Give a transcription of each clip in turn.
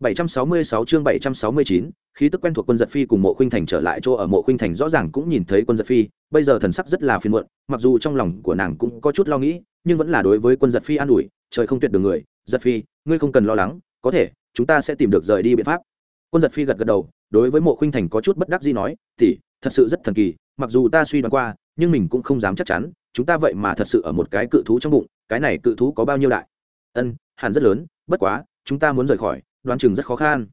766 chương 769, khí tức quen thuộc quân giật phi cùng mộ khuynh thành trở lại chỗ ở. Mộ khuynh thành rõ ràng cũng nhìn thấy quân giật phi bây giờ thần sắc rất là phiền muộn mặc dù trong lòng của nàng cũng có chút lo nghĩ nhưng vẫn là đối với quân giật phi an ủi trời không tuyệt đường người giật phi ngươi không cần lo lắng có thể chúng ta sẽ tìm được rời đi biện pháp. Quân giật phi gật gật đầu đối với mộ khuynh thành có chút bất đắc dĩ nói tỷ thật sự rất thần kỳ mặc dù ta suy đoán qua nhưng mình cũng không dám chắc chắn chúng ta vậy mà thật sự ở một cái cự thú trong bụng cái này cự thú có bao nhiêu đại? Ân hẳn rất lớn bất quá chúng ta muốn rời khỏi đoán chừng rất khó khăn.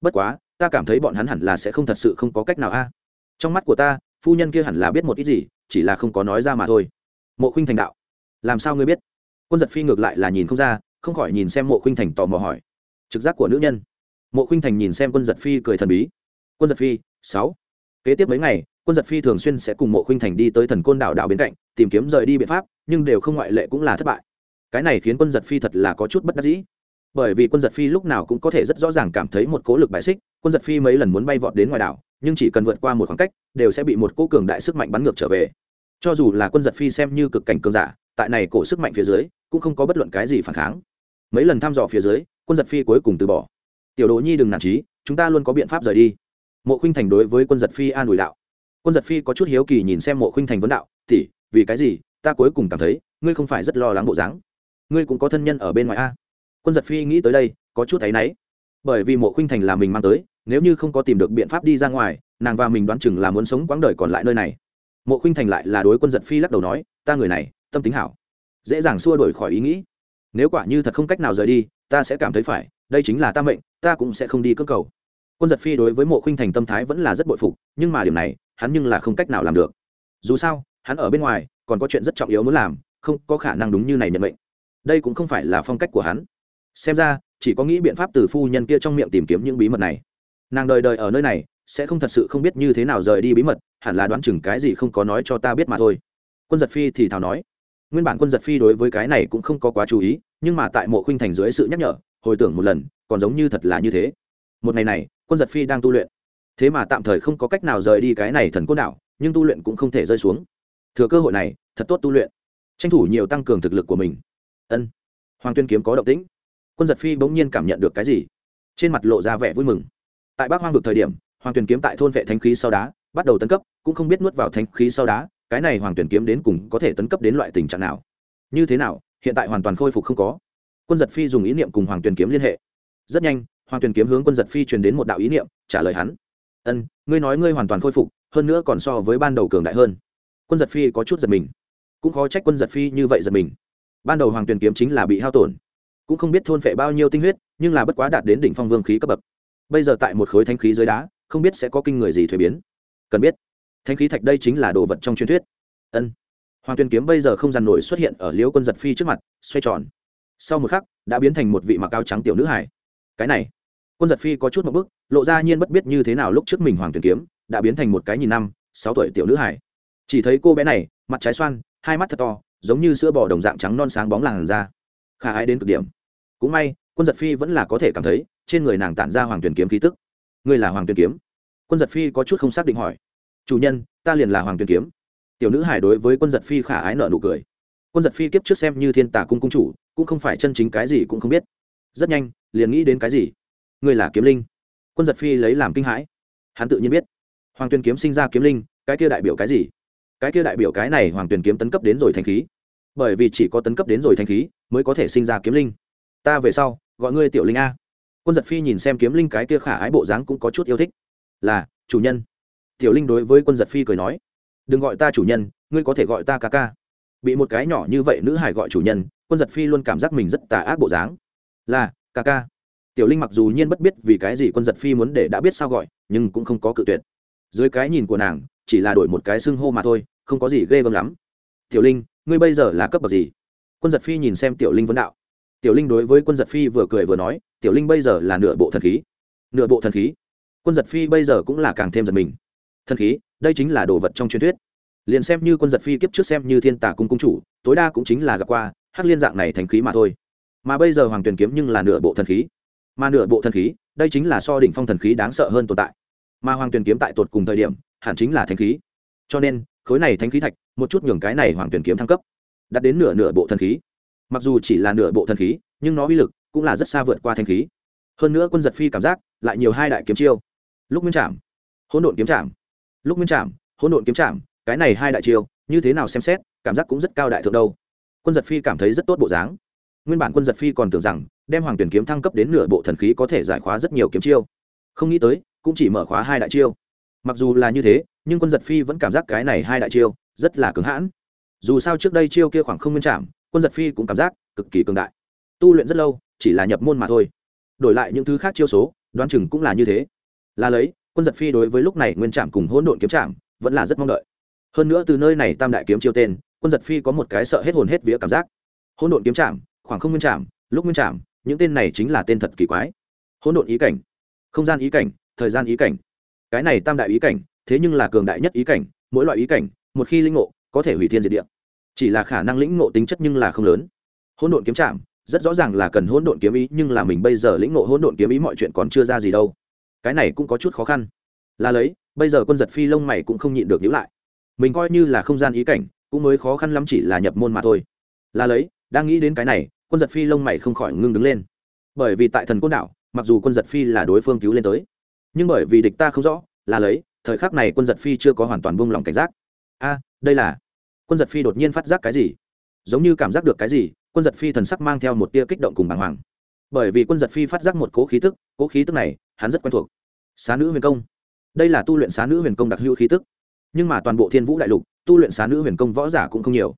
Bất quá, ta cảm thấy bọn hắn hẳn là sẽ không thật sự không có cách nào a. Trong mắt của ta, phu nhân kia hẳn là biết một ít gì, chỉ là không có nói ra mà thôi. Mộ khuynh thành đạo. Làm sao ngươi biết? Quân giật phi ngược lại là nhìn không ra, không khỏi nhìn xem mộ khuynh thành tò mò hỏi. Trực giác của nữ nhân. Mộ khuynh thành nhìn xem quân giật phi cười thần bí. Quân giật phi, sáu. Kế tiếp mấy ngày, quân giật phi thường xuyên sẽ cùng mộ khuynh thành đi tới thần côn đảo đảo bên cạnh, tìm kiếm rời đi biện pháp, nhưng đều không ngoại lệ cũng là thất bại. Cái này khiến quân giật phi thật là có chút bất đắc dĩ bởi vì quân giật phi lúc nào cũng có thể rất rõ ràng cảm thấy một cố lực bài xích, quân giật phi mấy lần muốn bay vọt đến ngoài đảo, nhưng chỉ cần vượt qua một khoảng cách, đều sẽ bị một cố cường đại sức mạnh bắn ngược trở về. Cho dù là quân giật phi xem như cực cảnh cường giả, tại này cổ sức mạnh phía dưới, cũng không có bất luận cái gì phản kháng. Mấy lần thăm dò phía dưới, quân giật phi cuối cùng từ bỏ. Tiểu đỗ nhi đừng nản trí chúng ta luôn có biện pháp rời đi. Mộ khinh thành đối với quân giật phi an ủi đạo. Quân giật phi có chút hiếu kỳ nhìn xem mộ khinh thành vấn đạo tỉ vì cái gì? Ta cuối cùng cảm thấy, ngươi không phải rất lo lắng bộ dáng. Ngươi cũng có thân nhân ở bên ngoài a quân giật phi nghĩ tới đây, có chút áy náy. Bởi vì mộ khuynh thành là mình mang tới, nếu như không có tìm được biện pháp đi ra ngoài, nàng và mình đoán chừng là muốn sống quãng đời còn lại nơi này. Mộ khuynh thành lại là đối quân giật phi lắc đầu nói, ta người này, tâm tính hảo. Dễ dàng xua đổi khỏi ý nghĩ. Nếu quả như thật không cách nào rời đi, ta sẽ cảm thấy phải, đây chính là ta mệnh, ta cũng sẽ không đi cơ cầu. Quân giật phi đối với mộ khuynh thành tâm thái vẫn là rất bội phục, nhưng mà điểm này, hắn nhưng là không cách nào làm được. Dù sao, hắn ở bên ngoài, còn có chuyện rất trọng yếu muốn làm, không có khả năng đúng như này nhận mệnh. Đây cũng không phải là phong cách của hắn xem ra, chỉ có nghĩ biện pháp từ phu nhân kia trong miệng tìm kiếm những bí mật này. Nàng đời đời ở nơi này, sẽ không thật sự không biết như thế nào rời đi bí mật, hẳn là đoán chừng cái gì không có nói cho ta biết mà thôi. Quân giật phi thì thào nói. Nguyên bản quân giật phi đối với cái này cũng không có quá chú ý, nhưng mà tại mộ khuynh thành dưới sự nhắc nhở, hồi tưởng một lần, còn giống như thật là như thế. Một ngày này, quân giật phi đang tu luyện. Thế mà tạm thời không có cách nào rời đi cái này thần côn đảo, nhưng tu luyện cũng không thể rơi xuống. Thừa cơ hội này, thật tốt tu luyện. Tranh thủ nhiều tăng cường thực lực của mình. Ân. Hoàng tuyên kiếm có động tĩnh quân giật phi bỗng nhiên cảm nhận được cái gì. Trên mặt lộ ra vẻ vui mừng. Tại bắc hoang vực thời điểm, hoàng tuyển kiếm tại thôn vệ thanh khí sau đá, bắt đầu tấn cấp, cũng không biết nuốt vào thanh khí sau đá, cái này hoàng tuyển kiếm đến cùng có thể tấn cấp đến loại tình trạng nào. Như thế nào, hiện tại hoàn toàn khôi phục không có. Quân giật phi dùng ý niệm cùng hoàng tuyển kiếm liên hệ. Rất nhanh, hoàng tuyển kiếm hướng quân giật phi truyền đến một đạo ý niệm, trả lời hắn. Ân, ngươi nói ngươi hoàn toàn khôi phục, hơn nữa còn so với ban đầu cường đại hơn. Quân giật phi có chút giật mình. Cũng khó trách quân giật phi như vậy giật mình. Ban đầu hoàng tuyển kiếm chính là bị hao tổn cũng không biết thôn phệ bao nhiêu tinh huyết, nhưng là bất quá đạt đến đỉnh phong vương khí cấp bậc. Bây giờ tại một khối thanh khí dưới đá, không biết sẽ có kinh người gì thuế biến. Cần biết thanh khí thạch đây chính là đồ vật trong truyền thuyết. Ân. Hoàng tuyên kiếm bây giờ không dằn nổi xuất hiện ở liễu quân giật phi trước mặt, xoay tròn. Sau một khắc, đã biến thành một vị mặc áo trắng tiểu nữ hải cái này, quân giật phi có chút một bức lộ ra nhiên bất biết như thế nào lúc trước mình hoàng tuyên kiếm, đã biến thành một cái nhìn năm, sáu tuổi tiểu nữ hải chỉ thấy cô bé này, mặt trái xoan, hai mắt thật to, giống như sữa bò đồng dạng trắng non sáng bóng làn da khả ái đến cực điểm cũng may, quân giật phi vẫn là có thể cảm thấy, trên người nàng tản ra hoàng tuyển kiếm khí tức. Ngươi là hoàng tuyển kiếm? Quân giật phi có chút không xác định hỏi. Chủ nhân, ta liền là hoàng tuyển kiếm. Tiểu nữ hải đối với quân giật phi khả ái nợ nụ cười. Quân giật phi kiếp trước xem như thiên tả cung cung chủ, cũng không phải chân chính cái gì cũng không biết. Rất nhanh, liền nghĩ đến cái gì? Ngươi là kiếm linh. Quân giật phi lấy làm kinh hãi. Hắn tự nhiên biết. Hoàng tuyển kiếm sinh ra kiếm linh, cái kia đại biểu cái gì? Cái kia đại biểu cái này hoàng tuyển kiếm tấn cấp đến rồi thành khí. Bởi vì chỉ có tấn cấp đến rồi thanh khí, mới có thể sinh ra kiếm linh ta về sau, gọi ngươi tiểu linh a. Quân giật phi nhìn xem kiếm linh cái kia khả ái bộ dáng cũng có chút yêu thích. Là, chủ nhân. Tiểu linh đối với quân giật phi cười nói, đừng gọi ta chủ nhân, ngươi có thể gọi ta ca ca. Bị một cái nhỏ như vậy nữ hải gọi chủ nhân, quân giật phi luôn cảm giác mình rất tà ác bộ dáng. Là, ca ca. Tiểu linh mặc dù nhiên bất biết vì cái gì quân giật phi muốn để đã biết sao gọi, nhưng cũng không có cự tuyệt. Dưới cái nhìn của nàng, chỉ là đổi một cái xưng hô mà thôi, không có gì ghê gớm lắm. Tiểu linh, ngươi bây giờ là cấp bậc gì? Quân giật phi nhìn xem tiểu linh vấn đạo tiểu linh đối với quân giật phi vừa cười vừa nói, tiểu linh bây giờ là nửa bộ thần khí. Nửa bộ thần khí? Quân giật phi bây giờ cũng là càng thêm giật mình. Thần khí, đây chính là đồ vật trong truyền thuyết. Liền xem như quân giật phi kiếp trước xem như thiên tả cung cung chủ, tối đa cũng chính là gặp qua, hắc liên dạng này thành khí mà thôi. Mà bây giờ hoàng tuyền kiếm nhưng là nửa bộ thần khí. Mà nửa bộ thần khí, đây chính là so đỉnh phong thần khí đáng sợ hơn tồn tại. Mà hoàng tuyền kiếm tại tột cùng thời điểm, hẳn chính là thanh khí. Cho nên, khối này thanh khí thạch, một chút nhường cái này hoàng Tuyền kiếm thăng cấp. Đạt đến nửa nửa bộ thần khí mặc dù chỉ là nửa bộ thần khí, nhưng nó uy lực cũng là rất xa vượt qua thanh khí. Hơn nữa quân giật phi cảm giác lại nhiều hai đại kiếm chiêu. Lúc nguyên trạm hỗn độn kiếm trạm lúc nguyên trạm hỗn độn kiếm trạm cái này hai đại chiêu, như thế nào xem xét, cảm giác cũng rất cao đại thượng đâu. Quân giật phi cảm thấy rất tốt bộ dáng. Nguyên bản quân giật phi còn tưởng rằng, đem hoàng tuyển kiếm thăng cấp đến nửa bộ thần khí có thể giải khóa rất nhiều kiếm chiêu. Không nghĩ tới, cũng chỉ mở khóa hai đại chiêu. Mặc dù là như thế, nhưng quân giật phi vẫn cảm giác cái này hai đại chiêu rất là cứng hãn. Dù sao trước đây chiêu kia khoảng không nguyên trạm quân giật phi cũng cảm giác cực kỳ cường đại. Tu luyện rất lâu, chỉ là nhập môn mà thôi. Đổi lại những thứ khác chiêu số, đoán chừng cũng là như thế. Là lấy, quân giật phi đối với lúc này nguyên trạm cùng hỗn độn kiếm trạm vẫn là rất mong đợi. Hơn nữa từ nơi này tam đại kiếm chiêu tên, quân giật phi có một cái sợ hết hồn hết vía cảm giác. Hỗn độn kiếm trạm, khoảng không nguyên trạm, lúc nguyên trạm, những tên này chính là tên thật kỳ quái. Hỗn độn ý cảnh, không gian ý cảnh, thời gian ý cảnh. Cái này tam đại ý cảnh, thế nhưng là cường đại nhất ý cảnh, mỗi loại ý cảnh, một khi linh ngộ, có thể hủy thiên diệt địa chỉ là khả năng lĩnh ngộ tính chất nhưng là không lớn. Hỗn độn kiếm trạm rất rõ ràng là cần hỗn độn kiếm ý, nhưng là mình bây giờ lĩnh ngộ hỗn độn kiếm ý mọi chuyện còn chưa ra gì đâu. Cái này cũng có chút khó khăn. Là lấy, bây giờ quân giật phi lông mày cũng không nhịn được nhữ lại. Mình coi như là không gian ý cảnh, cũng mới khó khăn lắm chỉ là nhập môn mà thôi. Là lấy, đang nghĩ đến cái này, quân giật phi lông mày không khỏi ngưng đứng lên. Bởi vì tại thần côn đảo, mặc dù quân giật phi là đối phương cứu lên tới, nhưng bởi vì địch ta không rõ, là lấy, thời khắc này quân giật phi chưa có hoàn toàn buông lỏng cảnh giác. A, đây là quân giật phi đột nhiên phát giác cái gì? Giống như cảm giác được cái gì, quân giật phi thần sắc mang theo một tia kích động cùng bàng hoàng. Bởi vì quân giật phi phát giác một cố khí tức, cố khí tức này, hắn rất quen thuộc. Xá nữ huyền công. Đây là tu luyện xá nữ huyền công đặc hữu khí tức. Nhưng mà toàn bộ thiên vũ đại lục, tu luyện xá nữ huyền công võ giả cũng không nhiều.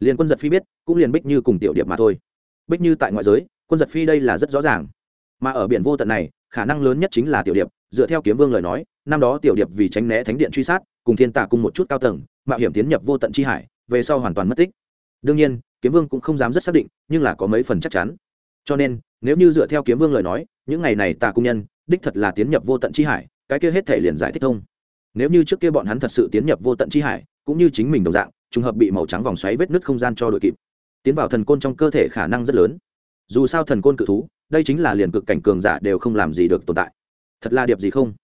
Liền quân giật phi biết, cũng liền bích như cùng tiểu điệp mà thôi. Bích như tại ngoại giới, quân giật phi đây là rất rõ ràng. Mà ở biển vô tận này, khả năng lớn nhất chính là tiểu điệp, dựa theo kiếm vương lời nói năm đó tiểu điệp vì tránh né thánh điện truy sát, cùng thiên tả cùng một chút cao tầng, mạo hiểm tiến nhập vô tận chi hải, về sau hoàn toàn mất tích. Đương nhiên, kiếm vương cũng không dám rất xác định, nhưng là có mấy phần chắc chắn. Cho nên, nếu như dựa theo kiếm vương lời nói, những ngày này tà cung nhân, đích thật là tiến nhập vô tận chi hải, cái kia hết thể liền giải thích thông. Nếu như trước kia bọn hắn thật sự tiến nhập vô tận chi hải, cũng như chính mình đồng dạng, trùng hợp bị màu trắng vòng xoáy vết nứt không gian cho đội kịp. Tiến vào thần côn trong cơ thể khả năng rất lớn. Dù sao thần côn cự thú, đây chính là liền cực cảnh cường giả đều không làm gì được tồn tại. Thật là điệp gì không?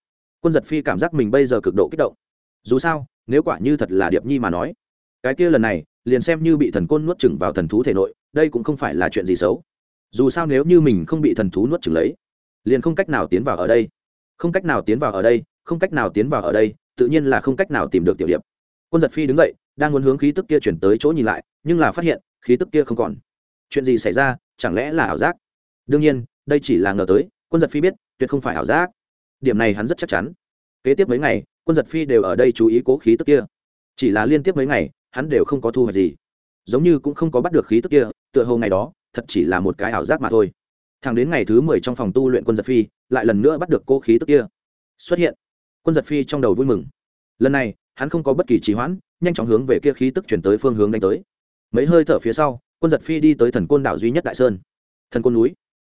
Quân giật phi cảm giác mình bây giờ cực độ kích động. Dù sao, nếu quả như thật là điệp nhi mà nói, cái kia lần này, liền xem như bị thần côn nuốt chừng vào thần thú thể nội, đây cũng không phải là chuyện gì xấu. Dù sao nếu như mình không bị thần thú nuốt chừng lấy, liền không cách nào tiến vào ở đây. Không cách nào tiến vào ở đây, không cách nào tiến vào ở đây, tự nhiên là không cách nào tìm được tiểu điệp. Quân giật phi đứng dậy, đang muốn hướng khí tức kia chuyển tới chỗ nhìn lại, nhưng là phát hiện, khí tức kia không còn. Chuyện gì xảy ra, chẳng lẽ là ảo giác? Đương nhiên, đây chỉ là ngờ tới, quân giật phi biết, tuyệt không phải ảo giác điểm này hắn rất chắc chắn. Kế tiếp mấy ngày, quân giật phi đều ở đây chú ý cố khí tức kia. Chỉ là liên tiếp mấy ngày, hắn đều không có thu hoạch gì. Giống như cũng không có bắt được khí tức kia, tựa hồ ngày đó, thật chỉ là một cái ảo giác mà thôi. Thẳng đến ngày thứ mười trong phòng tu luyện quân giật phi, lại lần nữa bắt được cô khí tức kia. Xuất hiện. Quân giật phi trong đầu vui mừng. Lần này, hắn không có bất kỳ trì hoãn, nhanh chóng hướng về kia khí tức chuyển tới phương hướng đánh tới. Mấy hơi thở phía sau, quân giật phi đi tới thần côn đảo duy nhất đại sơn. Thần côn núi.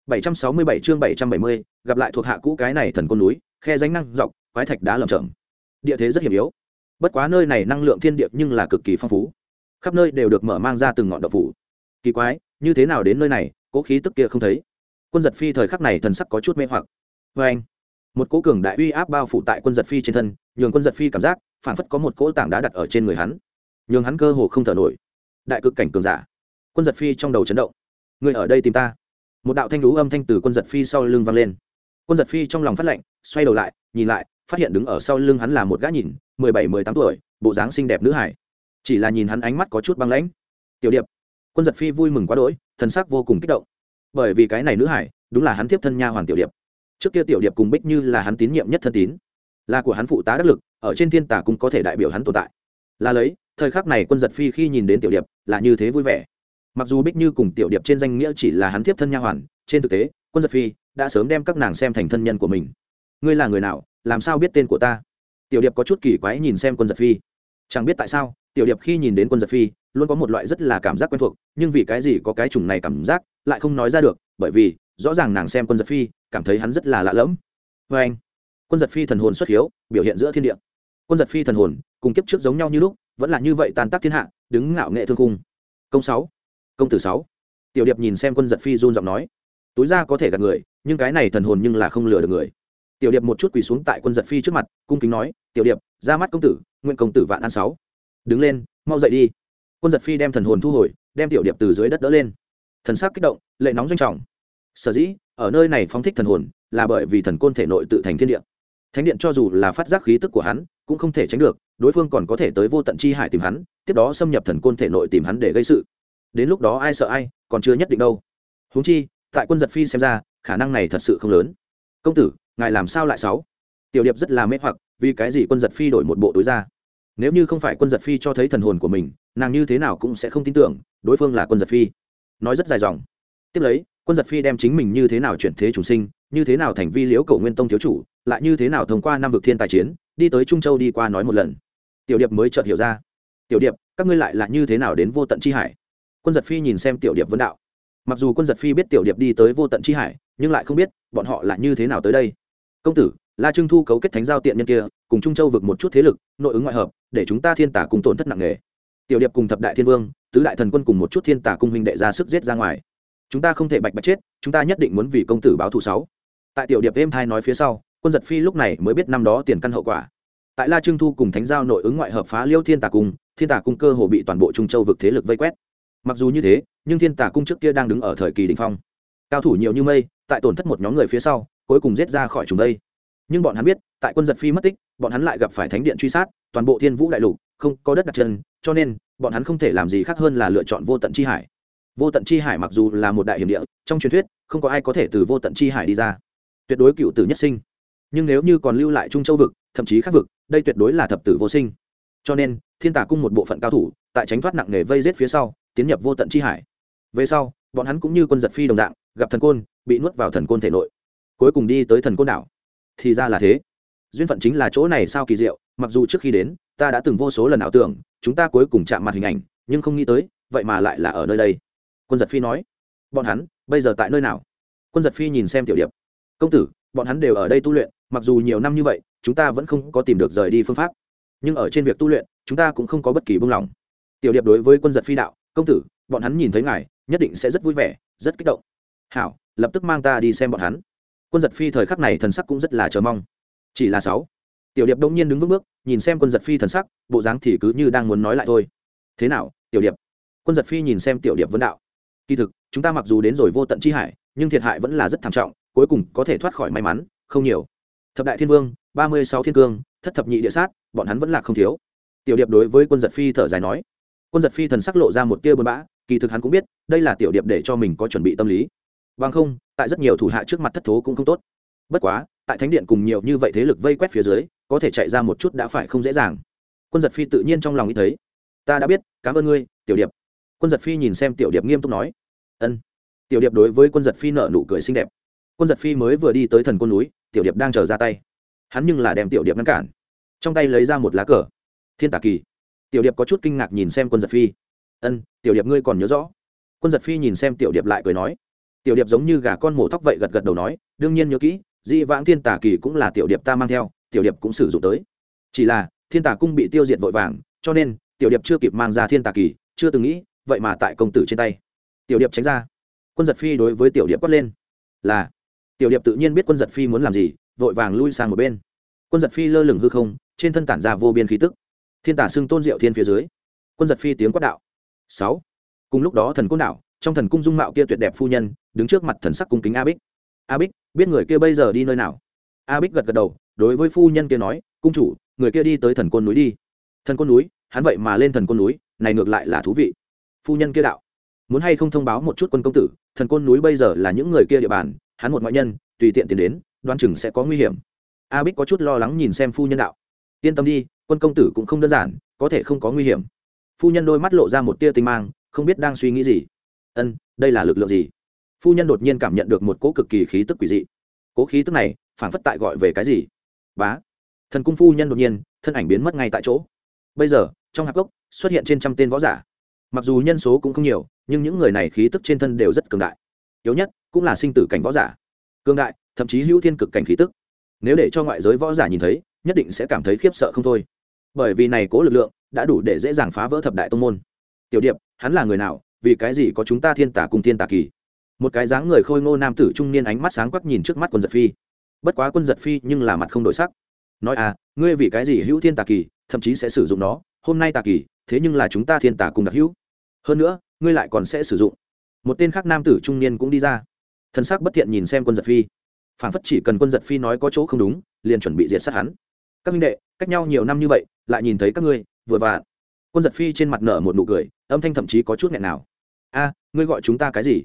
767 chương 770, gặp lại thuộc hạ cũ cái này thần côn núi khe danh năng dọc quái thạch đá lởm chởm, địa thế rất hiểm yếu. Bất quá nơi này năng lượng thiên địa nhưng là cực kỳ phong phú. Khắp nơi đều được mở mang ra từng ngọn độc phủ. Kỳ quái như thế nào đến nơi này cố khí tức kia không thấy. Quân giật phi thời khắc này thần sắc có chút mê hoặc. Vê anh một cỗ cường đại uy áp bao phủ tại quân giật phi trên thân nhường quân giật phi cảm giác phản phất có một cỗ tảng đá đặt ở trên người hắn. Nhường hắn cơ hồ không thở nổi. Đại cực cảnh cường giả. Quân giật phi trong đầu chấn động. Người ở đây tìm ta một đạo thanh lũ âm thanh từ quân giật phi sau lưng vang lên. Quân giật phi trong lòng phát lệnh xoay đầu lại, nhìn lại, phát hiện đứng ở sau lưng hắn là một gã nhìn, mười bảy, mười tám tuổi, bộ dáng xinh đẹp nữ hải. Chỉ là nhìn hắn ánh mắt có chút băng lãnh. Tiểu điệp. Quân giật phi vui mừng quá đỗi, thần sắc vô cùng kích động. Bởi vì cái này nữ hải, đúng là hắn tiếp thân nha hoàn tiểu điệp. Trước kia tiểu điệp cùng bích như là hắn tín nhiệm nhất thân tín. Là của hắn phụ tá đắc lực, ở trên thiên tả cũng có thể đại biểu hắn tồn tại. Là lấy, thời khắc này quân giật phi khi nhìn đến tiểu điệp, là như thế vui vẻ mặc dù bích như cùng tiểu điệp trên danh nghĩa chỉ là hắn tiếp thân nha hoàn, trên thực tế, quân giật phi đã sớm đem các nàng xem thành thân nhân của mình. Ngươi là người nào, làm sao biết tên của ta? Tiểu điệp có chút kỳ quái nhìn xem quân giật phi. Chẳng biết tại sao, tiểu điệp khi nhìn đến quân giật phi, luôn có một loại rất là cảm giác quen thuộc, nhưng vì cái gì có cái chủng này cảm giác, lại không nói ra được, bởi vì, rõ ràng nàng xem quân giật phi, cảm thấy hắn rất là lạ lẫm. Vê anh, quân giật phi thần hồn xuất hiếu, biểu hiện giữa thiên địa. Quân giật phi thần hồn, cùng kiếp trước giống nhau như lúc, vẫn là như vậy tàn tác thiên hạ, đứng ngạo nghệ thương cung công sáu công tử sáu. Tiểu điệp nhìn xem quân giật phi run giọng nói, túi ra có thể gạt người, nhưng cái này thần hồn nhưng là không lừa được người. Tiểu điệp một chút quỳ xuống tại quân giật phi trước mặt, cung kính nói, tiểu điệp, ra mắt công tử, nguyện công tử vạn an sáu. Đứng lên, mau dậy đi. Quân giật phi đem thần hồn thu hồi, đem tiểu điệp từ dưới đất đỡ lên. Thần sắc kích động, lệ nóng doanh trọng. Sở dĩ, ở nơi này phóng thích thần hồn, là bởi vì thần côn thể nội tự thành thiên địa. Thánh điện cho dù là phát giác khí tức của hắn, cũng không thể tránh được, đối phương còn có thể tới vô tận chi hải tìm hắn, tiếp đó xâm nhập thần côn thể nội tìm hắn để gây sự đến lúc đó ai sợ ai, còn chưa nhất định đâu. Huống chi, tại quân giật phi xem ra, khả năng này thật sự không lớn. Công tử, ngài làm sao lại sáu? Tiểu điệp rất là mê hoặc, vì cái gì quân giật phi đổi một bộ túi ra? Nếu như không phải quân giật phi cho thấy thần hồn của mình, nàng như thế nào cũng sẽ không tin tưởng, đối phương là quân giật phi. Nói rất dài dòng. Tiếp lấy, quân giật phi đem chính mình như thế nào chuyển thế chủ sinh, như thế nào thành vi liễu cầu nguyên tông thiếu chủ, lại như thế nào thông qua năm vực thiên tài chiến, đi tới trung châu đi qua nói một lần. Tiểu điệp mới chợt hiểu ra. Tiểu điệp, các ngươi lại là như thế nào đến vô tận chi hải? Quân giật phi nhìn xem tiểu điệp vấn đạo. Mặc dù quân giật phi biết tiểu điệp đi tới vô tận chi hải, nhưng lại không biết bọn họ là như thế nào tới đây. Công tử, la trưng thu cấu kết thánh giao tiện nhân kia, cùng trung châu vực một chút thế lực, nội ứng ngoại hợp, để chúng ta thiên tả cùng tổn thất nặng nề. Tiểu điệp cùng thập đại thiên vương, tứ đại thần quân cùng một chút thiên tả cung huynh đệ ra sức giết ra ngoài. Chúng ta không thể bạch bạch chết, chúng ta nhất định muốn vì công tử báo thù sáu. Tại tiểu điệp êm thai nói phía sau, quân giật phi lúc này mới biết năm đó tiền căn hậu quả. Tại la trưng thu cùng thánh giao nội ứng ngoại hợp phá liêu thiên tả cung, thiên tả cung cơ hồ bị toàn bộ trung châu vực thế lực vây quét mặc dù như thế, nhưng thiên tả cung trước kia đang đứng ở thời kỳ đ ỉ n h phong. Cao thủ nhiều như mây, tại tổn thất một nhóm người phía sau, cuối cùng giết ra khỏi chúng đây. Nhưng bọn hắn biết, tại quân giật phi mất tích, bọn hắn lại gặp phải thánh điện truy sát, toàn bộ thiên vũ đại lục, không có đất đặt chân, cho nên, bọn hắn không thể làm gì khác hơn là lựa chọn vô tận chi hải. Vô tận chi hải mặc dù là một đại hiểm địa, trong truyền thuyết, không có ai có thể từ vô tận chi hải đi ra. Tuyệt đối cựu tử nhất sinh. Nhưng nếu như còn lưu lại trung châu vực, thậm chí khác vực, đây tuyệt đối là thập tử vô sinh. Cho nên, thiên tả cung một bộ phận cao thủ, tại tránh thoát nặng nề vây rết phía sau tiến nhập vô tận chi hải. Về sau, bọn hắn cũng như quân giật phi đồng dạng, gặp thần côn, bị nuốt vào thần côn thể nội. Cuối cùng đi tới thần côn đảo. Thì ra là thế. Duyên phận chính là chỗ này sao kỳ diệu, mặc dù trước khi đến, ta đã từng vô số lần ảo tưởng, chúng ta cuối cùng chạm mặt hình ảnh, nhưng không nghĩ tới, vậy mà lại là ở nơi đây. Quân giật phi nói, bọn hắn, bây giờ tại nơi nào? Quân giật phi nhìn xem tiểu điệp, công tử, bọn hắn đều ở đây tu luyện, mặc dù nhiều năm như vậy, chúng ta vẫn không có tìm được rời đi phương pháp. Nhưng ở trên việc tu luyện, chúng ta cũng không có bất kỳ buông lỏng. Tiểu điệp đối với quân giật phi đạo công tử, bọn hắn nhìn thấy ngài, nhất định sẽ rất vui vẻ, rất kích động. Hảo, lập tức mang ta đi xem bọn hắn. Quân giật phi thời khắc này thần sắc cũng rất là chờ mong. Chỉ là sáu, tiểu điệp đông nhiên đứng vững bước, nhìn xem quân giật phi thần sắc, bộ dáng thì cứ như đang muốn nói lại thôi. Thế nào, tiểu điệp? Quân giật phi nhìn xem tiểu điệp vấn đạo. Kỳ thực, chúng ta mặc dù đến rồi vô tận chi hải, nhưng thiệt hại vẫn là rất thảm trọng, cuối cùng có thể thoát khỏi may mắn, không nhiều. Thập đại thiên vương, ba mươi sáu thiên cương, thất thập nhị địa sát, bọn hắn vẫn là không thiếu. Tiểu điệp đối với quân giật phi thở dài nói quân giật phi thần sắc lộ ra một tia bờ bã, kỳ thực hắn cũng biết, đây là tiểu điệp để cho mình có chuẩn bị tâm lý. Bằng không, tại rất nhiều thủ hạ trước mặt thất thố cũng không tốt. Bất quá, tại thánh điện cùng nhiều như vậy thế lực vây quét phía dưới, có thể chạy ra một chút đã phải không dễ dàng. Quân giật phi tự nhiên trong lòng nghĩ thấy. Ta đã biết, cảm ơn ngươi, tiểu điệp. Quân giật phi nhìn xem tiểu điệp nghiêm túc nói. Ân. Tiểu điệp đối với quân giật phi nợ nụ cười xinh đẹp. Quân giật phi mới vừa đi tới thần quân núi, tiểu điệp đang chờ ra tay. Hắn nhưng là đem tiểu điệp ngăn cản. Trong tay lấy ra một lá cờ. Thiên tả kỳ tiểu điệp có chút kinh ngạc nhìn xem quân giật phi ân tiểu điệp ngươi còn nhớ rõ quân giật phi nhìn xem tiểu điệp lại cười nói tiểu điệp giống như gà con mổ tóc vậy gật gật đầu nói đương nhiên nhớ kỹ di vãng thiên tả kỳ cũng là tiểu điệp ta mang theo tiểu điệp cũng sử dụng tới chỉ là thiên tả cung bị tiêu diệt vội vàng cho nên tiểu điệp chưa kịp mang ra thiên tả kỳ chưa từng nghĩ vậy mà tại công tử trên tay tiểu điệp tránh ra quân giật phi đối với tiểu điệp quát lên là tiểu điệp tự nhiên biết quân giật phi muốn làm gì vội vàng lui sang một bên quân giật phi lơ lửng hư không trên thân tản ra vô biên khí tức thiên tả xưng tôn diệu thiên phía dưới. Quân giật phi tiếng quát đạo. Sáu. Cùng lúc đó thần côn đạo trong thần cung dung mạo kia tuyệt đẹp phu nhân, đứng trước mặt thần sắc cung kính a bích a bích biết người kia bây giờ đi nơi nào? A bích gật gật đầu, đối với phu nhân kia nói, cung chủ, người kia đi tới thần côn núi đi. Thần côn núi? Hắn vậy mà lên thần côn núi, này ngược lại là thú vị. Phu nhân kia đạo. Muốn hay không thông báo một chút quân công tử, thần côn núi bây giờ là những người kia địa bàn, hắn một ngoại nhân, tùy tiện tiến đến đoan chừng sẽ có nguy hiểm. A bích có chút lo lắng nhìn xem phu nhân đạo. Yên tâm đi quân công tử cũng không đơn giản, có thể không có nguy hiểm. Phu nhân đôi mắt lộ ra một tia tinh mang, không biết đang suy nghĩ gì. Ân, đây là lực lượng gì? Phu nhân đột nhiên cảm nhận được một cỗ cực kỳ khí tức quỷ dị. Cỗ khí tức này phản phất tại gọi về cái gì? Bá. Thần cung phu nhân đột nhiên, thân ảnh biến mất ngay tại chỗ. Bây giờ, trong hạp gốc xuất hiện trên trăm tên võ giả. Mặc dù nhân số cũng không nhiều, nhưng những người này khí tức trên thân đều rất cường đại. Yếu nhất, cũng là sinh tử cảnh võ giả. Cường đại, thậm chí hữu thiên cực cảnh khí tức. Nếu để cho ngoại giới võ giả nhìn thấy, nhất định sẽ cảm thấy khiếp sợ không thôi bởi vì này cố lực lượng đã đủ để dễ dàng phá vỡ thập đại tông môn. Tiểu điệp, hắn là người nào? Vì cái gì có chúng ta thiên tả cùng thiên tả kỳ? Một cái dáng người khôi ngô nam tử trung niên ánh mắt sáng quắc nhìn trước mắt quân giật phi. Bất quá quân giật phi nhưng là mặt không đổi sắc. Nói à ngươi vì cái gì hữu thiên tả kỳ, thậm chí sẽ sử dụng nó? Hôm nay tà kỳ, thế nhưng là chúng ta thiên tả cùng đặc hữu. Hơn nữa, ngươi lại còn sẽ sử dụng. Một tên khác nam tử trung niên cũng đi ra. Thân sắc bất thiện nhìn xem quân giật phi. Phản phất chỉ cần quân giật phi nói có chỗ không đúng, liền chuẩn bị diệt sát hắn các minh đệ, cách nhau nhiều năm như vậy, lại nhìn thấy các ngươi, vừa vặn. Quân giật phi trên mặt nở một nụ cười, âm thanh thậm chí có chút nghẹn nào. A, ngươi gọi chúng ta cái gì?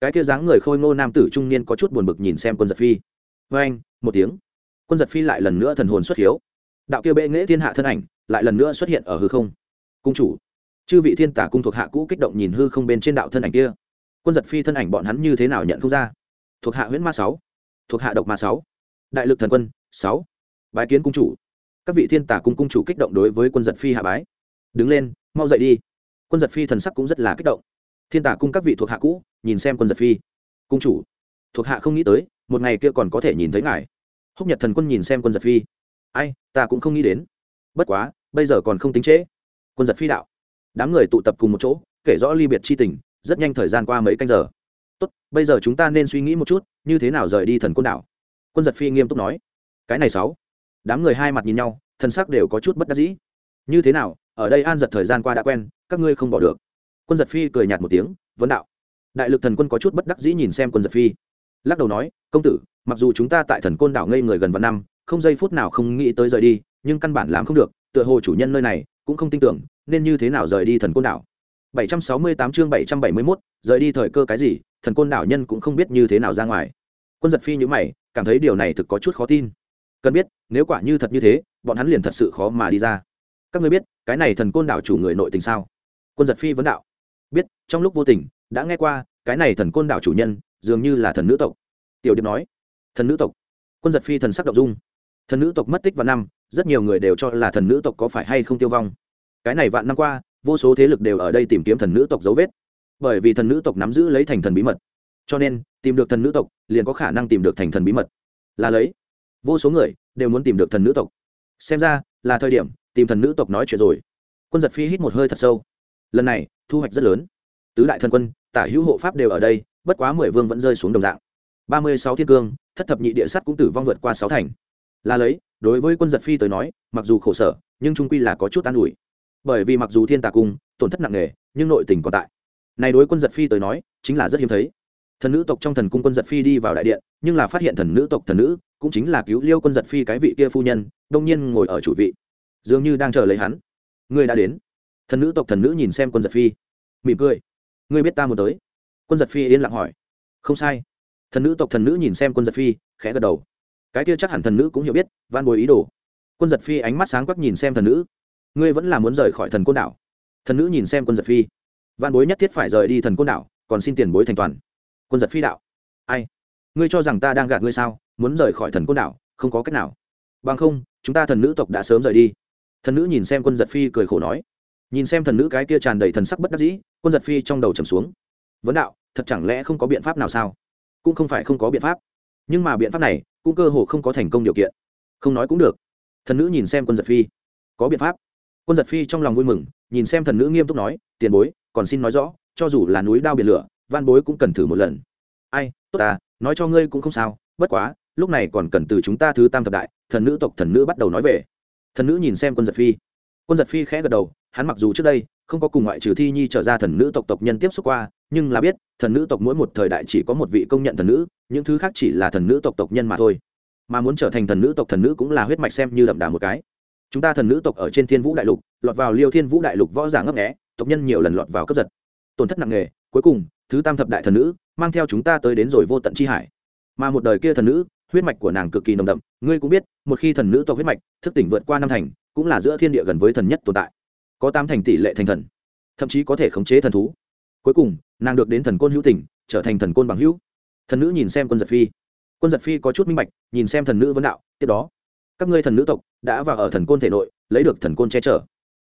Cái kia dáng người khôi ngô nam tử trung niên có chút buồn bực nhìn xem quân giật phi. Vê anh một tiếng. Quân giật phi lại lần nữa thần hồn xuất hiếu. Đạo kia bệ nghễ thiên hạ thân ảnh, lại lần nữa xuất hiện ở hư không. Cung chủ. Chư vị thiên tả cung thuộc hạ cũ kích động nhìn hư không bên trên đạo thân ảnh kia. Quân giật phi thân ảnh bọn hắn như thế nào nhận không ra? Thuộc hạ huyễn ma sáu. Thuộc hạ độc ma sáu. Đại lực thần quân, sáu bái kiến cung chủ. Các vị thiên tả cung cung chủ kích động đối với quân giật phi hạ bái. Đứng lên, mau dậy đi. Quân giật phi thần sắc cũng rất là kích động. Thiên tả cung các vị thuộc hạ cũ, nhìn xem quân giật phi. Cung chủ, thuộc hạ không nghĩ tới, một ngày kia còn có thể nhìn thấy ngài. Húc nhật thần quân nhìn xem quân giật phi. Ai, ta cũng không nghĩ đến. Bất quá, bây giờ còn không tính trễ. Quân giật phi đạo. Đám người tụ tập cùng một chỗ, kể rõ ly biệt c h i tình, rất nhanh thời gian qua mấy canh giờ. Tốt, bây giờ chúng ta nên suy nghĩ một chút, như thế nào rời đi thần quân đảo? Quân giật phi nghiêm túc nói. Cái này sáu đám người hai mặt nhìn nhau thân sắc đều có chút bất đắc dĩ. Như thế nào ở đây an giật thời gian qua đã quen các ngươi không bỏ được. Quân giật phi cười nhạt một tiếng vấn đạo. Đại lực thần quân có chút bất đắc dĩ nhìn xem quân giật phi. Lắc đầu nói công tử mặc dù chúng ta tại thần côn đảo ngây người gần vạn năm không giây phút nào không nghĩ tới rời đi nhưng căn bản làm không được tựa hồ chủ nhân nơi này cũng không tin tưởng nên như thế nào rời đi thần côn đảo? 768 chương 771, rời đi thời cơ cái gì thần côn đảo nhân cũng không biết như thế nào ra ngoài. Quân giật phi nhữ mày cảm thấy điều này thực có chút khó tin cần biết, nếu quả như thật như thế, bọn hắn liền thật sự khó mà đi ra. Các ngươi biết, cái này thần côn đảo chủ người nội tình sao? Quân giật phi vấn đạo. Biết, trong lúc vô tình, đã nghe qua, cái này thần côn đảo chủ nhân, dường như là thần nữ tộc. Tiểu điệp nói. Thần nữ tộc. Quân giật phi thần sắc động dung. Thần nữ tộc mất tích vào năm, rất nhiều người đều cho là thần nữ tộc có phải hay không tiêu vong. Cái này vạn năm qua, vô số thế lực đều ở đây tìm kiếm thần nữ tộc dấu vết. Bởi vì thần nữ tộc nắm giữ lấy thành thần bí mật. Cho nên, tìm được thần nữ tộc, liền có khả năng tìm được thành thần bí mật. Là lấy vô số người đều muốn tìm được thần nữ tộc. Xem ra là thời điểm tìm thần nữ tộc nói chuyện rồi. Quân giật phi hít một hơi thật sâu. Lần này, thu hoạch rất lớn. Tứ đại thần quân, tả hữu hộ pháp đều ở đây, bất quá mười vương vẫn rơi xuống đồng dạng. Ba mươi sáu thiên cương, thất thập nhị địa sắt cũng tử vong vượt qua sáu thành. Là lấy, đối với quân giật phi tới nói, mặc dù khổ sở, nhưng trung quy là có chút an ủi. Bởi vì mặc dù thiên tà cung, tổn thất nặng nề, nhưng nội tình còn tại. Này đối quân giật phi tới nói, chính là rất hiếm thấy. Thần nữ tộc trong thần cung quân giật phi đi vào đại điện, nhưng là phát hiện thần nữ tộc thần nữ cũng chính là cứu liêu quân giật phi cái vị kia phu nhân, đông nhiên ngồi ở chủ vị. Dường như đang chờ lấy hắn. Ngươi đã đến. Thần nữ tộc thần nữ nhìn xem quân giật phi. Mỉm cười. Ngươi biết ta muốn tới. Quân giật phi yên lặng hỏi. Không sai. Thần nữ tộc thần nữ nhìn xem quân giật phi, khẽ gật đầu. Cái kia chắc hẳn thần nữ cũng hiểu biết, van bồi ý đồ. Quân giật phi ánh mắt sáng quắc nhìn xem thần nữ. Ngươi vẫn là muốn rời khỏi thần côn đảo. Thần nữ nhìn xem quân giật phi. Van bối nhất thiết phải rời đi thần côn đảo, còn xin tiền bối thành toàn. Quân giật phi đạo. Ai? Ngươi cho rằng ta đang gạt ngươi sao? Muốn rời khỏi thần côn đảo, không có cách nào. Bằng không, chúng ta thần nữ tộc đã sớm rời đi. Thần nữ nhìn xem quân giật phi cười khổ nói. Nhìn xem thần nữ cái kia tràn đầy thần sắc bất đắc dĩ, quân giật phi trong đầu trầm xuống. Vấn đạo, thật chẳng lẽ không có biện pháp nào sao? Cũng không phải không có biện pháp. Nhưng mà biện pháp này, cũng cơ hồ không có thành công điều kiện. Không nói cũng được. Thần nữ nhìn xem quân giật phi. Có biện pháp. Quân giật phi trong lòng vui mừng, nhìn xem thần nữ nghiêm túc nói, tiền bối, còn xin nói rõ, cho dù là núi đao biển lửa, van bối cũng cần thử một lần. Ai, tốt ta, nói cho ngươi cũng không sao, bất quá lúc này còn cần từ chúng ta thứ tam thập đại, thần nữ tộc thần nữ bắt đầu nói về. Thần nữ nhìn xem quân giật phi. Quân giật phi khẽ gật đầu, hắn mặc dù trước đây không có cùng ngoại trừ thi nhi trở ra thần nữ tộc tộc nhân tiếp xúc qua, nhưng là biết, thần nữ tộc mỗi một thời đại chỉ có một vị công nhận thần nữ, những thứ khác chỉ là thần nữ tộc tộc nhân mà thôi. Mà muốn trở thành thần nữ tộc thần nữ cũng là huyết mạch xem như đậm đà một cái. Chúng ta thần nữ tộc ở trên thiên vũ đại lục, lọt vào liêu thiên vũ đại lục võ giả ngấp nghẽ tộc nhân nhiều lần lọt vào cướp giật. Tổn thất nặng nề, cuối cùng, thứ tam thập đại thần nữ mang theo chúng ta tới đến rồi vô tận chi hải. Mà một đời kia thần nữ huyết mạch của nàng cực kỳ nồng đậm, ngươi cũng biết, một khi thần nữ tộc huyết mạch, thức tỉnh vượt qua năm thành, cũng là giữa thiên địa gần với thần nhất tồn tại. Có tám thành tỷ lệ thành thần, thậm chí có thể khống chế thần thú. Cuối cùng, nàng được đến thần côn hữu tỉnh, trở thành thần côn bằng hữu. Thần nữ nhìn xem quân giật phi. Quân giật phi có chút minh bạch, nhìn xem thần nữ vấn đạo, tiếp đó, các ngươi thần nữ tộc đã vào ở thần côn thể nội, lấy được thần côn che chở.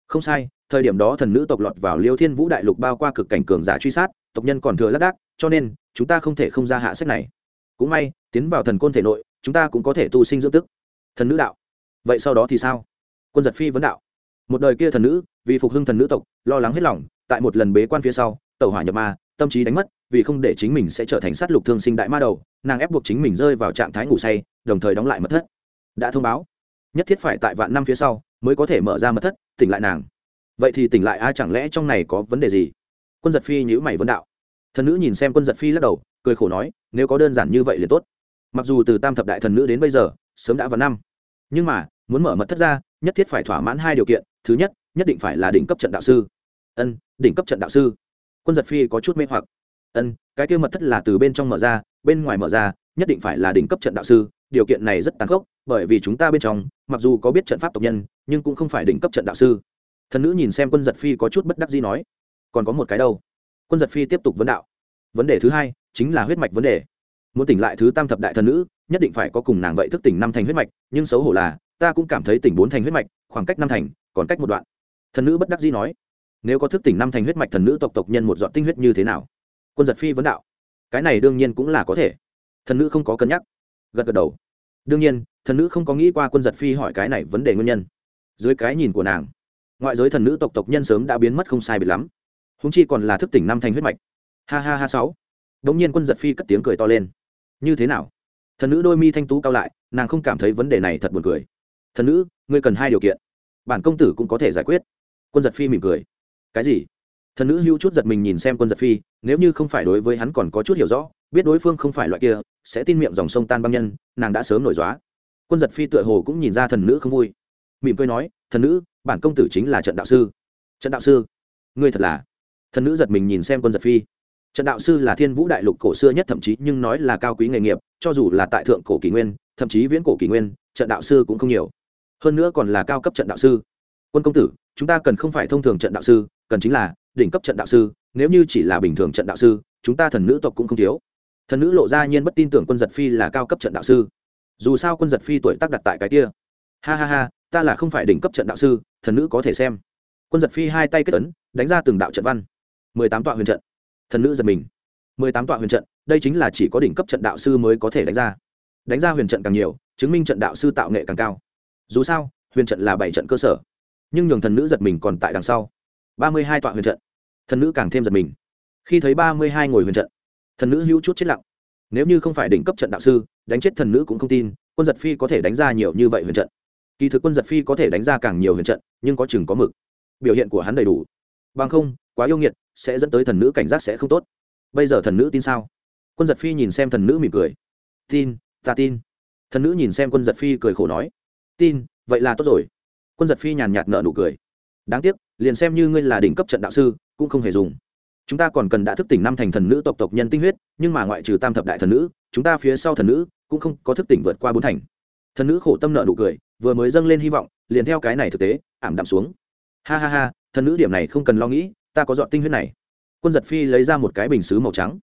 Không sai, thời điểm đó thần nữ tộc lọt vào liêu thiên vũ đại lục bao qua cực cảnh cường giả truy sát, tộc nhân còn thừa lác đác, cho nên chúng ta không thể không ra hạ sách này cũng may, tiến vào thần côn thể nội, chúng ta cũng có thể tu sinh dưỡng tức. Thần nữ đạo. Vậy sau đó thì sao? Quân giật phi vấn đạo. Một đời kia thần nữ, vì phục hưng thần nữ tộc, lo lắng hết lòng, tại một lần bế quan phía sau tàu hỏa nhập ma, tâm trí đánh mất, vì không để chính mình sẽ trở thành sát lục thương sinh đại ma đầu, nàng ép buộc chính mình rơi vào trạng thái ngủ say, đồng thời đóng lại mật thất. Đã thông báo. Nhất thiết phải tại vạn năm phía sau mới có thể mở ra mật thất, tỉnh lại nàng. Vậy thì tỉnh lại ai chẳng lẽ trong này có vấn đề gì? Quân giật phi nhữ mày vấn đạo. Thần nữ nhìn xem quân giật phi lắc đầu cười khổ nói, nếu có đơn giản như vậy liền tốt. Mặc dù từ tam thập đại thần nữ đến bây giờ, sớm đã vào năm, nhưng mà, muốn mở mật thất ra, nhất thiết phải thỏa mãn hai điều kiện. Thứ nhất nhất định phải là đỉnh cấp trận đạo sư. Ân, đỉnh cấp trận đạo sư. Quân giật phi có chút mê hoặc. Ân, cái kia mật thất là từ bên trong mở ra, bên ngoài mở ra, nhất định phải là đỉnh cấp trận đạo sư. Điều kiện này rất tàn khốc, bởi vì chúng ta bên trong, mặc dù có biết trận pháp tộc nhân, nhưng cũng không phải đỉnh cấp trận đạo sư. Thần nữ nhìn xem quân giật phi có chút bất đắc gì nói. Còn có một cái đâu? Quân giật phi tiếp tục vấn đạo. Vấn đề thứ hai chính là huyết mạch vấn đề. Muốn tỉnh lại thứ tam thập đại thần nữ, nhất định phải có cùng nàng vậy thức tỉnh năm thành huyết mạch, nhưng xấu hổ là, ta cũng cảm thấy tỉnh bốn thành huyết mạch, khoảng cách năm thành, còn cách một đoạn. Thần nữ bất đắc dĩ nói, nếu có thức tỉnh năm thành huyết mạch thần nữ tộc tộc nhân một dọn tinh huyết như thế nào? Quân giật phi vấn đạo, cái này đương nhiên cũng là có thể. Thần nữ không có cân nhắc, gật gật đầu. Đương nhiên, thần nữ không có nghĩ qua quân giật phi hỏi cái này vấn đề nguyên nhân. Dưới cái nhìn của nàng, ngoại giới thần nữ tộc tộc nhân sớm đã biến mất không sai biệt lắm. Húng chi còn là thức tỉnh năm thành huyết mạch. Ha ha ha sáu bỗng nhiên quân giật phi cất tiếng cười to lên. Như thế nào? Thần nữ đôi mi thanh tú cao lại, nàng không cảm thấy vấn đề này thật buồn cười. Thần nữ, ngươi cần hai điều kiện. Bản công tử cũng có thể giải quyết. Quân giật phi mỉm cười. Cái gì? Thần nữ hữu chút giật mình nhìn xem quân giật phi, nếu như không phải đối với hắn còn có chút hiểu rõ, biết đối phương không phải loại kia, sẽ tin miệng dòng sông tan băng nhân, nàng đã sớm nổi dóa quân giật phi tựa hồ cũng nhìn ra thần nữ không vui. Mỉm cười nói, thần nữ, bản công tử chính là trận đạo sư. Trận đạo sư? Ngươi thật là? Thần nữ giật mình nhìn xem quân giật phi trận đạo sư là thiên vũ đại lục cổ xưa nhất thậm chí nhưng nói là cao quý nghề nghiệp, cho dù là tại thượng cổ kỷ nguyên, thậm chí viễn cổ kỷ nguyên, trận đạo sư cũng không nhiều. Hơn nữa còn là cao cấp trận đạo sư. Quân công tử, chúng ta cần không phải thông thường trận đạo sư, cần chính là đỉnh cấp trận đạo sư, nếu như chỉ là bình thường trận đạo sư, chúng ta thần nữ tộc cũng không thiếu. Thần nữ lộ ra nhiên bất tin tưởng quân giật phi là cao cấp trận đạo sư. Dù sao quân giật phi tuổi tác đặt tại cái kia. Ha ha ha, ta là không phải đỉnh cấp trận đạo sư, thần nữ có thể xem. Quân giật phi hai tay kết tấn đánh ra từng đạo trận văn. Mười tám tọa huyền trận thần nữ giật mình. Mười tám tọa huyền trận, đây chính là chỉ có đỉnh cấp trận đạo sư mới có thể đánh ra. Đánh ra huyền trận càng nhiều, chứng minh trận đạo sư tạo nghệ càng cao. Dù sao, huyền trận là bảy trận cơ sở. Nhưng nhường thần nữ giật mình còn tại đằng sau. Ba mươi hai tọa huyền trận, thần nữ càng thêm giật mình. Khi thấy ba mươi hai ngồi huyền trận, thần nữ hữu chút chết lặng. Nếu như không phải đỉnh cấp trận đạo sư, đánh chết thần nữ cũng không tin, quân giật phi có thể đánh ra nhiều như vậy huyền trận. Kỳ thực quân giật phi có thể đánh ra càng nhiều huyền trận, nhưng có chừng có mực. Biểu hiện của hắn đầy đủ. Bằng không, quá yêu nghiệt sẽ dẫn tới thần nữ cảnh giác sẽ không tốt. Bây giờ thần nữ tin sao? Quân giật phi nhìn xem thần nữ mỉm cười. Tin, ta tin. Thần nữ nhìn xem quân giật phi cười khổ nói. Tin, vậy là tốt rồi. Quân giật phi nhàn nhạt nợ nụ cười. Đáng tiếc, liền xem như ngươi là đỉnh cấp trận đạo sư, cũng không hề dùng. Chúng ta còn cần đã thức tỉnh năm thành thần nữ tộc tộc nhân tinh huyết, nhưng mà ngoại trừ tam thập đại thần nữ, chúng ta phía sau thần nữ cũng không có thức tỉnh vượt qua bốn thành. Thần nữ khổ tâm nợ nụ cười, vừa mới dâng lên hy vọng, liền theo cái này thực tế, ảm đạm xuống. Ha ha ha, thần nữ điểm này không cần lo nghĩ ta có dọn tinh huyết này. Quân giật phi lấy ra một cái bình xứ màu trắng.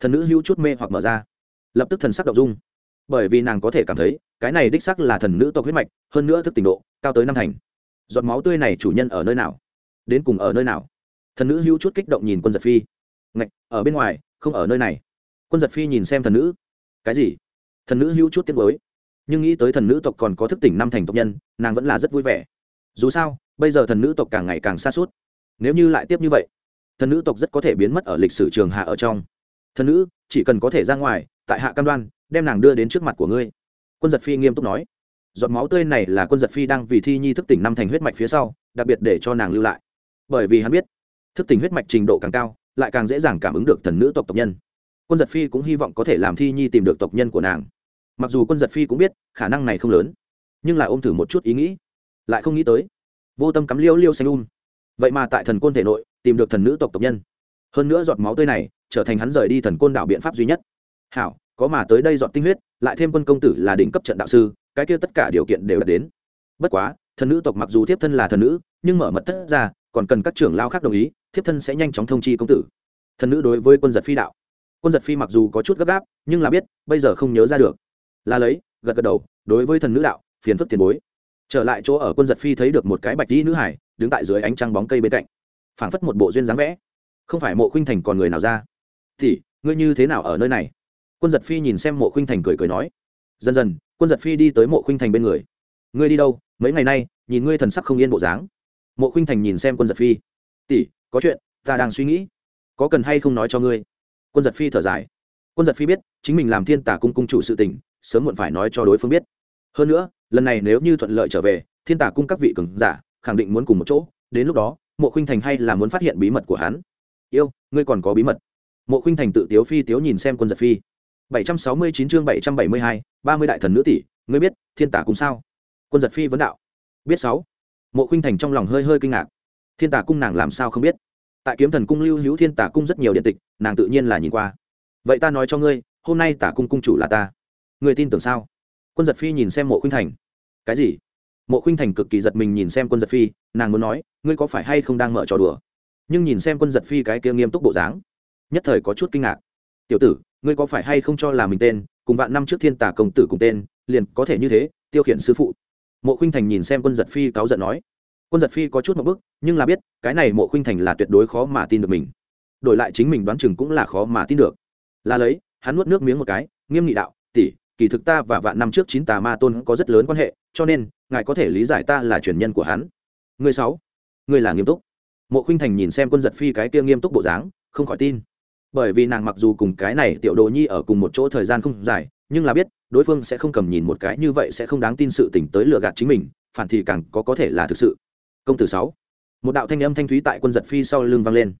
Thần nữ hữu chút mê hoặc mở ra. Lập tức thần sắc động dung. Bởi vì nàng có thể cảm thấy, cái này đích sắc là thần nữ tộc huyết mạch, hơn nữa thức tỉnh độ cao tới năm thành. Giọt máu tươi này chủ nhân ở nơi nào? Đến cùng ở nơi nào? Thần nữ hữu chút kích động nhìn quân giật phi. Ngạch, ở bên ngoài, không ở nơi này. Quân giật phi nhìn xem thần nữ. Cái gì? Thần nữ hữu chút tiếc mới nhưng nghĩ tới thần nữ tộc còn có thức tỉnh năm thành tộc nhân, nàng vẫn là rất vui vẻ. Dù sao, bây giờ thần nữ tộc càng ngày càng xa suốt nếu như lại tiếp như vậy, thần nữ tộc rất có thể biến mất ở lịch sử trường hạ ở trong. Thần nữ, chỉ cần có thể ra ngoài, tại hạ cam đoan, đem nàng đưa đến trước mặt của ngươi. Quân giật phi nghiêm túc nói. Giọt máu tươi này là quân giật phi đang vì thi nhi thức tỉnh năm thành huyết mạch phía sau, đặc biệt để cho nàng lưu lại. Bởi vì hắn biết, thức tỉnh huyết mạch trình độ càng cao, lại càng dễ dàng cảm ứng được thần nữ tộc tộc nhân. Quân giật phi cũng hy vọng có thể làm thi nhi tìm được tộc nhân của nàng. Mặc dù quân giật phi cũng biết, khả năng này không lớn, nhưng lại ôm thử một chút ý nghĩ. Lại không nghĩ tới, vô tâm cắm liêu liêu xanh um vậy mà tại thần côn thể nội, tìm được thần nữ tộc tộc nhân. Hơn nữa giọt máu tươi này, trở thành hắn rời đi thần côn đảo biện pháp duy nhất. Hảo, có mà tới đây dọn tinh huyết, lại thêm quân công tử là đỉnh cấp trận đạo sư, cái kia tất cả điều kiện đều đạt đến. Bất quá, thần nữ tộc mặc dù thiếp thân là thần nữ, nhưng mở mật thất ra, còn cần các trưởng lao khác đồng ý, thiếp thân sẽ nhanh chóng thông chi công tử. Thần nữ đối với quân giật phi đạo. Quân giật phi mặc dù có chút gấp gáp, nhưng là biết, bây giờ không nhớ ra được. Là lấy, gật gật đầu, đối với thần nữ đạo, phiền phức tiền bối. Trở lại chỗ ở quân giật phi thấy được một cái bạch dĩ nữ hải đứng tại dưới ánh trăng bóng cây bên cạnh, phảng phất một bộ duyên dáng vẽ. Không phải mộ khuynh thành còn người nào ra? Thì, ngươi như thế nào ở nơi này? Quân giật phi nhìn xem mộ khuynh thành cười cười nói. Dần dần, quân giật phi đi tới mộ khuynh thành bên người. Ngươi đi đâu? Mấy ngày nay, nhìn ngươi thần sắc không yên bộ dáng. Mộ khuynh thành nhìn xem quân giật phi. Tỷ, có chuyện, ta đang suy nghĩ. Có cần hay không nói cho ngươi? Quân giật phi thở dài. Quân giật phi biết, chính mình làm thiên tả cung cung chủ sự tình, sớm muộn phải nói cho đối phương biết. Hơn nữa, lần này nếu như thuận lợi trở về, thiên tả cung các vị cường giả khẳng định muốn cùng một chỗ đến lúc đó mộ khinh thành hay là muốn phát hiện bí mật của hắn yêu ngươi còn có bí mật mộ khinh thành tự tiếu phi tiếu nhìn xem quân giật phi 769 chương 772, 30 đại thần nữ tỷ, ngươi biết, thiên tả cung sao? Quân giật phi vấn đạo. Biết sáu. Mộ khinh Thành trong lòng hơi hơi kinh ngạc. Thiên tả cung nàng làm sao không biết? Tại Kiếm Thần cung lưu hữu thiên tả cung rất nhiều điện tịch, nàng tự nhiên là nhìn qua. Vậy ta nói cho ngươi, hôm nay tả cung cung chủ là ta. Ngươi tin tưởng sao? Quân giật phi nhìn xem Mộ khinh Thành. Cái gì? Mộ khinh Thành cực kỳ giật mình nhìn xem Quân giật phi, nàng muốn nói, ngươi có phải hay không đang mở trò đùa? Nhưng nhìn xem Quân giật phi cái kia nghiêm túc bộ dáng, nhất thời có chút kinh ngạc. Tiểu tử, ngươi có phải hay không cho là mình tên cùng vạn năm trước thiên tả công tử cùng tên liền có thể như thế tiêu khiển sư phụ mộ khinh thành nhìn xem quân giật phi cáu giận nói quân giật phi có chút một bức nhưng là biết cái này mộ khinh thành là tuyệt đối khó mà tin được mình đổi lại chính mình đoán chừng cũng là khó mà tin được là lấy hắn nuốt nước miếng một cái nghiêm nghị đạo tỷ kỳ thực ta và vạn năm trước chín tà ma tôn có rất lớn quan hệ, cho nên, ngài có thể lý giải ta là truyền nhân của hắn. Người sáu, người là nghiêm túc. Mộ khinh thành nhìn xem quân giật phi cái kia nghiêm túc bộ dáng, không khỏi tin. Bởi vì nàng mặc dù cùng cái này tiểu đồ nhi ở cùng một chỗ thời gian không dài, nhưng là biết, đối phương sẽ không cầm nhìn một cái như vậy sẽ không đáng tin sự tỉnh tới lừa gạt chính mình, phản thì càng có có thể là thực sự. Công tử sáu, một đạo thanh âm thanh thúy tại quân giật phi sau lưng vang lên.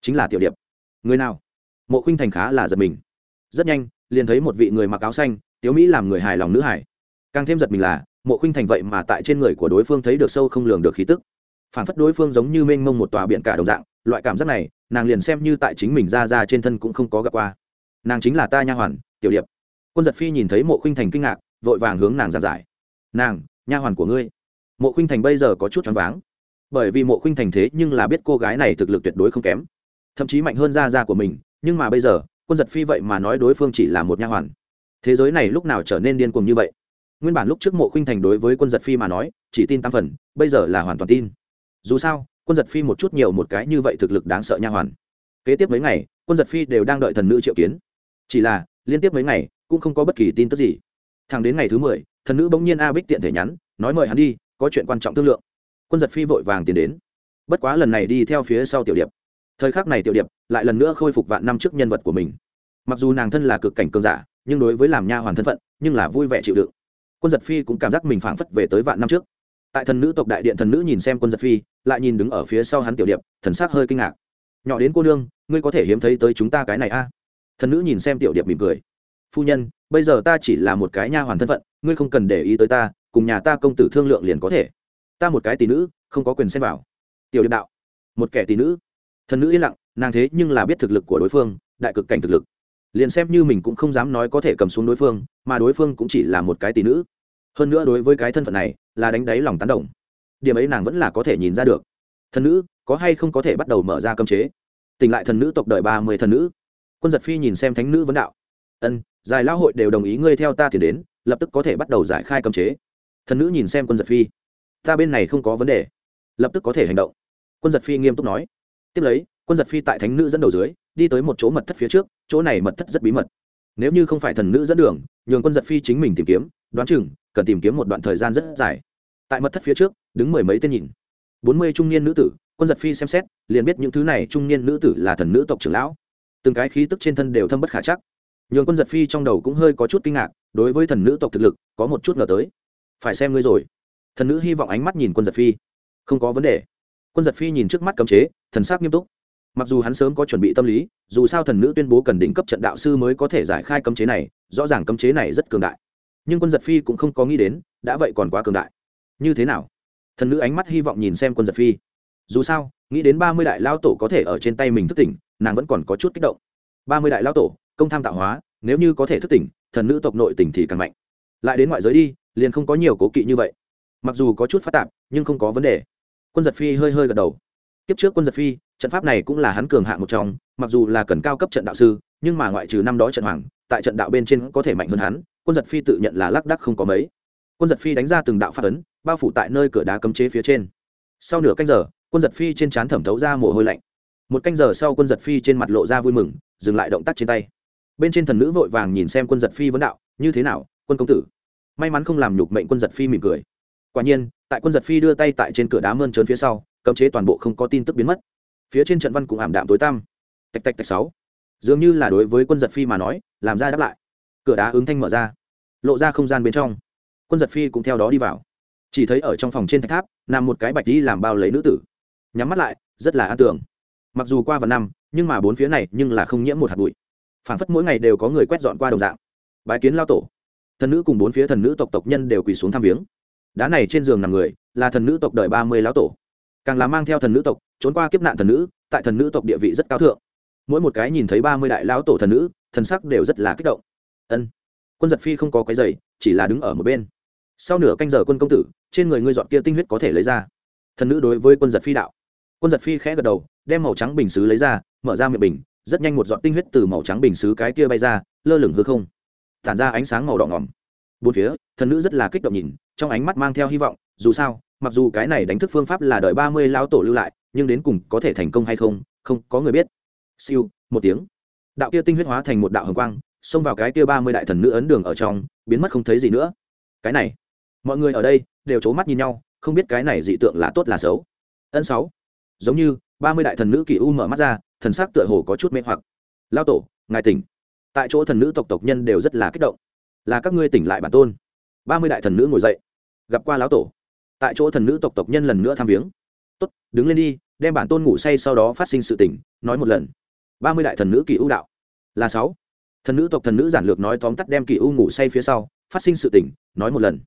Chính là tiểu điệp. Người nào? Mộ khinh thành khá là giật mình. Rất nhanh, liền thấy một vị người mặc áo xanh tiếu mỹ làm người hài lòng nữ hải càng thêm giật mình là, mộ khinh thành vậy mà tại trên người của đối phương thấy được sâu không lường được khí tức. Phản phất đối phương giống như mênh mông một tòa biển cả đồng dạng, loại cảm giác này, nàng liền xem như tại chính mình ra ra trên thân cũng không có gặp qua. Nàng chính là ta nha hoàn, tiểu điệp. Quân giật phi nhìn thấy mộ khinh thành kinh ngạc, vội vàng hướng nàng giàn giải. Nàng, nha hoàn của ngươi. Mộ khinh thành bây giờ có chút choáng váng. Bởi vì mộ khinh thành thế nhưng là biết cô gái này thực lực tuyệt đối không kém. Thậm chí mạnh hơn ra ra của mình, nhưng mà bây giờ, quân giật phi vậy mà nói đối phương chỉ là một nha hoàn thế giới này lúc nào trở nên điên cuồng như vậy? Nguyên bản lúc trước mộ khinh thành đối với quân giật phi mà nói, chỉ tin tam phần, bây giờ là hoàn toàn tin. Dù sao, quân giật phi một chút nhiều một cái như vậy thực lực đáng sợ nha hoàn. Kế tiếp mấy ngày, quân giật phi đều đang đợi thần nữ triệu kiến. Chỉ là, liên tiếp mấy ngày, cũng không có bất kỳ tin tức gì. Thẳng đến ngày thứ mười, thần nữ bỗng nhiên a bích tiện thể nhắn, nói mời hắn đi, có chuyện quan trọng thương lượng. Quân giật phi vội vàng tiến đến. Bất quá lần này đi theo phía sau tiểu điệp. Thời khắc này tiểu điệp lại lần nữa khôi phục vạn năm trước nhân vật của mình. Mặc dù nàng thân là cực cảnh cường giả nhưng đối với làm nha hoàn thân phận, nhưng là vui vẻ chịu đựng. Quân giật phi cũng cảm giác mình phảng phất về tới vạn năm trước. Tại thần nữ tộc đại điện thần nữ nhìn xem quân giật phi, lại nhìn đứng ở phía sau hắn tiểu điệp, thần sắc hơi kinh ngạc. Nhỏ đến cô nương, ngươi có thể hiếm thấy tới chúng ta cái này a? Thần nữ nhìn xem tiểu điệp mỉm cười. Phu nhân, bây giờ ta chỉ là một cái nha hoàn thân phận, ngươi không cần để ý tới ta, cùng nhà ta công tử thương lượng liền có thể. Ta một cái tỷ nữ, không có quyền xem vào. Tiểu điệp đạo. Một kẻ tỷ nữ. Thần nữ yên lặng, nàng thế nhưng là biết thực lực của đối phương, đại cực cảnh thực lực liền xem như mình cũng không dám nói có thể cầm xuống đối phương, mà đối phương cũng chỉ là một cái tỷ nữ. Hơn nữa đối với cái thân phận này, là đánh đáy lòng tán đồng. Điểm ấy nàng vẫn là có thể nhìn ra được. Thần nữ, có hay không có thể bắt đầu mở ra cơm chế? Tỉnh lại thần nữ tộc đời ba mươi thần nữ. Quân giật phi nhìn xem thánh nữ vấn đạo. Ân giải lão hội đều đồng ý ngươi theo ta thì đến, lập tức có thể bắt đầu giải khai cơm chế. Thần nữ nhìn xem quân giật phi. Ta bên này không có vấn đề. Lập tức có thể hành động. Quân giật phi nghiêm túc nói. Tiếp lấy, quân giật phi tại thánh nữ dẫn đầu dưới đi tới một chỗ mật thất phía trước, chỗ này mật thất rất bí mật. Nếu như không phải thần nữ dẫn đường, nhường quân giật phi chính mình tìm kiếm, đoán chừng, cần tìm kiếm một đoạn thời gian rất dài. Tại mật thất phía trước, đứng mười mấy tên nhìn. Bốn mươi trung niên nữ tử, quân giật phi xem xét, liền biết những thứ này trung niên nữ tử là thần nữ tộc trưởng lão. Từng cái khí tức trên thân đều thâm bất khả chắc. Nhường quân giật phi trong đầu cũng hơi có chút kinh ngạc, đối với thần nữ tộc thực lực, có một chút ngờ tới. Phải xem ngươi rồi. Thần nữ hy vọng ánh mắt nhìn quân giật phi. Không có vấn đề. Quân giật phi nhìn trước mắt cấm chế, thần sắc nghiêm túc mặc dù hắn sớm có chuẩn bị tâm lý, dù sao thần nữ tuyên bố cần đỉnh cấp trận đạo sư mới có thể giải khai cấm chế này, rõ ràng cấm chế này rất cường đại. Nhưng quân giật phi cũng không có nghĩ đến, đã vậy còn quá cường đại. Như thế nào? Thần nữ ánh mắt hy vọng nhìn xem quân giật phi. Dù sao, nghĩ đến ba mươi đại lao tổ có thể ở trên tay mình thức tỉnh, nàng vẫn còn có chút kích động. Ba mươi đại lao tổ, công tham tạo hóa, nếu như có thể thức tỉnh, thần nữ tộc nội tỉnh thì càng mạnh. Lại đến ngoại giới đi, liền không có nhiều cố kỵ như vậy. Mặc dù có chút phát tạp, nhưng không có vấn đề. Quân giật phi hơi hơi gật đầu. Kiếp trước quân giật phi trận pháp này cũng là hắn cường hạng một trong, mặc dù là cần cao cấp trận đạo sư, nhưng mà ngoại trừ năm đó trận hoàng, tại trận đạo bên trên có thể mạnh hơn hắn, quân giật phi tự nhận là lác đắc không có mấy. Quân giật phi đánh ra từng đạo phát ấn, bao phủ tại nơi cửa đá cấm chế phía trên. Sau nửa canh giờ, quân giật phi trên trán thẩm thấu ra mồ hôi lạnh. Một canh giờ sau quân giật phi trên mặt lộ ra vui mừng, dừng lại động tác trên tay. Bên trên thần nữ vội vàng nhìn xem quân giật phi vấn đạo, như thế nào, quân công tử? May mắn không làm nhục mệnh quân giật phi mỉm cười. Quả nhiên, tại quân giật phi đưa tay tại trên cửa đá mơn trớn phía sau, cấm chế toàn bộ không có tin tức biến mất phía trên trận văn cũng ảm đạm tối tăm. Tạch tạch tạch sáu. Dường như là đối với quân giật phi mà nói, làm ra đáp lại. Cửa đá ứng thanh mở ra, lộ ra không gian bên trong. Quân giật phi cũng theo đó đi vào. Chỉ thấy ở trong phòng trên thạch tháp, nằm một cái bạch đi làm bao lấy nữ tử. Nhắm mắt lại, rất là an tưởng. Mặc dù qua vào năm, nhưng mà bốn phía này nhưng là không nhiễm một hạt bụi. Phản phất mỗi ngày đều có người quét dọn qua đồng dạng. Bái kiến lao tổ. Thần nữ cùng bốn phía thần nữ tộc tộc nhân đều quỳ xuống thăm viếng. Đá này trên giường nằm người, là thần nữ tộc đời ba mươi lão tổ. Càng là mang theo thần nữ tộc trốn qua kiếp nạn thần nữ, tại thần nữ tộc địa vị rất cao thượng. Mỗi một cái nhìn thấy ba mươi đại lão tổ thần nữ, thần sắc đều rất là kích động. Ân, quân giật phi không có cái giày chỉ là đứng ở một bên. Sau nửa canh giờ quân công tử, trên người ngươi dọn kia tinh huyết có thể lấy ra. Thần nữ đối với quân giật phi đạo. Quân giật phi khẽ gật đầu, đem màu trắng bình xứ lấy ra, mở ra miệng bình, rất nhanh một dọn tinh huyết từ màu trắng bình xứ cái kia bay ra, lơ lửng hư không. Tản ra ánh sáng màu đỏ ngỏm. Bốn phía, thần nữ rất là kích động nhìn, trong ánh mắt mang theo hy vọng, dù sao, mặc dù cái này đánh thức phương pháp là đợi ba mươi lao tổ lưu lại nhưng đến cùng có thể thành công hay không không có người biết. Siêu, một tiếng. Đạo kia tinh huyết hóa thành một đạo hồng quang, xông vào cái kia ba mươi đại thần nữ ấn đường ở trong, biến mất không thấy gì nữa. Cái này, mọi người ở đây đều c h ố mắt nhìn nhau, không biết cái này dị tượng là tốt là xấu. Ân sáu, giống như ba mươi đại thần nữ kỳ u mở mắt ra, thần sắc tựa hồ có chút mê hoặc. Lao tổ, ngài tỉnh. Tại chỗ thần nữ tộc tộc nhân đều rất là kích động. Là các ngươi tỉnh lại bản tôn. Ba mươi đại thần nữ ngồi dậy. Gặp qua lão tổ. Tại chỗ thần nữ tộc tộc nhân lần nữa tham viếng tốt, đứng lên đi, đem bản tôn ngủ say sau đó phát sinh sự tỉnh nói một lần. Ba mươi đại thần nữ kỳ ưu đạo. Là sáu. Thần nữ tộc thần nữ giản lược nói tóm tắt đem kỳ u ngủ say phía sau, phát sinh sự tỉnh nói một lần.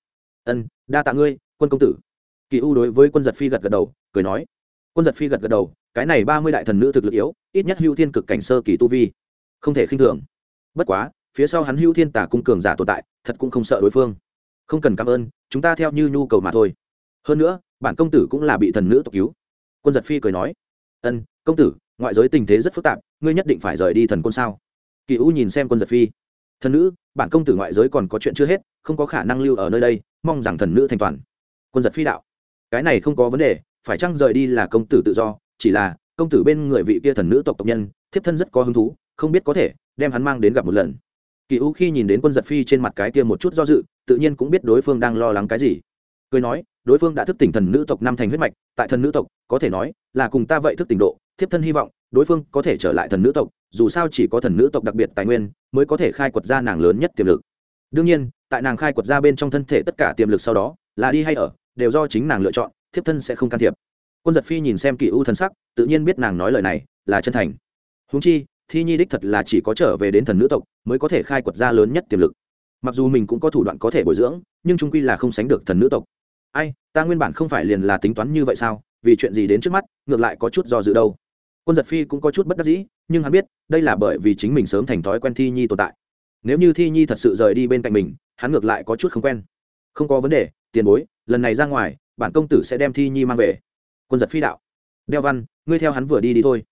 Ân, đa tạ ngươi, quân công tử. Kỳ u đối với quân giật phi gật gật đầu, cười nói. Quân giật phi gật gật đầu, cái này ba mươi đại thần nữ thực lực yếu, ít nhất hưu thiên cực cảnh sơ kỳ tu vi. Không thể khinh thường. Bất quá, phía sau hắn hưu thiên tả cung cường giả tồn tại, thật cũng không sợ đối phương. Không cần cảm ơn, chúng ta theo như nhu cầu mà thôi hơn nữa, bản công tử cũng là bị thần nữ tộc cứu. Quân giật phi cười nói, ân, công tử, ngoại giới tình thế rất phức tạp, ngươi nhất định phải rời đi thần quân sao? Kỳ u nhìn xem quân giật phi, thần nữ, bản công tử ngoại giới còn có chuyện chưa hết, không có khả năng lưu ở nơi đây, mong rằng thần nữ thành toàn. Quân giật phi đạo, cái này không có vấn đề, phải chăng rời đi là công tử tự do, chỉ là công tử bên người vị kia thần nữ tộc tộc nhân, thiếp thân rất có hứng thú, không biết có thể đem hắn mang đến gặp một lần. Kỳ u khi nhìn đến quân giật phi trên mặt cái kia một chút do dự, tự nhiên cũng biết đối phương đang lo lắng cái gì. Cười nói đối phương đã thức tỉnh thần nữ tộc năm thành huyết mạch, tại thần nữ tộc, có thể nói là cùng ta vậy thức tỉnh độ, thiếp thân hy vọng, đối phương có thể trở lại thần nữ tộc, dù sao chỉ có thần nữ tộc đặc biệt tài nguyên mới có thể khai quật ra nàng lớn nhất tiềm lực. Đương nhiên, tại nàng khai quật ra bên trong thân thể tất cả tiềm lực sau đó, là đi hay ở, đều do chính nàng lựa chọn, thiếp thân sẽ không can thiệp. Quân giật phi nhìn xem kỷ u thân sắc, tự nhiên biết nàng nói lời này là chân thành. Húng chi, thi nhi đích thật là chỉ có trở về đến thần nữ tộc mới có thể khai quật ra lớn nhất tiềm lực. Mặc dù mình cũng có thủ đoạn có thể bồi dưỡng, nhưng trung quy là không sánh được thần nữ tộc ai, ta nguyên bản không phải liền là tính toán như vậy sao? Vì chuyện gì đến trước mắt, ngược lại có chút do dự đâu. Quân giật phi cũng có chút bất đắc dĩ, nhưng hắn biết, đây là bởi vì chính mình sớm thành thói quen thi nhi tồn tại. Nếu như thi nhi thật sự rời đi bên cạnh mình, hắn ngược lại có chút không quen. Không có vấn đề, tiền bối, lần này ra ngoài, bản công tử sẽ đem thi nhi mang về. Quân giật phi đạo. Đeo văn, ngươi theo hắn vừa đi đi thôi.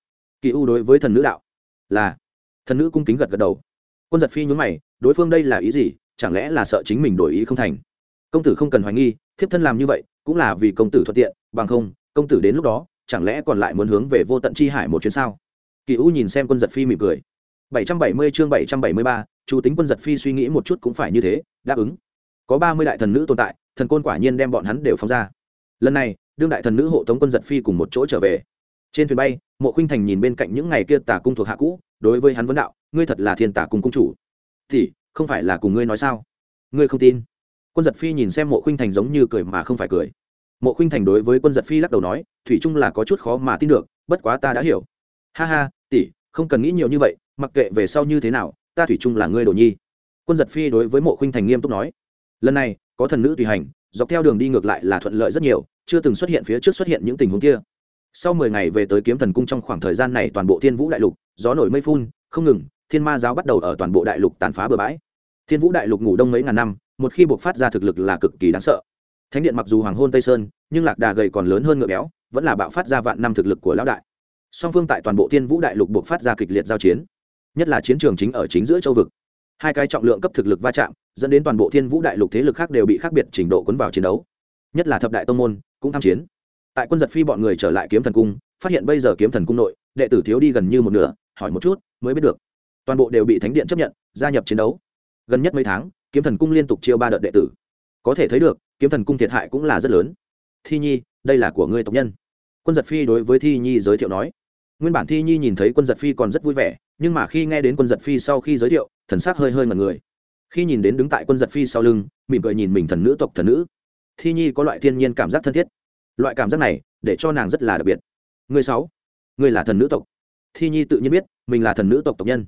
Kỳ u đối với thần nữ đạo. Là. Thần nữ cung kính gật gật đầu. Quân giật phi nhún mày, đối phương đây là ý gì? Chẳng lẽ là sợ chính mình đổi ý không thành? Công tử không cần hoài nghi thiếp thân làm như vậy cũng là vì công tử thuận tiện bằng không công tử đến lúc đó chẳng lẽ còn lại muốn hướng về vô tận chi hải một chuyến sao? Kỳ u nhìn xem quân giật phi mỉm cười. 770 chương 773, chủ tính quân giật phi suy nghĩ một chút cũng phải như thế đáp ứng. Có ba mươi đại thần nữ tồn tại thần côn quả nhiên đem bọn hắn đều phóng ra. Lần này đương đại thần nữ hộ tống quân giật phi cùng một chỗ trở về. Trên thuyền bay mộ khuynh thành nhìn bên cạnh những ngày kia tả cung thuộc hạ cũ đối với hắn vấn đạo ngươi thật là thiên tả cung cung chủ. Thì không phải là cùng ngươi nói sao? Ngươi không tin quân giật phi nhìn xem mộ khuynh thành giống như cười mà không phải cười. Mộ khuynh thành đối với quân giật phi lắc đầu nói, thủy trung là có chút khó mà tin được, bất quá ta đã hiểu. Ha ha, tỷ, không cần nghĩ nhiều như vậy, mặc kệ về sau như thế nào, ta thủy trung là ngươi đồ nhi. Quân giật phi đối với mộ khuynh thành nghiêm túc nói, lần này, có thần nữ tùy hành, dọc theo đường đi ngược lại là thuận lợi rất nhiều, chưa từng xuất hiện phía trước xuất hiện những tình huống kia. Sau mười ngày về tới kiếm thần cung trong khoảng thời gian này toàn bộ thiên vũ đại lục, gió nổi mây phun, không ngừng, thiên ma giáo bắt đầu ở toàn bộ đại lục tàn phá bừa bãi. Thiên vũ đại lục ngủ đông mấy ngàn năm một khi buộc phát ra thực lực là cực kỳ đáng sợ. Thánh điện mặc dù hoàng hôn tây sơn, nhưng lạc đà gầy còn lớn hơn ngựa béo, vẫn là bạo phát ra vạn năm thực lực của lão đại. Song phương tại toàn bộ thiên vũ đại lục buộc phát ra kịch liệt giao chiến, nhất là chiến trường chính ở chính giữa châu vực. Hai cái trọng lượng cấp thực lực va chạm, dẫn đến toàn bộ thiên vũ đại lục thế lực khác đều bị khác biệt trình độ cuốn vào chiến đấu. Nhất là thập đại tông môn cũng tham chiến. Tại quân giật phi bọn người trở lại kiếm thần cung, phát hiện bây giờ kiếm thần cung nội, đệ tử thiếu đi gần như một nửa, hỏi một chút mới biết được. Toàn bộ đều bị thánh điện chấp nhận, gia nhập chiến đấu. Gần nhất mấy tháng kiếm thần cung liên tục chiêu ba đợt đệ tử. Có thể thấy được, kiếm thần cung thiệt hại cũng là rất lớn. Thi nhi, đây là của ngươi tộc nhân. Quân giật phi đối với thi nhi giới thiệu nói. Nguyên bản thi nhi nhìn thấy quân giật phi còn rất vui vẻ, nhưng mà khi nghe đến quân giật phi sau khi giới thiệu, thần s ắ c hơi hơi ngần người. Khi nhìn đến đứng tại quân giật phi sau lưng, mỉm cười nhìn mình thần nữ tộc thần nữ. Thi nhi có loại thiên nhiên cảm giác thân thiết. Loại cảm giác này, để cho nàng rất là đặc biệt. Người sáu, người là thần nữ tộc. Thi nhi tự nhiên biết, mình là thần nữ tộc tộc nhân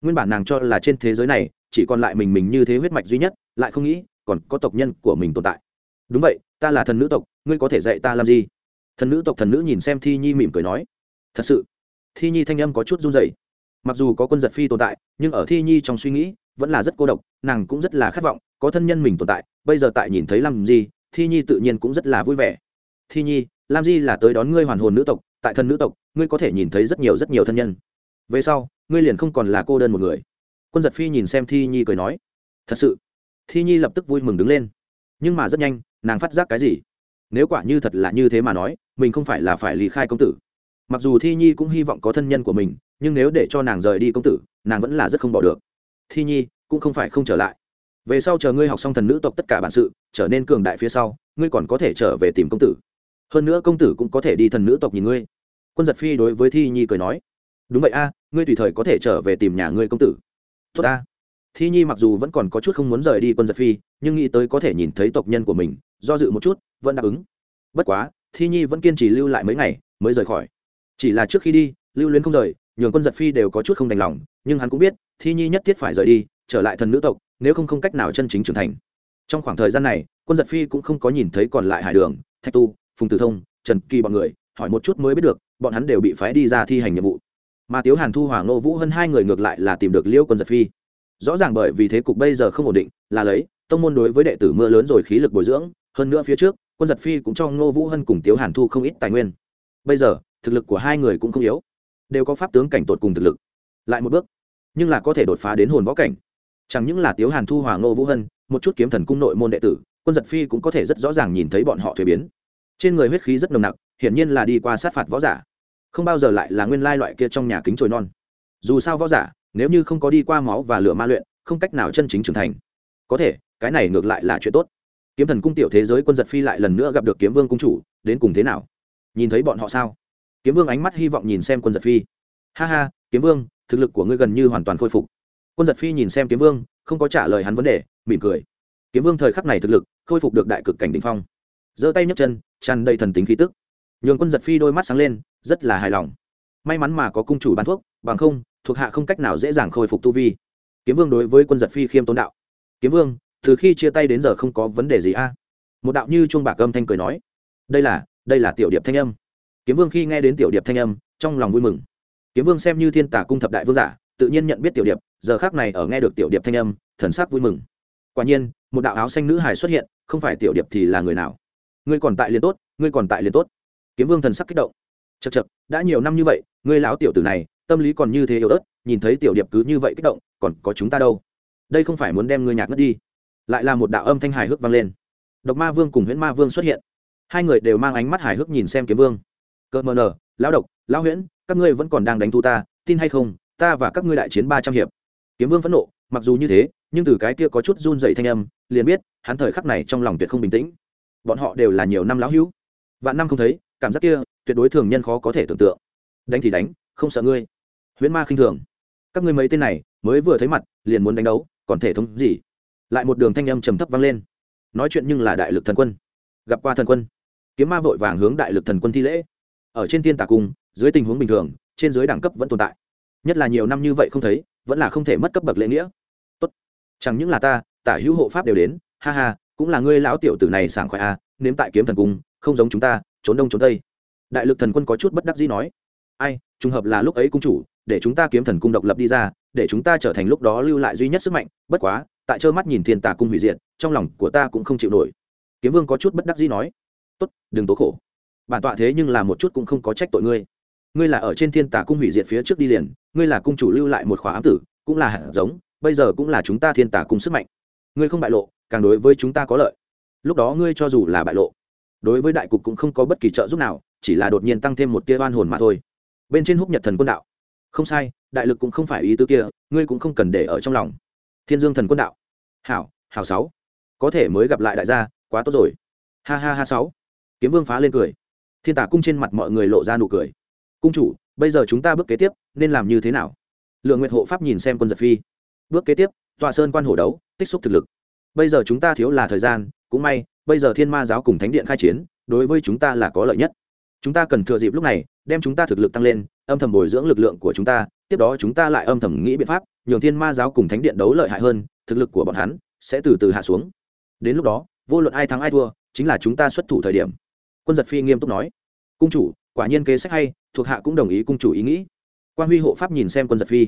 nguyên bản nàng cho là trên thế giới này, chỉ còn lại mình mình như thế huyết mạch duy nhất, lại không nghĩ, còn có tộc nhân của mình tồn tại. Đúng vậy, ta là thần nữ tộc, ngươi có thể dạy ta làm gì? Thần nữ tộc thần nữ nhìn xem thi nhi mỉm cười nói. Thật sự, thi nhi thanh âm có chút run dày mặc dù có quân giật phi tồn tại, nhưng ở thi nhi trong suy nghĩ, vẫn là rất cô độc, nàng cũng rất là khát vọng, có thân nhân mình tồn tại, bây giờ tại nhìn thấy làm gì, thi nhi tự nhiên cũng rất là vui vẻ. Thi nhi, làm di là tới đón ngươi hoàn hồn nữ tộc, tại thần nữ tộc, ngươi có thể nhìn thấy rất nhiều rất nhiều thân nhân về sau, ngươi liền không còn là cô đơn một người. Quân giật phi nhìn xem thi nhi cười nói, thật sự? Thi nhi lập tức vui mừng đứng lên. Nhưng mà rất nhanh, nàng phát giác cái gì? Nếu quả như thật là như thế mà nói, mình không phải là phải lý khai công tử. Mặc dù thi nhi cũng hy vọng có thân nhân của mình, nhưng nếu để cho nàng rời đi công tử, nàng vẫn là rất không bỏ được. Thi nhi, cũng không phải không trở lại. Về sau chờ ngươi học xong thần nữ tộc tất cả bản sự, trở nên cường đại phía sau, ngươi còn có thể trở về tìm công tử. Hơn nữa công tử cũng có thể đi thần nữ tộc nhìn ngươi. Quân giật phi đối với thi nhi cười nói đúng vậy a, ngươi tùy thời có thể trở về tìm nhà ngươi công tử. Tốt a thi nhi mặc dù vẫn còn có chút không muốn rời đi quân giật phi, nhưng nghĩ tới có thể nhìn thấy tộc nhân của mình, do dự một chút, vẫn đáp ứng. Bất quá, thi nhi vẫn kiên trì lưu lại mấy ngày, mới rời khỏi. Chỉ là trước khi đi, lưu luyến không rời, nhường quân giật phi đều có chút không đành lòng, nhưng hắn cũng biết, thi nhi nhất thiết phải rời đi, trở lại thần nữ tộc, nếu không không cách nào chân chính trưởng thành. Trong khoảng thời gian này, quân giật phi cũng không có nhìn thấy còn lại hải đường, thạch tu, phùng tử thông, trần kỳ bọn người, hỏi một chút mới biết được, bọn hắn đều bị phái đi ra thi hành nhiệm vụ mà tiếu hàn thu hoàng nô vũ hơn hai người ngược lại là tìm được liêu quân giật phi. Rõ ràng bởi vì thế cục bây giờ không ổn định, là lấy, tông môn đối với đệ tử mưa lớn rồi khí lực bồi dưỡng, hơn nữa phía trước, quân giật phi cũng cho ngô vũ hân cùng tiếu hàn thu không ít tài nguyên. Bây giờ, thực lực của hai người cũng không yếu, đều có pháp tướng cảnh tột cùng thực lực. Lại một bước, nhưng là có thể đột phá đến hồn võ cảnh. Chẳng những là tiếu hàn thu hòa ngô vũ hân, một chút kiếm thần cung nội môn đệ tử, quân giật phi cũng có thể rất rõ ràng nhìn thấy bọn họ thuế biến. Trên người huyết khí rất nồng nặc, hiển nhiên là đi qua sát phạt võ giả không bao giờ lại là nguyên lai loại kia trong nhà kính trồi non. Dù sao võ giả, nếu như không có đi qua máu và lửa ma luyện, không cách nào chân chính trưởng thành. Có thể, cái này ngược lại là chuyện tốt. Kiếm thần cung tiểu thế giới quân giật phi lại lần nữa gặp được kiếm vương cung chủ, đến cùng thế nào? Nhìn thấy bọn họ sao? Kiếm vương ánh mắt hy vọng nhìn xem quân giật phi. Ha ha, kiếm vương, thực lực của ngươi gần như hoàn toàn khôi phục. Quân giật phi nhìn xem kiếm vương, không có trả lời hắn vấn đề, mỉm cười. Kiếm vương thời khắc này thực lực, khôi phục được đại cực cảnh đ ỉ n h phong. Giơ tay nhấc chân, tràn đầy thần tính khí tức nhường quân giật phi đôi mắt sáng lên, rất là hài lòng. May mắn mà có cung chủ bán thuốc, bằng không, thuộc hạ không cách nào dễ dàng khôi phục tu vi. Kiếm vương đối với quân giật phi khiêm tốn đạo. Kiếm vương, từ khi chia tay đến giờ không có vấn đề gì a? Một đạo như chuông bạc âm thanh cười nói. Đây là đây là tiểu điệp thanh âm. Kiếm vương khi nghe đến tiểu điệp thanh âm, trong lòng vui mừng. Kiếm vương xem như thiên tả cung thập đại vương giả, tự nhiên nhận biết tiểu điệp, giờ khác này ở nghe được tiểu điệp thanh âm, thần sắc vui mừng. Quả nhiên, một đạo áo xanh nữ hài xuất hiện, không phải tiểu điệp thì là người nào. Ngươi còn tại liền tốt, ngươi còn tại liền tốt kiếm vương thần sắc kích động. Chật chật đã nhiều năm như vậy, ngươi lão tiểu tử này, tâm lý còn như thế yếu ớt, nhìn thấy tiểu điệp cứ như vậy kích động, còn có chúng ta đâu? Đây không phải muốn đem ngươi nhạc ngất đi. Lại là một đạo âm thanh hài hước vang lên. Độc ma vương cùng huyễn ma vương xuất hiện. Hai người đều mang ánh mắt hài hước nhìn xem kiếm vương. Cợt mờ nở lão độc, lão huyễn, các ngươi vẫn còn đang đánh thu ta, tin hay không, ta và các ngươi đại chiến ba trăm hiệp. Kiếm vương phẫn nộ, mặc dù như thế, nhưng từ cái kia có chút run dày thanh âm, liền biết, hắn thời khắc này trong lòng tuyệt không bình tĩnh. Bọn họ đều là nhiều năm lão hữu. Vạn năm không thấy cảm giác kia tuyệt đối thường nhân khó có thể tưởng tượng. Đánh thì đánh không sợ ngươi. Huyễn ma khinh thường. Các ngươi mấy tên này mới vừa thấy mặt liền muốn đánh đấu còn thể thống gì? Lại một đường thanh âm trầm thấp vang lên. Nói chuyện nhưng là đại lực thần quân. Gặp qua thần quân. Kiếm ma vội vàng hướng đại lực thần quân thi lễ. Ở trên thiên tà cung dưới tình huống bình thường trên dưới đẳng cấp vẫn tồn tại. Nhất là nhiều năm như vậy không thấy vẫn là không thể mất cấp bậc lễ nghĩa. Tốt. Chẳng những là ta tả hữu hộ pháp đều đến. Ha ha cũng là ngươi lão tiểu tử này sảng khoái a à, nếm tại kiếm thần cung không giống chúng ta trốn đông trốn tây. Đại lực thần quân có chút bất đắc dĩ nói, ai, trùng hợp là lúc ấy cung chủ, để chúng ta kiếm thần cung độc lập đi ra, để chúng ta trở thành lúc đó lưu lại duy nhất sức mạnh, bất quá, tại trơ mắt nhìn thiên tà cung hủy diệt, trong lòng của ta cũng không chịu nổi. Kiếm vương có chút bất đắc dĩ nói, tốt, đừng tố khổ. Bản tọa thế nhưng là một chút cũng không có trách tội ngươi. Ngươi là ở trên thiên tà cung hủy diệt phía trước đi liền, ngươi là cung chủ lưu lại một khóa ám tử, cũng là hạt giống, bây giờ cũng là chúng ta thiên tà cung sức mạnh. Ngươi không bại lộ, càng đối với chúng ta có lợi. Lúc đó ngươi cho dù là bại lộ đối với đại cục cũng không có bất kỳ trợ giúp nào, chỉ là đột nhiên tăng thêm một tia oan hồn mà thôi. Bên trên húc nhật thần quân đạo. Không sai, đại lực cũng không phải ý tứ kia, ngươi cũng không cần để ở trong lòng. Thiên dương thần quân đạo. Hảo hảo sáu. Có thể mới gặp lại đại gia, quá tốt rồi. Ha ha ha sáu. Kiếm vương phá lên cười. Thiên tả cung trên mặt mọi người lộ ra nụ cười. Cung chủ, bây giờ chúng ta bước kế tiếp, nên làm như thế nào? Lượng nguyệt hộ pháp nhìn xem quân giật phi. Bước kế tiếp, tọa sơn quan hổ đấu, tích xúc thực lực. Bây giờ chúng ta thiếu là thời gian, cũng may bây giờ thiên ma giáo cùng thánh điện khai chiến, đối với chúng ta là có lợi nhất. Chúng ta cần thừa dịp lúc này, đem chúng ta thực lực tăng lên, âm thầm bồi dưỡng lực lượng của chúng ta, tiếp đó chúng ta lại âm thầm nghĩ biện pháp, nhường thiên ma giáo cùng thánh điện đấu lợi hại hơn, thực lực của bọn hắn sẽ từ từ hạ xuống. Đến lúc đó, vô luận ai thắng ai thua, chính là chúng ta xuất thủ thời điểm. Quân giật phi nghiêm túc nói. Cung chủ, quả nhiên kế sách hay, thuộc hạ cũng đồng ý cung chủ ý nghĩ. Quan huy hộ pháp nhìn xem quân giật phi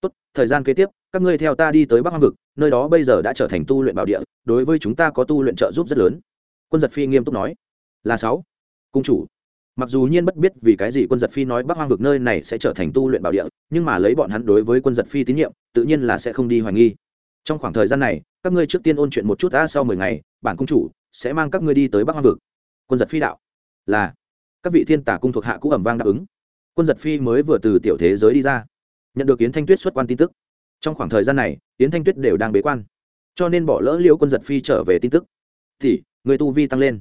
tốt, thời gian kế tiếp, các ngươi theo ta đi tới bắc hoang vực, nơi đó bây giờ đã trở thành tu luyện bảo địa, đối với chúng ta có tu luyện trợ giúp rất lớn. Quân giật phi nghiêm túc nói. Là sáu. Cung chủ, mặc dù nhiên bất biết vì cái gì quân giật phi nói bắc hoang vực nơi này sẽ trở thành tu luyện bảo địa, nhưng mà lấy bọn hắn đối với quân giật phi tín nhiệm, tự nhiên là sẽ không đi hoài nghi. Trong khoảng thời gian này, các ngươi trước tiên ôn chuyện một chút đã sau mười ngày, bản cung chủ sẽ mang các ngươi đi tới bắc hoang vực. Quân giật phi đạo. Là. Các vị thiên tả cung thuộc hạ cũng ẩm vang đáp ứng. Quân giật phi mới vừa từ tiểu thế giới đi ra nhận được yến thanh tuyết xuất quan tin tức trong khoảng thời gian này yến thanh tuyết đều đang bế quan cho nên bỏ lỡ liễu quân giật phi trở về tin tức thì người tu vi tăng lên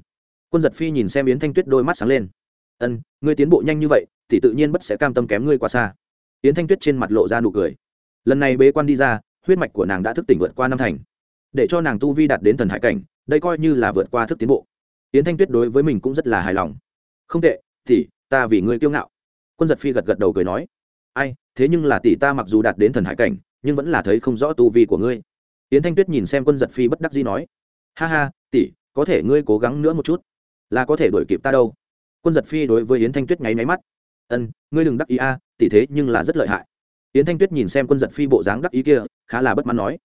quân giật phi nhìn xem yến thanh tuyết đôi mắt sáng lên ân ngươi tiến bộ nhanh như vậy thì tự nhiên bất sẽ cam tâm kém ngươi quá xa yến thanh tuyết trên mặt lộ ra nụ cười lần này bế quan đi ra huyết mạch của nàng đã thức tỉnh vượt qua năm thành để cho nàng tu vi đạt đến thần hải cảnh đây coi như là vượt qua thức tiến bộ yến thanh tuyết đối với mình cũng rất là hài lòng không tệ thì ta vì ngươi kiêu ngạo quân giật phi gật gật đầu cười nói ai thế nhưng là tỷ ta mặc dù đạt đến thần hải cảnh nhưng vẫn là thấy không rõ tu vi của ngươi yến thanh tuyết nhìn xem quân giật phi bất đắc dĩ nói ha ha tỷ có thể ngươi cố gắng nữa một chút là có thể đuổi kịp ta đâu quân giật phi đối với yến thanh tuyết nháy máy mắt ân ngươi đừng đắc ý a tỷ thế nhưng là rất lợi hại yến thanh tuyết nhìn xem quân giật phi bộ dáng đắc ý kia khá là bất mãn nói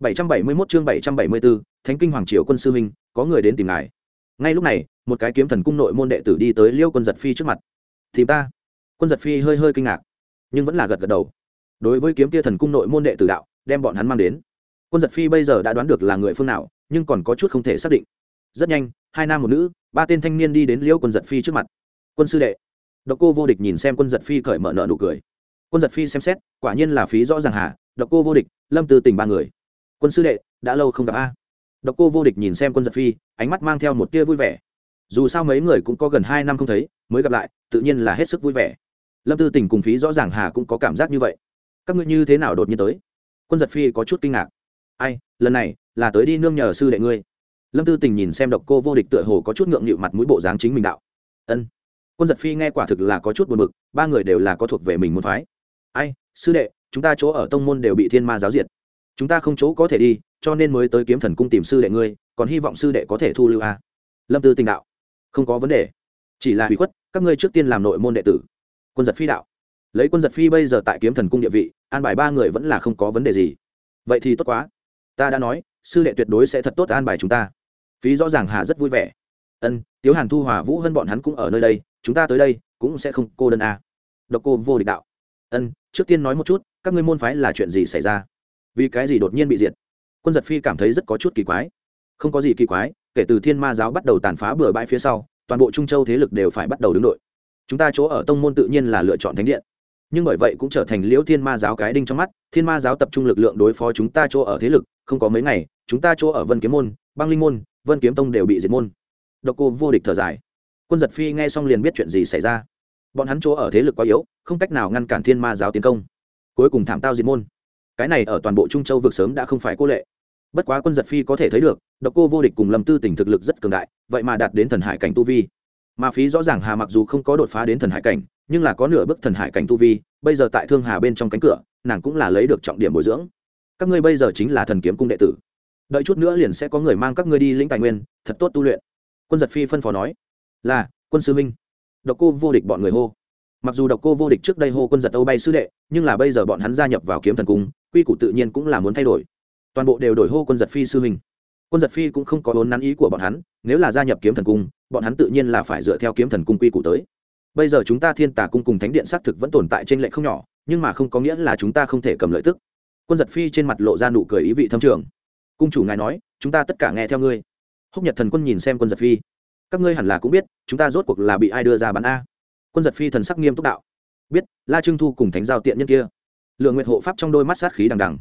771 chương 774, Thánh kinh hoàng triều quân sư huynh, có người đến tìm ngài. Ngay lúc này, một cái kiếm thần cung nội môn đệ tử đi tới Liêu Quân Giật Phi trước mặt. "Tìm ta?" Quân Giật Phi hơi hơi kinh ngạc, nhưng vẫn là gật gật đầu. Đối với kiếm kia thần cung nội môn đệ tử đạo, đem bọn hắn mang đến. Quân Giật Phi bây giờ đã đoán được là người phương nào, nhưng còn có chút không thể xác định. Rất nhanh, hai nam một nữ, ba tên thanh niên đi đến liễu Quân Giật Phi trước mặt. "Quân sư đệ." Độc Cô Vô Địch nhìn xem Quân Giật Phi cởi mở nợ nụ cười. Quân Giật Phi xem xét, quả nhiên là phí rõ ràng hà, Độc Cô Vô Địch, Lâm Tư Tình ba người quân sư đệ đã lâu không gặp a độc cô vô địch nhìn xem quân giật phi ánh mắt mang theo một tia vui vẻ dù sao mấy người cũng có gần hai năm không thấy mới gặp lại tự nhiên là hết sức vui vẻ lâm tư tình cùng phí rõ ràng hà cũng có cảm giác như vậy. Các ngươi như thế nào đột nhiên tới? Quân giật phi có chút kinh ngạc. Ai, lần này là tới đi nương nhờ sư đệ ngươi. Lâm tư tình nhìn xem độc cô vô địch tựa hồ có chút ngượng nghịu mặt mũi bộ dáng chính mình đạo. Ân. Quân giật phi nghe quả thực là có chút buồn bực, ba người đều là có thuộc về mình môn phái. Ai, sư đệ, chúng ta chỗ ở tông môn đều bị thiên ma giáo diệt. Chúng ta không chỗ có thể đi, cho nên mới tới kiếm thần cung tìm sư đệ ngươi, còn hy vọng sư đệ có thể thu lưu a. Lâm tư tình đạo. Không có vấn đề. Chỉ là hủy khuất, các ngươi trước tiên làm nội môn đệ tử quân giật phi đạo. Lấy quân giật phi bây giờ tại kiếm thần cung địa vị, an bài ba người vẫn là không có vấn đề gì. Vậy thì tốt quá. Ta đã nói, sư đệ tuyệt đối sẽ thật tốt an bài chúng ta. Phí rõ ràng hà rất vui vẻ. Ân, tiếu hàn thu, hòa vũ hơn bọn hắn cũng ở nơi đây, chúng ta tới đây cũng sẽ không cô đơn a độc cô vô địch đạo. Ân, trước tiên nói một chút, các ngươi môn phái là chuyện gì xảy ra? Vì cái gì đột nhiên bị diệt? Quân giật phi cảm thấy rất có chút kỳ quái. Không có gì kỳ quái, kể từ thiên ma giáo bắt đầu tàn phá bừa bãi phía sau, toàn bộ trung châu thế lực đều phải bắt đầu đứng đội chúng ta chỗ ở tông môn tự nhiên là lựa chọn thánh điện. Nhưng bởi vậy cũng trở thành liễu thiên ma giáo cái đinh trong mắt, thiên ma giáo tập trung lực lượng đối phó chúng ta chỗ ở thế lực, không có mấy ngày, chúng ta chỗ ở vân kiếm môn, băng linh môn, vân kiếm tông đều bị diệt môn. Độc cô vô địch thở dài. Quân giật phi nghe xong liền biết chuyện gì xảy ra. Bọn hắn chỗ ở thế lực quá yếu, không cách nào ngăn cản thiên ma giáo tiến công. Cuối cùng thảm tao diệt môn. Cái này ở toàn bộ trung châu vực sớm đã không phải cô lệ. Bất quá quân giật phi có thể thấy được, độc cô vô địch cùng lâm tư tỉnh thực lực rất cường đại, vậy mà đạt đến thần hải cảnh tu vi mà phí rõ ràng hà mặc dù không có đột phá đến thần hải cảnh, nhưng là có nửa bước thần hải cảnh tu vi, bây giờ tại thương hà bên trong cánh cửa, nàng cũng là lấy được trọng điểm bồi dưỡng. Các ngươi bây giờ chính là thần kiếm cung đệ tử. Đợi chút nữa liền sẽ có người mang các ngươi đi lĩnh tài nguyên, thật tốt tu luyện. Quân giật phi phân phó nói. Là, quân sư minh. Độc cô vô địch bọn người hô. Mặc dù độc cô vô địch trước đây hô quân giật âu bay sư đệ, nhưng là bây giờ bọn hắn gia nhập vào kiếm thần cung, quy củ tự nhiên cũng là muốn thay đổi. Toàn bộ đều đổi hô quân giật phi sư huynh quân giật phi cũng không có vốn nắn ý của bọn hắn, nếu là gia nhập kiếm thần cung bọn hắn tự nhiên là phải dựa theo kiếm thần cung quy củ tới. Bây giờ chúng ta thiên tà cung cùng thánh điện xác thực vẫn tồn tại trên lệ không nhỏ, nhưng mà không có nghĩa là chúng ta không thể cầm lợi tức. Quân giật phi trên mặt lộ ra nụ cười ý vị thâm trường. Cung chủ ngài nói, chúng ta tất cả nghe theo ngươi. Húc nhật thần quân nhìn xem quân giật phi. Các ngươi hẳn là cũng biết, chúng ta rốt cuộc là bị ai đưa ra bán a. Quân giật phi thần sắc nghiêm túc đạo. Biết, la trưng thu cùng thánh giao tiện nhân kia. Lượng nguyệt hộ pháp trong đôi mắt sát khí đằng đằng.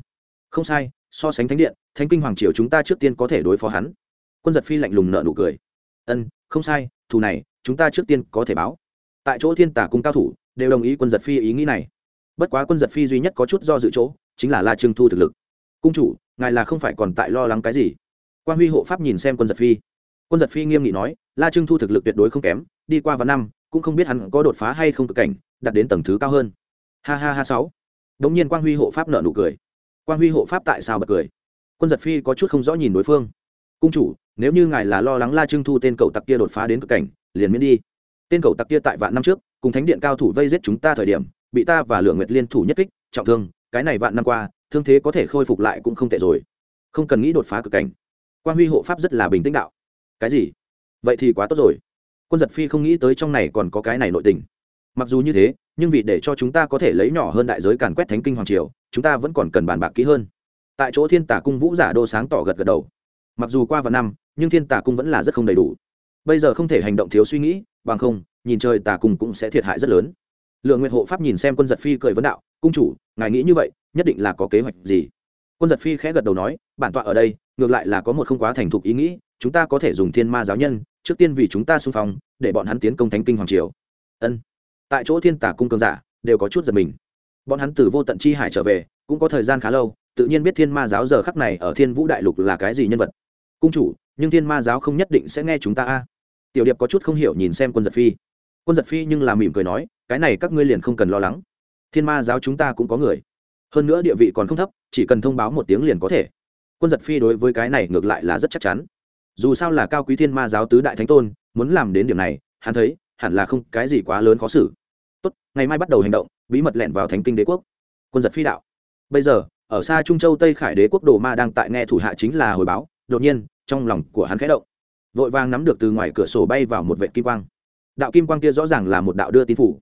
Không sai, so sánh thánh điện, thánh kinh hoàng triều chúng ta trước tiên có thể đối phó hắn. Quân giật phi lạnh lùng nợ nụ cười ân, không sai, thù này, chúng ta trước tiên có thể báo. Tại chỗ thiên tả cung cao thủ, đều đồng ý quân giật phi ý nghĩ này. Bất quá quân giật phi duy nhất có chút do dự chỗ, chính là la trưng thu thực lực. Cung chủ, ngài là không phải còn tại lo lắng cái gì? Quan huy hộ pháp nhìn xem quân giật phi. Quân giật phi nghiêm nghị nói, la trưng thu thực lực tuyệt đối không kém, đi qua vài năm, cũng không biết hắn có đột phá hay không cực cảnh đặt đến tầng thứ cao hơn. Ha ha ha sáu. Đống nhiên quang huy hộ pháp nợ nụ cười. Quang huy hộ pháp tại sao bật cười? Quân giật phi có chút không rõ nhìn đối phương. Cung chủ nếu như ngài là lo lắng la trưng thu tên cậu tặc kia đột phá đến cực cảnh, liền miễn đi. Tên cậu tặc kia tại vạn năm trước, cùng thánh điện cao thủ vây giết chúng ta thời điểm, bị ta và lượng nguyệt liên thủ nhất kích, trọng thương, cái này vạn năm qua, thương thế có thể khôi phục lại cũng không tệ rồi. Không cần nghĩ đột phá cực cảnh. Quan huy hộ pháp rất là bình tĩnh đạo. Cái gì? Vậy thì quá tốt rồi. Quân giật phi không nghĩ tới trong này còn có cái này nội tình. Mặc dù như thế, nhưng vì để cho chúng ta có thể lấy nhỏ hơn đại giới càn quét thánh kinh hoàng triều, chúng ta vẫn còn cần bàn bạc kỹ hơn. Tại chỗ thiên tả cung vũ giả đô sáng tỏ gật gật đầu mặc dù qua vài năm, nhưng thiên tả cung vẫn là rất không đầy đủ. Bây giờ không thể hành động thiếu suy nghĩ, bằng không, nhìn trời tả cung cũng sẽ thiệt hại rất lớn. Lượng nguyệt hộ pháp nhìn xem quân giật phi cười vấn đạo, cung chủ, ngài nghĩ như vậy, nhất định là có kế hoạch gì? Quân giật phi khẽ gật đầu nói, bản tọa ở đây, ngược lại là có một không quá thành thục ý nghĩ, chúng ta có thể dùng thiên ma giáo nhân, trước tiên vì chúng ta xung phong, để bọn hắn tiến công thánh kinh hoàng triều. Ân. Tại chỗ thiên tả cung cường giả, đều có chút giật mình. Bọn hắn từ vô tận chi hải trở về, cũng có thời gian khá lâu tự nhiên biết thiên ma giáo giờ khắc này ở thiên vũ đại lục là cái gì nhân vật. Cung chủ, nhưng thiên ma giáo không nhất định sẽ nghe chúng ta a. Tiểu điệp có chút không hiểu nhìn xem quân giật phi. Quân giật phi nhưng làm mỉm cười nói, cái này các ngươi liền không cần lo lắng. Thiên ma giáo chúng ta cũng có người. Hơn nữa địa vị còn không thấp, chỉ cần thông báo một tiếng liền có thể. Quân giật phi đối với cái này ngược lại là rất chắc chắn. Dù sao là cao quý thiên ma giáo tứ đại thánh tôn, muốn làm đến điểm này, hắn thấy, hẳn là không cái gì quá lớn khó xử. Tốt, ngày mai bắt đầu hành động, bí mật lẻn vào thánh kinh đế quốc. Quân giật phi đạo. Bây giờ ở xa trung châu tây khải đế quốc đồ ma đang tại nghe thủ hạ chính là hồi báo, đột nhiên, trong lòng của hắn khẽ động. Vội vàng nắm được từ ngoài cửa sổ bay vào một vệ kim quang. Đạo kim quang kia rõ ràng là một đạo đưa tin phủ.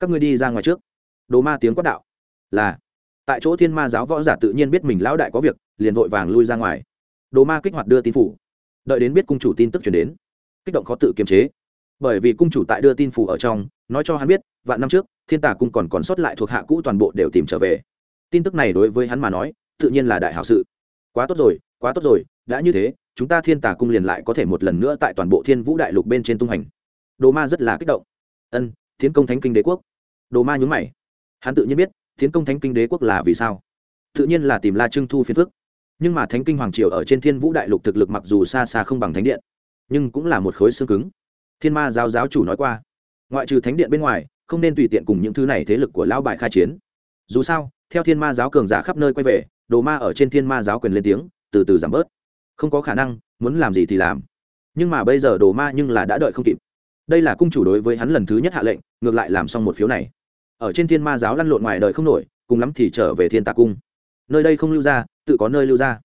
Các ngươi đi ra ngoài trước. Đồ ma tiếng quát đạo. Là. Tại chỗ thiên ma giáo võ giả tự nhiên biết mình lão đại có việc, liền vội vàng lui ra ngoài. Đồ ma kích hoạt đưa tin phủ. Đợi đến biết cung chủ tin tức chuyển đến, kích động khó tự kiềm chế. Bởi vì cung chủ tại đưa tin phủ ở trong, nói cho hắn biết, vạn năm trước, thiên tà cung còn còn sót lại thuộc hạ cũ toàn bộ đều tìm trở về tin tức này đối với hắn mà nói, tự nhiên là đại hảo sự. Quá tốt rồi, quá tốt rồi, đã như thế, chúng ta thiên tà cung liền lại có thể một lần nữa tại toàn bộ thiên vũ đại lục bên trên tung hành. Đồ ma rất là kích động. Ân tiến công thánh kinh đế quốc. Đồ ma nhún mày. Hắn tự nhiên biết tiến công thánh kinh đế quốc là vì sao? Tự nhiên là tìm la trưng thu phiền phức. Nhưng mà thánh kinh hoàng triều ở trên thiên vũ đại lục thực lực mặc dù xa xa không bằng thánh điện, nhưng cũng là một khối xương cứng. Thiên ma giáo giáo chủ nói qua, ngoại trừ thánh điện bên ngoài, không nên tùy tiện cùng những thứ này thế lực của lão bại khai chiến dù sao, theo thiên ma giáo cường giả khắp nơi quay về, đồ ma ở trên thiên ma giáo quyền lên tiếng, từ từ giảm bớt. Không có khả năng, muốn làm gì thì làm. Nhưng mà bây giờ đồ ma nhưng là đã đợi không kịp. Đây là cung chủ đối với hắn lần thứ nhất hạ lệnh, ngược lại làm xong một phiếu này. Ở trên thiên ma giáo lăn lộn ngoài đời không nổi, cùng lắm thì trở về thiên tà cung. Nơi đây không lưu ra, tự có nơi lưu ra.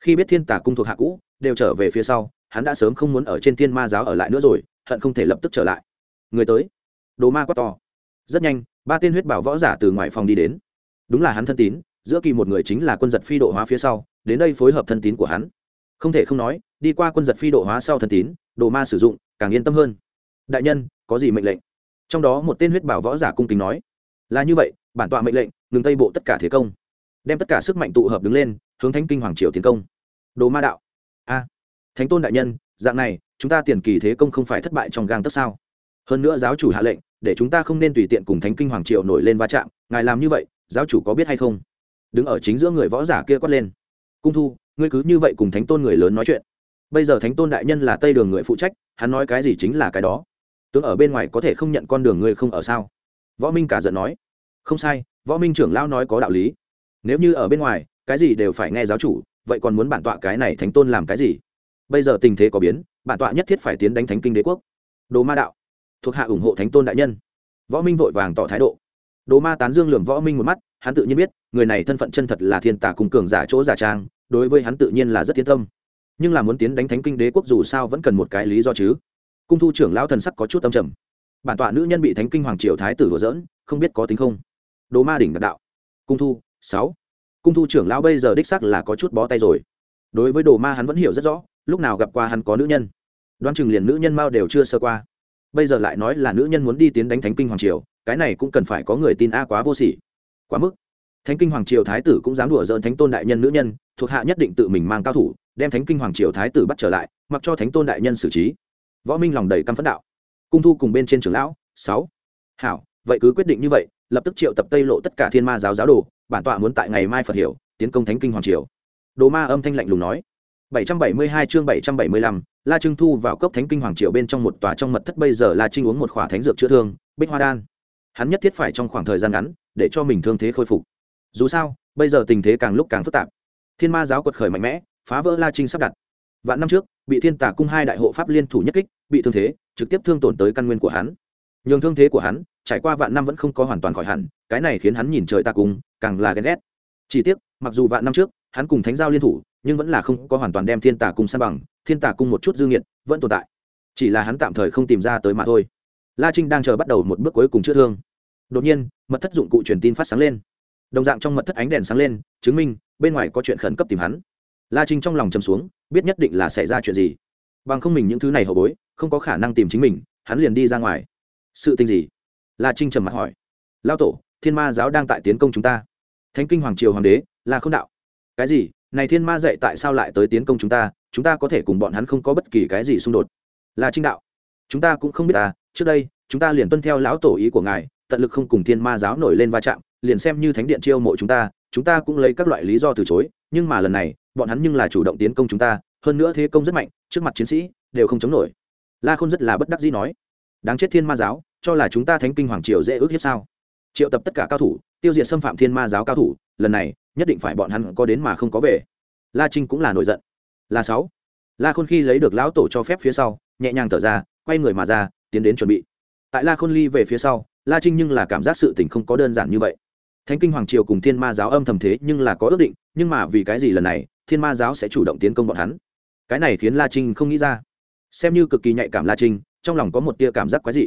Khi biết thiên tà cung thuộc hạ cũ, đều trở về phía sau, hắn đã sớm không muốn ở trên thiên ma giáo ở lại nữa rồi, hận không thể lập tức trở lại. Người tới. Đồ ma quá to rất nhanh, ba tên huyết bảo võ giả từ ngoài phòng đi đến. Đúng là hắn thân tín, giữa kỳ một người chính là quân giật phi độ hóa phía sau, đến đây phối hợp thân tín của hắn. Không thể không nói, đi qua quân giật phi độ hóa sau thân tín, đồ ma sử dụng, càng yên tâm hơn. Đại nhân, có gì mệnh lệnh? Trong đó một tên huyết bảo võ giả cung kính nói. Là như vậy, bản tọa mệnh lệnh, ngừng tây bộ tất cả thế công. Đem tất cả sức mạnh tụ hợp đứng lên, hướng thánh kinh hoàng triều tiến công. Đồ ma đạo. A. Thánh tôn đại nhân, dạng này, chúng ta tiền kỳ thế công không phải thất bại trong gang tất sao? Hơn nữa giáo chủ hạ lệnh để chúng ta không nên tùy tiện cùng thánh kinh hoàng triều nổi lên va chạm, ngài làm như vậy, giáo chủ có biết hay không? Đứng ở chính giữa người võ giả kia quát lên. Cung thu, ngươi cứ như vậy cùng thánh tôn người lớn nói chuyện. Bây giờ thánh tôn đại nhân là tây đường người phụ trách, hắn nói cái gì chính là cái đó. Tướng ở bên ngoài có thể không nhận con đường ngươi không ở sao? Võ minh cả giận nói. Không sai, võ minh trưởng lão nói có đạo lý. Nếu như ở bên ngoài, cái gì đều phải nghe giáo chủ, vậy còn muốn bản tọa cái này thánh tôn làm cái gì? Bây giờ tình thế có biến, bản tọa nhất thiết phải tiến đánh thánh kinh đế quốc. Đồ ma đạo thuộc hạ ủng hộ thánh tôn đại nhân. Võ minh vội vàng tỏ thái độ. Đồ ma tán dương lường võ minh một mắt, hắn tự nhiên biết, người này thân phận chân thật là thiên tả cùng cường giả chỗ giả trang, đối với hắn tự nhiên là rất thiên tâm. Nhưng là muốn tiến đánh thánh kinh đế quốc dù sao vẫn cần một cái lý do chứ. Cung thu trưởng lão thần sắc có chút âm trầm. Bản tọa nữ nhân bị thánh kinh hoàng triều thái tử đùa dỡn không biết có tính không? Đồ ma đỉnh đạt đạo. Cung thu, sáu. Cung thu trưởng lão bây giờ đích sắc là có chút bó tay rồi. Đối với đồ ma hắn vẫn hiểu rất rõ, lúc nào gặp qua hắn có nữ nhân. Đoán chừng liền nữ nhân mao đều chưa sơ qua bây giờ lại nói là nữ nhân muốn đi tiến đánh thánh kinh hoàng triều, cái này cũng cần phải có người tin a quá vô sỉ. Quá mức. Thánh kinh hoàng triều thái tử cũng dám đùa dỡn thánh tôn đại nhân nữ nhân, thuộc hạ nhất định tự mình mang cao thủ, đem thánh kinh hoàng triều thái tử bắt trở lại, mặc cho thánh tôn đại nhân xử trí. Võ minh lòng đầy căm phẫn đạo. Cung thu cùng bên trên trưởng lão, sáu. Hảo, vậy cứ quyết định như vậy, lập tức triệu tập tây lộ tất cả thiên ma giáo giáo đồ, bản tọa muốn tại ngày mai phật hiểu, tiến công thánh kinh hoàng triều. Đồ ma âm thanh lạnh lùng nói. 772 chương 775, La Trưng thu vào cốc Thánh Kinh Hoàng Triều bên trong một tòa trong mật thất bây giờ La Trinh uống một khỏa thánh dược chữa thương, Bích Hoa đan. Hắn nhất thiết phải trong khoảng thời gian ngắn để cho mình thương thế khôi phục. dù sao bây giờ tình thế càng lúc càng phức tạp thiên ma giáo quật khởi mạnh mẽ phá vỡ la trinh sắp đặt vạn năm trước bị thiên tả cung hai đại hộ pháp liên thủ nhất kích bị thương thế trực tiếp thương tổn tới căn nguyên của hắn nhưng thương thế của hắn trải qua vạn năm vẫn không có hoàn toàn khỏi hẳn cái này khiến hắn nhìn trời ta cùng càng là ghen ghét chỉ tiếc mặc dù vạn năm trước hắn cùng thánh giao liên thủ nhưng vẫn là không có hoàn toàn đem thiên tả cung san bằng, thiên tả cung một chút dư nghiệt vẫn tồn tại. Chỉ là hắn tạm thời không tìm ra tới mà thôi. La trinh đang chờ bắt đầu một bước cuối cùng chữa thương. Đột nhiên, mật thất dụng cụ truyền tin phát sáng lên. Đồng dạng trong mật thất ánh đèn sáng lên, chứng minh bên ngoài có chuyện khẩn cấp tìm hắn. La trinh trong lòng chầm xuống, biết nhất định là xảy ra chuyện gì. Bằng không mình những thứ này hậu bối, không có khả năng tìm chính mình, hắn liền đi ra ngoài. Sự tình gì? La trinh trầm mặt hỏi. Lao tổ, thiên ma giáo đang tại tiến công chúng ta. Thánh kinh hoàng triều hoàng đế là không đạo. Cái gì? Này thiên ma dạy tại sao lại tới tiến công chúng ta chúng ta có thể cùng bọn hắn không có bất kỳ cái gì xung đột. Là trinh đạo. Chúng ta cũng không biết à trước đây, chúng ta liền tuân theo lão tổ ý của ngài, tận lực không cùng thiên ma giáo nổi lên va chạm, liền xem như thánh điện chiêu mộ chúng ta chúng ta cũng lấy các loại lý do từ chối, nhưng mà lần này, bọn hắn nhưng là chủ động tiến công chúng ta, hơn nữa thế công rất mạnh, trước mặt chiến sĩ, đều không chống nổi. La khôn rất là bất đắc dĩ nói, đáng chết thiên ma giáo, cho là chúng ta thánh kinh hoàng triều dễ ước hiếp sao? Triệu tập tất cả cao thủ tiêu diệt xâm phạm thiên ma giáo cao thủ, lần này, nhất định phải bọn hắn có đến mà không có về. La trinh cũng là nổi giận. Là sáu. La khôn khi lấy được lão tổ cho phép phía sau, nhẹ nhàng thở ra, quay người mà ra, tiến đến chuẩn bị. Tại la khôn ly về phía sau, la trinh nhưng là cảm giác sự tình không có đơn giản như vậy. Thánh kinh hoàng triều cùng thiên ma giáo âm thầm thế nhưng là có ước định, nhưng mà vì cái gì lần này, thiên ma giáo sẽ chủ động tiến công bọn hắn? Cái này khiến la trinh không nghĩ ra. Xem như cực kỳ nhạy cảm la trinh, trong lòng có một tia cảm giác quái dị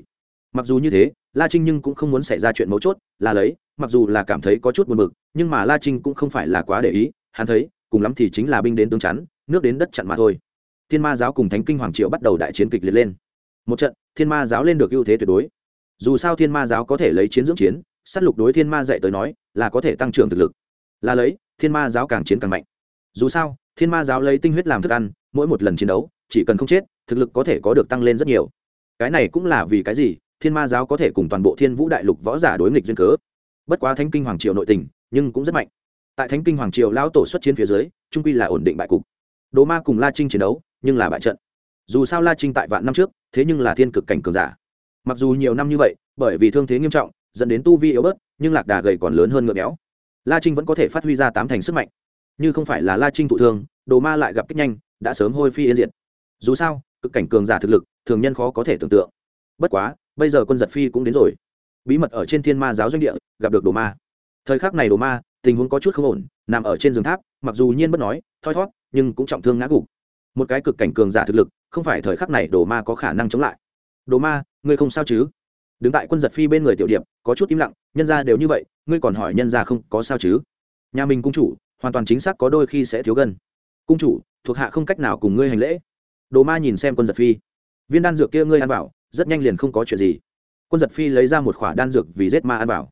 mặc dù như thế, la trinh nhưng cũng không muốn xảy ra chuyện mấu chốt, là lấy, mặc dù là cảm thấy có chút buồn bực, nhưng mà la trinh cũng không phải là quá để ý, hắn thấy, cùng lắm thì chính là binh đến tướng chắn, nước đến đất chặn mà thôi. Thiên ma giáo cùng thánh kinh hoàng triệu bắt đầu đại chiến kịch liệt lên. Một trận, thiên ma giáo lên được ưu thế tuyệt đối. Dù sao thiên ma giáo có thể lấy chiến dưỡng chiến s á t lục đối thiên ma dạy tới nói, là có thể tăng trưởng thực lực. Là lấy, thiên ma giáo càng chiến càng mạnh. Dù sao, thiên ma giáo lấy tinh huyết làm thức ăn, mỗi một lần chiến đấu, chỉ cần không chết, thực lực có thể có được tăng lên rất nhiều. Cái này cũng là vì cái gì? Thiên ma giáo có thể cùng toàn bộ thiên vũ đại lục võ giả đối nghịch duyên cớ. Bất quá thánh kinh hoàng triều nội tình, nhưng cũng rất mạnh. Tại thánh kinh hoàng triều lão tổ xuất chiến phía dưới, trung quy là ổn định bại cục. Đồ ma cùng la trinh chiến đấu, nhưng là bại trận. Dù sao la trinh tại vạn năm trước, thế nhưng là thiên cực cảnh cường giả. Mặc dù nhiều năm như vậy, bởi vì thương thế nghiêm trọng, dẫn đến tu vi yếu bớt, nhưng lạc đà gầy còn lớn hơn ngựa béo. La trinh vẫn có thể phát huy ra tám thành sức mạnh. Như không phải là la trinh thụ thương đồ ma lại gặp kích nhanh, đã sớm hôi phi yên diệt. Dù sao, cực cảnh cường giả thực lực, thường nhân khó có thể tưởng tượng. Bất quá bây giờ quân giật phi cũng đến rồi. Bí mật ở trên thiên ma giáo doanh địa, gặp được đồ ma. Thời khắc này đồ ma, tình huống có chút không ổn, nằm ở trên giường tháp, mặc dù nhiên bất nói, thoi thót nhưng cũng trọng thương ngã gục. Một cái cực cảnh cường giả thực lực, không phải thời khắc này đồ ma có khả năng chống lại. Đồ ma, ngươi không sao chứ? Đứng tại quân giật phi bên người tiểu điệp, có chút im lặng, nhân ra đều như vậy, ngươi còn hỏi nhân ra không có sao chứ? Nhà mình cung chủ, hoàn toàn chính xác có đôi khi sẽ thiếu gần cung chủ, thuộc hạ không cách nào cùng ngươi hành lễ. Đồ ma nhìn xem quân giật phi. Viên đan dược kia ngươi ăn bảo rất nhanh liền không có chuyện gì. Quân giật phi lấy ra một khỏa đan dược vì giết ma ăn vào,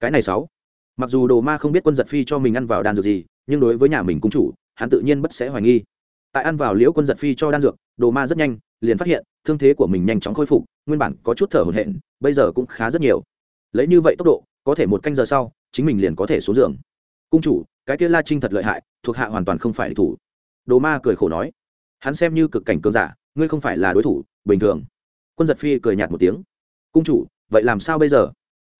cái này sáu. Mặc dù đồ ma không biết quân giật phi cho mình ăn vào đan dược gì nhưng đối với nhà mình cung chủ hắn tự nhiên bất sẽ hoài nghi. Tại ăn vào liễu quân giật phi cho đan dược đồ ma rất nhanh liền phát hiện thương thế của mình nhanh chóng khôi phục nguyên bản có chút thở hổn hển bây giờ cũng khá rất nhiều. Lấy như vậy tốc độ có thể một canh giờ sau chính mình liền có thể xuống giường. Cung chủ cái kia la trinh thật lợi hại thuộc hạ hoàn toàn không phải địch thủ. Đồ ma cười khổ nói hắn xem như cực cảnh cường giả ngươi không phải là đối thủ bình thường quân giật phi cười nhạt một tiếng. Cung chủ, vậy làm sao bây giờ?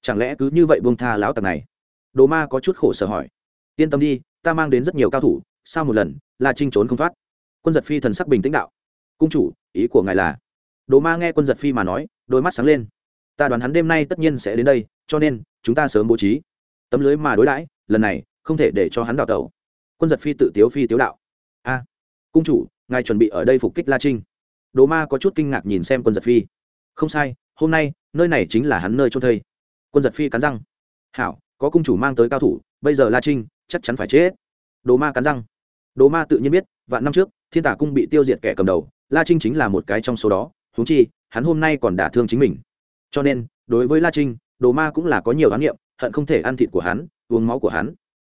Chẳng lẽ cứ như vậy buông tha lão tặc này? Đồ ma có chút khổ sở hỏi. Yên tâm đi, ta mang đến rất nhiều cao thủ Sao một lần là trinh trốn không thoát. Quân giật phi thần sắc bình tĩnh đạo. Cung chủ, ý của ngài là? Đồ ma nghe quân giật phi mà nói, đôi mắt sáng lên. Ta đoán hắn đêm nay tất nhiên sẽ đến đây, cho nên, chúng ta sớm bố trí. Tấm lưới mà đối đãi, lần này, không thể để cho hắn đào tẩu. Quân giật phi tự tiếu phi tiếu đạo. A, cung chủ, ngài chuẩn bị ở đây phục kích la trinh đồ ma có chút kinh ngạc nhìn xem quân giật phi. Không sai, hôm nay, nơi này chính là hắn nơi trôn thây. Quân giật phi cắn răng. Hảo, có cung chủ mang tới cao thủ, bây giờ la trinh, chắc chắn phải chết. Đồ ma cắn răng. Đồ ma tự nhiên biết, vạn năm trước, thiên tả cung bị tiêu diệt kẻ cầm đầu, la trinh chính là một cái trong số đó. Huống chi, hắn hôm nay còn đả thương chính mình. Cho nên, đối với la trinh đồ ma cũng là có nhiều khám nghiệm hận không thể ăn thịt của hắn, uống máu của hắn.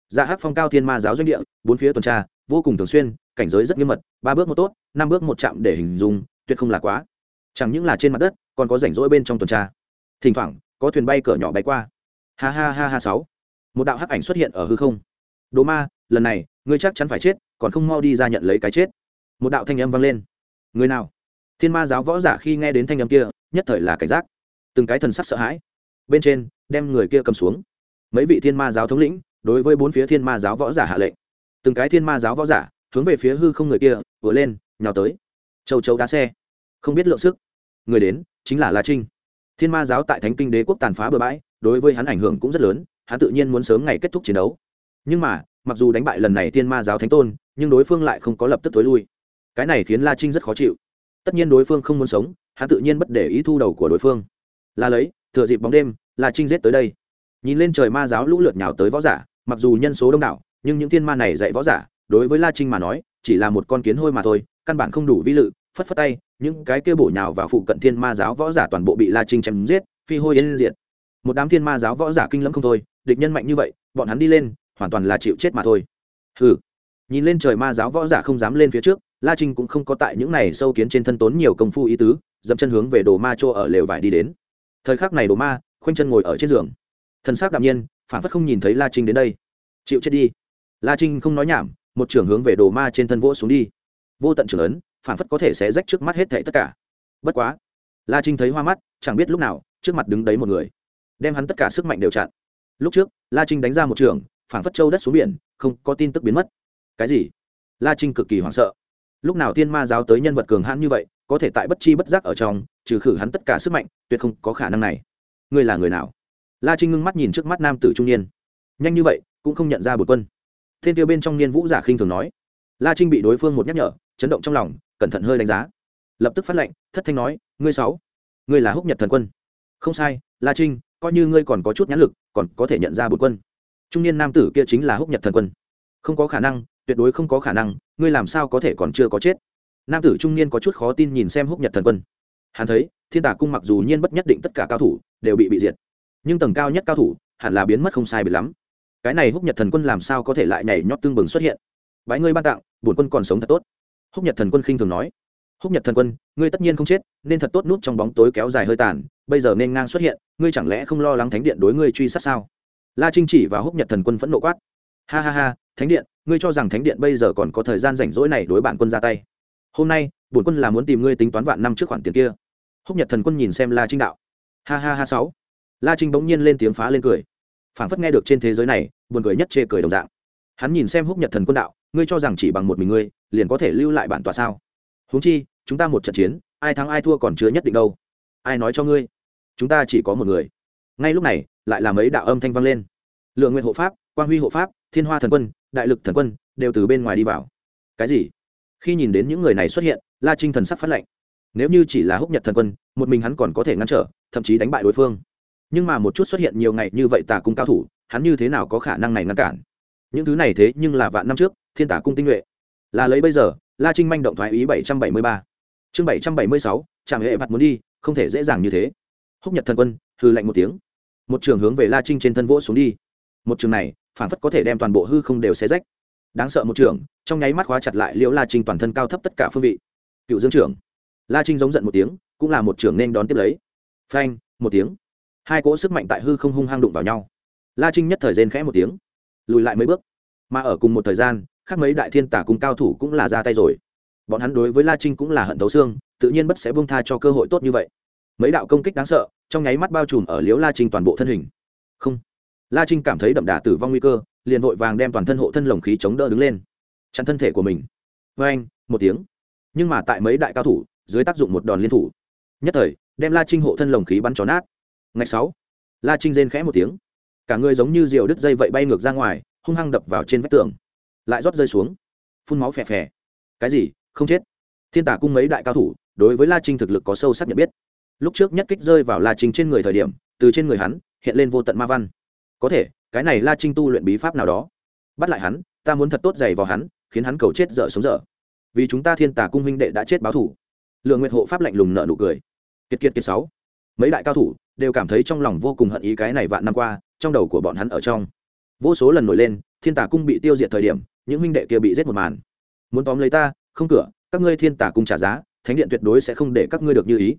Dạ hát phong cao thiên ma giáo doanh địa, bốn phía tuần tra, vô cùng thường xuyên, cảnh giới rất nghiêm mật, ba bước một tốt, năm bước một chạm để hình dung tuyệt không là quá. Chẳng những là trên mặt đất, còn có rảnh rỗi bên trong tuần tra. Thỉnh thoảng, có thuyền bay cỡ nhỏ bay qua. Ha ha ha ha sáu. Một đạo hắc ảnh xuất hiện ở hư không. Đồ ma, lần này, ngươi chắc chắn phải chết, còn không mau đi ra nhận lấy cái chết. Một đạo thanh âm vang lên. Người nào? Thiên ma giáo võ giả khi nghe đến thanh âm kia, nhất thời là cảnh giác. Từng cái thần sắc sợ hãi. Bên trên, đem người kia cầm xuống. Mấy vị thiên ma giáo thống lĩnh, đối với bốn phía thiên ma giáo võ giả hạ lệnh. Từng cái thiên ma giáo võ giả, hướng về phía hư không người kia, vừa lên, nhào tới. Châu châu đá xe không biết lượng sức. Người đến chính là la trinh. Thiên ma giáo tại thánh kinh đế quốc tàn phá bừa bãi, đối với hắn ảnh hưởng cũng rất lớn, hắn tự nhiên muốn sớm ngày kết thúc chiến đấu. Nhưng mà, mặc dù đánh bại lần này thiên ma giáo thánh tôn, nhưng đối phương lại không có lập tức tối lui. Cái này khiến la trinh rất khó chịu. Tất nhiên đối phương không muốn sống, hắn tự nhiên bất để ý thu đầu của đối phương. Là lấy, thừa dịp bóng đêm, la trinh giết tới đây. Nhìn lên trời ma giáo lũ lượt nhào tới võ giả, mặc dù nhân số đông đảo, nhưng những thiên ma này dạy võ giả, đối với la trinh mà nói, chỉ là một con kiến hôi mà thôi, căn bản không đủ vi lự, phất phất tay những cái kia bổ nhào vào phụ cận thiên ma giáo võ giả toàn bộ bị la trinh chém giết, phi hôi yên diệt. Một đám thiên ma giáo võ giả kinh lẫm không thôi, địch nhân mạnh như vậy, bọn hắn đi lên, hoàn toàn là chịu chết mà thôi. Ừ nhìn lên trời ma giáo võ giả không dám lên phía trước, la trinh cũng không có tại những này sâu kiến trên thân tốn nhiều công phu ý tứ, dậm chân hướng về đồ ma chỗ ở lều vải đi đến. Thời khắc này đồ ma, khoanh chân ngồi ở trên giường. Thân xác đạm nhiên phản phất không nhìn thấy la trinh đến đây. Chịu chết đi. La trinh không nói nhảm, một trưởng hướng về đồ ma trên thân vỗ xuống đi. Vô tận trưởng ấn phản phất có thể sẽ rách trước mắt hết thảy tất cả. Bất quá, la trinh thấy hoa mắt, chẳng biết lúc nào, trước mặt đứng đấy một người, đem hắn tất cả sức mạnh đều chặn. Lúc trước, la trinh đánh ra một trường phản phất châu đất xuống biển, không có tin tức biến mất. Cái gì? La trinh cực kỳ hoảng sợ. Lúc nào thiên ma giáo tới nhân vật cường hãn như vậy, có thể tại bất chi bất giác ở trong, trừ khử hắn tất cả sức mạnh, tuyệt không có khả năng này. Ngươi là người nào? La trinh ngưng mắt nhìn trước mắt nam tử trung niên. Nhanh như vậy, cũng không nhận ra bột quân. Thiên tiêu bên trong niên vũ giả khinh thường nói. La trinh bị đối phương một nhắc nhở chấn động trong lòng, cẩn thận hơi đánh giá. Lập tức phát lệnh, thất thanh nói, ngươi sáu, ngươi là húc nhật thần quân. Không sai, la trinh, coi như ngươi còn có chút nhãn lực, còn có thể nhận ra bột quân. Trung niên nam tử kia chính là húc nhật thần quân. Không có khả năng, tuyệt đối không có khả năng, ngươi làm sao có thể còn chưa có chết? Nam tử trung niên có chút khó tin nhìn xem húc nhật thần quân. Hắn thấy, thiên tả cung mặc dù nhiên bất nhất định tất cả cao thủ đều bị bị diệt, nhưng tầng cao nhất cao thủ hẳn là biến mất không sai bị lắm. Cái này húc nhật thần quân làm sao có thể lại nhảy nhót tương bừng xuất hiện? Bái ngươi ban tặng, bổn quân còn sống thật tốt húc nhật thần quân khinh thường nói, húc nhật thần quân, ngươi tất nhiên không chết, nên thật tốt nút trong bóng tối kéo dài hơi tàn, bây giờ nên ngang xuất hiện, ngươi chẳng lẽ không lo lắng thánh điện đối ngươi truy sát sao? La trinh chỉ và húc nhật thần quân phẫn nộ quát, ha ha ha, thánh điện, ngươi cho rằng thánh điện bây giờ còn có thời gian rảnh rỗi này đối bản quân ra tay? Hôm nay, bổn quân là muốn tìm ngươi tính toán vạn năm trước khoản tiền kia. Húc nhật thần quân nhìn xem la trinh đạo, ha ha ha sáu. La trinh bỗng nhiên lên tiếng phá lên cười, phảng phất nghe được trên thế giới này, buồn cười nhất chê cười đồng dạng. Hắn nhìn xem húc nhật thần quân đạo ngươi cho rằng chỉ bằng một mình ngươi, liền có thể lưu lại bản tòa sao? Huống chi, chúng ta một trận chiến, ai thắng ai thua còn chưa nhất định đâu. Ai nói cho ngươi? Chúng ta chỉ có một người. Ngay lúc này, lại là mấy đạo âm thanh vang lên. Lượng nguyện hộ pháp, quang huy hộ pháp, thiên hoa thần quân, đại lực thần quân đều từ bên ngoài đi vào. Cái gì? Khi nhìn đến những người này xuất hiện, la trinh thần sắc phát lệnh nếu như chỉ là húc nhật thần quân, một mình hắn còn có thể ngăn trở, thậm chí đánh bại đối phương. Nhưng mà một chút xuất hiện nhiều ngày như vậy tà cung cao thủ, hắn như thế nào có khả năng này ngăn cản? Những thứ này thế nhưng là vạn năm trước thiên tả cung tinh nhuệ. Là lấy bây giờ, la trinh manh động thoái ý bảy trăm bảy mươi ba. Chương bảy trăm bảy mươi sáu trạm hệ mặt muốn đi, không thể dễ dàng như thế. Húc nhật thần quân hư lạnh một tiếng. Một trường hướng về la trinh trên thân vỗ xuống đi. Một trường này, phản phất có thể đem toàn bộ hư không đều xé rách. Đáng sợ một trường, trong nháy mắt khóa chặt lại liễu la trinh toàn thân cao thấp tất cả phương vị. Cựu dương trưởng. La trinh giống giận một tiếng, cũng là một trường nên đón tiếp lấy. Phanh, một tiếng. Hai cỗ sức mạnh tại hư không hung hăng đụng vào nhau. La trinh nhất thời rên khẽ một tiếng, lùi lại mấy bước. Mà ở cùng một thời gian khác mấy đại thiên tả cùng cao thủ cũng là ra tay rồi. Bọn hắn đối với la trinh cũng là hận thấu xương, tự nhiên bất sẽ buông tha cho cơ hội tốt như vậy. Mấy đạo công kích đáng sợ, trong nháy mắt bao trùm ở liếu la trinh toàn bộ thân hình. Không. La trinh cảm thấy đậm đà tử vong nguy cơ, liền vội vàng đem toàn thân hộ thân lồng khí chống đỡ đứng lên. Chặn thân thể của mình. Vê anh một tiếng. Nhưng mà tại mấy đại cao thủ, dưới tác dụng một đòn liên thủ. Nhất thời, đem la trinh hộ thân lồng khí bắn tròn nát. Ngày sáu, la trinh rên khẽ một tiếng. Cả người giống như diều đứt dây vậy bay ngược ra ngoài, hung hăng đập vào trên vách tường lại rót rơi xuống. Phun máu phè phè. Cái gì? Không chết. Thiên tả cung mấy đại cao thủ, đối với la trinh thực lực có sâu sắc nhận biết. Lúc trước nhất kích rơi vào la trinh trên người thời điểm, từ trên người hắn, hiện lên vô tận ma văn. Có thể, cái này la trinh tu luyện bí pháp nào đó. Bắt lại hắn, ta muốn thật tốt dày vào hắn, khiến hắn cầu chết dở sống dở. Vì chúng ta thiên tả cung huynh đệ đã chết báo thủ. Lượng nguyệt hộ pháp lạnh lùng nợ nụ cười. Kiệt kiệt kiệt sáu. Mấy đại cao thủ đều cảm thấy trong lòng vô cùng hận ý cái này vạn năm qua, trong đầu của bọn hắn ở trong. Vô số lần nổi lên, thiên tả cung bị tiêu diệt thời điểm những huynh đệ kia bị giết một màn. Muốn tóm lấy ta, không cửa, các ngươi thiên tả cung trả giá, thánh điện tuyệt đối sẽ không để các ngươi được như ý.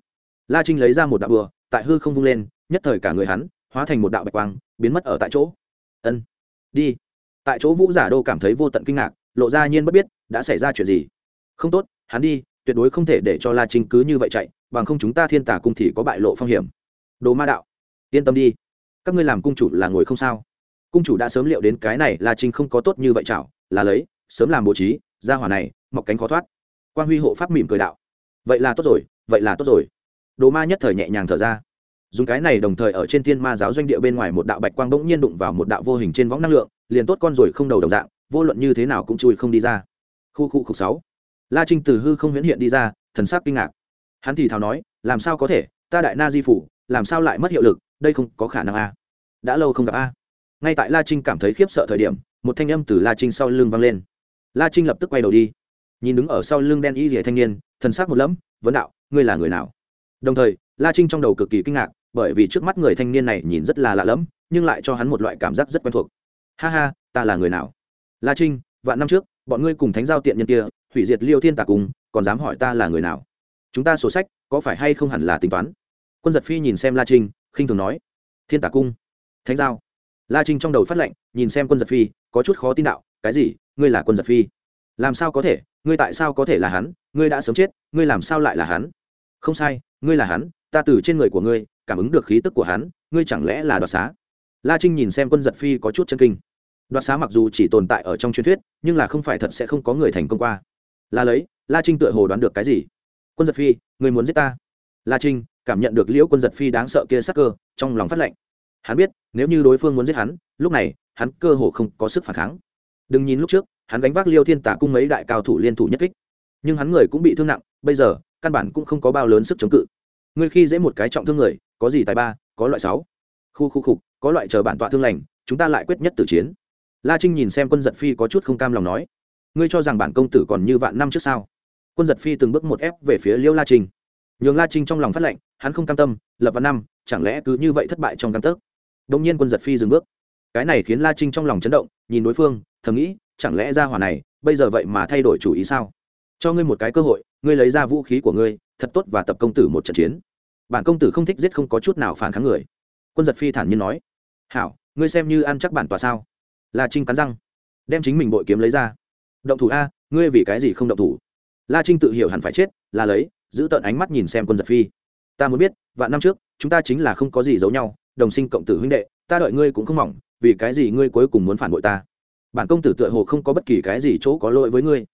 La trinh lấy ra một đạo bừa tại hư không vung lên, nhất thời cả người hắn hóa thành một đạo bạch quang, biến mất ở tại chỗ. Ân, đi. Tại chỗ vũ giả đô cảm thấy vô tận kinh ngạc, lộ ra nhiên bất biết, đã xảy ra chuyện gì? Không tốt, hắn đi, tuyệt đối không thể để cho la trinh cứ như vậy chạy, bằng không chúng ta thiên tả cung thì có bại lộ phong hiểm. Đồ ma đạo, yên tâm đi. Các ngươi làm cung chủ là ngồi không sao cung chủ đã sớm liệu đến cái này la trinh không có tốt như vậy chảo, là lấy, sớm làm bố trí, ra hỏa này, mọc cánh khó thoát. Quan huy hộ pháp mỉm cười đạo. Vậy là tốt rồi, vậy là tốt rồi. Đồ ma nhất thời nhẹ nhàng thở ra. Dùng cái này đồng thời ở trên thiên ma giáo doanh địa bên ngoài một đạo bạch quang bỗng nhiên đụng vào một đạo vô hình trên võng năng lượng, liền tốt con rồi không đầu đồng dạng, vô luận như thế nào cũng chui không đi ra. Khu khu khục sáu. La trinh từ hư không huyễn hiện đi ra, thần sắc kinh ngạc. Hắn thì thào nói, làm sao có thể? Ta đại na di phủ, làm sao lại mất hiệu lực? Đây không có khả năng a đã lâu không gặp a ngay tại la trinh cảm thấy khiếp sợ thời điểm, một thanh âm từ la trinh sau lưng vang lên. La trinh lập tức quay đầu đi. Nhìn đứng ở sau lưng đen y rỉa thanh niên, thần sắc một lẫm, vấn đạo, ngươi là người nào? Đồng thời, la trinh trong đầu cực kỳ kinh ngạc, bởi vì trước mắt người thanh niên này nhìn rất là lạ lẫm, nhưng lại cho hắn một loại cảm giác rất quen thuộc. Ha ha, ta là người nào? La trinh, vạn năm trước, bọn ngươi cùng thánh giao tiện nhân kia, hủy diệt liêu thiên tà cung còn dám hỏi ta là người nào? Chúng ta sổ sách, có phải hay không hẳn là tính toán? Quân giật phi nhìn xem la trinh, khinh thường nói. Thiên tà cung, thánh giao la trinh trong đầu phát lệnh, nhìn xem quân giật phi, có chút khó tin đạo, cái gì? Ngươi là quân giật phi? Làm sao có thể? Ngươi tại sao có thể là hắn? Ngươi đã sớm chết, ngươi làm sao lại là hắn? Không sai, ngươi là hắn, ta từ trên người của ngươi, cảm ứng được khí tức của hắn, ngươi chẳng lẽ là đoạt xá? La trinh nhìn xem quân giật phi có chút chân kinh. Đoạt xá mặc dù chỉ tồn tại ở trong truyền thuyết, nhưng là không phải thật sẽ không có người thành công qua. Là lấy, la trinh tựa hồ đoán được cái gì? Quân giật phi người muốn giết ta? La trinh cảm nhận được liễu quân giật phi đáng sợ kia sắc cơ, trong lòng phát lệnh hắn biết, nếu như đối phương muốn giết hắn, lúc này, hắn cơ hồ không có sức phản kháng. Đừng nhìn lúc trước, hắn gánh vác liêu thiên tả cung mấy đại cao thủ liên thủ nhất kích. Nhưng hắn người cũng bị thương nặng, bây giờ, căn bản cũng không có bao lớn sức chống cự. Ngươi khi dễ một cái trọng thương người, có gì tài ba, có loại sáu. Khu khu khục có loại chờ bản tọa thương lành, chúng ta lại quyết nhất tử chiến. La trinh nhìn xem quân giật phi có chút không cam lòng nói. Ngươi cho rằng bản công tử còn như vạn năm trước sao? Quân giật phi từng bước một ép về phía liêu la trinh. Nhường la trinh trong lòng phát lệnh, hắn không cam tâm, lập vạn năm, chẳng lẽ cứ như vậy thất bại trong căn tấc? Đông nhiên quân giật phi dừng bước. Cái này khiến la trinh trong lòng chấn động, nhìn đối phương, thầm nghĩ, chẳng lẽ ra hỏa này, bây giờ vậy mà thay đổi chủ ý sao? Cho ngươi một cái cơ hội, ngươi lấy ra vũ khí của ngươi, thật tốt và tập công tử một trận chiến. Bản công tử không thích giết không có chút nào phản kháng người. Quân giật phi thản nhiên nói, hảo, ngươi xem như ăn chắc bản tòa sao? La trinh cắn răng, đem chính mình bội kiếm lấy ra. Động thủ a, ngươi vì cái gì không động thủ? La trinh tự hiểu hẳn phải chết, là lấy, giữ tận ánh mắt nhìn xem quân giật phi. Ta muốn biết, vạn năm trước, chúng ta chính là không có gì giấu nhau đồng sinh cộng tử huynh đệ, ta đợi ngươi cũng không mỏng, vì cái gì ngươi cuối cùng muốn phản bội ta? Bản công tử tựa hồ không có bất kỳ cái gì chỗ có lỗi với ngươi.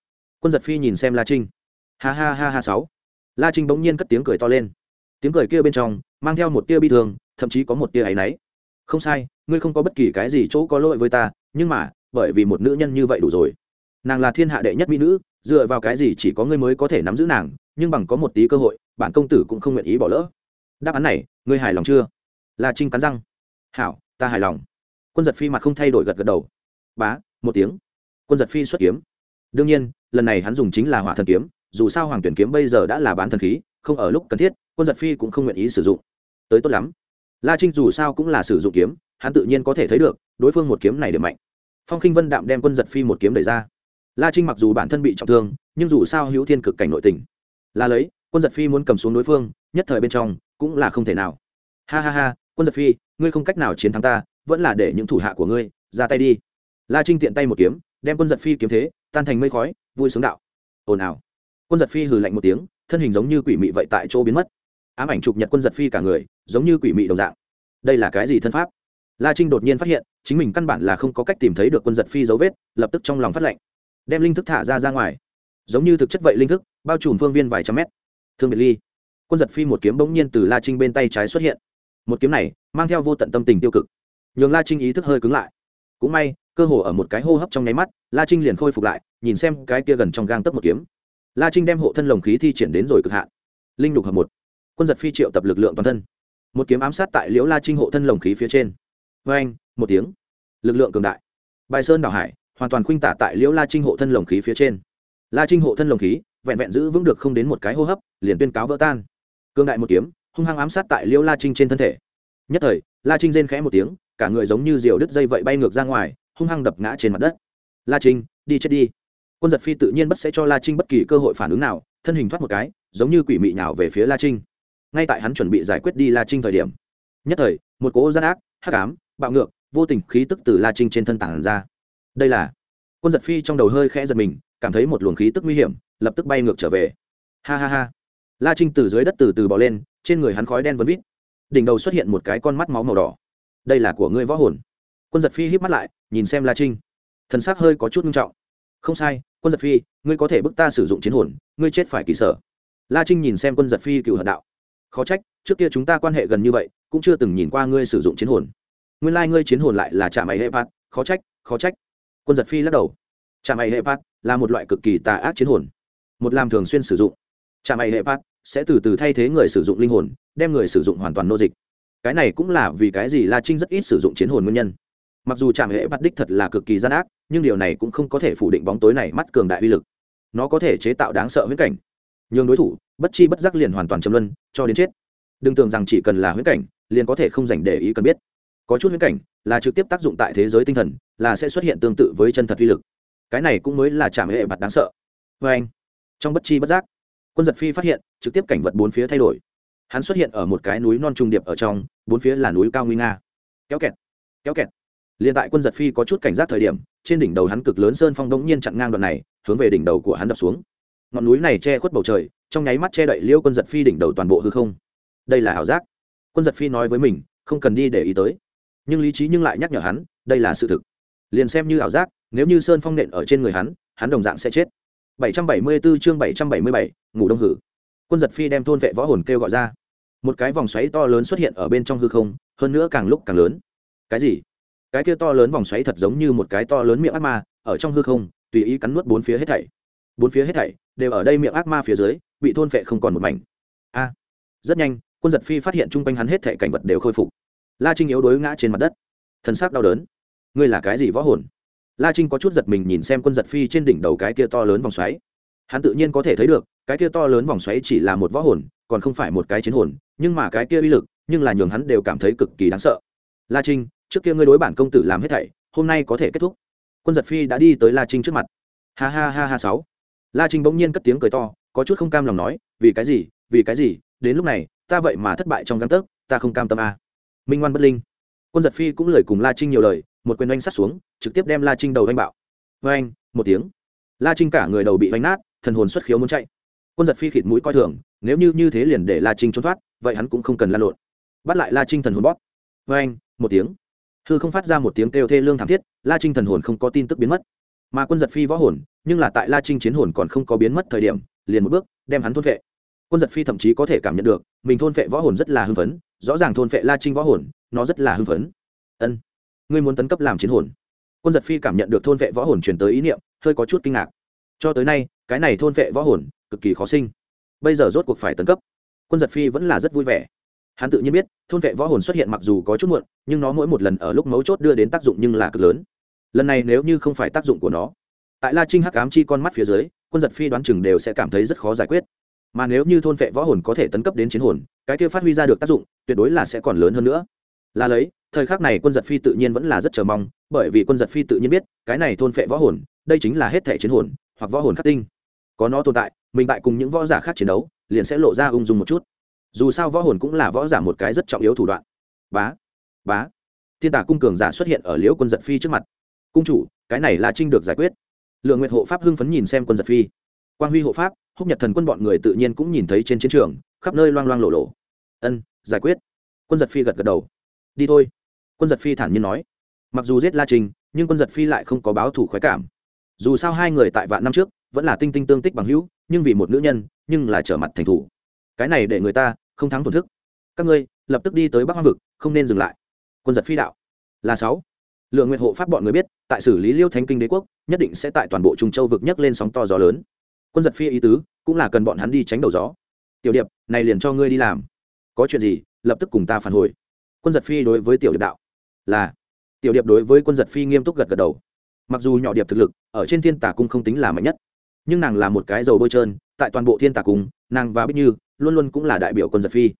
Quân giật phi nhìn xem la trinh. Ha ha ha ha sáu. La trinh bỗng nhiên cất tiếng cười to lên. Tiếng cười kia bên trong, mang theo một tia bi thương, thậm chí có một tia áy náy. Không sai, ngươi không có bất kỳ cái gì chỗ có lỗi với ta, nhưng mà, bởi vì một nữ nhân như vậy đủ rồi. Nàng là thiên hạ đệ nhất mỹ nữ, dựa vào cái gì chỉ có ngươi mới có thể nắm giữ nàng, nhưng bằng có một tí cơ hội, bản công tử cũng không nguyện ý bỏ lỡ. Đáp án này, ngươi hài lòng chưa? La trinh cắn răng. Hảo, ta hài lòng. Quân giật phi mặt không thay đổi gật gật đầu. Bá, một tiếng. Quân giật phi xuất kiếm. Đương nhiên, lần này hắn dùng chính là hỏa thần kiếm, dù sao hoàng tuyển kiếm bây giờ đã là bán thần khí, không ở lúc cần thiết, quân giật phi cũng không nguyện ý sử dụng. Tới tốt lắm. La trinh dù sao cũng là sử dụng kiếm, hắn tự nhiên có thể thấy được, đối phương một kiếm này điểm mạnh. Phong khinh vân đạm đem quân giật phi một kiếm đẩy ra. La trinh mặc dù bản thân bị trọng thương, nhưng dù sao hữu thiên cực cảnh nội tình. Là lấy, quân giật phi muốn cầm xuống đối phương, nhất thời bên trong, cũng là không thể nào. Ha ha ha quân giật phi, ngươi không cách nào chiến thắng ta, vẫn là để những thủ hạ của ngươi, ra tay đi. La trinh tiện tay một kiếm, đem quân giật phi kiếm thế, tan thành mây khói, vui sướng đạo. Ồn ào. Quân giật phi hừ lạnh một tiếng, thân hình giống như quỷ mị vậy tại chỗ biến mất. Ám ảnh chụp nhật quân giật phi cả người, giống như quỷ mị đồng dạng. Đây là cái gì thân pháp? La trinh đột nhiên phát hiện, chính mình căn bản là không có cách tìm thấy được quân giật phi dấu vết, lập tức trong lòng phát lệnh, đem linh thức thả ra ra ngoài. Giống như thực chất vậy linh thức, bao trùm phương viên vài trăm mét. Thương biệt ly. Quân giật phi một kiếm bỗng nhiên từ la trinh bên tay trái xuất hiện một kiếm này mang theo vô tận tâm tình tiêu cực. Nhường la trinh ý thức hơi cứng lại. Cũng may, cơ hồ ở một cái hô hấp trong nháy mắt, la trinh liền khôi phục lại, nhìn xem cái kia gần trong gang tấp một kiếm. La trinh đem hộ thân lồng khí thi triển đến rồi cực hạn. Linh đục hợp một. Quân giật phi triệu tập lực lượng toàn thân. Một kiếm ám sát tại liễu la trinh hộ thân lồng khí phía trên. Vê anh một tiếng. Lực lượng cường đại. Bài sơn đảo hải hoàn toàn khuynh tả tại liễu la trinh hộ thân lồng khí phía trên. La trinh hộ thân lồng khí vẹn vẹn giữ vững được không đến một cái hô hấp, liền tuyên cáo vỡ tan. Cương đại một kiếm hung hăng ám sát tại liễu la trinh trên thân thể. Nhất thời, la trinh rên khẽ một tiếng, cả người giống như diều đứt dây vậy bay ngược ra ngoài, hung hăng đập ngã trên mặt đất. La trinh, đi chết đi. Quân giật phi tự nhiên bất sẽ cho la trinh bất kỳ cơ hội phản ứng nào, thân hình thoát một cái, giống như quỷ mị nào về phía la trinh. Ngay tại hắn chuẩn bị giải quyết đi la trinh thời điểm, nhất thời, một cỗ gian ác, hắc ám, bạo ngược, vô tình khí tức từ la trinh trên thân tản ra. Đây là, quân giật phi trong đầu hơi khẽ giật mình, cảm thấy một luồng khí tức nguy hiểm, lập tức bay ngược trở về. Ha ha ha la trinh từ dưới đất từ từ bỏ lên, trên người hắn khói đen vẫn vít. Đỉnh đầu xuất hiện một cái con mắt máu màu đỏ. Đây là của ngươi võ hồn. Quân giật phi híp mắt lại, nhìn xem la trinh. Thần s ắ c hơi có chút nghiêm trọng. Không sai, quân giật phi, ngươi có thể bức ta sử dụng chiến hồn, ngươi chết phải kỳ sở. La trinh nhìn xem quân giật phi cựu hận đạo. Khó trách, trước kia chúng ta quan hệ gần như vậy, cũng chưa từng nhìn qua ngươi sử dụng chiến hồn. Nguyên lai、like、ngươi chiến hồn lại là trả mày hệ phạt khó trách khó trách. Quân giật phi lắc đầu. Trả mày hệ phạt là một loại cực kỳ tà ác chiến hồn. Một làm thường xuyên sử dụng trả mày hệ phát sẽ từ từ thay thế người sử dụng linh hồn, đem người sử dụng hoàn toàn nô dịch. Cái này cũng là vì cái gì la trinh rất ít sử dụng chiến hồn nguyên nhân. Mặc dù chạm hệ bắt đích thật là cực kỳ gian ác, nhưng điều này cũng không có thể phủ định bóng tối này mắt cường đại uy lực. Nó có thể chế tạo đáng sợ huyễn cảnh. Nhường đối thủ, bất chi bất giác liền hoàn toàn châm luân, cho đến chết. Đừng tưởng rằng chỉ cần là huyễn cảnh, liền có thể không dành để ý cần biết. Có chút huyễn cảnh là trực tiếp tác dụng tại thế giới tinh thần, là sẽ xuất hiện tương tự với chân thật uy lực. Cái này cũng mới là chạm hệ bạt đáng sợ. Vê anh trong bất chi bất giác quân giật phi phát hiện, trực tiếp cảnh vật bốn phía thay đổi. Hắn xuất hiện ở một cái núi non trung điệp ở trong, bốn phía là núi cao nguy nga. Kéo kẹt kéo kẹt. Liền tại quân giật phi có chút cảnh giác thời điểm, trên đỉnh đầu hắn cực lớn sơn phong đống nhiên chặn ngang đoạn này, hướng về đỉnh đầu của hắn đập xuống. Ngọn núi này che khuất bầu trời, trong nháy mắt che đậy liêu quân giật phi đỉnh đầu toàn bộ hư không. Đây là ảo giác. Quân giật phi nói với mình, không cần đi để ý tới. Nhưng lý trí nhưng lại nhắc nhở hắn, đây là sự thực. Liền xem như ảo giác, nếu như sơn phong nện ở trên người hắn hắn đồng dạng sẽ chết. 774 chương 777, ngủ đông hử. Quân giật phi đem thôn vệ võ hồn kêu gọi ra. Một cái vòng xoáy to lớn xuất hiện ở bên trong hư không hơn nữa càng lúc càng lớn. Cái gì? Cái kia to lớn vòng xoáy thật giống như một cái to lớn miệng ác ma ở trong hư không tùy ý cắn nuốt bốn phía hết thảy. Bốn phía hết thảy đều ở đây miệng ác ma phía dưới bị thôn vệ không còn một mảnh. A! Rất nhanh quân giật phi phát hiện chung quanh hắn hết thảy cảnh vật đều khôi phục. La trinh yếu đối ngã trên mặt đất. Thân xác đau đớn. Ngươi là cái gì võ hồn? La trinh có chút giật mình nhìn xem quân giật phi trên đỉnh đầu cái kia to lớn vòng xoáy. Hắn tự nhiên có thể thấy được, cái kia to lớn vòng xoáy chỉ là một võ hồn, còn không phải một cái chiến hồn, nhưng mà cái kia uy lực, nhưng là nhường hắn đều cảm thấy cực kỳ đáng sợ. La trinh, trước kia ngươi đối bản công tử làm hết thảy, hôm nay có thể kết thúc. Quân giật phi đã đi tới la trinh trước mặt. Ha ha ha ha sáu. La trinh bỗng nhiên cất tiếng cười to, có chút không cam lòng nói, vì cái gì, vì cái gì, đến lúc này, ta vậy mà thất bại trong găng tấc, ta không cam tâm a. À. minh ngoan bất linh. Quân giật phi cũng lời cùng la trinh nhiều lời một quyền oanh sát xuống, trực tiếp đem la trinh đầu oanh bạo. Oanh, một tiếng. La trinh cả người đầu bị oanh nát, thần hồn xuất khiếu muốn chạy. Quân giật phi khịt mũi coi thường, nếu như như thế liền để la trinh trốn thoát, vậy hắn cũng không cần lan lộn. Bắt lại la trinh thần hồn bóp. Oanh, một tiếng. Hư không phát ra một tiếng kêu thê lương thảm thiết, la trinh thần hồn không có tin tức biến mất. Mà quân giật phi võ hồn, nhưng là tại la trinh chiến hồn còn không có biến mất thời điểm, liền một bước đem hắn thôn vệ quân giật phi thậm chí có thể cảm nhận được, mình thôn vệ võ hồn rất là hưng phấn, rõ ràng thôn vệ la trinh võ hồn, nó rất là hưng phấn. Ân ngươi muốn tấn cấp làm chiến hồn. Quân giật phi cảm nhận được thôn vệ võ hồn truyền tới ý niệm, hơi có chút kinh ngạc. Cho tới nay, cái này thôn vệ võ hồn, cực kỳ khó sinh. Bây giờ rốt cuộc phải tấn cấp. Quân giật phi vẫn là rất vui vẻ. Hắn tự nhiên biết, thôn vệ võ hồn xuất hiện mặc dù có chút muộn, nhưng nó mỗi một lần ở lúc mấu chốt đưa đến tác dụng nhưng là cực lớn. Lần này nếu như không phải tác dụng của nó, tại la trinh hắc ám chi con mắt phía dưới, quân giật phi đoán chừng đều sẽ cảm thấy rất khó giải quyết. Mà nếu như thôn vệ võ hồn có thể tấn cấp đến chiến hồn, cái kia phát huy ra được tác dụng, tuyệt đối là sẽ còn lớn hơn nữa. Là lấy thời khắc này quân giật phi tự nhiên vẫn là rất chờ mong, bởi vì quân giật phi tự nhiên biết, cái này thôn phệ võ hồn, đây chính là hết thể chiến hồn, hoặc võ hồn khắc tinh. Có nó tồn tại, mình tại cùng những võ giả khác chiến đấu, liền sẽ lộ ra ung dung một chút. Dù sao võ hồn cũng là võ giả một cái rất trọng yếu thủ đoạn. Bá bá. Thiên tả cung cường giả xuất hiện ở liễu quân giật phi trước mặt. Cung chủ, cái này là trinh được giải quyết. Lượng nguyệt hộ pháp hưng phấn nhìn xem quân giật phi. Quang huy hộ pháp, húc nhật thần quân bọn người tự nhiên cũng nhìn thấy trên chiến trường, khắp nơi loang loang lộ lộ ân, giải quyết. Quân giật phi gật gật đầu. Đi thôi quân giật phi thản nhiên nói, mặc dù giết la trình, nhưng quân giật phi lại không có báo thủ khoái cảm. Dù sao hai người tại vạn năm trước vẫn là tinh tinh tương tích bằng hữu, nhưng vì một nữ nhân, nhưng là trở mặt thành thủ. Cái này để người ta không thắng thổn thức. Các ngươi, lập tức đi tới bắc hoang vực, không nên dừng lại. Quân giật phi đạo, là sáu. Lượng nguyện hộ pháp bọn người biết, tại xử lý liêu thánh kinh đế quốc, nhất định sẽ tại toàn bộ trung châu vực nhấc lên sóng to gió lớn. Quân giật phi ý tứ, cũng là cần bọn hắn đi tránh đầu gió. Tiểu điệp, này liền cho ngươi đi làm. Có chuyện gì, lập tức cùng ta phản hồi. Quân giật phi đối với tiểu điệp đạo là tiểu điệp đối với quân giật phi nghiêm túc gật gật đầu. Mặc dù nhỏ điệp thực lực ở trên thiên tả cung không tính là mạnh nhất, nhưng nàng là một cái dầu bôi trơn, tại toàn bộ thiên tả cung, nàng và bích như luôn luôn cũng là đại biểu quân giật phi.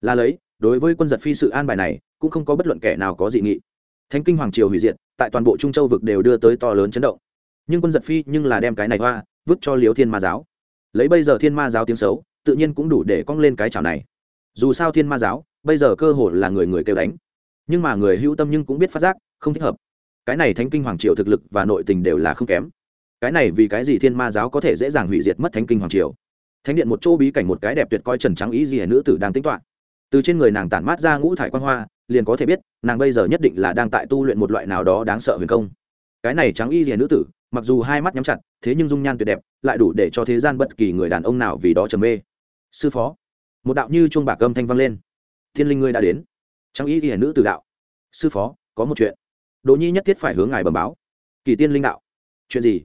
Là lấy, đối với quân giật phi sự an bài này, cũng không có bất luận kẻ nào có dị nghị. Thánh kinh hoàng triều hủy diệt, tại toàn bộ trung châu vực đều đưa tới to lớn chấn động. Nhưng quân giật phi nhưng là đem cái này hoa, vứt cho liếu thiên ma giáo. Lấy bây giờ thiên ma giáo tiếng xấu, tự nhiên cũng đủ để cong lên cái chảo này. Dù sao thiên ma giáo, bây giờ cơ hội là người người kêu đánh nhưng mà người hữu tâm nhưng cũng biết phát giác, không thích hợp. Cái này thánh kinh hoàng triều thực lực và nội tình đều là không kém. Cái này vì cái gì thiên ma giáo có thể dễ dàng hủy diệt mất thánh kinh hoàng triều? Thánh điện một chỗ bí cảnh một cái đẹp tuyệt coi trần trắng ý gì hẻ nữ tử đang tính toạ từ trên người nàng tản mát ra ngũ thải quan hoa, liền có thể biết, nàng bây giờ nhất định là đang tại tu luyện một loại nào đó đáng sợ huyền công. Cái này trắng y rìa nữ tử, mặc dù hai mắt nhắm chặt, thế nhưng dung nhan tuyệt đẹp, lại đủ để cho thế gian bất kỳ người đàn ông nào vì đó trầm mê. Sư phó, một đạo như chuông bạc âm thanh vang lên. Thiên linh ngươi đã đến trang y rìa nữ tử đạo. Sư phó, có một chuyện. Đỗ nhi nhất thiết phải hướng ngài bẩm báo. Kỳ tiên linh đạo. Chuyện gì?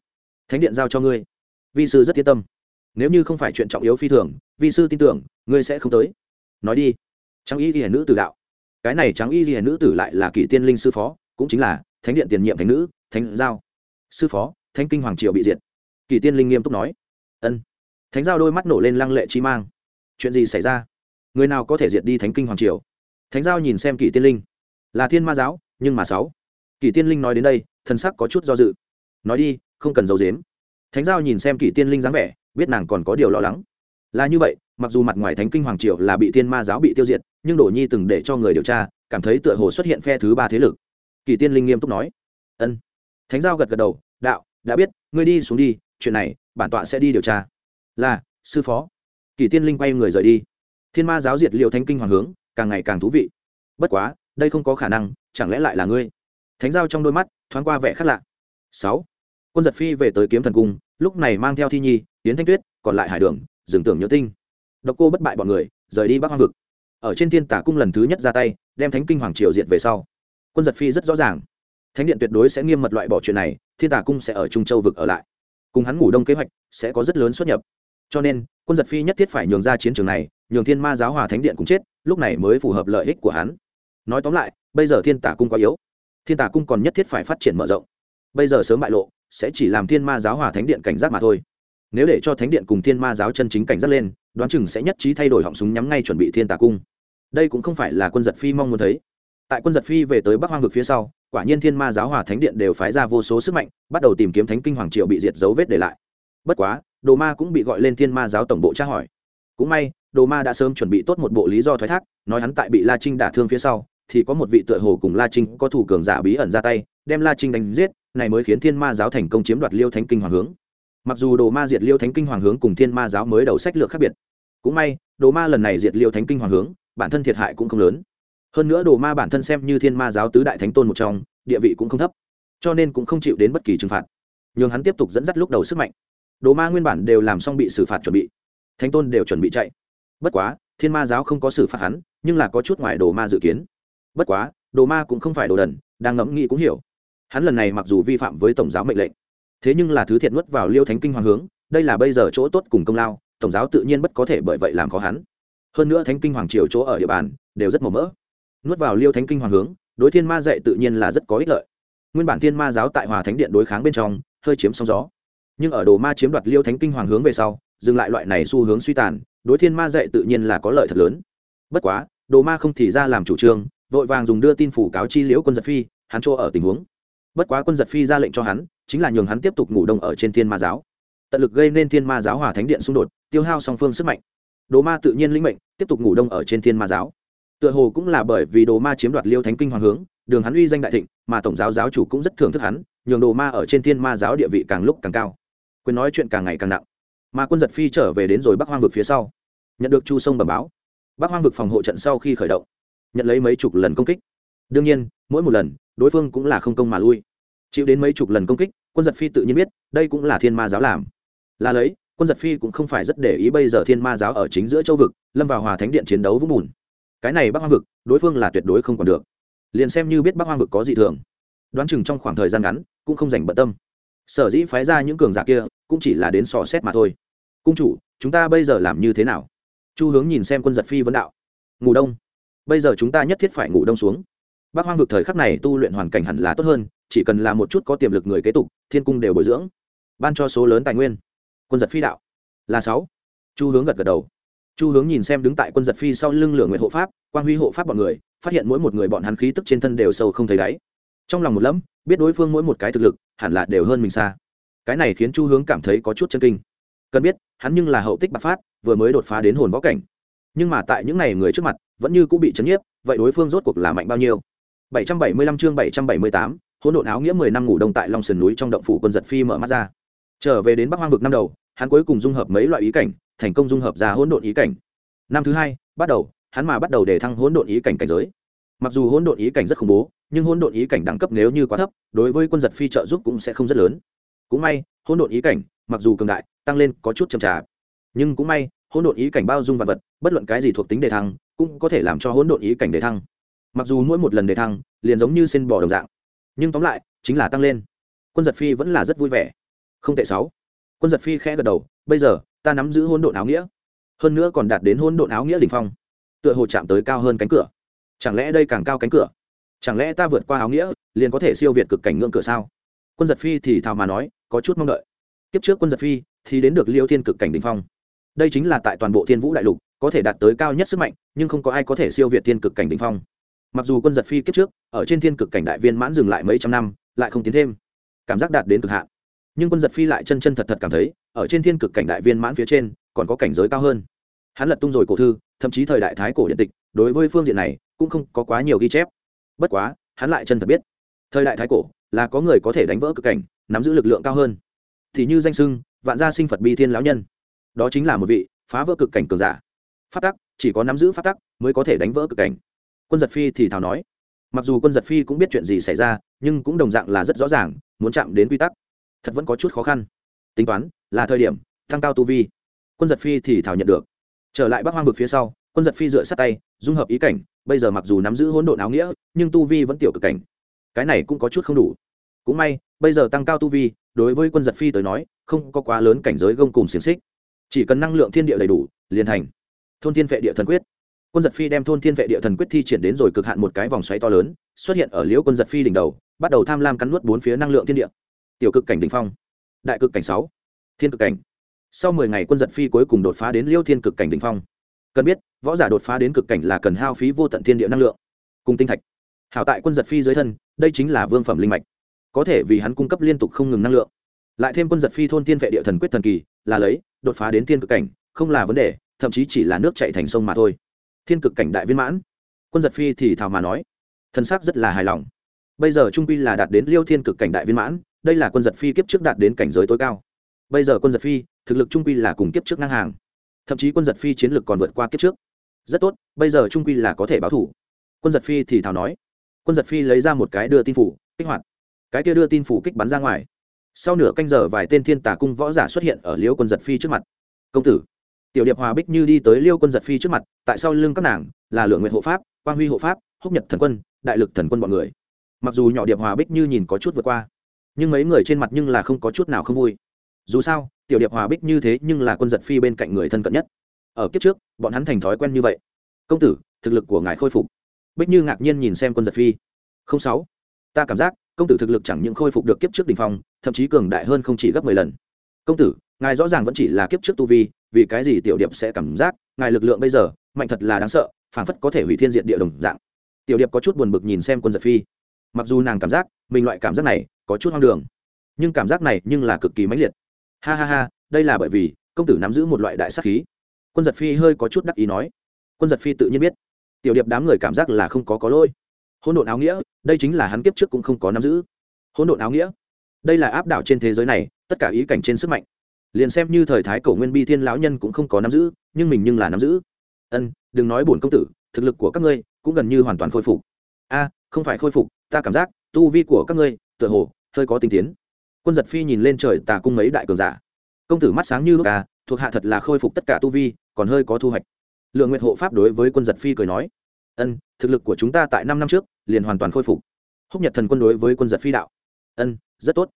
Thánh điện giao cho ngươi. Vi sư rất yên tâm. Nếu như không phải chuyện trọng yếu phi thường, vi sư tin tưởng, ngươi sẽ không tới. Nói đi. Trang y ghi nữ tử đạo. Cái này trang y ghi nữ tử lại là kỳ tiên linh sư phó, cũng chính là thánh điện tiền nhiệm thánh nữ, thánh giao. Sư phó, thánh kinh hoàng triều bị diệt. Kỳ tiên linh nghiêm túc nói. Ân. Thánh giao đôi mắt nổ lên lăng lệ chi mang. Chuyện gì xảy ra? Người nào có thể diệt đi thánh kinh hoàng triều? Thánh giao nhìn xem kỷ tiên linh. Là thiên ma giáo, nhưng mà sáu. Kỷ tiên linh nói đến đây, thần sắc có chút do dự. Nói đi, không cần giấu dếm thánh giao nhìn xem kỷ tiên linh dáng vẻ, biết nàng còn có điều lo lắng. Là như vậy, mặc dù mặt ngoài thánh kinh hoàng triều là bị thiên ma giáo bị tiêu diệt, nhưng đổ nhi từng để cho người điều tra, cảm thấy tựa hồ xuất hiện phe thứ ba thế lực. Kỳ tiên linh nghiêm túc nói. Ân. Thánh giao gật gật đầu, đạo, đã biết, ngươi đi xuống đi, chuyện này, bản tọa sẽ đi điều tra. Là, sư phó. Kỳ tiên linh quay người rời đi. Thiên ma giáo diệt liệu thánh kinh hoàng hướng càng ngày càng thú vị. Bất quá, đây không có khả năng, chẳng lẽ lại là ngươi? Thánh giao trong đôi mắt, thoáng qua vẻ khác lạ. Sáu. Quân giật phi về tới kiếm thần cung, lúc này mang theo thi nhi tiến thanh tuyết, còn lại hải đường, dừng tưởng nhớ tinh. Độc cô bất bại bọn người, rời đi bắc hoang vực. Ở trên thiên tả cung lần thứ nhất ra tay, đem thánh kinh hoàng triều diệt về sau. Quân giật phi rất rõ ràng. Thánh điện tuyệt đối sẽ nghiêm mật loại bỏ chuyện này, thiên tả cung sẽ ở trung châu vực ở lại. Cùng hắn ngủ đông kế hoạch, sẽ có rất lớn xuất nhập. Cho nên, quân giật phi nhất thiết phải nhường ra chiến trường này, nhường thiên ma giáo hòa thánh điện cũng chết lúc này mới phù hợp lợi ích của hắn. Nói tóm lại, bây giờ thiên tả cung quá yếu. Thiên tả cung còn nhất thiết phải phát triển mở rộng. Bây giờ sớm bại lộ, sẽ chỉ làm thiên ma giáo hòa thánh điện cảnh giác mà thôi. Nếu để cho thánh điện cùng thiên ma giáo chân chính cảnh giác lên, đoán chừng sẽ nhất trí thay đổi họng súng nhắm ngay chuẩn bị thiên tà cung. Đây cũng không phải là quân giật phi mong muốn thấy. Tại quân giật phi về tới bắc hoang vực phía sau, quả nhiên thiên ma giáo hòa thánh điện đều phái ra vô số sức mạnh, bắt đầu tìm kiếm thánh kinh hoàng triệu bị diệt dấu vết để lại. Bất quá, đồ ma cũng bị gọi lên thiên ma giáo tổng bộ tra hỏi cũng may, đồ ma đã sớm chuẩn bị tốt một bộ lý do thoái thác, nói hắn tại bị la trinh đả thương phía sau, thì có một vị tựa hồ cùng la trinh có thủ cường giả bí ẩn ra tay, đem la trinh đánh giết, này mới khiến thiên ma giáo thành công chiếm đoạt liêu thánh kinh hoàng hướng. Mặc dù đồ ma diệt liêu thánh kinh hoàng hướng cùng thiên ma giáo mới đầu sách lược khác biệt, cũng may, đồ ma lần này diệt liêu thánh kinh hoàng hướng, bản thân thiệt hại cũng không lớn. Hơn nữa đồ ma bản thân xem như thiên ma giáo tứ đại thánh tôn một trong, địa vị cũng không thấp, cho nên cũng không chịu đến bất kỳ trừng phạt. N h ư n g hắn tiếp tục dẫn dắt lúc đầu sức mạnh. Đồ ma nguyên bản đều làm xong bị xử phạt chuẩn bị thánh tôn đều chuẩn bị chạy. Bất quá, thiên ma giáo không có xử phạt hắn, nhưng là có chút ngoài đồ ma dự kiến. Bất quá, đồ ma cũng không phải đồ đần, đang ngẫm nghĩ cũng hiểu. Hắn lần này mặc dù vi phạm với tổng giáo mệnh lệnh, thế nhưng là thứ thiện nuốt vào liêu thánh kinh hoàng hướng, đây là bây giờ chỗ tốt cùng công lao, tổng giáo tự nhiên bất có thể bởi vậy làm khó hắn. Hơn nữa thánh kinh hoàng triều chỗ ở địa bàn đều rất màu mỡ. Nuốt vào liêu thánh kinh hoàng hướng, đối thiên ma dạy tự nhiên là rất có ích lợi. Nguyên bản thiên ma giáo tại hòa thánh điện đối kháng bên trong, hơi chiếm sóng gió. Nhưng ở đồ ma chiếm đoạt liêu thánh kinh hoàng hướng về sau dừng lại loại này xu hướng suy tàn, đối thiên ma dạy tự nhiên là có lợi thật lớn. Bất quá, đồ ma không thì ra làm chủ trương, vội vàng dùng đưa tin phủ cáo chi liễu quân giật phi, hắn chỗ ở tình huống. Bất quá quân giật phi ra lệnh cho hắn, chính là nhường hắn tiếp tục ngủ đông ở trên thiên ma giáo. Tận lực gây nên thiên ma giáo hòa thánh điện xung đột, tiêu hao song phương sức mạnh. Đồ ma tự nhiên linh mệnh, tiếp tục ngủ đông ở trên thiên ma giáo. Tựa hồ cũng là bởi vì đồ ma chiếm đoạt liêu thánh kinh hoàng hướng, đường hắn uy danh đại thịnh, mà tổng giáo giáo chủ cũng rất thưởng thức hắn, nhường đồ ma ở trên thiên ma giáo địa vị càng lúc càng cao. Quyền nói chuyện càng ngày càng nặng mà quân giật phi trở về đến rồi bắc hoang vực phía sau. Nhận được chu sông bẩm báo, bắc hoang vực phòng hộ trận sau khi khởi động, nhận lấy mấy chục lần công kích. Đương nhiên, mỗi một lần, đối phương cũng là không công mà lui. Chịu đến mấy chục lần công kích, quân giật phi tự nhiên biết, đây cũng là thiên ma giáo làm. Là lấy, quân giật phi cũng không phải rất để ý bây giờ thiên ma giáo ở chính giữa châu vực, lâm vào hòa thánh điện chiến đấu vũng bùn. Cái này bắc hoang vực, đối phương là tuyệt đối không còn được. Liền xem như biết bắc hoang vực có gì thường, đoán chừng trong khoảng thời gian ngắn, cũng không dành bận tâm sở dĩ phái ra những cường giả kia cũng chỉ là đến sò xét mà thôi. Cung chủ, chúng ta bây giờ làm như thế nào? Chu hướng nhìn xem quân giật phi vấn đạo. Ngủ đông. Bây giờ chúng ta nhất thiết phải ngủ đông xuống. Bác hoang vực thời khắc này tu luyện hoàn cảnh hẳn là tốt hơn, chỉ cần là một chút có tiềm lực người kế tục, thiên cung đều bồi dưỡng. Ban cho số lớn tài nguyên. Quân giật phi đạo. Là sáu. Chu hướng gật gật đầu. Chu hướng nhìn xem đứng tại quân giật phi sau lưng lửa nguyện hộ pháp, quang huy hộ pháp bọn người, phát hiện mỗi một người bọn hắn khí tức trên thân đều sâu không thấy đáy trong lòng một lẫm biết đối phương mỗi một cái thực lực hẳn là đều hơn mình xa cái này khiến chu hướng cảm thấy có chút chân kinh cần biết hắn nhưng là hậu tích bạc phát vừa mới đột phá đến hồn võ cảnh nhưng mà tại những n à y người trước mặt vẫn như cũng bị chấn nhiếp vậy đối phương rốt cuộc là mạnh bao nhiêu 775 chương 778, hỗn độn áo nghĩa 10 năm ngủ đông tại Long Sườn núi trong động phủ quân giật phi mở mắt ra. Trở về đến Bắc Hoang vực năm đầu, hắn cuối cùng dung hợp mấy loại ý cảnh, thành công dung hợp ra hỗn độn ý cảnh. Năm thứ hai, bắt đầu, hắn mà bắt đầu để thăng hỗn độn ý cảnh cảnh giới mặc dù hỗn độn ý cảnh rất khủng bố, nhưng hỗn độn ý cảnh đẳng cấp nếu như quá thấp, đối với quân giật phi trợ giúp cũng sẽ không rất lớn. Cũng may, hỗn độn ý cảnh, mặc dù cường đại, tăng lên có chút chậm chạp. Nhưng cũng may, hỗn độn ý cảnh bao dung vật vật, bất luận cái gì thuộc tính đề thăng, cũng có thể làm cho hỗn độn ý cảnh đề thăng. Mặc dù mỗi một lần đề thăng, liền giống như xin bỏ đồng dạng, nhưng tóm lại, chính là tăng lên. Quân giật phi vẫn là rất vui vẻ. Không tệ sáu. Quân giật phi khẽ gật đầu, bây giờ, ta nắm giữ hỗn độn áo nghĩa, hơn nữa còn đạt đến hỗn độn áo nghĩa đ ỉ n h phong. Tựa hồ chạm tới cao hơn cánh cửa chẳng lẽ đây càng cao cánh cửa? Chẳng lẽ ta vượt qua áo nghĩa, liền có thể siêu việt cực cảnh ngưỡng cửa sao? Quân giật phi thì thào mà nói, có chút mong đợi. Kiếp trước quân giật phi thì đến được liêu thiên cực cảnh đình phong. Đây chính là tại toàn bộ thiên vũ đại lục, có thể đạt tới cao nhất sức mạnh, nhưng không có ai có thể siêu việt thiên cực cảnh đình phong. Mặc dù quân giật phi kiếp trước, ở trên thiên cực cảnh đại viên mãn dừng lại mấy trăm năm, lại không tiến thêm. Cảm giác đạt đến cực hạn. Nhưng quân giật phi lại chân chân thật thật cảm thấy, ở trên thiên cực cảnh đại viên mãn phía trên, còn có cảnh giới cao hơn. Hắn lật tung rồi cổ thư, thậm chí thời đại thái cổ điện tịch, đối với phương diện này cũng không có quá nhiều ghi chép. Bất quá, hắn lại chân thật biết, thời đại thái cổ là có người có thể đánh vỡ cực cảnh, nắm giữ lực lượng cao hơn. Thì như danh sưng vạn gia sinh phật bi thiên lão nhân. Đó chính là một vị phá vỡ cực cảnh cường giả. Phát tắc, chỉ có nắm giữ phát tắc mới có thể đánh vỡ cực cảnh. Quân giật phi thì thào nói, mặc dù quân giật phi cũng biết chuyện gì xảy ra, nhưng cũng đồng dạng là rất rõ ràng, muốn chạm đến quy tắc, thật vẫn có chút khó khăn. Tính toán, là thời điểm tăng cao tu vi. Quân giật phi thì thảo nhận được. Trở lại bắc hoang vực phía sau quân giật phi dựa sát tay, dung hợp ý cảnh, bây giờ mặc dù nắm giữ hỗn độn áo nghĩa, nhưng tu vi vẫn tiểu cực cảnh. Cái này cũng có chút không đủ. Cũng may, bây giờ tăng cao tu vi, đối với quân giật phi tới nói, không có quá lớn cảnh giới gông cùng xiềng xích. Chỉ cần năng lượng thiên địa đầy đủ, liền thành. Thôn thiên vệ địa thần quyết. Quân giật phi đem thôn thiên vệ địa thần quyết thi triển đến rồi cực hạn một cái vòng xoáy to lớn, xuất hiện ở liễu quân giật phi đỉnh đầu, bắt đầu tham lam cắn nuốt bốn phía năng lượng thiên địa. Tiểu cực cảnh đ ỉ n h phong, đại cực cảnh sáu, thiên cực cảnh. Sau mười ngày quân giật phi cuối cùng đột phá đến liêu thiên cực cảnh đ ỉ n h phong cần biết, võ giả đột phá đến cực cảnh là cần hao phí vô tận thiên địa năng lượng, cùng tinh thạch. Hảo tại quân giật phi dưới thân, đây chính là vương phẩm linh mạch. Có thể vì hắn cung cấp liên tục không ngừng năng lượng. Lại thêm quân giật phi thôn tiên vệ địa thần quyết thần kỳ, là lấy, đột phá đến thiên cực cảnh, không là vấn đề, thậm chí chỉ là nước chạy thành sông mà thôi. Thiên cực cảnh đại viên mãn. Quân giật phi thì thào mà nói thân xác rất là hài lòng. Bây giờ trung quy là đạt đến liêu thiên cực cảnh đại viên mãn, đây là quân giật phi kiếp trước đạt đến cảnh giới tối cao. Bây giờ quân giật phi, thực lực trung quy là cùng kiếp trước ngang hàng thậm chí quân giật phi chiến lược còn vượt qua kiếp trước. Rất tốt, bây giờ trung quy là có thể báo thủ. Quân giật phi thì thào nói. Quân giật phi lấy ra một cái đưa tin phủ, kích hoạt. Cái kia đưa tin phủ kích bắn ra ngoài. Sau nửa canh giờ vài tên thiên tà cung võ giả xuất hiện ở liêu quân giật phi trước mặt. Công tử, tiểu điệp hòa bích như đi tới liêu quân giật phi trước mặt, tại sau lưng các nàng là lượng nguyện hộ pháp, quang huy hộ pháp, húc nhật thần quân, đại lực thần quân b ọ n người. Mặc dù nhỏ điệp hòa bích như nhìn có chút vượt qua, nhưng mấy người trên mặt nhưng là không có chút nào không vui dù sao, tiểu điệp hòa bích như thế nhưng là quân giật phi bên cạnh người thân cận nhất. Ở kiếp trước, bọn hắn thành thói quen như vậy. Công tử, thực lực của ngài khôi phục. Bích như ngạc nhiên nhìn xem quân giật phi. Không sáu. Ta cảm giác, công tử thực lực chẳng những khôi phục được kiếp trước đình phong, thậm chí cường đại hơn không chỉ gấp mười lần. Công tử, ngài rõ ràng vẫn chỉ là kiếp trước tu vi, vì cái gì tiểu điệp sẽ cảm giác, ngài lực lượng bây giờ, mạnh thật là đáng sợ, phảng phất có thể hủy thiên diện địa đồng dạng. Tiểu điệp có chút buồn bực nhìn xem quân giật phi. Mặc dù nàng cảm giác, mình loại cảm giác này có chút hoang đường, nhưng cảm giác này nhưng là cực kỳ mãnh liệt ha ha ha, đây là bởi vì, công tử nắm giữ một loại đại sắc khí. Quân giật phi hơi có chút đắc ý nói. Quân giật phi tự nhiên biết. Tiểu điệp đám người cảm giác là không có có lỗi. Hôn độn áo nghĩa, đây chính là hắn kiếp trước cũng không có nắm giữ. Hôn độn áo nghĩa, đây là áp đảo trên thế giới này, tất cả ý cảnh trên sức mạnh. Liền xem như thời thái cổ nguyên bi thiên lão nhân cũng không có nắm giữ, nhưng mình nhưng là nắm giữ. Ân, đừng nói bổn công tử, thực lực của các ngươi cũng gần như hoàn toàn khôi phục. A, không phải khôi phục, ta cảm giác, tu vi của các ngươi, tựa hồ, hơi có tinh tiến quân giật phi nhìn lên trời tà cung mấy đại cường giả. Công tử mắt sáng như lúc ca à, thuộc hạ thật là khôi phục tất cả tu vi, còn hơi có thu hoạch. Lượng nguyện hộ pháp đối với quân giật phi cười nói, ân, thực lực của chúng ta tại năm năm trước, liền hoàn toàn khôi phục. Húc nhật thần quân đối với quân giật phi đạo, ân, rất tốt,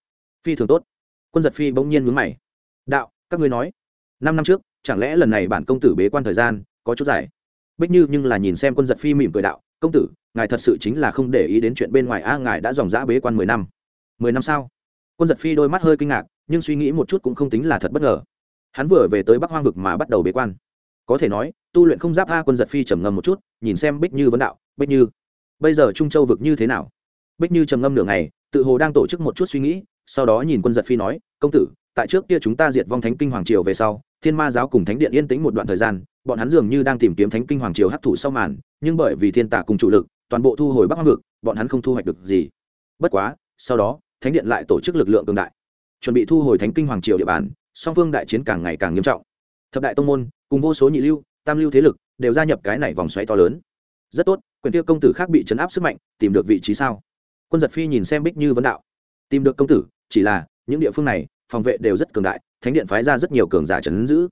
phi thường tốt. Quân giật phi bỗng nhiên mướn mày, đạo, các ngươi nói, năm năm trước, chẳng lẽ lần này bản công tử bế quan thời gian, có chút dài? Bích như nhưng là nhìn xem quân giật phi mỉm cười đạo, công tử, ngài thật sự chính là không để ý đến chuyện bên ngoài a, ngài đã dòng dã bế quan mười năm. Mười năm sau quân giật phi đôi mắt hơi kinh ngạc, nhưng suy nghĩ một chút cũng không tính là thật bất ngờ. Hắn vừa về tới bắc hoang vực mà bắt đầu bế quan. Có thể nói, tu luyện không giáp a quân giật phi trầm ngâm một chút, nhìn xem bích như vấn đạo, bích như, bây giờ trung châu vực như thế nào? Bích như trầm ngâm nửa ngày, tự hồ đang tổ chức một chút suy nghĩ, sau đó nhìn quân giật phi nói, công tử, tại trước kia chúng ta diệt vong thánh kinh hoàng triều về sau, thiên ma giáo cùng thánh điện yên tĩnh một đoạn thời gian, bọn hắn dường như đang tìm kiếm thánh kinh hoàng triều hấp thụ sau màn, nhưng bởi vì thiên tả cùng chủ lực, toàn bộ thu hồi bắc hoang vực, bọn hắn không thu hoạch được gì. Bất quá, sau đó thánh điện lại tổ chức lực lượng cường đại. Chuẩn bị thu hồi thánh kinh hoàng triều địa bàn, song phương đại chiến càng ngày càng nghiêm trọng. Thập đại tông môn, cùng vô số nhị lưu, tam lưu thế lực, đều gia nhập cái này vòng xoáy to lớn. Rất tốt, quyền tiêu công tử khác bị chấn áp sức mạnh, tìm được vị trí sao? Quân giật phi nhìn xem bích như vấn đạo. Tìm được công tử, chỉ là, những địa phương này, phòng vệ đều rất cường đại, thánh điện phái ra rất nhiều cường giả chấn giữ.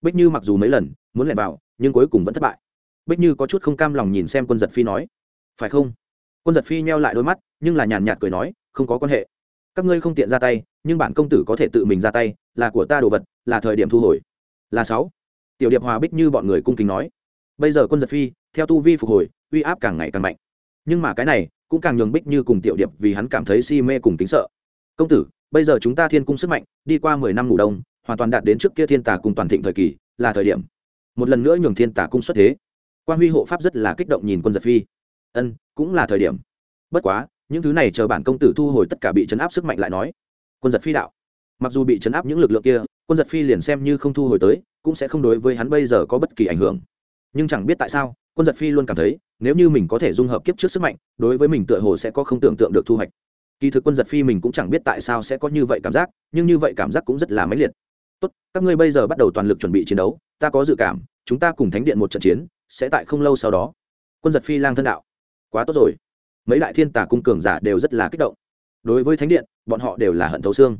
Bích như mặc dù mấy lần, muốn lẻn vào, nhưng cuối cùng vẫn thất bại. Bích như có chút không cam lòng nhìn xem quân giật phi nói. Phải không? Quân giật phi nheo lại đôi mắt, nhưng là nhàn nhạt cười nói không có quan hệ. Các ngươi không tiện ra tay, nhưng bản công tử có thể tự mình ra tay, là của ta đồ vật, là thời điểm thu hồi. Là sáu. Tiểu điệp hòa bích như bọn người cung kính nói. Bây giờ quân giật phi, theo tu vi phục hồi, uy áp càng ngày càng mạnh. Nhưng mà cái này, cũng càng nhường bích như cùng tiểu điệp vì hắn cảm thấy si mê cùng kính sợ. Công tử, bây giờ chúng ta thiên cung sức mạnh, đi qua mười năm ngủ đông, hoàn toàn đạt đến trước kia thiên tà cùng toàn thịnh thời kỳ, là thời điểm. Một lần nữa nhường thiên tà cung xuất thế. Quan huy hộ pháp rất là kích động nhìn quân giật phi. Ân, cũng là thời điểm. Bất quá những thứ này chờ bản công tử thu hồi tất cả bị chấn áp sức mạnh lại nói. Quân giật phi đạo. Mặc dù bị chấn áp những lực lượng kia, quân giật phi liền xem như không thu hồi tới, cũng sẽ không đối với hắn bây giờ có bất kỳ ảnh hưởng. Nhưng chẳng biết tại sao, quân giật phi luôn cảm thấy, nếu như mình có thể dung hợp kiếp trước sức mạnh, đối với mình tựa hồ sẽ có không tưởng tượng được thu hoạch. Kỳ thực quân giật phi mình cũng chẳng biết tại sao sẽ có như vậy cảm giác, nhưng như vậy cảm giác cũng rất là mãnh liệt. Tốt, các ngươi bây giờ bắt đầu toàn lực chuẩn bị chiến đấu, ta có dự cảm, chúng ta cùng thánh điện một trận chiến, sẽ tại không lâu sau đó. Quân giật phi lang thân đạo. Quá tốt rồi mấy đại thiên tà cung cường giả đều rất là kích động. Đối với thánh điện, bọn họ đều là hận thấu xương.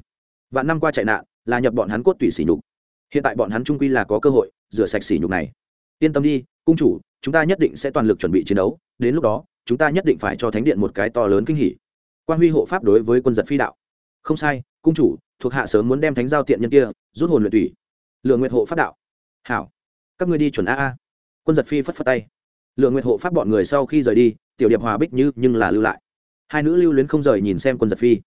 Vạn năm qua chạy nạn, là nhập bọn hắn cốt tủy sỉ nhục. Hiện tại bọn hắn trung quy là có cơ hội rửa sạch sỉ nhục này. Yên tâm đi, cung chủ, chúng ta nhất định sẽ toàn lực chuẩn bị chiến đấu, đến lúc đó, chúng ta nhất định phải cho thánh điện một cái to lớn kinh hỉ. Quan huy hộ pháp đối với quân giật phi đạo. Không sai, cung chủ, thuộc hạ sớm muốn đem thánh giao tiện nhân kia, rút hồn luyện tủy. Lượng nguyệt hộ pháp đạo. Hảo. Các ngươi đi chuẩn a a. Quân giật phi phất phất tay. Lượng nguyệt hộ pháp bọn người sau khi rời đi tiểu điệp hòa bích như nhưng là lưu lại. Hai nữ lưu luyến không rời nhìn xem quân giật phi.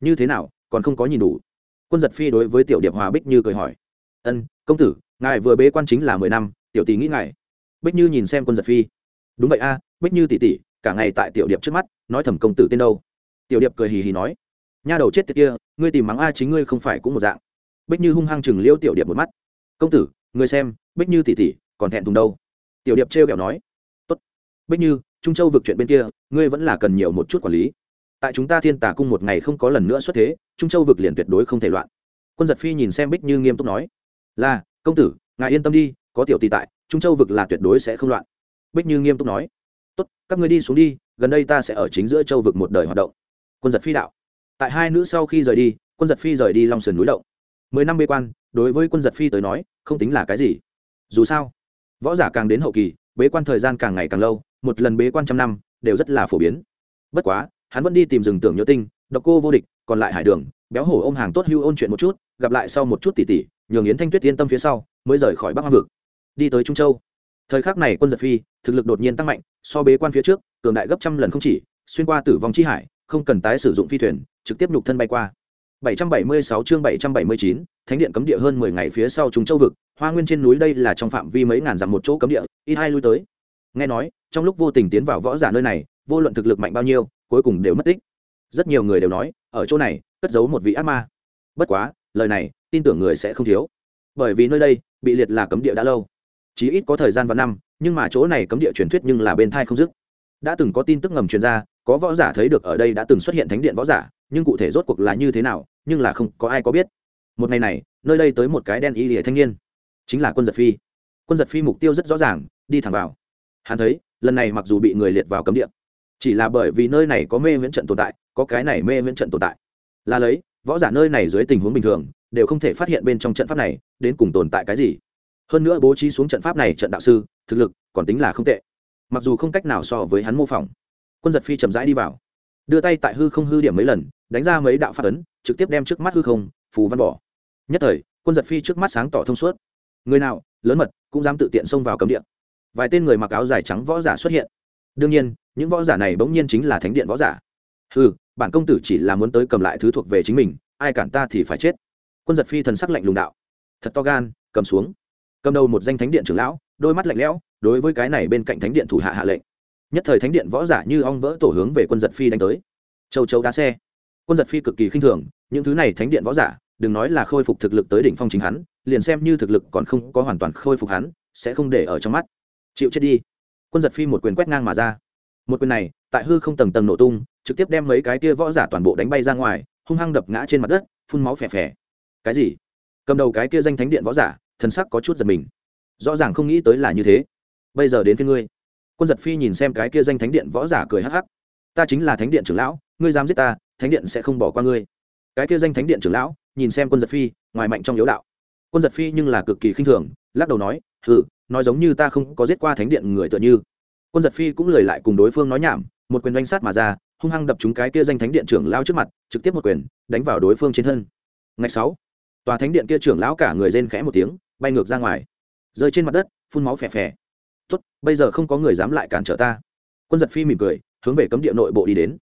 Như thế nào, còn không có nhìn đủ. Quân giật phi đối với tiểu điệp hòa bích như cười hỏi. Ân, công tử, ngài vừa bế quan chính là mười năm, tiểu tỷ nghĩ ngài. Bích như nhìn xem quân giật phi. Đúng vậy a, bích như tỷ tỷ, cả ngày tại tiểu điệp trước mắt, nói thầm công tử tên đâu? Tiểu điệp cười hì hì nói. Nha đầu chết tiệt kia, ngươi tìm mắng a chính ngươi không phải cũng một dạng. Bích như hung hăng chừng liễu tiểu điệp một mắt. Công tử, ngươi xem, bích như tỷ tỷ, còn thẹn thùng đâu? Tiểu điệp trêu kẹo nói. Tốt. Bích như trung châu vực chuyện bên kia, ngươi vẫn là cần nhiều một chút quản lý. Tại chúng ta thiên tả cung một ngày không có lần nữa xuất thế, trung châu vực liền tuyệt đối không thể loạn. Quân giật phi nhìn xem bích như nghiêm túc nói, là, công tử, ngài yên tâm đi, có tiểu Tì tại, trung châu vực là tuyệt đối sẽ không loạn. Bích như nghiêm túc nói, tốt, các ngươi đi xuống đi, gần đây ta sẽ ở chính giữa châu vực một đời hoạt động. Quân giật phi đạo, tại hai nữ sau khi rời đi, quân giật phi rời đi long sườn núi động. Mười năm bê quan, đối với quân giật phi tới nói, không tính là cái gì. Dù sao, võ giả càng đến hậu kỳ, bế quan thời gian càng ngày càng lâu một lần bế quan trăm năm đều rất là phổ biến. Bất quá hắn vẫn đi tìm rừng tưởng nhớ tinh độc cô vô địch còn lại hải đường béo hổ ôm hàng tốt hưu ôn chuyện một chút gặp lại sau một chút tỉ tỉ nhường yến thanh tuyết yên tâm phía sau mới rời khỏi bắc hoa vực. Đi tới trung châu. Thời khắc này quân giật phi thực lực đột nhiên tăng mạnh so bế quan phía trước cường đại gấp trăm lần không chỉ xuyên qua tử vong chi hải không cần tái sử dụng phi thuyền trực tiếp nhục thân bay qua. 776 chương 779, thánh điện cấm địa hơn 10 ngày phía sau trung châu vực hoa nguyên trên núi đây là trong phạm vi mấy ngàn dặm một chỗ cấm địa ít hai lui tới nghe nói, trong lúc vô tình tiến vào võ giả nơi này, vô luận thực lực mạnh bao nhiêu, cuối cùng đều mất tích. Rất nhiều người đều nói, ở chỗ này, cất giấu một vị ác ma. Bất quá, lời này, tin tưởng người sẽ không thiếu. Bởi vì nơi đây, bị liệt là cấm địa đã lâu. Chí ít có thời gian và năm, nhưng mà chỗ này cấm địa truyền thuyết nhưng là bên thai không dứt. Đã từng có tin tức ngầm truyền ra, có võ giả thấy được ở đây đã từng xuất hiện thánh điện võ giả, nhưng cụ thể rốt cuộc là như thế nào, nhưng là không có ai có biết. Một ngày này, nơi đây tới một cái đen y lìa thanh niên, chính là quân giật phi. Quân giật phi mục tiêu rất rõ ràng, đi thẳng vào hắn thấy, lần này mặc dù bị người liệt vào cấm địa, chỉ là bởi vì nơi này có mê viễn trận tồn tại, có cái này mê viễn trận tồn tại. Là lấy, võ giả nơi này dưới tình huống bình thường, đều không thể phát hiện bên trong trận pháp này, đến cùng tồn tại cái gì. Hơn nữa bố trí xuống trận pháp này trận đạo sư, thực lực, còn tính là không tệ. Mặc dù không cách nào so với hắn mô phỏng, quân giật phi chậm rãi đi vào. Đưa tay tại hư không hư điểm mấy lần, đánh ra mấy đạo phát ấn, trực tiếp đem trước mắt hư không, phù văn bỏ. Nhất thời, quân giật phi trước mắt sáng tỏ thông suốt. Người nào, lớn mật, cũng dám tự tiện xông vào cấm điện vài tên người mặc áo dài trắng võ giả xuất hiện. Đương nhiên, những võ giả này bỗng nhiên chính là thánh điện võ giả. Ừ bản công tử chỉ là muốn tới cầm lại thứ thuộc về chính mình, ai cản ta thì phải chết. Quân giật phi thần sắc lạnh lùng đạo. Thật to gan, cầm xuống. Cầm đầu một danh thánh điện trưởng lão, đôi mắt lạnh lẽo, đối với cái này bên cạnh thánh điện thủ hạ hạ lệnh. Nhất thời thánh điện võ giả như ong vỡ tổ hướng về quân giật phi đánh tới. Châu châu đá xe. Quân giật phi cực kỳ khinh thường, những thứ này thánh điện võ giả, đừng nói là khôi phục thực lực tới đỉnh phong chính hắn, liền xem như thực lực còn không có hoàn toàn khôi phục hắn, sẽ không để ở trong mắt chịu chết đi. Quân giật phi một quyền quét ngang mà ra. Một quyền này, tại hư không tầng tầng nổ tung, trực tiếp đem mấy cái kia võ giả toàn bộ đánh bay ra ngoài, hung hăng đập ngã trên mặt đất, phun máu phè phè. Cái gì? Cầm đầu cái kia danh thánh điện võ giả, thần sắc có chút giật mình. Rõ ràng không nghĩ tới là như thế. Bây giờ đến phía ngươi. Quân giật phi nhìn xem cái kia danh thánh điện võ giả cười hắc hắc. Ta chính là thánh điện trưởng lão, ngươi dám giết ta, thánh điện sẽ không bỏ qua ngươi. Cái kia danh thánh điện trưởng lão, nhìn xem quân giật phi, ngoài mạnh trong yếu đạo. Quân giật phi nhưng là cực kỳ khinh thường, lắc đầu nói ừ nói giống như ta không có giết qua thánh điện người tựa như. Quân giật phi cũng lời lại cùng đối phương nói nhảm, một quyền đánh sát mà ra, hung hăng đập chúng cái kia danh thánh điện trưởng lao trước mặt, trực tiếp một quyền, đánh vào đối phương trên thân. Ngày sáu, tòa thánh điện kia trưởng lão cả người rên khẽ một tiếng, bay ngược ra ngoài. Rơi trên mặt đất, phun máu phè phè. Tốt, bây giờ không có người dám lại cản trở ta. Quân giật phi mỉm cười, hướng về cấm địa nội bộ đi đến.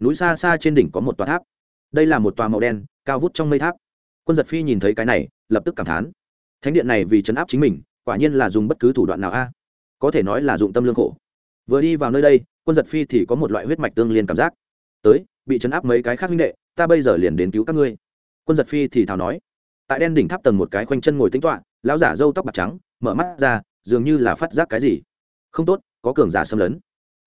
Núi xa xa trên đỉnh có một tòa tháp. Đây là một tòa màu đen, cao vút trong mây tháp. Quân giật phi nhìn thấy cái này, lập tức cảm thán. Thánh điện này vì chấn áp chính mình quả nhiên là dùng bất cứ thủ đoạn nào a. À? Có thể nói là dụng tâm lương khổ. Vừa đi vào nơi đây, quân giật phi thì có một loại huyết mạch tương liên cảm giác. Tới, bị chấn áp mấy cái khác minh đệ, ta bây giờ liền đến cứu các ngươi. Quân giật phi thì thào nói. Tại đen đỉnh tháp tầng một cái khoanh chân ngồi tính toạ lão giả râu tóc bạc trắng, mở mắt ra, dường như là phát giác cái gì. Không tốt, có cường giả xâm lấn.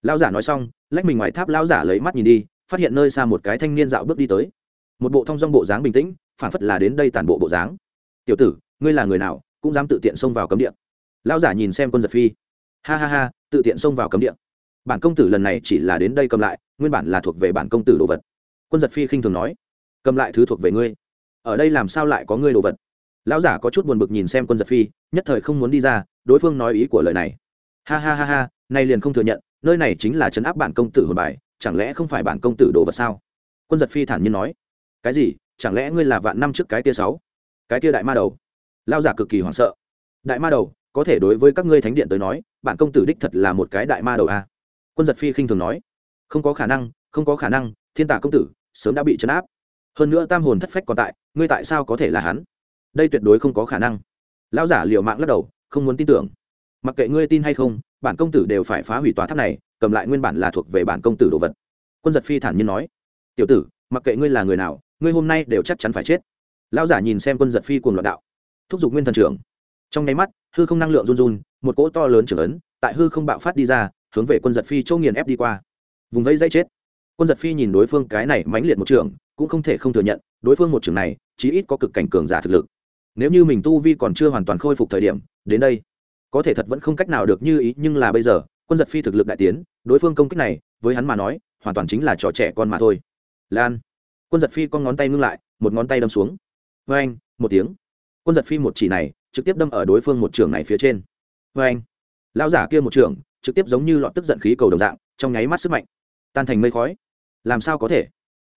Lão giả nói xong, lách mình ngoài tháp lão giả lấy mắt nhìn đi, phát hiện nơi xa một cái thanh niên dạo bước đi tới. Một bộ thông dong bộ dáng bình tĩnh phản phất là đến đây tàn bộ bộ dáng. Tiểu tử, ngươi là người nào? Cũng dám tự tiện xông vào cấm địa. Lão giả nhìn xem quân giật phi. Ha ha ha, tự tiện xông vào cấm địa. Bản công tử lần này chỉ là đến đây cầm lại, nguyên bản là thuộc về bản công tử đồ vật. Quân giật phi khinh thường nói. Cầm lại thứ thuộc về ngươi. Ở đây làm sao lại có ngươi đồ vật? Lão giả có chút buồn bực nhìn xem quân giật phi, nhất thời không muốn đi ra, đối phương nói ý của lời này. Ha ha ha ha, nay liền không thừa nhận, nơi này chính là trấn áp bản công tử hồn bài, chẳng lẽ không phải bản công tử đồ vật sao? Quân giật phi thản nhiên nói. Cái gì? Chẳng lẽ ngươi là vạn năm trước cái tia sáu? Cái tia đại ma đầu? Lao giả cực kỳ hoảng sợ. Đại ma đầu, có thể đối với các ngươi thánh điện tới nói bản công tử đích thật là một cái đại ma đầu a. À? quân giật phi khinh thường nói. Không có khả năng, không có khả năng, thiên tả công tử, sớm đã bị chấn áp. Hơn nữa tam hồn thất phách còn tại, ngươi tại sao có thể là hắn? Đây tuyệt đối không có khả năng. Lão giả liệu mạng lắc đầu, không muốn tin tưởng. Mặc kệ ngươi tin hay không bản công tử đều phải phá hủy tòa tháp này, cầm lại nguyên bản là thuộc về bản công tử đồ vật. Quân giật phi thản nhiên nói. Tiểu tử, mặc kệ ngươi là người nào, ngươi hôm nay đều chắc chắn phải chết. Lão giả nhìn xem quân giật phi cùng loạn đạo thúc giục nguyên thần trưởng. Trong nháy mắt, hư không năng lượng run run, một cỗ to lớn trưởng ấn tại hư không bạo phát đi ra, hướng về quân giật phi châu nghiền ép đi qua. Vùng vây dây chết. Quân giật phi nhìn đối phương cái này mãnh liệt một trường cũng không thể không thừa nhận, đối phương một trường này, chí ít có cực cảnh cường giả thực lực. Nếu như mình tu vi còn chưa hoàn toàn khôi phục thời điểm, đến đây, có thể thật vẫn không cách nào được như ý, nhưng là bây giờ, quân giật phi thực lực đại tiến, đối phương công kích này, với hắn mà nói, hoàn toàn chính là trò trẻ con mà thôi. Lan. Quân giật phi con ngón tay ngưng lại, một ngón tay đâm xuống. Vê anh một tiếng quân giật phi một chỉ này, trực tiếp đâm ở đối phương một trường này phía trên. Vê anh, lão giả kia một trường, trực tiếp giống như lọt tức giận khí cầu đồng dạng, trong nháy mắt sức mạnh, tan thành mây khói. Làm sao có thể?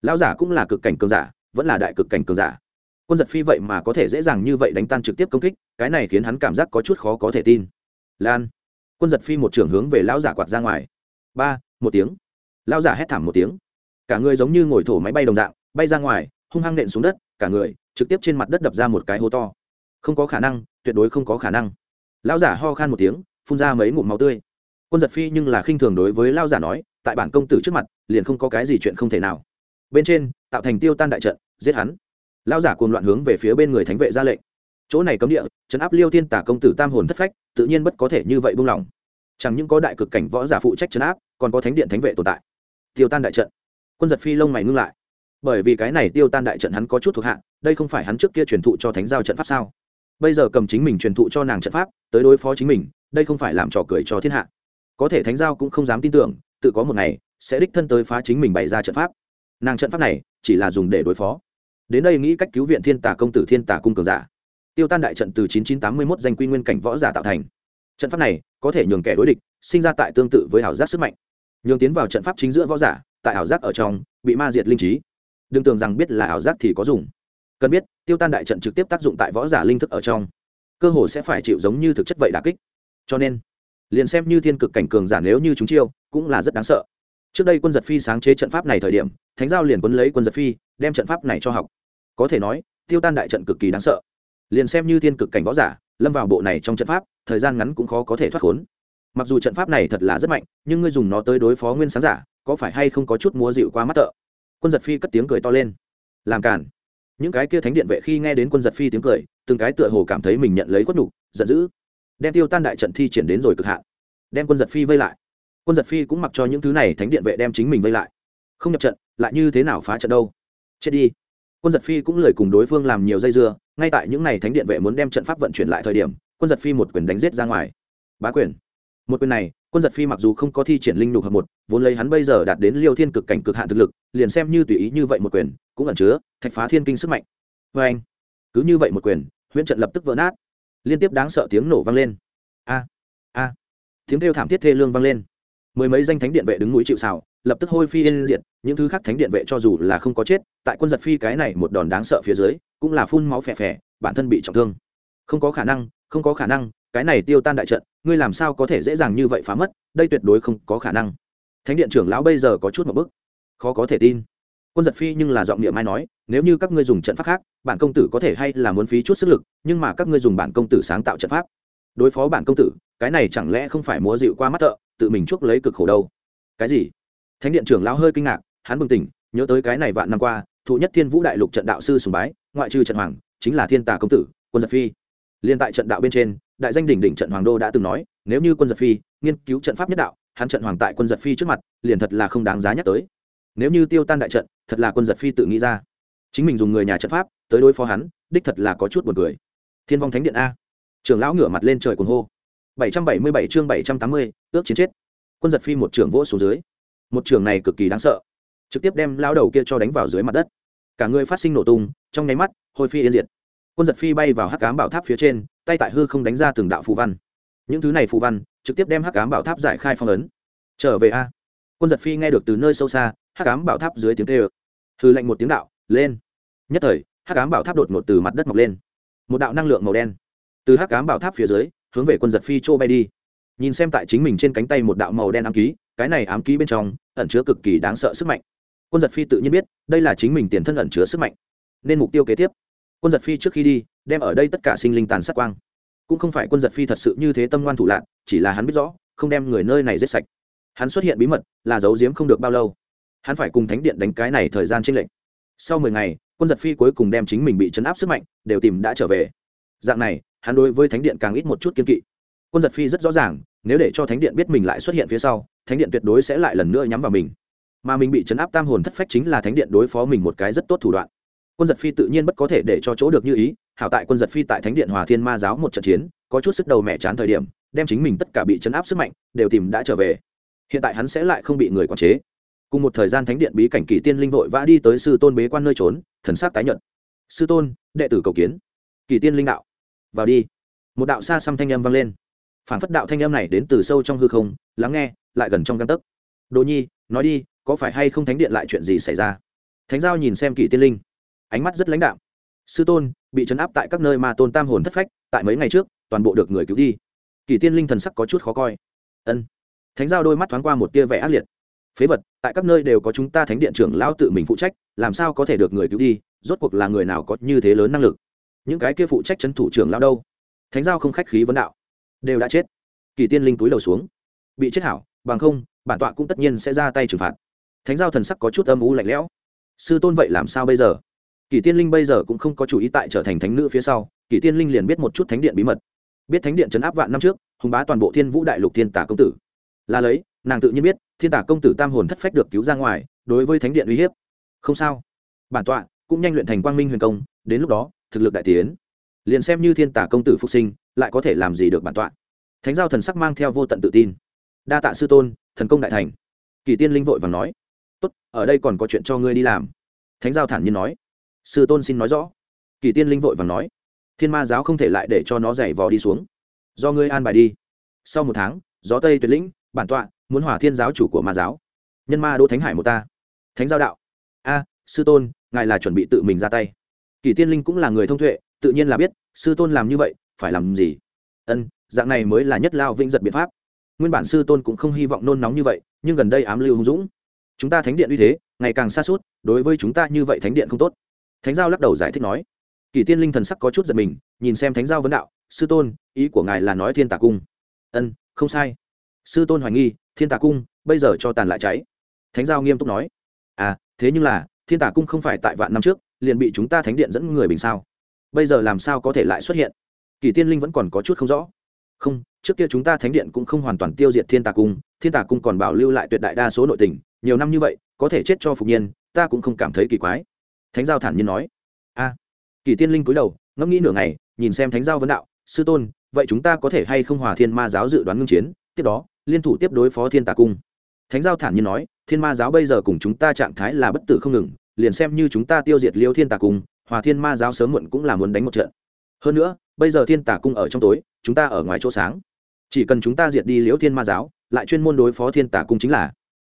Lão giả cũng là cực cảnh cường giả, vẫn là đại cực cảnh cường giả. Quân giật phi vậy mà có thể dễ dàng như vậy đánh tan trực tiếp công kích, cái này khiến hắn cảm giác có chút khó có thể tin. Lan, quân giật phi một trường hướng về lão giả quạt ra ngoài. Ba, một tiếng. Lão giả hét thảm một tiếng. Cả người giống như ngồi thổ máy bay đồng dạng, bay ra ngoài, hung hăng nện xuống đất, cả người trực tiếp trên mặt đất đập ra một cái hố to không có khả năng, tuyệt đối không có khả năng. Lão giả ho khan một tiếng, phun ra mấy ngụm máu tươi. Quân giật phi nhưng là khinh thường đối với lao giả nói, tại bản công tử trước mặt, liền không có cái gì chuyện không thể nào. Bên trên, tạo thành tiêu tan đại trận, giết hắn. Lao giả cuồng loạn hướng về phía bên người thánh vệ ra lệnh. Chỗ này cấm địa, trấn áp liêu thiên tả công tử tam hồn thất phách, tự nhiên bất có thể như vậy buông lỏng. Chẳng những có đại cực cảnh võ giả phụ trách trấn áp, còn có thánh điện thánh vệ tồn tại. Tiêu tan đại trận. Quân giật phi lông mày ngưng lại. Bởi vì cái này tiêu tan đại trận hắn có chút thuộc hạ, đây không phải hắn trước kia truyền thụ cho thánh giao trận pháp sao? Bây giờ cầm chính mình truyền thụ cho nàng trận pháp, tới đối phó chính mình, đây không phải làm trò cười cho thiên hạ. Có thể thánh giao cũng không dám tin tưởng, tự có một ngày, sẽ đích thân tới phá chính mình bày ra trận pháp. Nàng trận pháp này, chỉ là dùng để đối phó. Đến đây nghĩ cách cứu viện thiên tả công tử thiên tả cung cường giả. Tiêu tan đại trận từ 9981 danh quy nguyên cảnh võ giả tạo thành. Trận pháp này, có thể nhường kẻ đối địch, sinh ra tại tương tự với ảo giác sức mạnh. Nhường tiến vào trận pháp chính giữa võ giả, tại ảo giác ở trong, bị ma diệt linh trí. Đừng tưởng rằng biết là ảo giác thì có dùng cần biết, tiêu tan đại trận trực tiếp tác dụng tại võ giả linh thức ở trong. Cơ hồ sẽ phải chịu giống như thực chất vậy đà kích. Cho nên, liền xem như thiên cực cảnh cường giả nếu như chúng chiêu, cũng là rất đáng sợ. Trước đây quân giật phi sáng chế trận pháp này thời điểm, thánh giao liền quân lấy quân giật phi, đem trận pháp này cho học. Có thể nói, tiêu tan đại trận cực kỳ đáng sợ. Liền xem như thiên cực cảnh võ giả, lâm vào bộ này trong trận pháp, thời gian ngắn cũng khó có thể thoát khốn. Mặc dù trận pháp này thật là rất mạnh, nhưng ngươi dùng nó tới đối phó nguyên sáng giả, có phải hay không có chút múa dịu qua mắt tợ? Quân giật phi cất tiếng cười to lên. Làm cản những cái kia thánh điện vệ khi nghe đến quân giật phi tiếng cười, từng cái tựa hồ cảm thấy mình nhận lấy khuất nhục, giận dữ. Đem tiêu tan đại trận thi triển đến rồi cực hạn. Đem quân giật phi vây lại. Quân giật phi cũng mặc cho những thứ này thánh điện vệ đem chính mình vây lại. Không nhập trận, lại như thế nào phá trận đâu? Chết đi. Quân giật phi cũng lời cùng đối phương làm nhiều dây dưa, ngay tại những n à y thánh điện vệ muốn đem trận pháp vận chuyển lại thời điểm, quân giật phi một quyền đánh g i ế t ra ngoài. Bá quyền. Một quyền này quân giật phi mặc dù không có thi triển linh nhục hợp một, vốn lấy hắn bây giờ đạt đến liêu thiên cực cảnh cực hạn thực lực, liền xem như tùy ý như vậy một quyền, cũng ẩn chứa thạch phá thiên kinh sức mạnh. Vê anh, cứ như vậy một quyền, huyễn trận lập tức vỡ nát. Liên tiếp đáng sợ tiếng nổ vang lên. A a, tiếng kêu thảm thiết thê lương vang lên. Mười mấy danh thánh điện vệ đứng núi chịu xào lập tức hôi phi yên diệt, những thứ khác thánh điện vệ cho dù là không có chết, tại quân giật phi cái này một đòn đáng sợ phía dưới, cũng là phun máu phè phè, bản thân bị trọng thương. Không có khả năng, không có khả năng cái này tiêu tan đại trận, ngươi làm sao có thể dễ dàng như vậy phá mất, đây tuyệt đối không có khả năng. Thánh điện trưởng lão bây giờ có chút một bức. Khó có thể tin. Quân giật phi nhưng là giọng niệm mai nói, nếu như các ngươi dùng trận pháp khác, bản công tử có thể hay là muốn phí chút sức lực, nhưng mà các ngươi dùng bản công tử sáng tạo trận pháp. Đối phó bản công tử, cái này chẳng lẽ không phải múa dịu qua mắt thợ, tự mình chuốc lấy cực khổ đâu? Cái gì? Thánh điện trưởng lão hơi kinh ngạc, hắn bừng tỉnh, nhớ tới cái này vạn năm qua, thụ nhất thiên vũ đại lục trận đạo sư sùng bái, ngoại trừ trận hoàng, chính là thiên tà công tử, quân giật phi. Liên tại trận đạo bên trên đại danh đỉnh đỉnh trận hoàng đô đã từng nói, nếu như quân giật phi, nghiên cứu trận pháp nhất đạo, hắn trận hoàng tại quân giật phi trước mặt, liền thật là không đáng giá nhắc tới. Nếu như tiêu tan đại trận, thật là quân giật phi tự nghĩ ra. Chính mình dùng người nhà trận pháp, tới đối phó hắn, đích thật là có chút b u ồ n cười. Thiên vong thánh điện a. Trưởng lão ngửa mặt lên trời cuồng hô. Bảy trăm bảy mươi bảy chương bảy trăm tám mươi, ước chiến chết. Quân giật phi một trưởng vỗ xuống dưới. Một trưởng này cực kỳ đáng sợ. Trực tiếp đem lao đầu kia cho đánh vào dưới mặt đất. Cả người phát sinh nổ tung, trong nháy mắt, hôi phi yên diệt quân giật phi bay vào hắc cám bảo tháp phía trên, tay tại hư không đánh ra từng đạo phù văn. Những thứ này phù văn, trực tiếp đem hắc cám bảo tháp giải khai phong ấn. Trở về a. Quân giật phi nghe được từ nơi sâu xa, hắc cám bảo tháp dưới tiếng tê ơ hư lệnh một tiếng đạo, lên. Nhất thời, hắc cám bảo tháp đột ngột từ mặt đất mọc lên. Một đạo năng lượng màu đen, từ hắc cám bảo tháp phía dưới, hướng về quân giật phi chỗ bay đi. Nhìn xem tại chính mình trên cánh tay một đạo màu đen ám ký, cái này ám ký bên trong, ẩn chứa cực kỳ đáng sợ sức mạnh. Quân giật phi tự nhiên biết, đây là chính mình tiền thân ẩn chứa sức mạnh. Nên mục tiêu kế tiếp quân giật phi trước khi đi, đem ở đây tất cả sinh linh tàn sát quang. Cũng không phải quân giật phi thật sự như thế tâm ngoan thủ lạc chỉ là hắn biết rõ, không đem người nơi này giết sạch. Hắn xuất hiện bí mật, là giấu giếm không được bao lâu. Hắn phải cùng thánh điện đánh cái này thời gian tranh lệch. Sau mười ngày, quân giật phi cuối cùng đem chính mình bị chấn áp sức mạnh, đều tìm đã trở về. Dạng này, hắn đối với thánh điện càng ít một chút kiên kỵ. Quân giật phi rất rõ ràng, nếu để cho thánh điện biết mình lại xuất hiện phía sau, thánh điện tuyệt đối sẽ lại lần nữa nhắm vào mình. Mà mình bị chấn áp tam hồn thất phách chính là thánh điện đối phó mình một cái rất tốt thủ đoạn quân giật phi tự nhiên bất có thể để cho chỗ được như ý, hảo tại quân giật phi tại thánh điện hòa thiên ma giáo một trận chiến, có chút sức đầu mẹ chán thời điểm, đem chính mình tất cả bị chấn áp sức mạnh, đều tìm đã trở về. Hiện tại hắn sẽ lại không bị người quản chế. Cùng một thời gian thánh điện bí cảnh kỳ tiên linh vội vã đi tới sư tôn bế quan nơi trốn, thần sát tái nhận sư tôn, đệ tử cầu kiến. Kỳ tiên linh đạo. Vào đi. Một đạo xa xăm thanh âm vang lên. Phản phất đạo thanh âm này đến từ sâu trong hư không, lắng nghe, lại gần trong căn tấc. Đồ nhi, nói đi, có phải hay không thánh điện lại chuyện gì xảy ra? Thánh giao nhìn xem kỳ tiên linh ánh mắt rất lãnh đạm. Sư tôn, bị chấn áp tại các nơi mà tôn tam hồn thất phách, tại mấy ngày trước, toàn bộ được người cứu đi. Kỳ tiên linh thần sắc có chút khó coi. Ân. Thánh giao đôi mắt thoáng qua một tia vẻ ác liệt. Phế vật, tại các nơi đều có chúng ta thánh điện trưởng lão tự mình phụ trách, làm sao có thể được người cứu đi, rốt cuộc là người nào có như thế lớn năng lực? Những cái kia phụ trách trấn thủ trưởng lão đâu? Thánh giao không khách khí vấn đạo. Đều đã chết. Kỳ tiên linh túi đầu xuống. Bị chết hảo, bằng không, bản tọa cũng tất nhiên sẽ ra tay trừng phạt. Thánh giao thần sắc có chút âm u lạnh lẽo. Sư tôn vậy làm sao bây giờ? Kỳ tiên linh bây giờ cũng không có chủ ý tại trở thành thánh nữ phía sau kỳ tiên linh liền biết một chút thánh điện bí mật. Biết thánh điện chấn áp vạn năm trước, hùng bá toàn bộ thiên vũ đại lục thiên tả công tử. Là lấy, nàng tự nhiên biết, thiên tả công tử tam hồn thất phách được cứu ra ngoài, đối với thánh điện uy hiếp. Không sao. Bản tọa cũng nhanh luyện thành quang minh huyền công, đến lúc đó, thực lực đại tiến. Liền xem như thiên tả công tử phục sinh, lại có thể làm gì được bản tọa? Thánh giao thần sắc mang theo vô tận tự tin. Đa tạ sư tôn, thần công đại thành. Kỳ tiên linh vội vàng nói, tốt, ở đây còn có chuyện cho ngươi đi làm. Thánh giao thản nhiên nói sư tôn xin nói rõ. Kỳ tiên linh vội vàng nói, thiên ma giáo không thể lại để cho nó giày vò đi xuống. Do ngươi an bài đi. Sau một tháng, gió tây tuyệt lĩnh, bản tọa muốn hỏa thiên giáo chủ của ma giáo. Nhân ma đỗ thánh hải một ta. Thánh giao đạo. A, sư tôn, ngài là chuẩn bị tự mình ra tay. Kỳ tiên linh cũng là người thông tuệ, tự nhiên là biết, sư tôn làm như vậy, phải làm gì? Ân, dạng này mới là nhất lao vĩnh giật biện pháp. Nguyên bản sư tôn cũng không hy vọng nôn nóng như vậy, nhưng gần đây ám lưu hùng dũng. Chúng ta thánh điện uy thế, ngày càng xa suốt, đối với chúng ta như vậy thánh điện không tốt thánh giao lắc đầu giải thích nói, kỳ tiên linh thần sắc có chút giật mình, nhìn xem thánh giao vấn đạo, sư tôn, ý của ngài là nói thiên tà cung. Ân, không sai. Sư tôn hoài nghi, thiên tà cung, bây giờ cho tàn lại cháy. Thánh giao nghiêm túc nói à thế nhưng là, thiên tà cung không phải tại vạn năm trước, liền bị chúng ta thánh điện dẫn người bình sao? Bây giờ làm sao có thể lại xuất hiện? Kỳ tiên linh vẫn còn có chút không rõ. Không, trước kia chúng ta thánh điện cũng không hoàn toàn tiêu diệt thiên tà cung, thiên tà cung còn bảo lưu lại tuyệt đại đa số nội tình, nhiều năm như vậy, có thể chết cho phục nhiên, ta cũng không cảm thấy kỳ quái thánh giao thản nhiên nói. A, kỳ tiên linh cúi đầu, ngẫm nghĩ nửa ngày, nhìn xem thánh giao vấn đạo, sư tôn, vậy chúng ta có thể hay không hòa thiên ma giáo dự đoán ngưng chiến? Tiếp đó, liên thủ tiếp đối phó thiên tà cung. Thánh giao thản nhiên nói, thiên ma giáo bây giờ cùng chúng ta trạng thái là bất tử không ngừng, liền xem như chúng ta tiêu diệt liêu thiên tà cung, hòa thiên ma giáo sớm muộn cũng là muốn đánh một trận. Hơn nữa, bây giờ thiên tà cung ở trong tối, chúng ta ở ngoài chỗ sáng. Chỉ cần chúng ta diệt đi liễu thiên ma giáo, lại chuyên môn đối phó thiên tà cung chính là.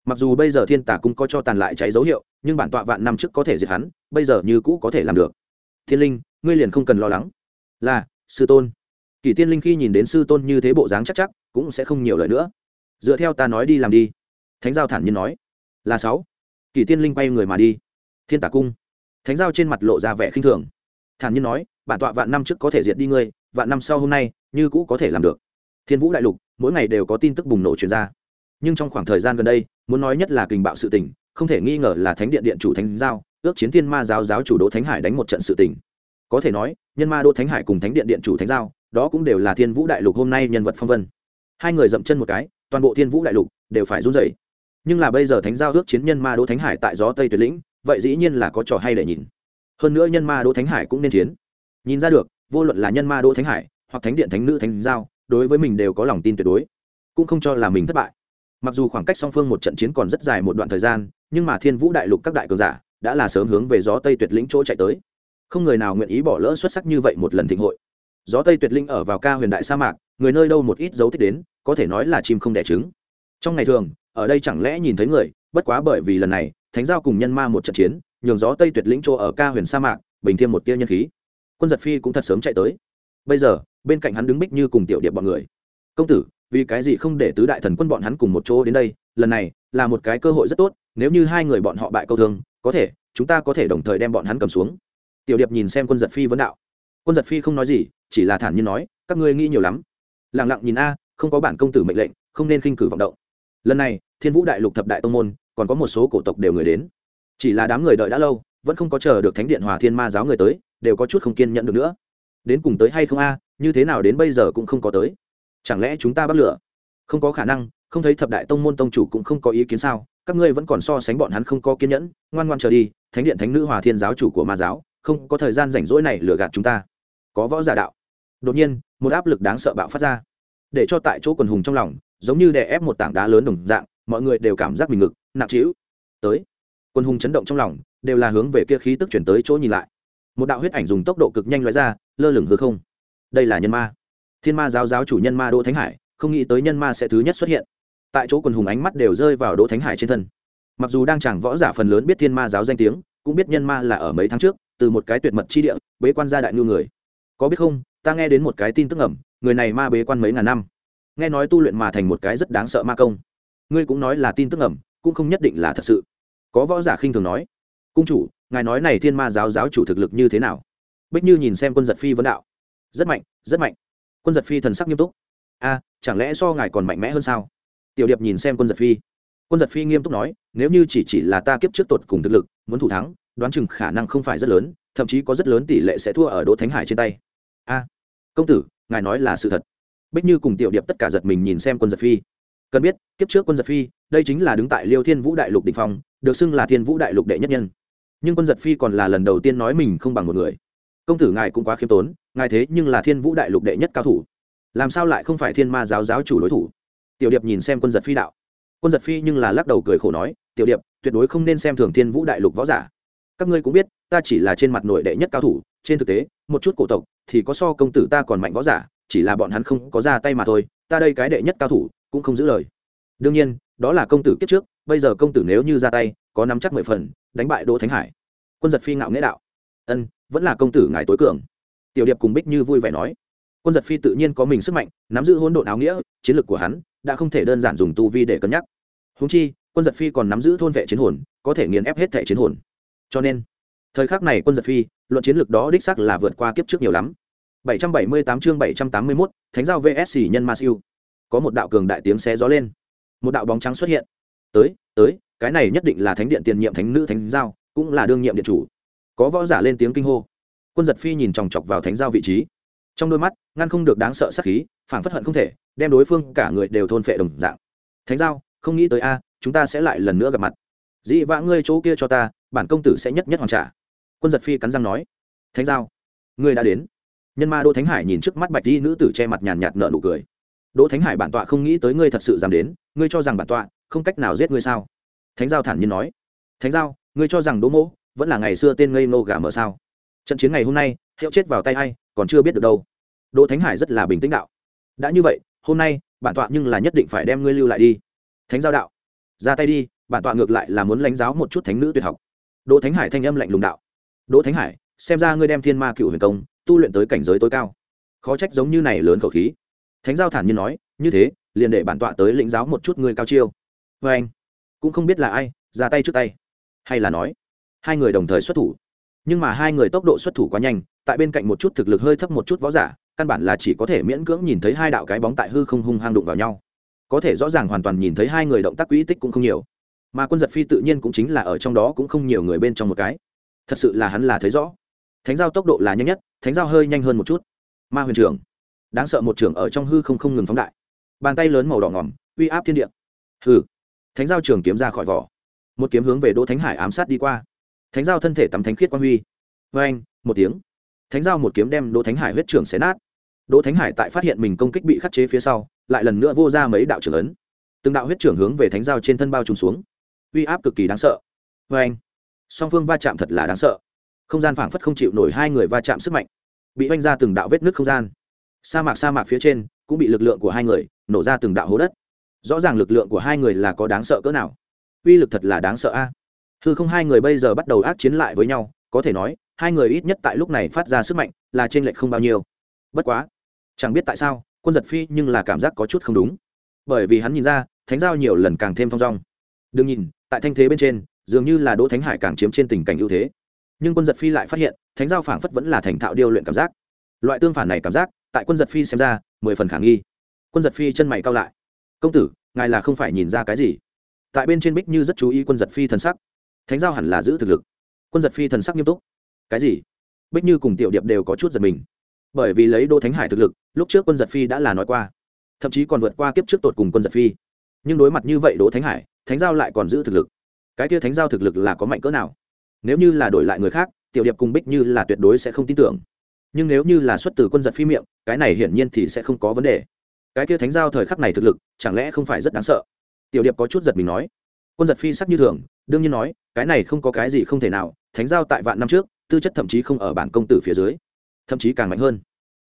Mặc dù bây giờ thiên tà cung có cho tàn lại cháy dấu hiệu, nhưng bản tọa vạn năm trước có thể diệt hắn bây giờ như cũ có thể làm được. Thiên linh, ngươi liền không cần lo lắng. Là, sư tôn. Kỷ tiên linh khi nhìn đến sư tôn như thế bộ dáng chắc chắc, cũng sẽ không nhiều lời nữa. Dựa theo ta nói đi làm đi. Thánh giao thản nhiên nói. Là sáu. Kỷ tiên linh quay người mà đi. Thiên tả cung. Thánh giao trên mặt lộ ra vẻ khinh thường. Thản nhiên nói, bản tọa vạn năm trước có thể diệt đi ngươi, vạn năm sau hôm nay, như cũ có thể làm được. Thiên vũ đại lục, mỗi ngày đều có tin tức bùng nổ truyền ra. Nhưng trong khoảng thời gian gần đây, muốn nói nhất là kình bạo sự tình, không thể nghi ngờ là thánh điện điện chủ thánh giao ước chiến thiên ma giáo giáo chủ đỗ thánh hải đánh một trận sự tình. Có thể nói, nhân ma đỗ thánh hải cùng thánh điện điện chủ thánh giao, đó cũng đều là thiên vũ đại lục hôm nay nhân vật phong vân. Hai người dậm chân một cái, toàn bộ thiên vũ đại lục đều phải run rẩy. Nhưng là bây giờ thánh giao ước chiến nhân ma đỗ thánh hải tại gió tây tuyệt lĩnh, vậy dĩ nhiên là có trò hay để nhìn. Hơn nữa nhân ma đỗ thánh hải cũng nên chiến. Nhìn ra được, vô luận là nhân ma đỗ thánh hải hoặc thánh điện thánh nữ thánh giao, đối với mình đều có lòng tin tuyệt đối, cũng không cho là mình thất bại. Mặc dù khoảng cách song phương một trận chiến còn rất dài một đoạn thời gian, nhưng mà thiên vũ đại lục các đại cường giả đã là sớm hướng về gió tây tuyệt lĩnh chỗ chạy tới. Không người nào nguyện ý bỏ lỡ xuất sắc như vậy một lần thịnh hội. Gió tây tuyệt linh ở vào ca huyền đại sa mạc, người nơi đâu một ít dấu tích đến, có thể nói là chim không đẻ trứng. Trong ngày thường, ở đây chẳng lẽ nhìn thấy người, bất quá bởi vì lần này, thánh giao cùng nhân ma một trận chiến, nhường gió tây tuyệt lĩnh chỗ ở ca huyền sa mạc, bình thêm một tia nhân khí. Quân giật phi cũng thật sớm chạy tới. Bây giờ, bên cạnh hắn đứng bích như cùng tiểu điệp bọn người. Công tử, vì cái gì không để tứ đại thần quân bọn hắn cùng một chỗ đến đây? Lần này là một cái cơ hội rất tốt, nếu như hai người bọn họ bại câu thương có thể, chúng ta có thể đồng thời đem bọn hắn cầm xuống. Tiểu điệp nhìn xem quân giật phi vấn đạo. Quân giật phi không nói gì, chỉ là thản nhiên nói, các ngươi nghĩ nhiều lắm. Lẳng lặng nhìn a, không có bản công tử mệnh lệnh, không nên khinh cử vọng động. Lần này, thiên vũ đại lục thập đại tông môn, còn có một số cổ tộc đều người đến. Chỉ là đám người đợi đã lâu, vẫn không có chờ được thánh điện hòa thiên ma giáo người tới, đều có chút không kiên nhận được nữa. Đến cùng tới hay không a, như thế nào đến bây giờ cũng không có tới. Chẳng lẽ chúng ta bắt lửa? Không có khả năng, không thấy thập đại tông môn tông chủ cũng không có ý kiến sao? Các ngươi vẫn còn so sánh bọn hắn không có kiên nhẫn, ngoan ngoan chờ đi, thánh điện thánh nữ hòa thiên giáo chủ của ma giáo, không có thời gian rảnh rỗi này lừa gạt chúng ta. Có võ giả đạo. Đột nhiên, một áp lực đáng sợ bạo phát ra. Để cho tại chỗ quần hùng trong lòng, giống như đè ép một tảng đá lớn đồng dạng, mọi người đều cảm giác mình ngực, nặng trĩu. Tới. Quần hùng chấn động trong lòng, đều là hướng về kia khí tức chuyển tới chỗ nhìn lại. Một đạo huyết ảnh dùng tốc độ cực nhanh loại ra, lơ lửng hư không. Đây là nhân ma. Thiên ma giáo giáo chủ nhân ma đỗ thánh hải, không nghĩ tới nhân ma sẽ thứ nhất xuất hiện tại chỗ quần hùng ánh mắt đều rơi vào đỗ thánh hải trên thân. Mặc dù đang chẳng võ giả phần lớn biết thiên ma giáo danh tiếng, cũng biết nhân ma là ở mấy tháng trước, từ một cái tuyệt mật chi địa, bế quan gia đại ngư người. Có biết không, ta nghe đến một cái tin tức ẩm người này ma bế quan mấy ngàn năm. Nghe nói tu luyện mà thành một cái rất đáng sợ ma công. Ngươi cũng nói là tin tức ẩm cũng không nhất định là thật sự. Có võ giả khinh thường nói, cung chủ, ngài nói này thiên ma giáo giáo chủ thực lực như thế nào? Bích như nhìn xem quân giật phi vấn đạo, rất mạnh rất mạnh. Quân giật phi thần sắc nghiêm túc, a, chẳng lẽ so ngài còn mạnh mẽ hơn sao? Tiểu điệp nhìn xem quân giật phi. Quân giật phi nghiêm túc nói, nếu như chỉ chỉ là ta kiếp trước tột cùng thực lực, muốn thủ thắng, đoán chừng khả năng không phải rất lớn, thậm chí có rất lớn tỷ lệ sẽ thua ở đỗ thánh hải trên tay. A, công tử, ngài nói là sự thật. Bích như cùng tiểu điệp tất cả giật mình nhìn xem quân giật phi. Cần biết, kiếp trước quân giật phi, đây chính là đứng tại liêu thiên vũ đại lục đình phong, được xưng là thiên vũ đại lục đệ nhất nhân. Nhưng quân giật phi còn là lần đầu tiên nói mình không bằng một người. Công tử ngài cũng quá khiêm tốn, ngài thế nhưng là thiên vũ đại lục đệ nhất cao thủ. Làm sao lại không phải thiên ma giáo giáo chủ đối thủ? Tiểu điệp nhìn xem quân giật phi đạo. Quân giật phi nhưng là lắc đầu cười khổ nói, tiểu điệp, tuyệt đối không nên xem thường thiên vũ đại lục võ giả. Các ngươi cũng biết, ta chỉ là trên mặt nội đệ nhất cao thủ, trên thực tế, một chút cổ tộc thì có so công tử ta còn mạnh võ giả, chỉ là bọn hắn không có ra tay mà thôi, ta đây cái đệ nhất cao thủ, cũng không giữ lời. Đương nhiên, đó là công tử kiếp trước, bây giờ công tử nếu như ra tay, có nắm chắc mười phần, đánh bại đỗ thánh hải. Quân giật phi ngạo nghĩa đạo, ân, vẫn là công tử ngài tối cường. Tiểu điệp cùng bích như vui vẻ nói quân giật phi tự nhiên có mình sức mạnh nắm giữ hỗn độn áo nghĩa chiến lược của hắn đã không thể đơn giản dùng tu vi để cân nhắc. Húng chi quân giật phi còn nắm giữ thôn vệ chiến hồn có thể nghiền ép hết thẻ chiến hồn. Cho nên thời khắc này quân giật phi luận chiến lược đó đích sắc là vượt qua kiếp trước nhiều lắm. 778 chương 781, thánh giao vsc nhân ma siêu. Có một đạo cường đại tiếng xé gió lên. Một đạo bóng trắng xuất hiện. Tới tới cái này nhất định là thánh điện tiền nhiệm thánh nữ thánh giao cũng là đương nhiệm điện chủ. Có võ giả lên tiếng kinh hô. Quân giật phi nhìn chòng chọc vào thánh giao vị trí trong đôi mắt, ngăn không được đáng sợ sát khí phản phất hận không thể, đem đối phương cả người đều thôn phệ đồng dạng. Thánh giao, không nghĩ tới a, chúng ta sẽ lại lần nữa gặp mặt. Dĩ vã ngươi chỗ kia cho ta, bản công tử sẽ nhất nhất hoàn trả. Quân giật phi cắn răng nói. Thánh giao, ngươi đã đến. Nhân ma đỗ thánh hải nhìn trước mắt bạch di nữ tử che mặt nhàn nhạt nợ nụ cười. Đỗ thánh hải bản tọa không nghĩ tới ngươi thật sự dám đến, ngươi cho rằng bản tọa không cách nào giết ngươi sao? Thánh giao thản nhiên nói. Thánh giao, ngươi cho rằng đỗ mỗ vẫn là ngày xưa tên ngây ngô gà mở sao? Trận chiến ngày hôm nay, hiệu chết vào tay a i còn chưa biết được đâu đỗ thánh hải rất là bình tĩnh đạo. Đã như vậy, hôm nay, bản tọa nhưng là nhất định phải đem ngươi lưu lại đi. Thánh giao đạo, ra tay đi, bản tọa ngược lại là muốn lãnh giáo một chút thánh nữ tuyệt học. Đỗ thánh hải thanh âm lạnh lùng đạo. Đỗ thánh hải, xem ra ngươi đem thiên ma cựu huyền công, tu luyện tới cảnh giới tối cao. Khó trách giống như này lớn khẩu khí. Thánh giao thản nhiên nói, như thế, liền để bản tọa tới lĩnh giáo một chút ngươi cao chiêu. Vê anh, cũng không biết là ai, ra tay trước tay. Hay là nói, hai người đồng thời xuất thủ. Nhưng mà hai người tốc độ xuất thủ quá nhanh, tại bên cạnh một chút thực lực hơi thấp một chút võ giả căn bản là chỉ có thể miễn cưỡng nhìn thấy hai đạo cái bóng tại hư không hung hang đụng vào nhau. Có thể rõ ràng hoàn toàn nhìn thấy hai người động tác quỹ tích cũng không nhiều. Mà quân giật phi tự nhiên cũng chính là ở trong đó cũng không nhiều người bên trong một cái. Thật sự là hắn là thấy rõ. Thánh giao tốc độ là nhanh nhất thánh giao hơi nhanh hơn một chút. Ma huyền trưởng đáng sợ một trưởng ở trong hư không không ngừng phóng đại. Bàn tay lớn màu đỏ ngỏm uy áp thiên địa. Hừ, thánh giao trường kiếm ra khỏi vỏ. Một kiếm hướng về đỗ thánh hải ám sát đi qua. Thánh giao thân thể tắm thánh khiết quang huy. Vê anh một tiếng. Thánh giao một kiếm đem đỗ thánh hải huyết trưởng xé nát đỗ thánh hải tại phát hiện mình công kích bị khắc chế phía sau, lại lần nữa vô ra mấy đạo trưởng ấn. Từng đạo huyết trưởng hướng về thánh giao trên thân bao trùm xuống. Uy áp cực kỳ đáng sợ. Vê anh, song phương va chạm thật là đáng sợ. Không gian phảng phất không chịu nổi hai người va chạm sức mạnh. Bị oanh ra từng đạo vết nứt không gian. Sa mạc sa mạc phía trên cũng bị lực lượng của hai người nổ ra từng đạo hố đất. Rõ ràng lực lượng của hai người là có đáng sợ cỡ nào. Uy lực thật là đáng sợ a. À? hư không hai người bây giờ bắt đầu ác chiến lại với nhau, có thể nói, hai người ít nhất tại lúc này phát ra sức mạnh là trên lệch không bao nhiêu. Bất quá chẳng biết tại sao, quân giật phi nhưng là cảm giác có chút không đúng. Bởi vì hắn nhìn ra, thánh giao nhiều lần càng thêm thong dong. Đừng nhìn, tại thanh thế bên trên, dường như là đỗ thánh hải càng chiếm trên tình cảnh ưu thế. Nhưng quân giật phi lại phát hiện, thánh giao phảng phất vẫn là thành thạo điêu luyện cảm giác. Loại tương phản này cảm giác, tại quân giật phi xem ra, mười phần khả nghi. Quân giật phi chân mày cao lại. Công tử, ngài là không phải nhìn ra cái gì? Tại bên trên bích như rất chú ý quân giật phi thần sắc. Thánh giao hẳn là giữ thực lực. Quân giật phi thần sắc nghiêm túc. Cái gì? Bích như cùng tiểu điệp đều có chút giật mình bởi vì lấy đô thánh hải thực lực, lúc trước quân giật phi đã là nói qua, thậm chí còn vượt qua kiếp trước tột cùng quân giật phi. Nhưng đối mặt như vậy đỗ thánh hải, thánh giao lại còn giữ thực lực. Cái kia thánh giao thực lực là có mạnh cỡ nào? Nếu như là đổi lại người khác, tiểu điệp cùng bích như là tuyệt đối sẽ không tin tưởng. Nhưng nếu như là xuất từ quân giật phi miệng, cái này hiển nhiên thì sẽ không có vấn đề. Cái kia thánh giao thời khắc này thực lực, chẳng lẽ không phải rất đáng sợ? Tiểu điệp có chút giật mình nói. Quân giật phi sắc như thường, đương nhiên nói, cái này không có cái gì không thể nào, thánh giao tại vạn năm trước, tư chất thậm chí không ở bản công tử phía dưới thậm chí càng mạnh hơn.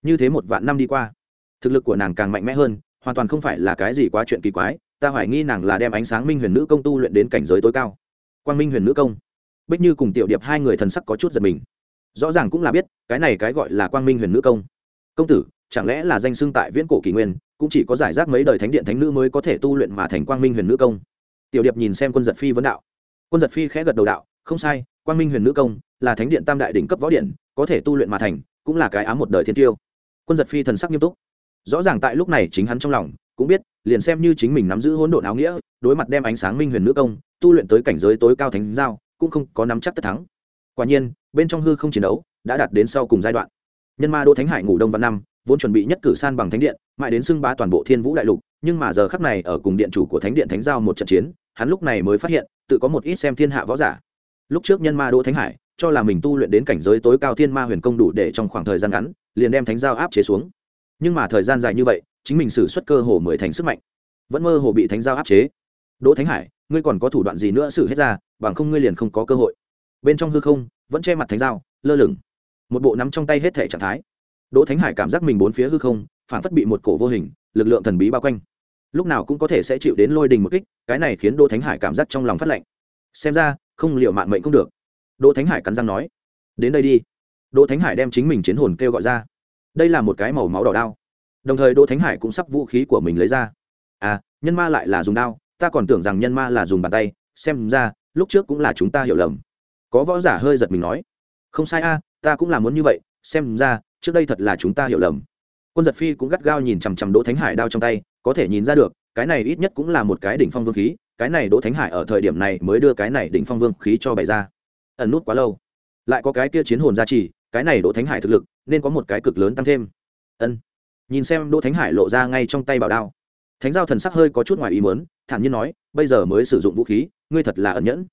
Như thế một vạn năm đi qua, thực lực của nàng càng mạnh mẽ hơn, hoàn toàn không phải là cái gì quá chuyện kỳ quái, ta hoài nghi nàng là đem ánh sáng minh huyền nữ công tu luyện đến cảnh giới tối cao. Quang minh huyền nữ công. Bích như cùng tiểu điệp hai người thần sắc có chút giật mình. Rõ ràng cũng là biết, cái này cái gọi là quang minh huyền nữ công. Công tử, chẳng lẽ là danh xưng tại viễn cổ kỷ nguyên, cũng chỉ có giải rác mấy đời thánh điện thánh nữ mới có thể tu luyện mà thành quang minh huyền nữ công? Tiểu điệp nhìn xem quân giật phi vấn đạo. Quân giật phi khẽ gật đầu đạo, không sai, quang minh huyền nữ công là thánh điện tam đại đỉnh cấp võ điện, có thể tu luyện mà thành cũng là cái ám một đời thiên tiêu. Quân giật phi thần sắc nghiêm túc. Rõ ràng tại lúc này chính hắn trong lòng, cũng biết, liền xem như chính mình nắm giữ hỗn độn áo nghĩa, đối mặt đem ánh sáng minh huyền nữ công, tu luyện tới cảnh giới tối cao thánh giao, cũng không có nắm chắc tất thắng. Quả nhiên, bên trong hư không chiến đấu đã đạt đến sau cùng giai đoạn. Nhân ma đô thánh hải ngủ đông văn năm, vốn chuẩn bị nhất cử san bằng thánh điện, mãi đến xưng bá toàn bộ thiên vũ đại lục, nhưng mà giờ khắc này ở cùng điện chủ của thánh điện thánh giao một trận chiến, hắn lúc này mới phát hiện, tự có một ít xem thiên hạ võ giả. Lúc trước nhân ma Đô thánh hải cho là mình tu luyện đến cảnh giới tối cao thiên ma huyền công đủ để trong khoảng thời gian ngắn, liền đem thánh giao áp chế xuống. Nhưng mà thời gian dài như vậy, chính mình xử suất cơ hồ mười thành sức mạnh, vẫn mơ hồ bị thánh giao áp chế. Đỗ thánh hải, ngươi còn có thủ đoạn gì nữa xử hết ra, bằng không ngươi liền không có cơ hội. Bên trong hư không, vẫn che mặt thánh giao, lơ lửng. Một bộ nắm trong tay hết thể trạng thái. Đỗ thánh hải cảm giác mình bốn phía hư không, phản phất bị một cổ vô hình, lực lượng thần bí bao quanh. Lúc nào cũng có thể sẽ chịu đến lôi đình một kích, cái này khiến đỗ thánh hải cảm giác trong lòng phát lạnh. Xem ra, không liệu mạng mệnh không được đỗ thánh hải cắn răng nói, đến đây đi. Đỗ thánh hải đem chính mình chiến hồn kêu gọi ra. Đây là một cái màu máu đỏ đao. Đồng thời đỗ thánh hải cũng sắp vũ khí của mình lấy ra. À nhân ma lại là dùng đao, ta còn tưởng rằng nhân ma là dùng bàn tay, xem ra, lúc trước cũng là chúng ta hiểu lầm. Có võ giả hơi giật mình nói, không sai a, ta cũng là muốn như vậy, xem ra, trước đây thật là chúng ta hiểu lầm. Quân giật phi cũng gắt gao nhìn chằm chằm đỗ thánh hải đao trong tay, có thể nhìn ra được, cái này ít nhất cũng là một cái đỉnh phong vương khí, cái này đỗ thánh hải ở thời điểm này mới đưa cái này đỉnh phong vương khí cho bày ra ẩn nút quá lâu. Lại có cái kia chiến hồn gia trì, cái này đỗ thánh hải thực lực, nên có một cái cực lớn tăng thêm. Ân. Nhìn xem đỗ thánh hải lộ ra ngay trong tay bảo đao. Thánh giao thần sắc hơi có chút ngoài ý muốn, thản nhiên nói, bây giờ mới sử dụng vũ khí, ngươi thật là ẩn nhẫn.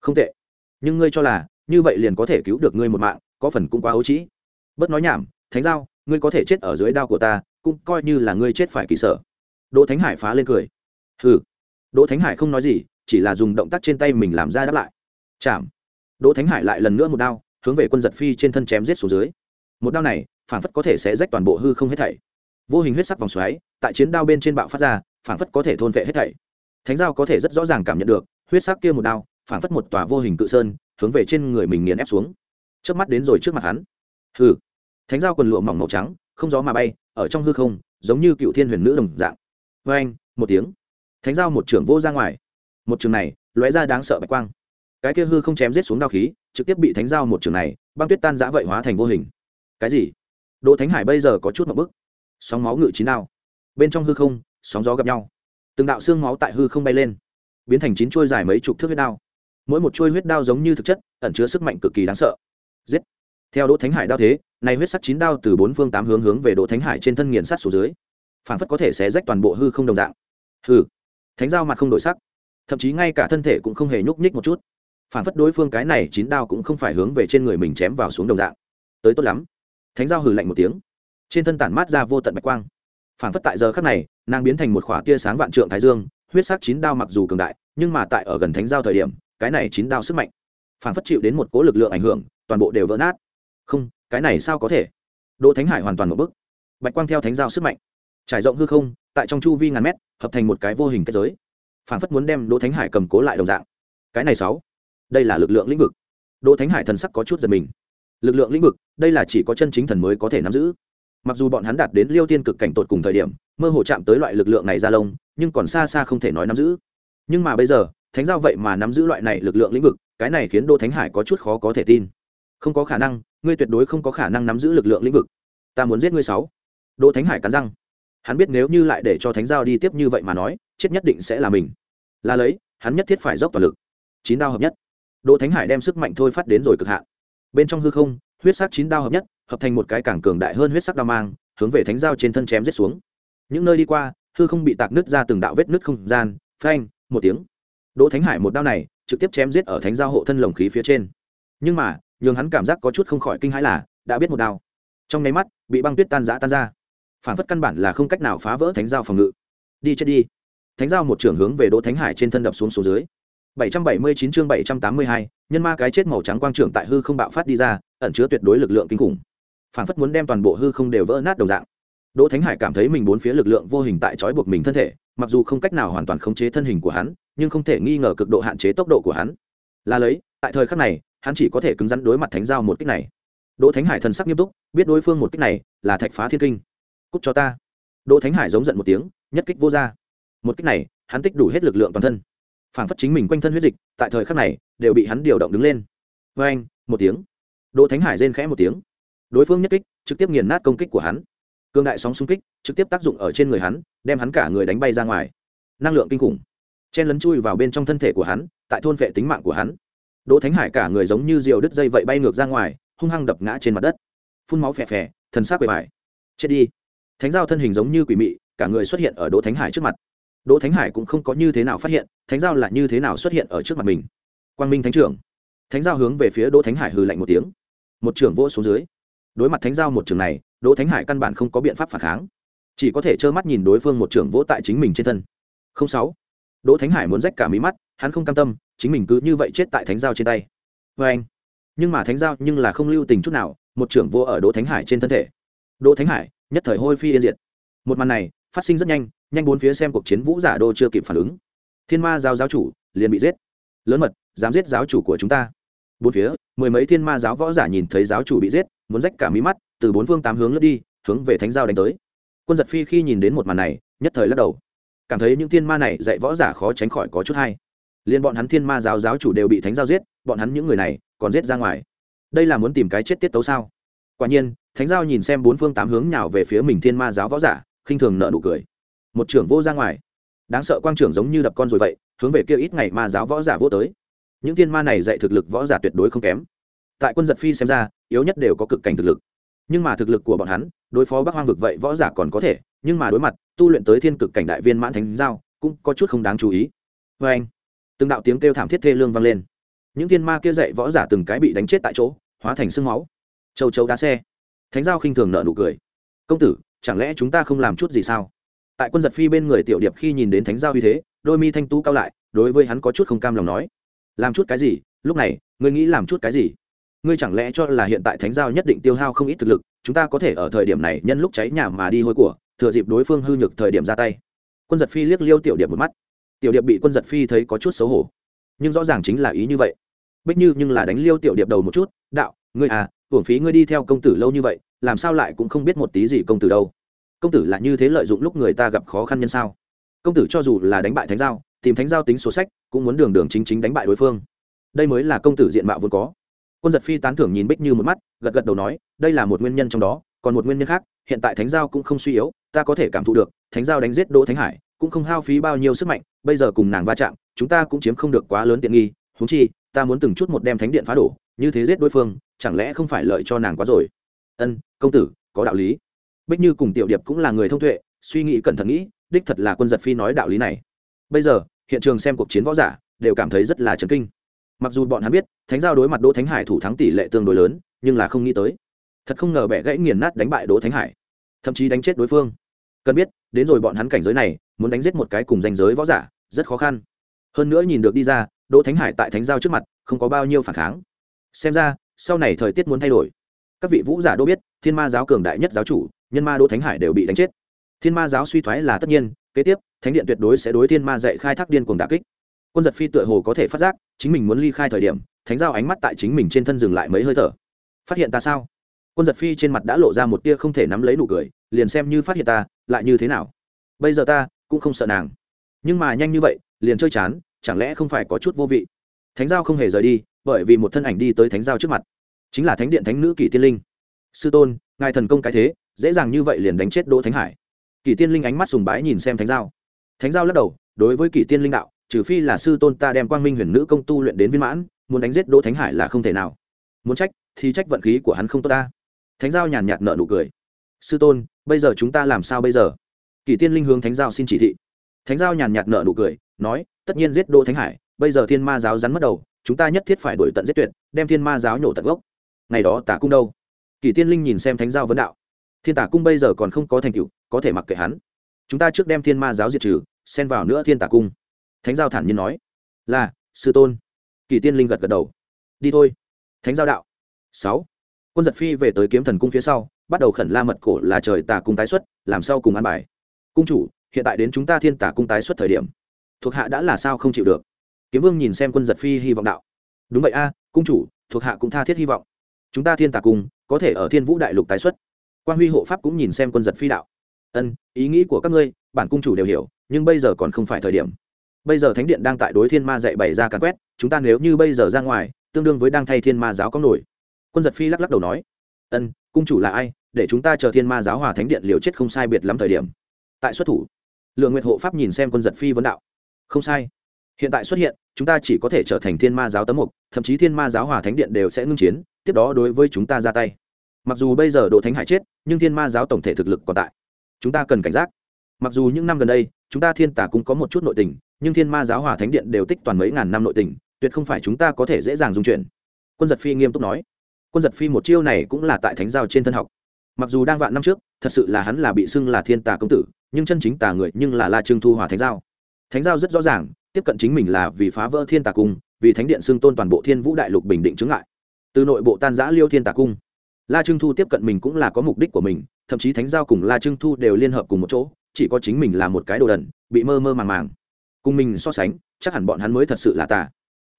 Không tệ. Nhưng ngươi cho là, như vậy liền có thể cứu được ngươi một mạng, có phần cũng quá ấu trĩ. Bất nói nhảm, thánh giao, ngươi có thể chết ở dưới đao của ta, cũng coi như là ngươi chết phải kỳ sở đỗ thánh hải phá lên cười. Hừ. Đỗ thánh hải không nói gì, chỉ là dùng động tác trên tay mình làm ra đáp lại. Chạm đỗ thánh hải lại lần nữa một đao, hướng về quân giật phi trên thân chém giết xuống dưới. Một đao này phản phất có thể sẽ rách toàn bộ hư không hết thảy. Vô hình huyết sắc vòng xoáy, tại chiến đao bên trên bạo phát ra phản phất có thể thôn vệ hết thảy. Thánh giao có thể rất rõ ràng cảm nhận được, huyết sắc kia một đao phản phất một tòa vô hình cự sơn, hướng về trên người mình nghiền ép xuống. Trước mắt đến rồi trước mặt hắn. Hừ. Thánh giao quần lụa mỏng màu trắng, không gió mà bay, ở trong hư không, giống như cựu thiên huyền nữ đồng dạng. Vê anh một tiếng. Thánh giao một trường vô ra ngoài. Một trường này, lóe ra đáng sợ bạch quang cái kia hư không chém giết xuống đao khí, trực tiếp bị thánh giao một trường này, băng tuyết tan giã vậy hóa thành vô hình. Cái gì? Đỗ thánh hải bây giờ có chút một bức. Sóng máu ngự chín đao. Bên trong hư không, sóng gió gặp nhau. Từng đạo xương máu tại hư không bay lên, biến thành chín chuôi dài mấy chục thước huyết đao. Mỗi một chuôi huyết đao giống như thực chất, ẩn chứa sức mạnh cực kỳ đáng sợ. Giết! Theo đỗ thánh hải đao thế, này huyết sắc chín đao từ bốn phương tám hướng hướng về đỗ thánh hải trên thân nghiền sát xuống dưới. Phản phất có thể xé rách toàn bộ hư không đồng dạng. Hư thánh dao mặt không đổi sắc. Thậm chí ngay cả thân thể cũng không hề nhúc nhích một chút phản phất đối phương cái này chín đao cũng không phải hướng về trên người mình chém vào xuống đồng dạng. Tới tốt lắm. Thánh giao hừ lạnh một tiếng. Trên thân tản mát ra vô tận bạch quang. Phản phất tại giờ khắc này, nàng biến thành một khỏa tia sáng vạn trượng thái dương, huyết sắc chín đao mặc dù cường đại, nhưng mà tại ở gần thánh giao thời điểm, cái này chín đao sức mạnh phản phất chịu đến một cố lực lượng ảnh hưởng, toàn bộ đều vỡ nát. Không, cái này sao có thể? Đỗ thánh hải hoàn toàn một bức bạch quang theo thánh giao sức mạnh, trải rộng hư không, tại trong chu vi ngàn mét, hợp thành một cái vô hình kết giới. Phản phất muốn đem đỗ thánh hải cầm cố lại đồng dạng. Cái này sáu đây là lực lượng lĩnh vực. Đỗ thánh hải thần sắc có chút giật mình. Lực lượng lĩnh vực, đây là chỉ có chân chính thần mới có thể nắm giữ. Mặc dù bọn hắn đạt đến liêu tiên cực cảnh tột cùng thời điểm, mơ hồ chạm tới loại lực lượng này ra lông, nhưng còn xa xa không thể nói nắm giữ. Nhưng mà bây giờ, thánh giao vậy mà nắm giữ loại này lực lượng lĩnh vực, cái này khiến đỗ thánh hải có chút khó có thể tin. Không có khả năng, ngươi tuyệt đối không có khả năng nắm giữ lực lượng lĩnh vực. Ta muốn giết ngươi sáu. Đỗ thánh hải cắn răng. Hắn biết nếu như lại để cho thánh giao đi tiếp như vậy mà nói, chết nhất định sẽ là mình. Là lấy, hắn nhất thiết phải dốc toàn lực. Chín đao hợp nhất đỗ thánh hải đem sức mạnh thôi phát đến rồi cực hạn. Bên trong hư không, huyết sắc chín đao hợp nhất, hợp thành một cái càng cường đại hơn huyết sắc đao mang, hướng về thánh giao trên thân chém giết xuống. Những nơi đi qua, hư không bị tạc nứt ra từng đạo vết nứt không gian, phanh, một tiếng. Đỗ thánh hải một đao này, trực tiếp chém giết ở thánh giao hộ thân lồng khí phía trên. Nhưng mà, nhường hắn cảm giác có chút không khỏi kinh hãi là, đã biết một đao. Trong nháy mắt, bị băng tuyết tan rã tan ra. Phản phất căn bản là không cách nào phá vỡ thánh giao phòng ngự. Đi chết đi. Thánh giao một trưởng hướng về đỗ thánh hải trên thân đập xuống xuống dưới. 779 chương 782, nhân ma cái chết màu trắng quang trưởng tại hư không bạo phát đi ra ẩn chứa tuyệt đối lực lượng kinh khủng. Phản phất muốn đem toàn bộ hư không đều vỡ nát đồng dạng. Đỗ thánh hải cảm thấy mình bốn phía lực lượng vô hình tại trói buộc mình thân thể mặc dù không cách nào hoàn toàn khống chế thân hình của hắn nhưng không thể nghi ngờ cực độ hạn chế tốc độ của hắn. Là lấy tại thời khắc này hắn chỉ có thể cứng rắn đối mặt thánh giao một kích này. Đỗ thánh hải thần sắc nghiêm túc biết đối phương một kích này là thạch phá thiên kinh. Cút cho ta. Đỗ thánh hải giống giận một tiếng nhất kích vô ra một kích này hắn tích đủ hết lực lượng toàn thân phản phất chính mình quanh thân huyết dịch, tại thời khắc này, đều bị hắn điều động đứng lên. Vê anh, một tiếng. Đỗ thánh hải rên khẽ một tiếng. Đối phương nhất kích, trực tiếp nghiền nát công kích của hắn. Cương đại sóng xung kích, trực tiếp tác dụng ở trên người hắn, đem hắn cả người đánh bay ra ngoài. Năng lượng kinh khủng. Chen lấn chui vào bên trong thân thể của hắn, tại thôn vệ tính mạng của hắn. Đỗ thánh hải cả người giống như diều đứt dây vậy bay ngược ra ngoài, hung hăng đập ngã trên mặt đất. Phun máu phè phè, thần sắc bề bài chết đi. Thánh giao thân hình giống như quỷ mị, cả người xuất hiện ở đỗ thánh hải trước mặt đỗ thánh hải cũng không có như thế nào phát hiện, thánh giao là như thế nào xuất hiện ở trước mặt mình. Quang minh thánh trưởng. Thánh giao hướng về phía đỗ thánh hải hừ lạnh một tiếng. Một trưởng vỗ xuống dưới. Đối mặt thánh giao một trường này, đỗ thánh hải căn bản không có biện pháp phản kháng. Chỉ có thể trơ mắt nhìn đối phương một trưởng vỗ tại chính mình trên thân. Không sáu. Đỗ thánh hải muốn rách cả mí mắt, hắn không cam tâm, chính mình cứ như vậy chết tại thánh giao trên tay. Vê anh. Nhưng mà thánh giao nhưng là không lưu tình chút nào, một trưởng vô ở đỗ thánh hải trên thân thể. Đỗ thánh hải, nhất thời hôi phi yên diệt. Một màn này phát sinh rất nhanh nhanh bốn phía xem cuộc chiến vũ giả đô chưa kịp phản ứng. Thiên ma giáo giáo chủ liền bị giết. Lớn mật, dám giết giáo chủ của chúng ta. Bốn phía, mười mấy thiên ma giáo võ giả nhìn thấy giáo chủ bị giết, muốn rách cả mí mắt, từ bốn phương tám hướng lướt đi, hướng về thánh giao đánh tới. Quân giật phi khi nhìn đến một màn này, nhất thời lắc đầu. Cảm thấy những thiên ma này dạy võ giả khó tránh khỏi có chút hay. Liên bọn hắn thiên ma giáo giáo chủ đều bị thánh giao giết, bọn hắn những người này còn giết ra ngoài. Đây là muốn tìm cái chết tiết tấu sao? Quả nhiên, thánh giao nhìn xem bốn phương tám hướng nào về phía mình thiên ma giáo võ giả khinh thường nợ nụ cười. Một trưởng vô ra ngoài. Đáng sợ quang trưởng giống như đập con rồi vậy, hướng về kia ít ngày ma giáo võ giả vô tới. Những thiên ma này dạy thực lực võ giả tuyệt đối không kém. Tại quân giật phi xem ra, yếu nhất đều có cực cảnh thực lực. Nhưng mà thực lực của bọn hắn, đối phó bắc hoang vực vậy võ giả còn có thể, nhưng mà đối mặt, tu luyện tới thiên cực cảnh đại viên mãn thánh giao, cũng có chút không đáng chú ý. Vê anh, từng đạo tiếng kêu thảm thiết thê lương vang lên. Những thiên ma kia dạy võ giả từng cái bị đánh chết tại chỗ, hóa thành sương máu. Châu châu đá xe. Thánh giao khinh thường nợ nụ cười. Công tử chẳng lẽ chúng ta không làm chút gì sao? Tại quân giật phi bên người tiểu điệp khi nhìn đến thánh giao uy thế, đôi mi thanh tú cao lại, đối với hắn có chút không cam lòng nói. Làm chút cái gì? Lúc này, ngươi nghĩ làm chút cái gì? Ngươi chẳng lẽ cho là hiện tại thánh giao nhất định tiêu hao không ít thực lực, chúng ta có thể ở thời điểm này nhân lúc cháy nhà mà đi hôi của, thừa dịp đối phương hư nhược thời điểm ra tay. Quân giật phi liếc liêu tiểu điệp một mắt. Tiểu điệp bị quân giật phi thấy có chút xấu hổ. Nhưng rõ ràng chính là ý như vậy. Bích như nhưng là đánh liêu tiểu điệp đầu một chút, đạo, ngươi à hưởng phí ngươi đi theo công tử lâu như vậy, làm sao lại cũng không biết một tí gì công tử đâu. Công tử là như thế lợi dụng lúc người ta gặp khó khăn nhân sao? Công tử cho dù là đánh bại thánh giao, tìm thánh giao tính số sách, cũng muốn đường đường chính chính đánh bại đối phương. Đây mới là công tử diện mạo vốn có. Quân giật phi tán thưởng nhìn bích như một mắt, gật gật đầu nói, đây là một nguyên nhân trong đó, còn một nguyên nhân khác, hiện tại thánh giao cũng không suy yếu, ta có thể cảm thụ được, thánh giao đánh giết đỗ thánh hải, cũng không hao phí bao nhiêu sức mạnh, bây giờ cùng nàng va chạm, chúng ta cũng chiếm không được quá lớn tiện nghi húng chi, ta muốn từng chút một đem thánh điện phá đổ như thế giết đối phương, chẳng lẽ không phải lợi cho nàng quá rồi? Ân, công tử, có đạo lý. Bích như cùng tiểu điệp cũng là người thông tuệ, suy nghĩ cẩn thận nghĩ, đích thật là quân giật phi nói đạo lý này. Bây giờ, hiện trường xem cuộc chiến võ giả, đều cảm thấy rất là chấn kinh. Mặc dù bọn hắn biết, thánh giao đối mặt đỗ thánh hải thủ thắng tỷ lệ tương đối lớn, nhưng là không nghĩ tới. Thật không ngờ bẻ gãy nghiền nát đánh bại đỗ thánh hải. Thậm chí đánh chết đối phương. Cần biết, đến rồi bọn hắn cảnh giới này, muốn đánh giết một cái cùng danh giới võ giả, rất khó khăn. Hơn nữa nhìn được đi ra, đỗ thánh hải tại thánh giao trước mặt, không có bao nhiêu phản kháng xem ra, sau này thời tiết muốn thay đổi. Các vị vũ giả đô biết, thiên ma giáo cường đại nhất giáo chủ, nhân ma đỗ thánh hải đều bị đánh chết. Thiên ma giáo suy thoái là tất nhiên, kế tiếp, thánh điện tuyệt đối sẽ đối thiên ma dạy khai thác điên cuồng đà kích. Quân giật phi tựa hồ có thể phát giác, chính mình muốn ly khai thời điểm, thánh giao ánh mắt tại chính mình trên thân dừng lại mấy hơi thở. Phát hiện ta sao? Quân giật phi trên mặt đã lộ ra một tia không thể nắm lấy nụ cười, liền xem như phát hiện ta, lại như thế nào? Bây giờ ta, cũng không sợ nàng. Nhưng mà nhanh như vậy, liền chơi chán, chẳng lẽ không phải có chút vô vị? Thánh giao không hề rời đi bởi vì một thân ảnh đi tới thánh giao trước mặt. Chính là thánh điện thánh nữ kỷ tiên linh. Sư tôn, ngài thần công cái thế, dễ dàng như vậy liền đánh chết đỗ thánh hải. Kỷ tiên linh ánh mắt sùng bái nhìn xem thánh giao. Thánh giao lắc đầu, đối với kỷ tiên linh đạo, trừ phi là sư tôn ta đem quang minh huyền nữ công tu luyện đến viên mãn, muốn đánh giết đỗ thánh hải là không thể nào. Muốn trách, thì trách vận khí của hắn không tốt ta. Thánh giao nhàn nhạt nợ nụ cười. Sư tôn, bây giờ chúng ta làm sao bây giờ? Kỷ tiên linh hướng thánh giao xin chỉ thị. Thánh giao nhàn nhạt nợ nụ cười, nói, tất nhiên giết đỗ thánh hải, bây giờ thiên ma giáo rắn mất đầu chúng ta nhất thiết phải đổi tận giết tuyệt, đem thiên ma giáo nhổ tận gốc. Ngày đó tả cung đâu? Kỳ tiên linh nhìn xem thánh giao vấn đạo. Thiên tả cung bây giờ còn không có thành tựu, có thể mặc kệ hắn. Chúng ta trước đem thiên ma giáo diệt trừ, xen vào nữa thiên tả cung. Thánh giao thản nhiên nói. Là, sư tôn. Kỳ tiên linh gật gật đầu. Đi thôi. Thánh giao đạo. Sáu. Quân giật phi về tới kiếm thần cung phía sau, bắt đầu khẩn la mật cổ là trời tả cung tái xuất, làm sao cùng an bài. Cung chủ, hiện tại đến chúng ta thiên tả cung tái xuất thời điểm. Thuộc hạ đã là sao không chịu được? Kiếm vương nhìn xem quân giật phi hy vọng đạo. Đúng vậy a, cung chủ, thuộc hạ cũng tha thiết hy vọng. Chúng ta thiên tả cung có thể ở thiên vũ đại lục tái xuất. Quan huy hộ pháp cũng nhìn xem quân giật phi đạo. Ân, ý nghĩ của các ngươi, bản cung chủ đều hiểu, nhưng bây giờ còn không phải thời điểm. Bây giờ thánh điện đang tại đối thiên ma dạy bày ra càn quét, chúng ta nếu như bây giờ ra ngoài, tương đương với đang thay thiên ma giáo có nổi. Quân giật phi lắc lắc đầu nói. Ân, cung chủ là ai, để chúng ta chờ thiên ma giáo hòa thánh điện liều chết không sai biệt lắm thời điểm. Tại xuất thủ. Lượng nguyệt hộ pháp nhìn xem quân giật phi vấn đạo. Không sai hiện tại xuất hiện, chúng ta chỉ có thể trở thành thiên ma giáo tấm mục, thậm chí thiên ma giáo hòa thánh điện đều sẽ ngưng chiến, tiếp đó đối với chúng ta ra tay. Mặc dù bây giờ độ thánh hải chết, nhưng thiên ma giáo tổng thể thực lực còn tại. Chúng ta cần cảnh giác. Mặc dù những năm gần đây, chúng ta thiên tả cũng có một chút nội tình, nhưng thiên ma giáo hòa thánh điện đều tích toàn mấy ngàn năm nội tình, tuyệt không phải chúng ta có thể dễ dàng dung chuyển. Quân giật phi nghiêm túc nói. Quân giật phi một chiêu này cũng là tại thánh giao trên thân học. Mặc dù đang vạn năm trước, thật sự là hắn là bị xưng là thiên tà công tử, nhưng chân chính tà người nhưng là la trương thu hòa thánh giao. Thánh giao rất rõ ràng tiếp cận chính mình là vì phá vỡ thiên tà cung, vì thánh điện xưng tôn toàn bộ thiên vũ đại lục bình định chứng ngại. Từ nội bộ tan giã liêu thiên tà cung, la trưng thu tiếp cận mình cũng là có mục đích của mình, thậm chí thánh giao cùng la trưng thu đều liên hợp cùng một chỗ, chỉ có chính mình là một cái đồ đần, bị mơ mơ màng màng. Cùng mình so sánh, chắc hẳn bọn hắn mới thật sự là tà.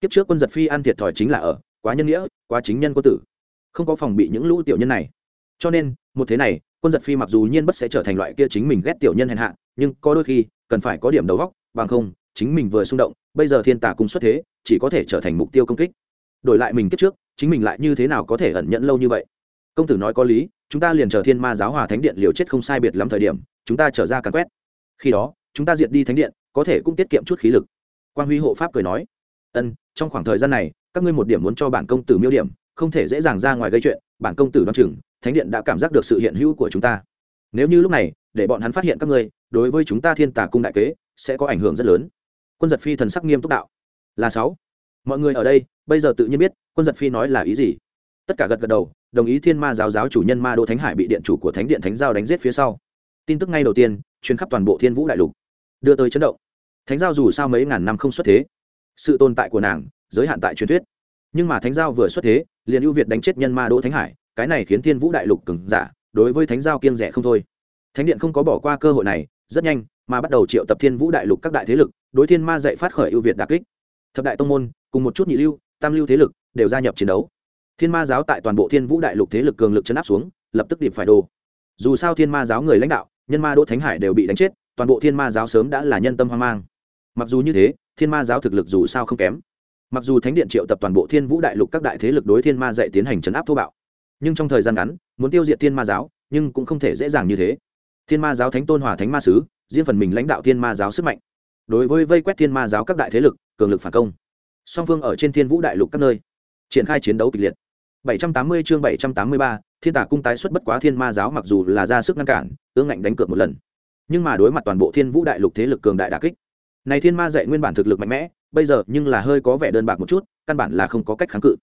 Kiếp trước quân giật phi ăn thiệt thòi chính là ở, quá nhân nghĩa, quá chính nhân có tử. Không có phòng bị những lũ tiểu nhân này. Cho nên, một thế này, quân giật phi mặc dù nhiên bất sẽ trở thành loại kia chính mình ghét tiểu nhân hèn hạ, nhưng có đôi khi, cần phải có điểm đầu góc bằng không chính mình vừa xung động, bây giờ thiên tả cung xuất thế, chỉ có thể trở thành mục tiêu công kích. Đổi lại mình kết trước, chính mình lại như thế nào có thể ẩn nhẫn lâu như vậy? Công tử nói có lý, chúng ta liền chờ thiên ma giáo hòa thánh điện liều chết không sai biệt lắm thời điểm, chúng ta trở ra càn quét. Khi đó, chúng ta diệt đi thánh điện, có thể cũng tiết kiệm chút khí lực. Quan huy hộ pháp cười nói, ân, trong khoảng thời gian này, các ngươi một điểm muốn cho bản công tử miêu điểm, không thể dễ dàng ra ngoài gây chuyện, bản công tử đoan chừng, thánh điện đã cảm giác được sự hiện hữu của chúng ta. Nếu như lúc này, để bọn hắn phát hiện các ngươi, đối với chúng ta thiên tà cung đại kế, sẽ có ảnh hưởng rất lớn quân giật phi thần sắc nghiêm túc đạo. Là sáu. Mọi người ở đây, bây giờ tự nhiên biết, quân giật phi nói là ý gì. Tất cả gật gật đầu, đồng ý thiên ma giáo giáo chủ nhân ma đô thánh hải bị điện chủ của thánh điện thánh giao đánh giết phía sau. Tin tức ngay đầu tiên, truyền khắp toàn bộ thiên vũ đại lục. Đưa tới chấn động. Thánh giao dù sao mấy ngàn năm không xuất thế, sự tồn tại của nàng, giới hạn tại truyền thuyết. Nhưng mà thánh giao vừa xuất thế, liền ưu việt đánh chết nhân ma đỗ thánh hải, cái này khiến thiên vũ đại lục cứng, giả, đối với thánh giao kiên rẻ không thôi. Thánh điện không có bỏ qua cơ hội này, rất nhanh mà bắt đầu triệu tập thiên vũ đại lục các đại thế lực, đối thiên ma dạy phát khởi ưu việt đà kích. Thập đại tông môn, cùng một chút nhị lưu, tam lưu thế lực đều gia nhập chiến đấu. Thiên ma giáo tại toàn bộ thiên vũ đại lục thế lực cường lực chấn áp xuống, lập tức điểm phải đồ. Dù sao thiên ma giáo người lãnh đạo, nhân ma đỗ thánh hải đều bị đánh chết, toàn bộ thiên ma giáo sớm đã là nhân tâm hoang mang. Mặc dù như thế, thiên ma giáo thực lực dù sao không kém. Mặc dù thánh điện triệu tập toàn bộ thiên vũ đại lục các đại thế lực đối thiên ma dạy tiến hành chấn áp thô bạo, nhưng trong thời gian ngắn, muốn tiêu diệt thiên ma giáo, nhưng cũng không thể dễ dàng như thế. Thiên ma giáo thánh tôn hòa thánh ma sứ riêng phần mình lãnh đạo thiên ma giáo sức mạnh. Đối với vây quét thiên ma giáo các đại thế lực cường lực phản công. Song phương ở trên thiên vũ đại lục các nơi triển khai chiến đấu kịch liệt. 780 chương 783, thiên tả cung tái xuất bất quá thiên ma giáo mặc dù là ra sức ngăn cản ương ngạnh đánh cược một lần. Nhưng mà đối mặt toàn bộ thiên vũ đại lục thế lực cường đại đà kích này thiên ma dạy nguyên bản thực lực mạnh mẽ bây giờ nhưng là hơi có vẻ đơn bạc một chút căn bản là không có cách kháng cự.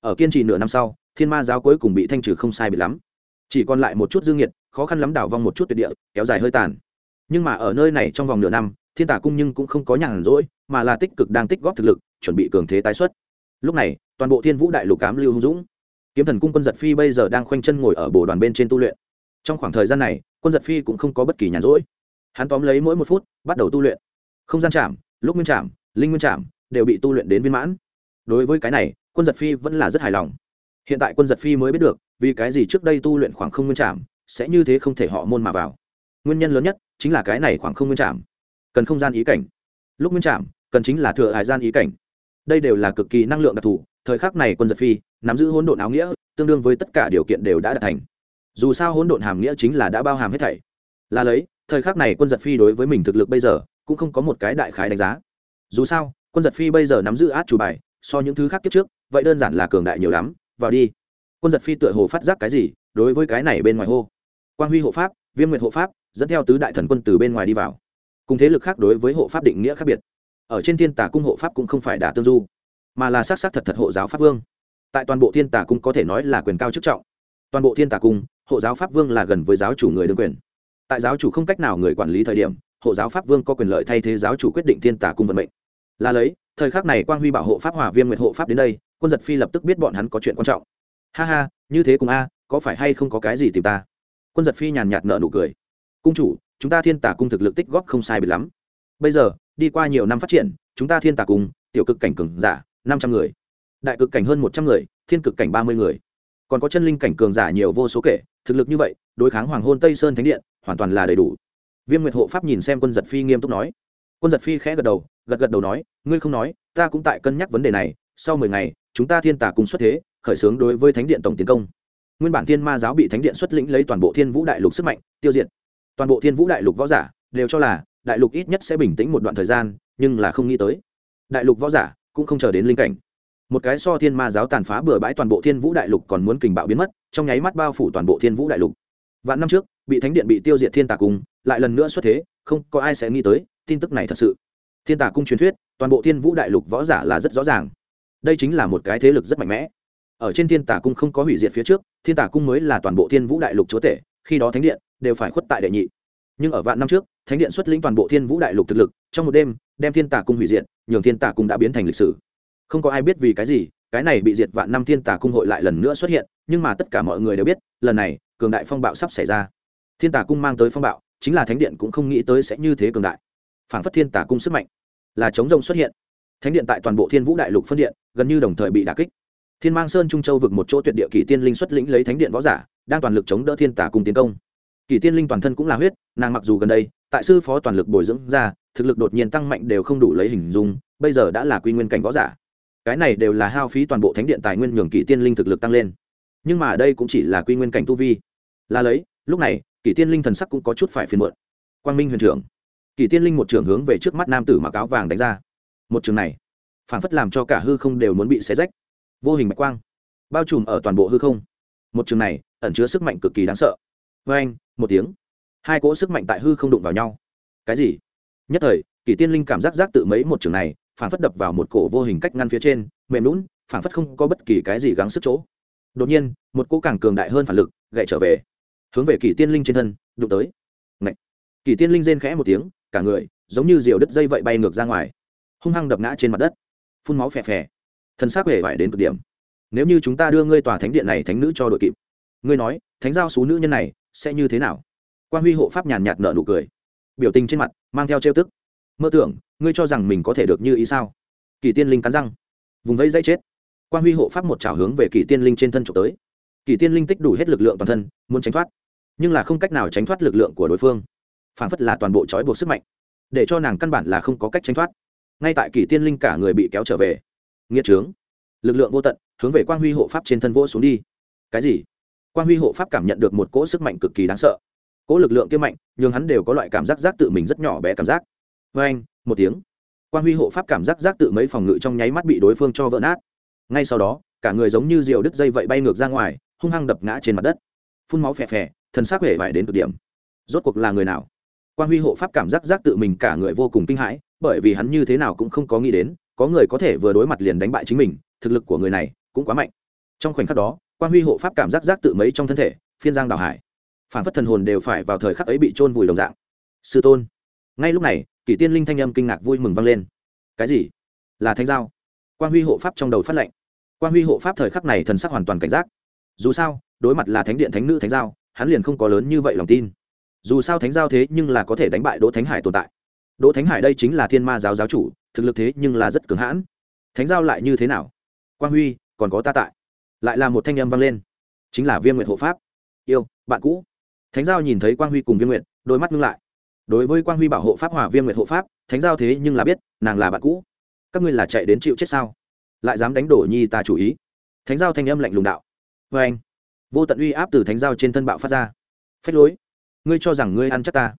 Ở kiên trì nửa năm sau thiên ma giáo cuối cùng bị thanh trừ không sai bị lắm. Chỉ còn lại một chút dương nhiệt khó khăn lắm đảo vong một chút tuyệt địa kéo dài hơi tàn nhưng mà ở nơi này trong vòng nửa năm, thiên tả cung nhưng cũng không có nhàn rỗi, mà là tích cực đang tích góp thực lực, chuẩn bị cường thế tái xuất. Lúc này, toàn bộ thiên vũ đại lục cám lưu hung dũng. Kiếm thần cung quân giật phi bây giờ đang khoanh chân ngồi ở bồ đoàn bên trên tu luyện. Trong khoảng thời gian này, quân giật phi cũng không có bất kỳ nhàn rỗi. Hắn tóm lấy mỗi một phút, bắt đầu tu luyện. Không gian chạm, lúc nguyên chạm, linh nguyên chạm, đều bị tu luyện đến viên mãn. Đối với cái này, quân giật phi vẫn là rất hài lòng. Hiện tại quân giật phi mới biết được, vì cái gì trước đây tu luyện khoảng không nguyên chạm, sẽ như thế không thể họ môn mà vào. Nguyên nhân lớn nhất chính là cái này khoảng không nguyên chạm cần không gian ý cảnh. Lúc nguyên chạm cần chính là thừa hải gian ý cảnh. Đây đều là cực kỳ năng lượng đặc thù, thời khắc này quân giật phi, nắm giữ hỗn độn áo nghĩa, tương đương với tất cả điều kiện đều đã đạt thành. Dù sao hỗn độn hàm nghĩa chính là đã bao hàm hết thảy. Là lấy, thời khắc này quân giật phi đối với mình thực lực bây giờ, cũng không có một cái đại khái đánh giá. Dù sao, quân giật phi bây giờ nắm giữ át chủ bài, so những thứ khác kiếp trước, vậy đơn giản là cường đại nhiều lắm, vào đi. Quân giật phi tựa hồ phát giác cái gì, đối với cái này bên ngoài hô. Quan huy hộ pháp, viêm nguyệt hộ pháp dẫn theo tứ đại thần quân từ bên ngoài đi vào. Cùng thế lực khác đối với hộ pháp định nghĩa khác biệt. Ở trên thiên tà cung hộ pháp cũng không phải đả tương du, mà là s á c s á c thật thật hộ giáo pháp vương. Tại toàn bộ thiên tà cung có thể nói là quyền cao chức trọng. Toàn bộ thiên tà cung, hộ giáo pháp vương là gần với giáo chủ người đương quyền. Tại giáo chủ không cách nào người quản lý thời điểm, hộ giáo pháp vương có quyền lợi thay thế giáo chủ quyết định thiên tà cung vận mệnh. Là lấy, thời khắc này quang huy bảo hộ pháp hòa viêm nguyệt hộ pháp đến đây, quân giật phi lập tức biết bọn hắn có chuyện quan trọng. Ha ha, như thế cùng a, có phải hay không có cái gì tìm ta? Quân giật phi nhàn nhạt nợ nụ cười cung chủ, chúng ta thiên Tả cung thực lực tích góp không sai bị lắm. Bây giờ, đi qua nhiều năm phát triển, chúng ta thiên Tả cung, tiểu cực cảnh cường giả, năm trăm người. Đại cực cảnh hơn một trăm người, thiên cực cảnh ba mươi người. Còn có chân linh cảnh cường giả nhiều vô số kể, thực lực như vậy, đối kháng hoàng hôn tây sơn thánh điện, hoàn toàn là đầy đủ. Viêm nguyệt hộ pháp nhìn xem quân giật phi nghiêm túc nói. Quân giật phi khẽ gật đầu, gật gật đầu nói, ngươi không nói, ta cũng tại cân nhắc vấn đề này, sau mười ngày, chúng ta thiên Tả cùng xuất thế, khởi xướng đối với thánh điện tổng tiến công. Nguyên bản thiên ma giáo bị thánh điện xuất lĩnh lấy toàn bộ thiên vũ đại lục sức mạnh, tiêu diệt toàn bộ thiên vũ đại lục võ giả đều cho là đại lục ít nhất sẽ bình tĩnh một đoạn thời gian, nhưng là không nghĩ tới, đại lục võ giả cũng không chờ đến linh cảnh. Một cái so thiên ma giáo tàn phá bừa bãi toàn bộ thiên vũ đại lục còn muốn kình bạo biến mất, trong nháy mắt bao phủ toàn bộ thiên vũ đại lục. Vạn năm trước, bị thánh điện bị tiêu diệt thiên tà cung, lại lần nữa xuất thế, không có ai sẽ nghĩ tới, tin tức này thật sự. Thiên tà cung truyền thuyết, toàn bộ thiên vũ đại lục võ giả là rất rõ ràng. Đây chính là một cái thế lực rất mạnh mẽ. Ở trên thiên tà cung không có hủy diệt phía trước, thiên tà cung mới là toàn bộ thiên vũ đại lục chúa tể khi đó thánh điện đều phải khuất tại đệ nhị. Nhưng ở vạn năm trước, thánh điện xuất lĩnh toàn bộ thiên vũ đại lục thực lực, trong một đêm, đem thiên tả cung hủy diệt, nhường thiên tả cung đã biến thành lịch sử. Không có ai biết vì cái gì, cái này bị diệt vạn năm thiên tả cung hội lại lần nữa xuất hiện, nhưng mà tất cả mọi người đều biết, lần này, cường đại phong bạo sắp xảy ra. Thiên tả cung mang tới phong bạo, chính là thánh điện cũng không nghĩ tới sẽ như thế cường đại. Phản phất thiên tả cung sức mạnh là chống rông xuất hiện. Thánh điện tại toàn bộ thiên vũ đại lục phân điện, gần như đồng thời bị đà kích thiên mang sơn trung châu vực một chỗ tuyệt địa kỳ tiên linh xuất lĩnh lấy thánh điện võ giả, đang toàn lực chống đỡ thiên tả cùng tiến công. Kỳ tiên linh toàn thân cũng là huyết, nàng mặc dù gần đây, tại sư phó toàn lực bồi dưỡng ra, thực lực đột nhiên tăng mạnh đều không đủ lấy hình dung, bây giờ đã là quy nguyên cảnh võ giả. Cái này đều là hao phí toàn bộ thánh điện tài nguyên nhường kỳ tiên linh thực lực tăng lên. Nhưng mà đây cũng chỉ là quy nguyên cảnh tu vi. Là lấy, lúc này, kỳ tiên linh thần sắc cũng có chút phải phiền muộn. Quang minh huyền trưởng. Kỳ tiên linh một trưởng hướng về trước mắt nam tử mặc áo vàng đánh ra. Một trường này, phản phất làm cho cả hư không đều muốn bị xé rách vô hình bạch quang, bao trùm ở toàn bộ hư không. Một trường này ẩn chứa sức mạnh cực kỳ đáng sợ. Vê anh, một tiếng, hai cỗ sức mạnh tại hư không đụng vào nhau. Cái gì? Nhất thời, kỷ tiên linh cảm giác giác tự mấy một trường này phản phất đập vào một cổ vô hình cách ngăn phía trên, mềm lún phản phất không có bất kỳ cái gì gắng sức chỗ. Đột nhiên, một cỗ càng cường đại hơn phản lực gậy trở về, hướng về kỷ tiên linh trên thân, đụng tới. Ngậy. kỷ tiên linh rên khẽ một tiếng, cả người giống như diều đứt dây vậy bay ngược ra ngoài, hung hăng đập ngã trên mặt đất, phun máu phè phè thân xác hề vải đến cực điểm. Nếu như chúng ta đưa ngươi tòa thánh điện này thánh nữ cho đội kịp, ngươi nói, thánh giao số nữ nhân này sẽ như thế nào? Quan huy hộ pháp nhàn nhạt nợ nụ cười, biểu tình trên mặt mang theo trêu tức. Mơ tưởng, ngươi cho rằng mình có thể được như ý sao? Kỳ tiên linh cắn răng, vùng vẫy dây chết. Quan huy hộ pháp một trào hướng về kỳ tiên linh trên thân trộm tới. Kỳ tiên linh tích đủ hết lực lượng toàn thân, muốn tránh thoát, nhưng là không cách nào tránh thoát lực lượng của đối phương. Phản phất là toàn bộ trói buộc sức mạnh, để cho nàng căn bản là không có cách tránh thoát. Ngay tại kỳ tiên linh cả người bị kéo trở về nghĩa trướng. Lực lượng vô tận, hướng về quang huy hộ pháp trên thân vỗ xuống đi. Cái gì? Quang huy hộ pháp cảm nhận được một cỗ sức mạnh cực kỳ đáng sợ. Cỗ lực lượng kia mạnh nhưng hắn đều có loại cảm giác giác tự mình rất nhỏ bé cảm giác. Vê anh một tiếng. Quang huy hộ pháp cảm giác giác tự mấy phòng ngự trong nháy mắt bị đối phương cho vỡ nát. Ngay sau đó, cả người giống như rượu đứt dây vậy bay ngược ra ngoài, hung hăng đập ngã trên mặt đất. Phun máu phè phè thân xác hể vải đến cực điểm. Rốt cuộc là người nào? Quan huy hộ pháp cảm giác giác tự mình cả người vô cùng kinh hãi, bởi vì hắn như thế nào cũng không có nghĩ đến có người có thể vừa đối mặt liền đánh bại chính mình, thực lực của người này cũng quá mạnh. Trong khoảnh khắc đó quan huy hộ pháp cảm giác giác tự mấy trong thân thể, phiên giang đào hải. Phản phất thần hồn đều phải vào thời khắc ấy bị trôn vùi đồng dạng. Sư tôn. Ngay lúc này, kỷ tiên linh thanh âm kinh ngạc vui mừng vang lên. Cái gì? Là thanh giao. Quan huy hộ pháp trong đầu phát lệnh. Quan huy hộ pháp thời khắc này thần sắc hoàn toàn cảnh giác. Dù sao, đối mặt là thánh điện thánh nữ thánh giao, hắn liền không có lớn như vậy lòng tin. Dù sao thánh giao thế nhưng là có thể đánh bại đỗ thánh hải tồn tại đỗ thánh hải đây chính là thiên ma giáo giáo chủ, thực lực thế nhưng là rất cường hãn. Thánh giao lại như thế nào? Quang huy, còn có ta tại. Lại là một thanh âm vang lên. Chính là viêm nguyện hộ pháp. Yêu, bạn cũ. Thánh giao nhìn thấy quang huy cùng viêm nguyện đôi mắt ngưng lại. Đối với quang huy bảo hộ pháp hòa viêm nguyện hộ pháp, thánh giao thế nhưng là biết, nàng là bạn cũ. Các ngươi là chạy đến chịu chết sao? Lại dám đánh đổ nhi ta chủ ý. Thánh giao thanh âm lạnh lùng đạo. Vê anh vô tận uy áp từ thánh giao trên thân bạo phát ra. Phách lối. Ngươi cho rằng ngươi ăn chắc ta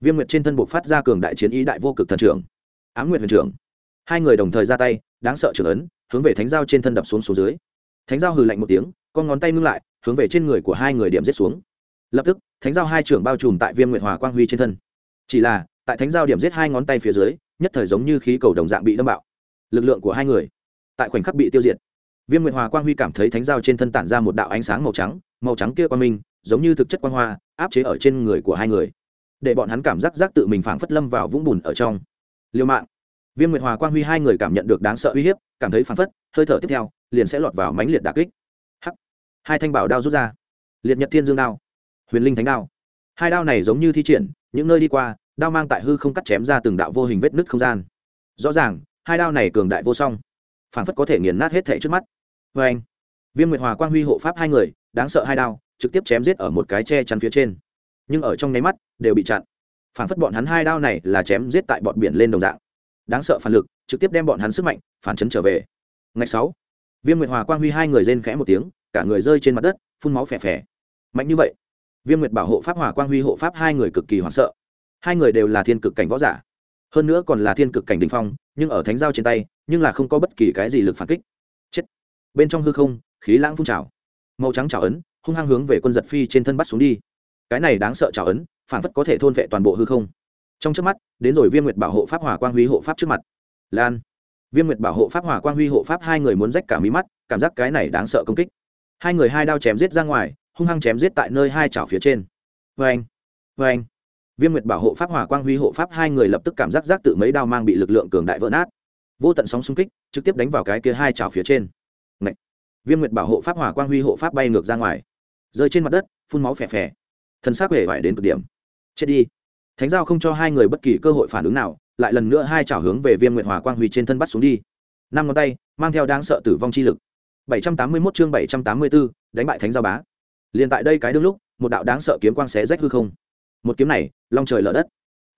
viêm nguyệt trên thân buộc phát ra cường đại chiến ý đại vô cực thần trưởng. Ám nguyệt huyền trưởng. Hai người đồng thời ra tay, đáng sợ trưởng ấn, hướng về thánh giao trên thân đập xuống xuống dưới. Thánh giao hừ lạnh một tiếng, con ngón tay ngưng lại, hướng về trên người của hai người điểm giết xuống. Lập tức, thánh giao hai trưởng bao trùm tại viêm nguyệt hòa quang huy trên thân. Chỉ là, tại thánh giao điểm giết hai ngón tay phía dưới, nhất thời giống như khí cầu đồng dạng bị đâm bạo. Lực lượng của hai người, tại khoảnh khắc bị tiêu diệt. Viêm nguyệt hòa quang huy cảm thấy thánh giao trên thân tản ra một đạo ánh sáng màu trắng màu trắng kia quang minh, giống như thực chất quang hoa, áp chế ở trên người của hai người để bọn hắn cảm giác giác tự mình phảng phất lâm vào vũng bùn ở trong. Liêu mạng viêm nguyệt hòa quang huy hai người cảm nhận được đáng sợ uy hiếp, cảm thấy phảng phất hơi thở tiếp theo liền sẽ lọt vào mánh liệt đà kích. Hắc, hai thanh bảo đao rút ra. Liệt nhật thiên dương đao, huyền linh thánh đao. Hai đao này giống như thi triển, những nơi đi qua, đao mang tại hư không cắt chém ra từng đạo vô hình vết nứt không gian. Rõ ràng, hai đao này cường đại vô song, phảng phất có thể nghiền nát hết thể trước mắt. Vê anh, viêm nguyệt hòa quang huy hộ pháp hai người, đáng sợ hai đao, trực tiếp chém giết ở một cái che chắn phía trên nhưng ở trong nháy mắt, đều bị chặn. Phản phất bọn hắn hai đao này là chém giết tại bọn biển lên đồng dạng. Đáng sợ phản lực, trực tiếp đem bọn hắn sức mạnh, phản chấn trở về. Ngày sáu, viêm nguyệt hòa quang huy hai người rên khẽ một tiếng, cả người rơi trên mặt đất, phun máu phè phè. Mạnh như vậy, viêm nguyệt bảo hộ pháp hòa quang huy hộ pháp hai người cực kỳ hoảng sợ. Hai người đều là thiên cực cảnh võ giả. Hơn nữa còn là thiên cực cảnh đình phong, nhưng ở thánh giao trên tay, nhưng là không có bất kỳ cái gì lực phản kích. Chết. Bên trong hư không, khí lãng phun trào. Màu trắng trào ấn, hung hăng hướng về quân giật phi trên thân bắt xuống đi cái này đáng sợ trào ấn phản phất có thể thôn vệ toàn bộ hư không. Trong trước mắt, đến rồi viêm nguyệt bảo hộ pháp hòa quang huy hộ pháp trước mặt. Lan. Viêm nguyệt bảo hộ pháp hòa quang huy hộ pháp hai người muốn rách cả mí mắt, cảm giác cái này đáng sợ công kích. Hai người hai đao chém giết ra ngoài, hung hăng chém giết tại nơi hai chảo phía trên. Vê anh vê anh viêm nguyệt bảo hộ pháp hòa quang huy hộ pháp hai người lập tức cảm giác giác tự mấy đao mang bị lực lượng cường đại vỡ nát. Vô tận sóng xung kích, trực tiếp đánh vào cái kia hai chảo phía trên. Ngậy. viêm nguyệt bảo hộ pháp hòa quang huy hộ pháp bay ngược ra ngoài. Rơi trên mặt đất, phun máu phè phè thân xác hề vải đến cực điểm. Chết đi. Thánh giao không cho hai người bất kỳ cơ hội phản ứng nào lại lần nữa hai chảo hướng về viêm nguyệt hòa quang huy trên thân bắt xuống đi. Năm ngón tay mang theo đáng sợ tử vong chi lực. 781 chương 784, đánh bại thánh giao bá. Liền tại đây cái đương lúc một đạo đáng sợ kiếm quang xé rách hư không. Một kiếm này long trời lở đất.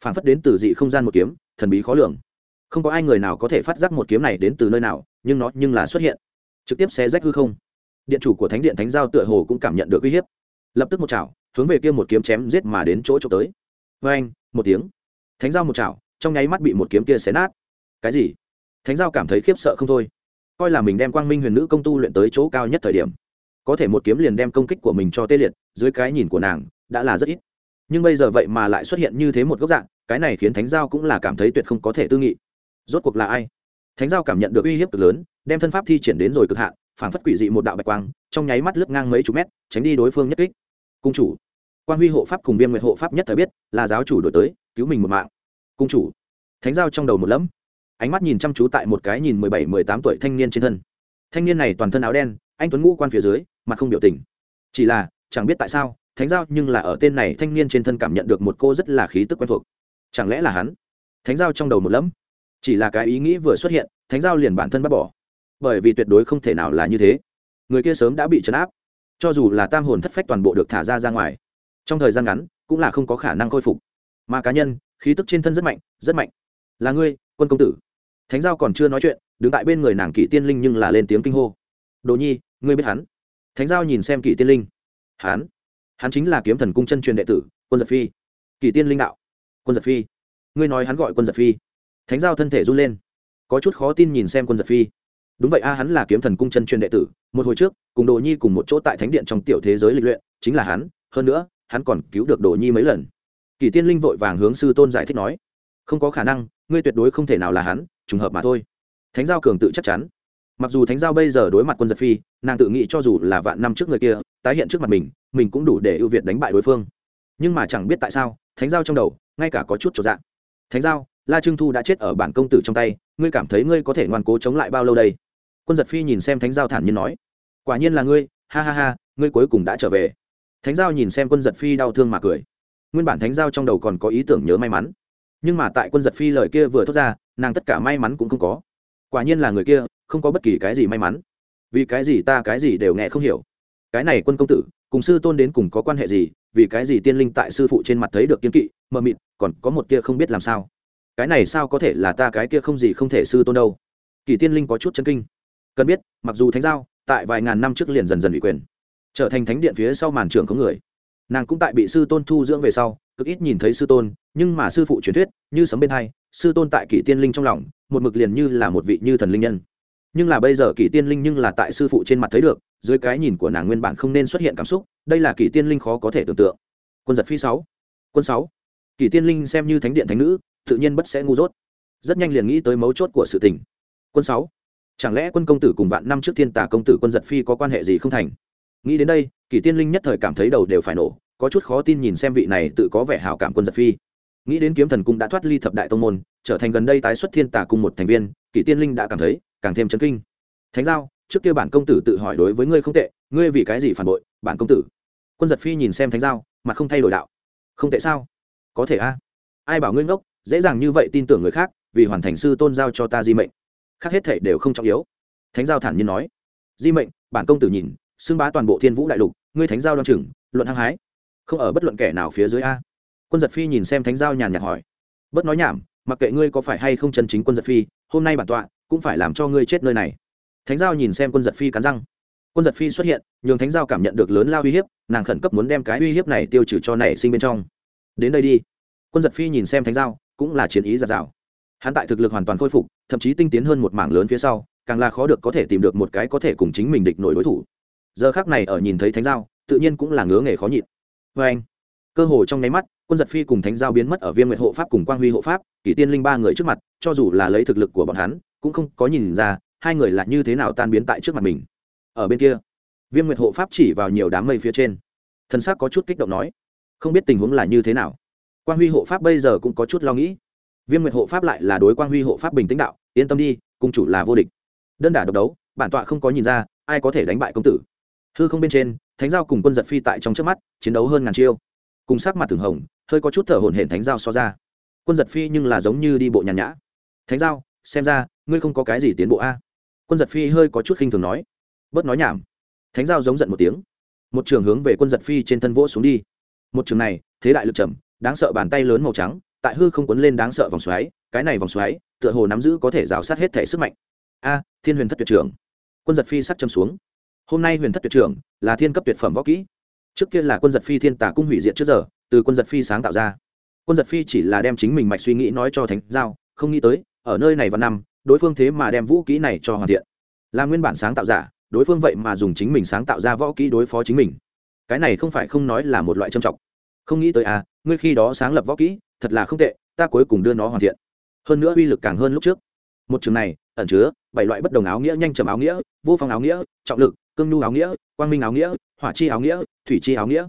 Phản phất đến từ dị không gian một kiếm thần bí khó lường. Không có ai người nào có thể phát giác một kiếm này đến từ nơi nào nhưng nó nhưng là xuất hiện. Trực tiếp xé rách hư không. Điện chủ của thánh điện thánh giao tựa hồ cũng cảm nhận được uy hiếp. Lập tức một chảo hướng về kia một kiếm chém giết mà đến chỗ trộm tới. Vê anh, một tiếng. Thánh giao một chảo, trong nháy mắt bị một kiếm kia xé nát. Cái gì? Thánh giao cảm thấy khiếp sợ không thôi. Coi là mình đem quang minh huyền nữ công tu luyện tới chỗ cao nhất thời điểm, có thể một kiếm liền đem công kích của mình cho tê liệt, dưới cái nhìn của nàng, đã là rất ít. Nhưng bây giờ vậy mà lại xuất hiện như thế một góc dạng, cái này khiến thánh giao cũng là cảm thấy tuyệt không có thể tư nghị. Rốt cuộc là ai? Thánh giao cảm nhận được uy hiếp cực lớn, đem thân pháp thi triển đến rồi cực hạn phản phất quỷ dị một đạo bạch quang, trong nháy mắt lướt ngang mấy chục mét, tránh đi đối phương nhất kích. Cung chủ quan huy hộ pháp cùng viêm nguyệt hộ pháp nhất thời biết, là giáo chủ đổi tới, cứu mình một mạng. Cung chủ. Thánh giao trong đầu một lẫm. Ánh mắt nhìn chăm chú tại một cái nhìn mười bảy, mười tám tuổi thanh niên trên thân. Thanh niên này toàn thân áo đen, anh tuấn ngũ quan phía dưới, mặt không biểu tình. Chỉ là, chẳng biết tại sao, thánh giao nhưng là ở tên này thanh niên trên thân cảm nhận được một cô rất là khí tức quen thuộc. Chẳng lẽ là hắn? Thánh giao trong đầu một lẫm. Chỉ là cái ý nghĩ vừa xuất hiện, thánh giao liền bản thân bắt bỏ. Bởi vì tuyệt đối không thể nào là như thế. Người kia sớm đã bị chấn áp. Cho dù là tam hồn thất phách toàn bộ được thả ra ra ngoài trong thời gian ngắn cũng là không có khả năng khôi phục. Mà cá nhân, khí tức trên thân rất mạnh rất mạnh. Là ngươi, quân công tử. Thánh giao còn chưa nói chuyện, đứng tại bên người nàng kỷ tiên linh nhưng là lên tiếng kinh hô. Đồ nhi, ngươi biết hắn? Thánh giao nhìn xem kỷ tiên linh. Hắn? Hắn chính là kiếm thần cung chân truyền đệ tử, quân giật phi. Kỷ tiên linh đạo. Quân giật phi. Ngươi nói hắn gọi quân giật phi. Thánh giao thân thể run lên. Có chút khó tin nhìn xem quân giật phi. Đúng vậy a, hắn là kiếm thần cung chân truyền đệ tử. Một hồi trước, cùng đồ nhi cùng một chỗ tại thánh điện trong tiểu thế giới lịch luyện, chính là hắn. Hơn nữa hắn còn cứu được đồ nhi mấy lần. Kỳ tiên linh vội vàng hướng sư tôn giải thích nói, không có khả năng, ngươi tuyệt đối không thể nào là hắn, trùng hợp mà thôi. Thánh giao cường tự chắc chắn. Mặc dù thánh giao bây giờ đối mặt quân giật phi, nàng tự nghĩ cho dù là vạn năm trước người kia, tái hiện trước mặt mình mình cũng đủ để ưu việt đánh bại đối phương. Nhưng mà chẳng biết tại sao, thánh giao trong đầu, ngay cả có chút trọn dạng. Thánh giao, la trưng thu đã chết ở bản công tử trong tay, ngươi cảm thấy ngươi có thể ngoan cố chống lại bao lâu đây? Quân giật phi nhìn xem thánh giao thản nhiên nói, quả nhiên là ngươi, ha ha ha, ngươi cuối cùng đã trở về thánh giao nhìn xem quân giật phi đau thương mà cười. Nguyên bản thánh giao trong đầu còn có ý tưởng nhớ may mắn. Nhưng mà tại quân giật phi lời kia vừa thốt ra, nàng tất cả may mắn cũng không có. Quả nhiên là người kia, không có bất kỳ cái gì may mắn. Vì cái gì ta cái gì đều nghe không hiểu. Cái này quân công tử, cùng sư tôn đến cùng có quan hệ gì, vì cái gì tiên linh tại sư phụ trên mặt thấy được kiên kỵ, mờ mịt, còn có một kia không biết làm sao? Cái này sao có thể là ta cái kia không gì không thể sư tôn đâu? Kỳ tiên linh có chút chân kinh. Cần biết, mặc dù thánh giao, tại vài ngàn năm trước liền dần dần ủy quyền trở thành thánh điện phía sau màn trường có người. Nàng cũng tại bị sư tôn thu dưỡng về sau, cực ít nhìn thấy sư tôn, nhưng mà sư phụ truyền thuyết, như sấm bên hai, sư tôn tại kỷ tiên linh trong lòng, một mực liền như là một vị như thần linh nhân. Nhưng là bây giờ kỷ tiên linh nhưng là tại sư phụ trên mặt thấy được, dưới cái nhìn của nàng nguyên bản không nên xuất hiện cảm xúc, đây là kỷ tiên linh khó có thể tưởng tượng. Quân giật phi sáu, quân sáu. Kỷ tiên linh xem như thánh điện thánh nữ, tự nhiên bất sẽ ngu dốt. Rất nhanh liền nghĩ tới mấu chốt của sự tình. Quân sáu. Chẳng lẽ quân công tử cùng vạn năm trước thiên tà công tử quân giật phi có quan hệ gì không thành? Nghĩ đến đây kỷ tiên linh nhất thời cảm thấy đầu đều phải nổ, có chút khó tin nhìn xem vị này tự có vẻ hảo cảm quân giật phi. Nghĩ đến kiếm thần cung đã thoát ly thập đại tông môn, trở thành gần đây tái xuất thiên tà cung một thành viên kỷ tiên linh đã cảm thấy càng thêm chấn kinh. Thánh giao, trước kia bản công tử tự hỏi đối với ngươi không tệ, ngươi vì cái gì phản bội, bản công tử? Quân giật phi nhìn xem thánh giao mà không thay đổi đạo. Không tệ sao? Có thể a. Ai bảo ngươi ngốc, dễ dàng như vậy tin tưởng người khác, vì hoàn thành sư tôn giao cho ta di mệnh. Khác hết thể đều không trọng yếu. Thánh giao thản nhiên nói. Di mệnh, bản công tử nhìn xưng bá toàn bộ thiên vũ đại lục, ngươi thánh giao đ o a n chừng, luận hăng hái. Không ở bất luận kẻ nào phía dưới a. Quân giật phi nhìn xem thánh giao nhàn nhạt hỏi. Bất nói nhảm, mặc kệ ngươi có phải hay không chân chính quân giật phi, hôm nay bản tọa cũng phải làm cho ngươi chết nơi này. Thánh giao nhìn xem quân giật phi cắn răng. Quân giật phi xuất hiện, nhường thánh giao cảm nhận được lớn lao uy hiếp, nàng khẩn cấp muốn đem cái uy hiếp này tiêu trừ cho nảy sinh bên trong. Đến đây đi. Quân giật phi nhìn xem thánh giao, cũng là chiến ý giạt rào. Hắn tại thực lực hoàn toàn khôi phục, thậm chí tinh tiến hơn một mảng lớn phía sau, càng là khó được có thể tìm được một cái có thể cùng chính mình địch nổi đối thủ giờ khác này ở nhìn thấy thánh giao tự nhiên cũng là ngứa nghề khó nhịn. Vê anh, cơ hồ trong nháy mắt, quân giật phi cùng thánh giao biến mất ở viên nguyệt hộ pháp cùng quang huy hộ pháp, kỷ tiên linh ba người trước mặt, cho dù là lấy thực lực của bọn hắn, cũng không có nhìn ra hai người là như thế nào tan biến tại trước mặt mình. Ở bên kia, viêm nguyệt hộ pháp chỉ vào nhiều đám mây phía trên. Thân xác có chút kích động nói, không biết tình huống là như thế nào. Quang huy hộ pháp bây giờ cũng có chút lo nghĩ. Viêm nguyệt hộ pháp lại là đối quang huy hộ pháp bình tĩnh đạo, yên tâm đi, cung chủ là vô địch. Đơn đả độc đấu, bản tọa không có nhìn ra, ai có thể đánh bại công tử hư không bên trên, thánh giao cùng quân giật phi tại trong trước mắt, chiến đấu hơn ngàn chiêu. Cùng sắc mặt thường hồng, hơi có chút thở hổn hển thánh giao so ra. Quân giật phi nhưng là giống như đi bộ nhàn nhã. Thánh giao, xem ra, ngươi không có cái gì tiến bộ a? Quân giật phi hơi có chút khinh thường nói. Bớt nói nhảm. Thánh giao giống giận một tiếng. Một trường hướng về quân giật phi trên thân vỗ xuống đi. Một trường này, thế đại lực trầm, đáng sợ bàn tay lớn màu trắng, tại hư không quấn lên đáng sợ vòng xoáy, cái này vòng xoáy, tựa hồ nắm giữ có thể rào sát hết thể sức mạnh. A, thiên huyền thất tuyệt trưởng quân giật phi sắc châm xuống hôm nay huyền thất tuyệt trưởng là thiên cấp tuyệt phẩm võ kỹ. Trước kia là quân giật phi thiên tả cung hủy diệt trước giờ, từ quân giật phi sáng tạo ra. Quân giật phi chỉ là đem chính mình mạch suy nghĩ nói cho thánh giao, không nghĩ tới, ở nơi này vào năm, đối phương thế mà đem vũ kỹ này cho hoàn thiện. Là nguyên bản sáng tạo giả, đối phương vậy mà dùng chính mình sáng tạo ra võ kỹ đối phó chính mình. Cái này không phải không nói là một loại trầm trọng. Không nghĩ tới à ngươi khi đó sáng lập võ kỹ, thật là không tệ, ta cuối cùng đưa nó hoàn thiện. Hơn nữa uy lực càng hơn lúc trước. Một trường này, ẩn chứa bảy loại bất đồng áo nghĩa, nhanh chậm áo nghĩa, vô phong áo nghĩa, trọng lực cương nhu áo nghĩa, quang minh áo nghĩa, hỏa chi áo nghĩa, thủy chi áo nghĩa.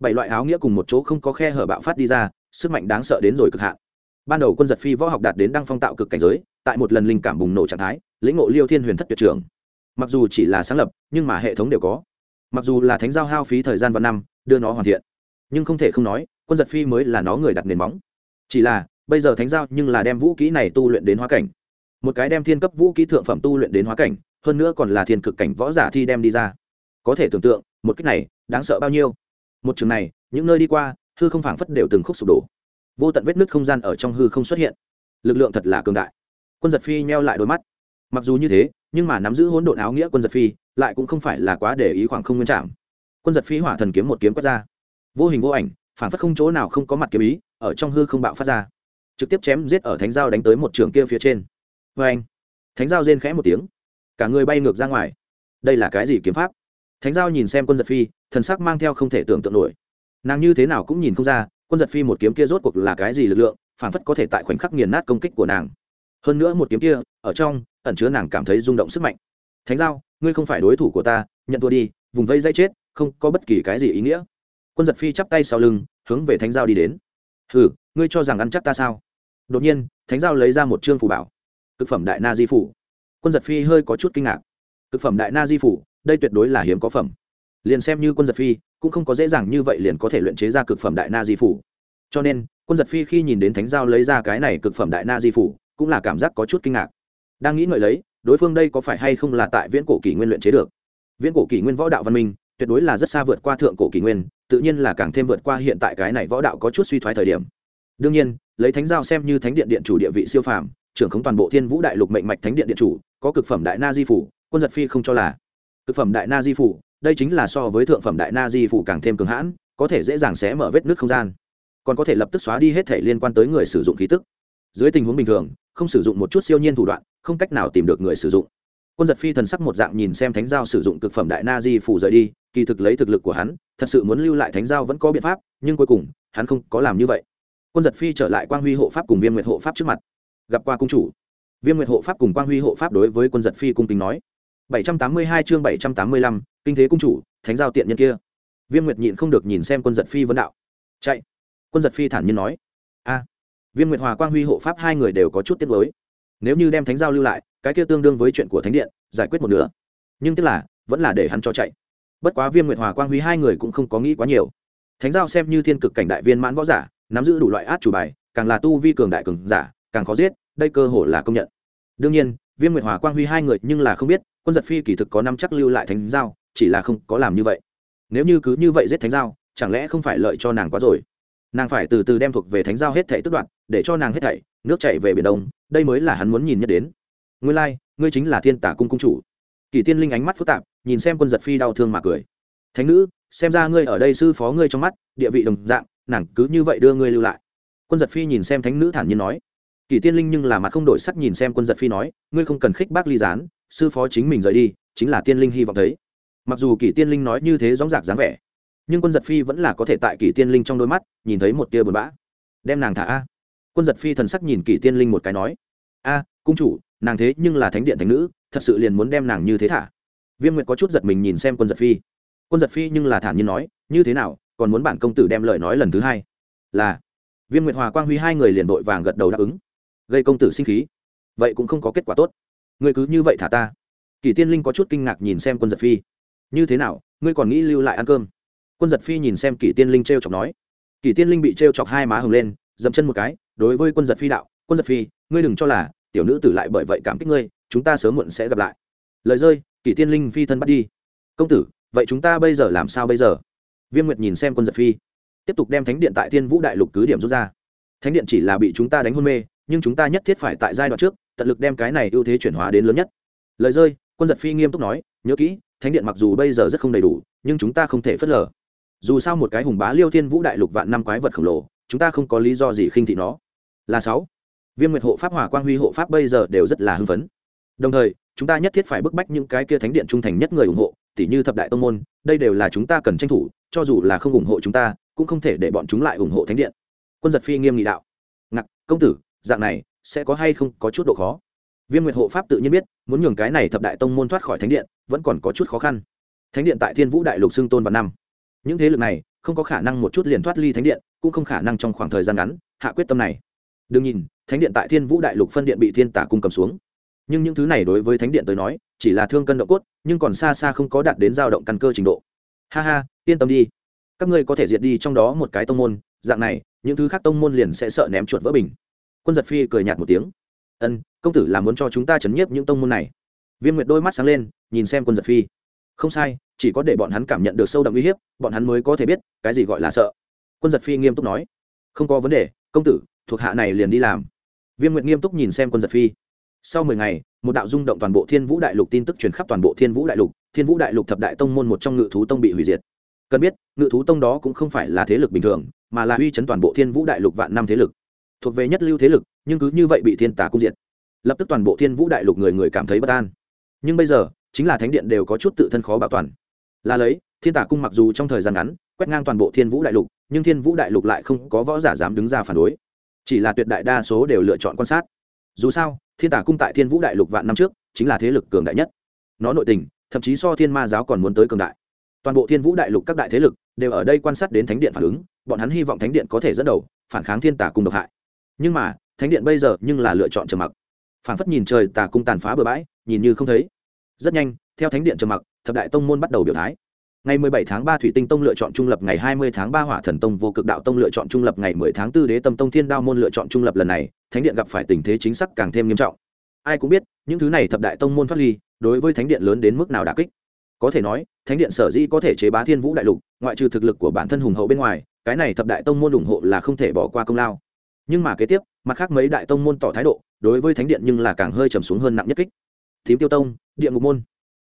Bảy loại áo nghĩa cùng một chỗ không có khe hở bạo phát đi ra, sức mạnh đáng sợ đến rồi cực hạn. Ban đầu quân giật phi võ học đạt đến đăng phong tạo cực cảnh giới, tại một lần linh cảm bùng nổ trạng thái, lĩnh ngộ liêu thiên huyền thất tuyệt trường. mặc dù chỉ là sáng lập, nhưng mà hệ thống đều có. Mặc dù là thánh giao hao phí thời gian và năm, đưa nó hoàn thiện. Nhưng không thể không nói, quân giật phi mới là nó người đặt nền móng. Chỉ là, bây giờ thánh giao nhưng là đem vũ kỹ này tu luyện đến hóa cảnh. Một cái đem thiên cấp vũ kỹ thượng phẩm tu luyện đến hóa cảnh hơn nữa còn là thiên cực cảnh võ giả thi đem đi ra. Có thể tưởng tượng, một cách này, đáng sợ bao nhiêu. Một trường này, những nơi đi qua, hư không phảng phất đều từng khúc sụp đổ. Vô tận vết nứt không gian ở trong hư không xuất hiện. Lực lượng thật là cường đại. Quân giật phi nheo lại đôi mắt. Mặc dù như thế, nhưng mà nắm giữ hỗn độn áo nghĩa quân giật phi, lại cũng không phải là quá để ý khoảng không nguyên trạng. Quân giật phi hỏa thần kiếm một kiếm quất ra. Vô hình vô ảnh phản phất không chỗ nào không có mặt kiếm ý, ở trong hư không bạo phát ra. Trực tiếp chém giết ở thánh giao đánh tới một trường kia phía trên. Vê anh thánh giao rên khẽ một tiếng cả người bay ngược ra ngoài. Đây là cái gì kiếm pháp? Thánh giao nhìn xem quân giật phi, thần sắc mang theo không thể tưởng tượng nổi. Nàng như thế nào cũng nhìn không ra, quân giật phi một kiếm kia rốt cuộc là cái gì lực lượng, phản phất có thể tại khoảnh khắc nghiền nát công kích của nàng. Hơn nữa một kiếm kia, ở trong, ẩn chứa nàng cảm thấy rung động sức mạnh. Thánh giao, ngươi không phải đối thủ của ta, nhận thua đi, vùng vây dây chết, không có bất kỳ cái gì ý nghĩa. Quân giật phi chắp tay sau lưng, hướng về thánh giao đi đến. Hừ, ngươi cho rằng ăn chắc ta sao? Đột nhiên, thánh giao lấy ra một chương phù bảo. Cực phẩm đại na di phủ quân giật phi hơi có chút kinh ngạc. Cực phẩm đại na di phủ, đây tuyệt đối là hiếm có phẩm. Liền xem như quân giật phi, cũng không có dễ dàng như vậy liền có thể luyện chế ra cực phẩm đại na di phủ. Cho nên, quân giật phi khi nhìn đến thánh giao lấy ra cái này cực phẩm đại na di phủ, cũng là cảm giác có chút kinh ngạc. Đang nghĩ ngợi lấy, đối phương đây có phải hay không là tại viễn cổ kỷ nguyên luyện chế được? Viễn cổ kỷ nguyên võ đạo văn minh, tuyệt đối là rất xa vượt qua thượng cổ kỷ nguyên, tự nhiên là càng thêm vượt qua hiện tại cái này võ đạo có chút suy thoái thời điểm. Đương nhiên, lấy thánh giao xem như thánh điện điện chủ địa vị siêu phàm trưởng khống toàn bộ thiên vũ đại lục mệnh mạch thánh điện điện chủ, có cực phẩm đại na di phủ, quân giật phi không cho là. Cực phẩm đại na di phủ, đây chính là so với thượng phẩm đại na di phủ càng thêm cường hãn, có thể dễ dàng xé mở vết nước không gian. Còn có thể lập tức xóa đi hết thể liên quan tới người sử dụng khí tức. Dưới tình huống bình thường, không sử dụng một chút siêu nhiên thủ đoạn, không cách nào tìm được người sử dụng. Quân giật phi thần sắc một dạng nhìn xem thánh giao sử dụng cực phẩm đại na di phủ rời đi, kỳ thực lấy thực lực của hắn, thật sự muốn lưu lại thánh giao vẫn có biện pháp, nhưng cuối cùng, hắn không có làm như vậy. Quân giật phi trở lại quang huy hộ pháp cùng viên nguyệt hộ pháp trước mặt gặp qua cung chủ. Viêm nguyệt hộ pháp cùng quang huy hộ pháp đối với quân giật phi cung kính nói. bảy trăm tám mươi hai chương bảy trăm tám mươi lăm, kinh thế cung chủ, thánh giao tiện nhân kia. Viêm nguyệt nhịn không được nhìn xem quân giật phi vấn đạo. Chạy. Quân giật phi thản nhiên nói. A. Viêm nguyệt hòa quang huy hộ pháp hai người đều có chút tiết mới nếu như đem thánh giao lưu lại, cái kia tương đương với chuyện của thánh điện, giải quyết một nửa. Nhưng tức là, vẫn là để hắn cho chạy. Bất quá viêm nguyệt hòa quang huy hai người cũng không có nghĩ quá nhiều. Thánh giao xem như thiên cực cảnh đại viên mãn võ giả, nắm giữ đủ loại át chủ bài, càng là tu vi cường đại cường giả càng khó giết đây cơ hội là công nhận. Đương nhiên viêm nguyệt hòa quang huy hai người nhưng là không biết quân giật phi kỳ thực có năm chắc lưu lại thánh giao chỉ là không có làm như vậy. Nếu như cứ như vậy giết thánh giao chẳng lẽ không phải lợi cho nàng quá rồi? Nàng phải từ từ đem thuộc về thánh giao hết thảy tức đoạn để cho nàng hết thảy nước chảy về biển đông đây mới là hắn muốn nhìn nhất đến. Ngươi lai、like, ngươi chính là thiên tả cung cung chủ. Kỳ tiên linh ánh mắt phức tạp nhìn xem quân giật phi đau thương mà cười. Thánh nữ xem ra ngươi ở đây sư phó ngươi trong mắt địa vị đồng dạng nàng cứ như vậy đưa ngươi lưu lại. Quân giật phi nhìn xem thánh nữ thản nhiên nói kỳ tiên linh nhưng là mặt không đổi sắc nhìn xem quân giật phi nói, ngươi không cần khích bác ly gián, sư phó chính mình rời đi, chính là tiên linh hy vọng thấy. Mặc dù kỳ tiên linh nói như thế gióng giạc dáng vẻ, nhưng quân giật phi vẫn là có thể tại kỳ tiên linh trong đôi mắt nhìn thấy một tia buồn bã. Đem nàng thả a. Quân giật phi thần sắc nhìn kỳ tiên linh một cái nói, a, cung chủ, nàng thế nhưng là thánh điện thánh nữ, thật sự liền muốn đem nàng như thế thả. Viêm nguyệt có chút giật mình nhìn xem quân giật phi. Quân giật phi nhưng là thản nhiên nói, như thế nào, còn muốn bản công tử đem lời nói lần thứ hai? Là. Viêm nguyệt hòa quang huy hai người liền vội vàng gật đầu đáp ứng gây công tử sinh khí. Vậy cũng không có kết quả tốt. Ngươi cứ như vậy thả ta. Kỳ tiên linh có chút kinh ngạc nhìn xem quân giật phi. Như thế nào, ngươi còn nghĩ lưu lại ăn cơm? Quân giật phi nhìn xem kỳ tiên linh t r e o chọc nói. Kỳ tiên linh bị t r e o chọc hai má hừng lên, dậm chân một cái, đối với quân giật phi đạo, quân giật phi, ngươi đừng cho là tiểu nữ tử lại bởi vậy cảm kích ngươi, chúng ta sớm muộn sẽ gặp lại. Lời rơi, kỳ tiên linh phi thân bắt đi. Công tử, vậy chúng ta bây giờ làm sao bây giờ? Viêm nguyệt nhìn xem quân giật phi, tiếp tục đem thánh điện tại thiên vũ đại lục cứ điểm rút ra. Thánh điện chỉ là bị chúng ta đánh hôn mê nhưng chúng ta nhất thiết phải tại giai đoạn trước, tận lực đem cái này ưu thế chuyển hóa đến lớn nhất. Lời rơi, quân giật phi nghiêm túc nói, nhớ kỹ, thánh điện mặc dù bây giờ rất không đầy đủ, nhưng chúng ta không thể phớt lờ. Dù sao một cái hùng bá liêu thiên vũ đại lục vạn năm quái vật khổng lồ, chúng ta không có lý do gì khinh thị nó. Là sáu. Viêm nguyệt hộ pháp, hỏa quang huy hộ pháp bây giờ đều rất là hưng phấn. Đồng thời, chúng ta nhất thiết phải bức bách những cái kia thánh điện trung thành nhất người ủng hộ tỷ như thập đại tông môn, đây đều là chúng ta cần tranh thủ, cho dù là không ủng hộ chúng ta, cũng không thể để bọn chúng lại ủng hộ thánh điện. Quân giật phi nghiêm nghị đạo. Ngặc công tử dạng này sẽ có hay không có chút độ khó. Viêm nguyệt hộ pháp tự nhiên biết, muốn nhường cái này thập đại tông môn thoát khỏi thánh điện, vẫn còn có chút khó khăn. Thánh điện tại thiên vũ đại lục xưng tôn vào năm. Những thế lực này không có khả năng một chút liền thoát ly thánh điện, cũng không khả năng trong khoảng thời gian ngắn hạ quyết tâm này. Đừng nhìn, thánh điện tại thiên vũ đại lục phân điện bị thiên tả cung cầm xuống. Nhưng những thứ này đối với thánh điện tới nói, chỉ là thương cân độ cốt, nhưng còn xa xa không có đạt đến dao động căn cơ trình độ. Ha ha, yên tâm đi. Các ngươi có thể diệt đi trong đó một cái tông môn, dạng này, những thứ khác tông môn liền sẽ sợ ném chuột vỡ bình quân giật phi cười nhạt một tiếng. Ân, công tử là muốn cho chúng ta chấn nhiếp những tông môn này. Viêm nguyệt đôi mắt sáng lên, nhìn xem quân giật phi. Không sai, chỉ có để bọn hắn cảm nhận được sâu đậm uy hiếp, bọn hắn mới có thể biết cái gì gọi là sợ. Quân giật phi nghiêm túc nói. Không có vấn đề, công tử, thuộc hạ này liền đi làm. Viêm nguyệt nghiêm túc nhìn xem quân giật phi. Sau mười ngày, một đạo rung động toàn bộ thiên vũ đại lục tin tức truyền khắp toàn bộ thiên vũ đại lục, thiên vũ đại lục thập đại tông môn một trong ngự thú tông bị hủy diệt. Cần biết, ngự thú tông đó cũng không phải là thế lực bình thường, mà là uy chấn toàn bộ thiên vũ đại lục vạn năm thế lực thuộc về nhất lưu thế lực, nhưng cứ như vậy bị thiên tả cung diệt. Lập tức toàn bộ thiên vũ đại lục người người cảm thấy bất an. Nhưng bây giờ, chính là thánh điện đều có chút tự thân khó bảo toàn. Là lấy, thiên tả cung mặc dù trong thời gian ngắn, quét ngang toàn bộ thiên vũ đại lục, nhưng thiên vũ đại lục lại không có võ giả dám đứng ra phản đối. Chỉ là tuyệt đại đa số đều lựa chọn quan sát. Dù sao, thiên tả cung tại thiên vũ đại lục vạn năm trước, chính là thế lực cường đại nhất. Nó nội tình, thậm chí so thiên ma giáo còn muốn tới cường đại. Toàn bộ thiên vũ đại lục các đại thế lực đều ở đây quan sát đến thánh điện phản ứng, bọn hắn hy vọng thánh điện có thể dẫn đầu, phản kháng thiên tả cung độc hại nhưng mà, thánh điện bây giờ nhưng là lựa chọn trầm mặc. Phản phất nhìn trời tà cung tàn phá bừa bãi, nhìn như không thấy. Rất nhanh, theo thánh điện trầm mặc, thập đại tông môn bắt đầu biểu thái. Ngày 17 tháng 3 thủy tinh tông lựa chọn trung lập, ngày 20 tháng 3 hỏa thần tông vô cực đạo tông lựa chọn trung lập, ngày 10 tháng 4 đế tâm tông thiên đao môn lựa chọn trung lập lần này, thánh điện gặp phải tình thế chính xác càng thêm nghiêm trọng. Ai cũng biết, những thứ này thập đại tông môn thoát ly, đối với thánh điện lớn đến mức nào đả kích. Có thể nói, thánh điện sở dĩ có thể chế bá thiên vũ đại lục, ngoại trừ thực lực của bản thân hùng hậu bên ngoài, cái này thập đại tông môn ủng hộ là không thể bỏ qua công lao nhưng mà kế tiếp, mặt khác mấy đại tông môn tỏ thái độ, đối với thánh điện nhưng là càng hơi trầm xuống hơn nặng nhất kích. Thím tiêu tông, địa ngục môn.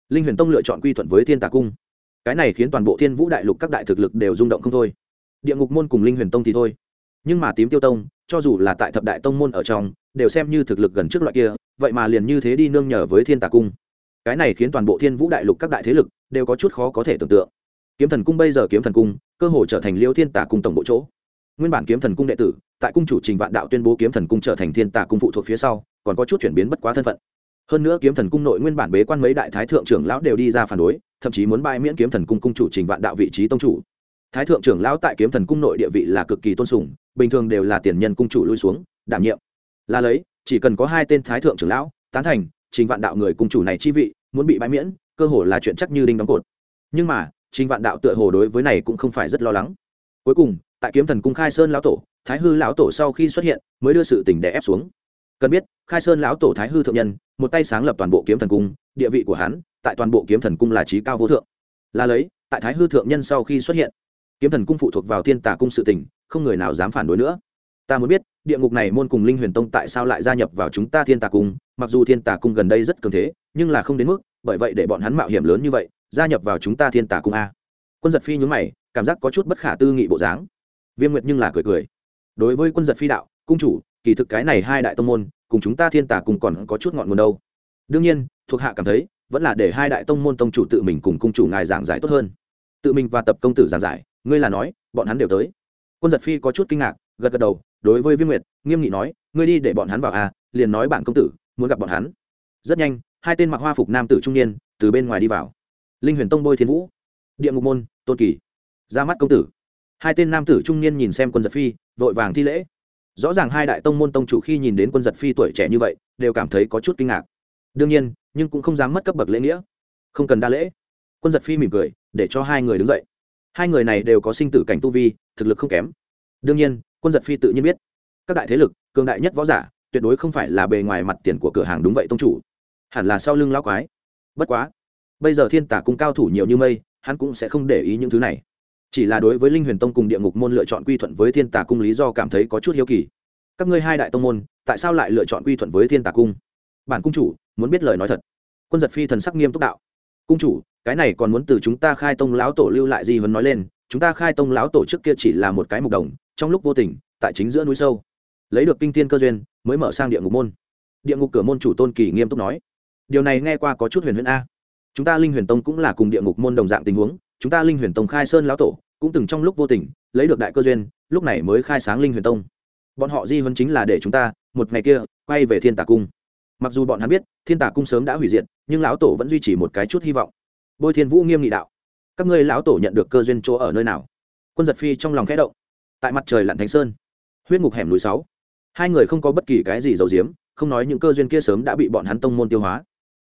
Linh huyền tông lựa chọn quy thuận với thiên tà cung. Cái này khiến toàn bộ thiên vũ đại lục các đại thực lực đều rung động không thôi. Địa ngục môn cùng linh huyền tông thì thôi. Nhưng mà tím tiêu tông, cho dù là tại thập đại tông môn ở trong, đều xem như thực lực gần trước loại kia, vậy mà liền như thế đi nương nhờ với thiên tà cung. Cái này khiến toàn bộ thiên vũ đại lục các đại thế lực đều có chút khó có thể tưởng tượng. Kiếm thần cung bây giờ kiếm thần cung, cơ hồ trở thành liêu thiên tà cung tổng bộ chỗ nguyên bản kiếm thần cung đệ tử, tại cung chủ trình vạn đạo tuyên bố kiếm thần cung trở thành thiên tà cung phụ thuộc phía sau, còn có chút chuyển biến bất quá thân phận. Hơn nữa kiếm thần cung nội nguyên bản bế quan mấy đại thái thượng trưởng lão đều đi ra phản đối, thậm chí muốn bãi miễn kiếm thần cung cung chủ trình vạn đạo vị trí tông chủ. Thái thượng trưởng lão tại kiếm thần cung nội địa vị là cực kỳ tôn sùng, bình thường đều là tiền nhân cung chủ lui xuống, đảm nhiệm. Là lấy, chỉ cần có hai tên thái thượng trưởng lão, tán thành, trình vạn đạo người cung chủ này chi vị, muốn bị bãi miễn, cơ hồ là chuyện chắc như đinh đóng cột. Nhưng mà, trình vạn đạo tựa hồ đối với này cũng không phải rất lo lắng. Cuối cùng tại kiếm thần cung khai sơn lão tổ, thái hư lão tổ sau khi xuất hiện, mới đưa sự tình đè ép xuống. Cần biết, khai sơn lão tổ thái hư thượng nhân, một tay sáng lập toàn bộ kiếm thần cung, địa vị của hắn, tại toàn bộ kiếm thần cung là trí cao vô thượng. Là lấy, tại thái hư thượng nhân sau khi xuất hiện, kiếm thần cung phụ thuộc vào thiên tà cung sự tình, không người nào dám phản đối nữa. Ta muốn biết, địa ngục này môn cùng linh huyền tông tại sao lại gia nhập vào chúng ta thiên tà cung? Mặc dù thiên tà cung gần đây rất cường thế, nhưng là không đến mức, bởi vậy để bọn hắn mạo hiểm lớn như vậy, gia nhập vào chúng ta thiên tà cung a. Quân giật phi nhún mày, cảm giác có chút bất khả tư nghị bộ dáng viêm nguyệt nhưng là cười cười. Đối với quân giật phi đạo, cung chủ, kỳ thực cái này hai đại tông môn, cùng chúng ta thiên tà cùng còn có chút ngọn nguồn đâu. Đương nhiên, thuộc hạ cảm thấy, vẫn là để hai đại tông môn tông chủ tự mình cùng cung chủ ngài giảng giải tốt hơn. Tự mình và tập công tử giảng giải, ngươi là nói, bọn hắn đều tới. Quân giật phi có chút kinh ngạc, gật gật đầu, đối với viêm nguyệt, nghiêm nghị nói, ngươi đi để bọn hắn vào a liền nói bạn công tử, muốn gặp bọn hắn. Rất nhanh, hai tên mặc hoa phục nam tử trung niên, từ bên ngoài đi vào. Linh huyền tông bôi thiên vũ. Địa ngục môn, tôn kỳ. Ra mắt công tử hai tên nam tử trung niên nhìn xem quân giật phi, vội vàng thi lễ. Rõ ràng hai đại tông môn tông chủ khi nhìn đến quân giật phi tuổi trẻ như vậy, đều cảm thấy có chút kinh ngạc. Đương nhiên, nhưng cũng không dám mất cấp bậc lễ nghĩa. Không cần đa lễ. Quân giật phi mỉm cười, để cho hai người đứng dậy. Hai người này đều có sinh tử cảnh tu vi, thực lực không kém. Đương nhiên, quân giật phi tự nhiên biết. Các đại thế lực, cường đại nhất võ giả, tuyệt đối không phải là bề ngoài mặt tiền của cửa hàng đúng vậy tông chủ. Hẳn là sau lưng lao quái. Bất quá, bây giờ thiên tả cung cao thủ nhiều như mây, hắn cũng sẽ không để ý những thứ này chỉ là đối với linh huyền tông cùng địa ngục môn lựa chọn quy thuận với thiên tà cung lý do cảm thấy có chút hiếu kỳ. Các ngươi hai đại tông môn, tại sao lại lựa chọn quy thuận với thiên tà cung? Bản cung chủ, muốn biết lời nói thật. Quân giật phi thần sắc nghiêm túc đạo. Cung chủ, cái này còn muốn từ chúng ta khai tông lão tổ lưu lại di huấn nói lên, chúng ta khai tông lão tổ trước kia chỉ là một cái mục đồng, trong lúc vô tình, tại chính giữa núi sâu, lấy được kinh thiên cơ duyên, mới mở sang địa ngục môn. Địa ngục cửa môn chủ tôn kỳ nghiêm túc nói, điều này nghe qua có chút huyền huyền a. Chúng ta linh huyền tông cũng là cùng địa ngục môn đồng dạng tình huống, chúng ta linh huyền tông khai sơn lão tổ cũng từng trong lúc vô tình lấy được đại cơ duyên, lúc này mới khai sáng linh huyền tông. Bọn họ di huấn chính là để chúng ta, một ngày kia, quay về thiên tả cung. Mặc dù bọn hắn biết, thiên tả cung sớm đã hủy diệt, nhưng lão tổ vẫn duy trì một cái chút hy vọng. Bôi thiên vũ nghiêm nghị đạo, các ngươi lão tổ nhận được cơ duyên chỗ ở nơi nào? Quân giật phi trong lòng khẽ động. Tại mặt trời lặn thánh sơn, huyết ngục hẻm núi sáu, hai người không có bất kỳ cái gì giấu giếm, không nói những cơ duyên kia sớm đã bị bọn hắn tông môn tiêu hóa.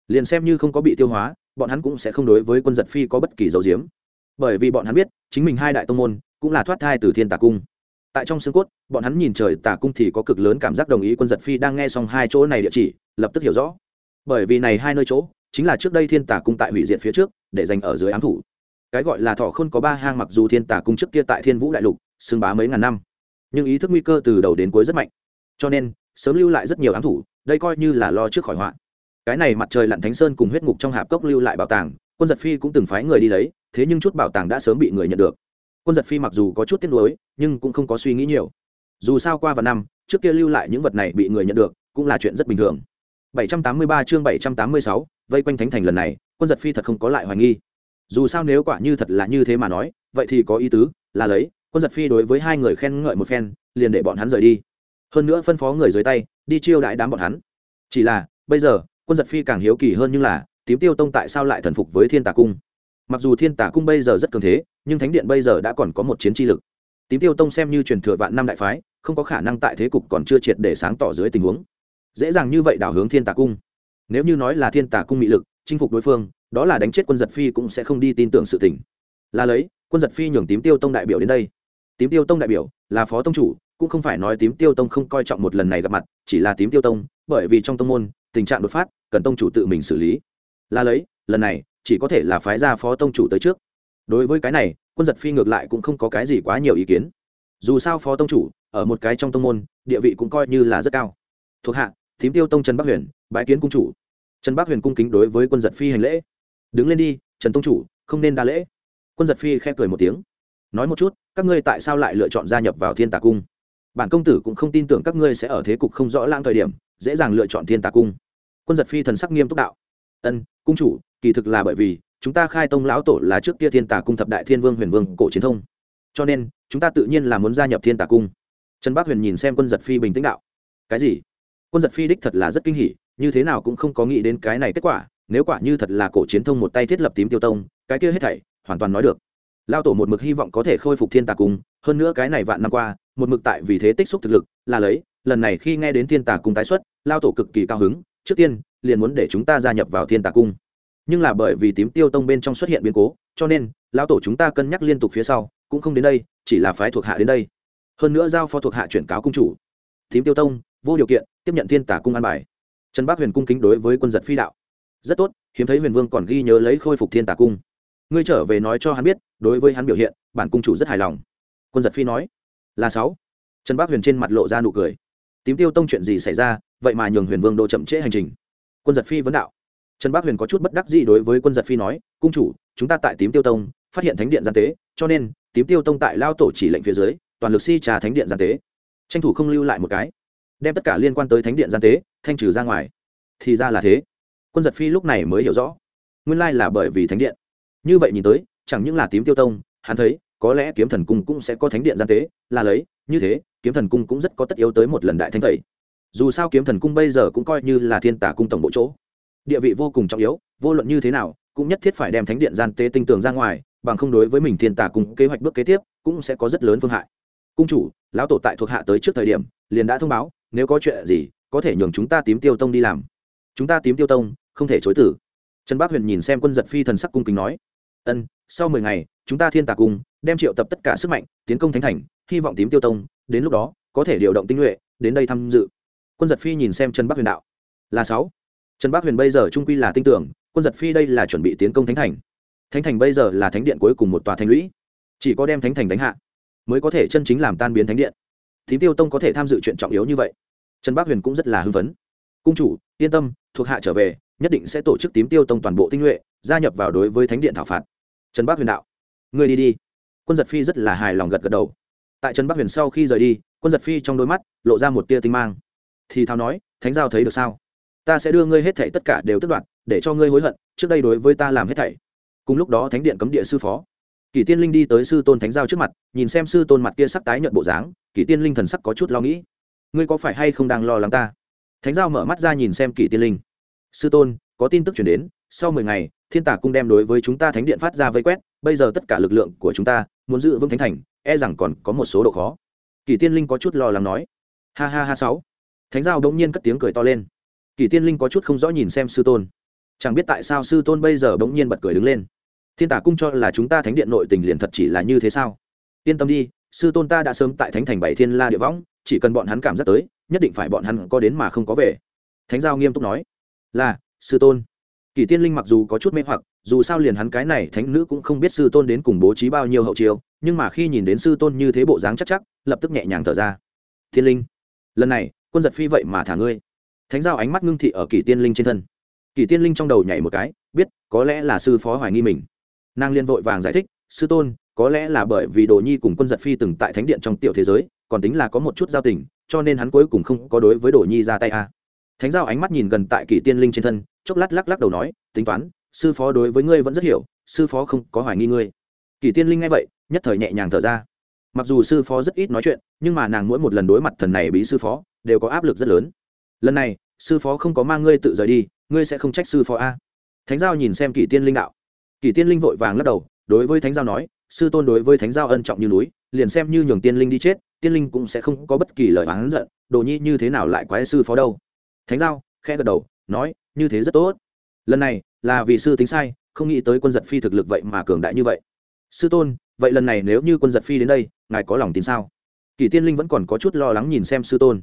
Liền xem như không có bị tiêu hóa, bọn hắn cũng sẽ không đối với quân giật phi có bất kỳ dấu diếm bởi vì bọn hắn biết, chính mình hai đại tông môn cũng là thoát thai từ thiên tà cung. Tại trong xương cốt, bọn hắn nhìn trời tà cung thì có cực lớn cảm giác đồng ý quân giật phi đang nghe xong hai chỗ này địa chỉ, lập tức hiểu rõ. Bởi vì này hai nơi chỗ chính là trước đây thiên tà cung tại hủy diệt phía trước, để dành ở dưới ám thủ. Cái gọi là thọ khôn có ba hang mặc dù thiên tà cung trước kia tại thiên vũ đại lục, xưng bá mấy ngàn năm, nhưng ý thức nguy cơ từ đầu đến cuối rất mạnh. Cho nên, sớm lưu lại rất nhiều ám thủ, đây coi như là lo trước khỏi họa. Cái này mặt trời lặn thánh sơn cùng huyết ngục trong hạp cốc lưu lại bảo tàng, quân giật phi cũng từng phái người đi lấy thế nhưng chút bảo tàng đã sớm bị người nhận được. Quân giật phi mặc dù có chút tiếc nuối nhưng cũng không có suy nghĩ nhiều. Dù sao qua vài năm trước kia lưu lại những vật này bị người nhận được cũng là chuyện rất bình thường. 783 chương 786, vây quanh thánh thành lần này quân giật phi thật không có lại hoài nghi. Dù sao nếu quả như thật là như thế mà nói vậy thì có ý tứ là lấy quân giật phi đối với hai người khen ngợi một phen liền để bọn hắn rời đi. Hơn nữa phân phó người dưới tay đi chiêu đại đám bọn hắn. Chỉ là bây giờ quân giật phi càng hiếu kỳ hơn nhưng là tím tiêu tông tại sao lại thần phục với thiên tà cung? Mặc dù thiên tả cung bây giờ rất cường thế, nhưng thánh điện bây giờ đã còn có một chiến tri lực. Tím tiêu tông xem như truyền thừa vạn năm đại phái, không có khả năng tại thế cục còn chưa triệt để sáng tỏ dưới tình huống. Dễ dàng như vậy đảo hướng thiên tả cung. Nếu như nói là thiên tả cung mị lực, chinh phục đối phương, đó là đánh chết quân giật phi cũng sẽ không đi tin tưởng sự tình. Là lấy, quân giật phi nhường tím tiêu tông đại biểu đến đây. Tím tiêu tông đại biểu là phó tông chủ, cũng không phải nói tím tiêu tông không coi trọng một lần này gặp mặt, chỉ là tím tiêu tông, bởi vì trong tông môn, tình trạng đột phát, cần tông chủ tự mình xử lý. Là lấy, lần này chỉ có thể là phái ra phó tông chủ tới trước. Đối với cái này, quân giật phi ngược lại cũng không có cái gì quá nhiều ý kiến. Dù sao phó tông chủ, ở một cái trong tông môn, địa vị cũng coi như là rất cao. Thuộc hạ, thím tiêu tông trần bắc huyền bãi kiến cung chủ. Trần bắc huyền cung kính đối với quân giật phi hành lễ. Đứng lên đi, trần tông chủ, không nên đa lễ. Quân giật phi khẽ cười một tiếng. Nói một chút, các ngươi tại sao lại lựa chọn gia nhập vào thiên tà cung? Bản công tử cũng không tin tưởng các ngươi sẽ ở thế cục không rõ lãng thời điểm, dễ dàng lựa chọn thiên tà cung. Quân giật phi thần sắc nghiêm túc đạo. Ân, cung chủ kỳ thực là bởi vì chúng ta khai tông lão tổ là trước kia thiên tà cung thập đại thiên vương huyền vương cổ chiến thông. Cho nên, chúng ta tự nhiên là muốn gia nhập thiên tà cung. Trần bác huyền nhìn xem quân giật phi bình tĩnh đạo. Cái gì? Quân giật phi đích thật là rất kinh hỉ, như thế nào cũng không có nghĩ đến cái này kết quả, nếu quả như thật là cổ chiến thông một tay thiết lập tím tiêu tông, cái kia hết thảy, hoàn toàn nói được. Lao tổ một mực hy vọng có thể khôi phục thiên tà cung, hơn nữa cái này vạn năm qua, một mực tại vì thế tích xúc thực lực, là lấy, lần này khi nghe đến thiên tà cung tái xuất lao tổ cực kỳ cao hứng, trước tiên, liền muốn để chúng ta gia nhập vào thiên tà cung nhưng là bởi vì tím tiêu tông bên trong xuất hiện biến cố, cho nên, lão tổ chúng ta cân nhắc liên tục phía sau, cũng không đến đây, chỉ là phái thuộc hạ đến đây. Hơn nữa giao phó thuộc hạ chuyển cáo cung chủ. Tím tiêu tông, vô điều kiện, tiếp nhận thiên tả cung an bài. Trần bác huyền cung kính đối với quân giật phi đạo. Rất tốt, hiếm thấy huyền vương còn ghi nhớ lấy khôi phục thiên tả cung. Ngươi trở về nói cho hắn biết, đối với hắn biểu hiện, bản cung chủ rất hài lòng. Quân giật phi nói. Là sáu. Trần bác huyền trên mặt lộ ra nụ cười. Tím tiêu tông chuyện gì xảy ra, vậy mà nhường huyền vương đô chậm trễ hành trình. Quân giật phi vấn đạo trần bác huyền có chút bất đắc dĩ đối với quân giật phi nói, cung chủ, chúng ta tại tím tiêu tông, phát hiện thánh điện gian tế, cho nên, tím tiêu tông tại lao tổ chỉ lệnh phía dưới, toàn lực si trà thánh điện gian tế. Tranh thủ không lưu lại một cái, đem tất cả liên quan tới thánh điện gian tế, thanh trừ ra ngoài. Thì ra là thế. Quân giật phi lúc này mới hiểu rõ, nguyên lai là bởi vì thánh điện. Như vậy nhìn tới, chẳng những là tím tiêu tông, hắn thấy, có lẽ kiếm thần cung cũng sẽ có thánh điện gian tế, là lấy, như thế, kiếm thần cung cũng rất có tất yếu tới một lần đại thanh tẩy. Dù sao kiếm thần cung bây giờ cũng coi như là thiên tả cung tổng bộ chỗ địa vị vô cùng trọng yếu, vô luận như thế nào, cũng nhất thiết phải đem thánh điện gian tế tinh tường ra ngoài, bằng không đối với mình thiên tả cung kế hoạch bước kế tiếp, cũng sẽ có rất lớn phương hại. Cung chủ, lão tổ tại thuộc hạ tới trước thời điểm, liền đã thông báo, nếu có chuyện gì, có thể nhường chúng ta tím tiêu tông đi làm. Chúng ta tím tiêu tông, không thể chối tử. Trần bác huyền nhìn xem quân giật phi thần sắc cung kính nói, ân, sau mười ngày, chúng ta thiên tà cung đem triệu tập tất cả sức mạnh, tiến công thánh thành, hy vọng tím tiêu tông, đến lúc đó, có thể điều động tinh nhuệ, đến đây tham dự. Quân giật phi nhìn xem trần bắc huyền đạo, là sáu trần bắc huyền bây giờ trung quy là tin tưởng quân giật phi đây là chuẩn bị tiến công thánh thành. Thánh thành bây giờ là thánh điện cuối cùng một tòa thành lũy. Chỉ có đem thánh thành đánh hạ, mới có thể chân chính làm tan biến thánh điện. Tím tiêu tông có thể tham dự chuyện trọng yếu như vậy. Trần bắc huyền cũng rất là hưng phấn. Cung chủ, yên tâm, thuộc hạ trở về, nhất định sẽ tổ chức tím tiêu tông toàn bộ tinh nhuệ, gia nhập vào đối với thánh điện thảo phạt. Trần bắc huyền đạo. Người đi đi. Quân giật phi rất là hài lòng gật gật đầu. Tại trần bắc huyền sau khi rời đi, quân giật phi trong đôi mắt lộ ra một tia tinh mang. Thì thao nói, thánh giao thấy được sao? Ta sẽ đưa ngươi hết thảy tất cả đều tất đoạt, để cho ngươi hối hận, trước đây đối với ta làm hết thảy. Cùng lúc đó thánh điện cấm địa sư phó, kỷ tiên linh đi tới sư tôn thánh giao trước mặt, nhìn xem sư tôn mặt kia sắc tái nhợt bộ dáng, kỷ tiên linh thần sắc có chút lo nghĩ. Ngươi có phải hay không đang lo lắng ta? Thánh giao mở mắt ra nhìn xem kỷ tiên linh. Sư tôn, có tin tức truyền đến, sau mười ngày, thiên tả cung đem đối với chúng ta thánh điện phát ra vây quét, bây giờ tất cả lực lượng của chúng ta muốn giữ vững thánh thành e rằng còn có một số độ khó. Kỳ tiên linh có chút lo lắng nói. Ha ha ha sáu. Thánh giao đột nhiên cất tiếng cười to lên kỳ tiên linh có chút không rõ nhìn xem sư tôn. Chẳng biết tại sao sư tôn bây giờ bỗng nhiên bật cười đứng lên. Thiên tả cung cho là chúng ta thánh điện nội tình liền thật chỉ là như thế sao? Yên tâm đi, sư tôn ta đã sớm tại thánh thành bảy thiên la địa võng, chỉ cần bọn hắn cảm giác tới, nhất định phải bọn hắn có đến mà không có về. Thánh giao nghiêm túc nói. Là, sư tôn. Kỳ tiên linh mặc dù có chút mê hoặc, dù sao liền hắn cái này thánh nữ cũng không biết sư tôn đến cùng bố trí bao nhiêu hậu chiêu, nhưng mà khi nhìn đến sư tôn như thế bộ dáng chắc chắc, lập tức nhẹ nhàng thở ra. Thiên linh, lần này, quân giật phi vậy mà thả ngươi thánh giao ánh mắt ngưng thị ở kỷ tiên linh trên thân. Kỷ tiên linh trong đầu nhảy một cái, biết có lẽ là sư phó hoài nghi mình. Nàng liên vội vàng giải thích, sư tôn, có lẽ là bởi vì đồ nhi cùng quân giật phi từng tại thánh điện trong tiểu thế giới, còn tính là có một chút giao tình, cho nên hắn cuối cùng không có đối với đồ nhi ra tay a. À. thánh giao ánh mắt nhìn gần tại kỷ tiên linh trên thân, chốc lát lắc lắc đầu nói, tính toán, sư phó đối với ngươi vẫn rất hiểu, sư phó không có hoài nghi ngươi. Kỷ tiên linh nghe vậy, nhất thời nhẹ nhàng thở ra. Mặc dù sư phó rất ít nói chuyện, nhưng mà nàng mỗi một lần đối mặt thần này bí sư phó, đều có áp lực rất lớn lần này, sư phó không có mang ngươi tự rời đi, ngươi sẽ không trách sư phó a. Thánh giao nhìn xem kỷ tiên linh đạo. Kỷ tiên linh vội vàng lắc đầu, đối với thánh giao nói, sư tôn đối với thánh giao ân trọng như núi, liền xem như nhường tiên linh đi chết, tiên linh cũng sẽ không có bất kỳ lời oán giận, đồ nhi như thế nào lại quái sư phó đâu. Thánh giao khẽ gật đầu, nói, như thế rất tốt. Lần này là vì sư tính sai, không nghĩ tới quân giật phi thực lực vậy mà cường đại như vậy. Sư tôn, vậy lần này nếu như quân giật phi đến đây, ngài có lòng tin sao? Kỳ tiên linh vẫn còn có chút lo lắng nhìn xem sư tôn.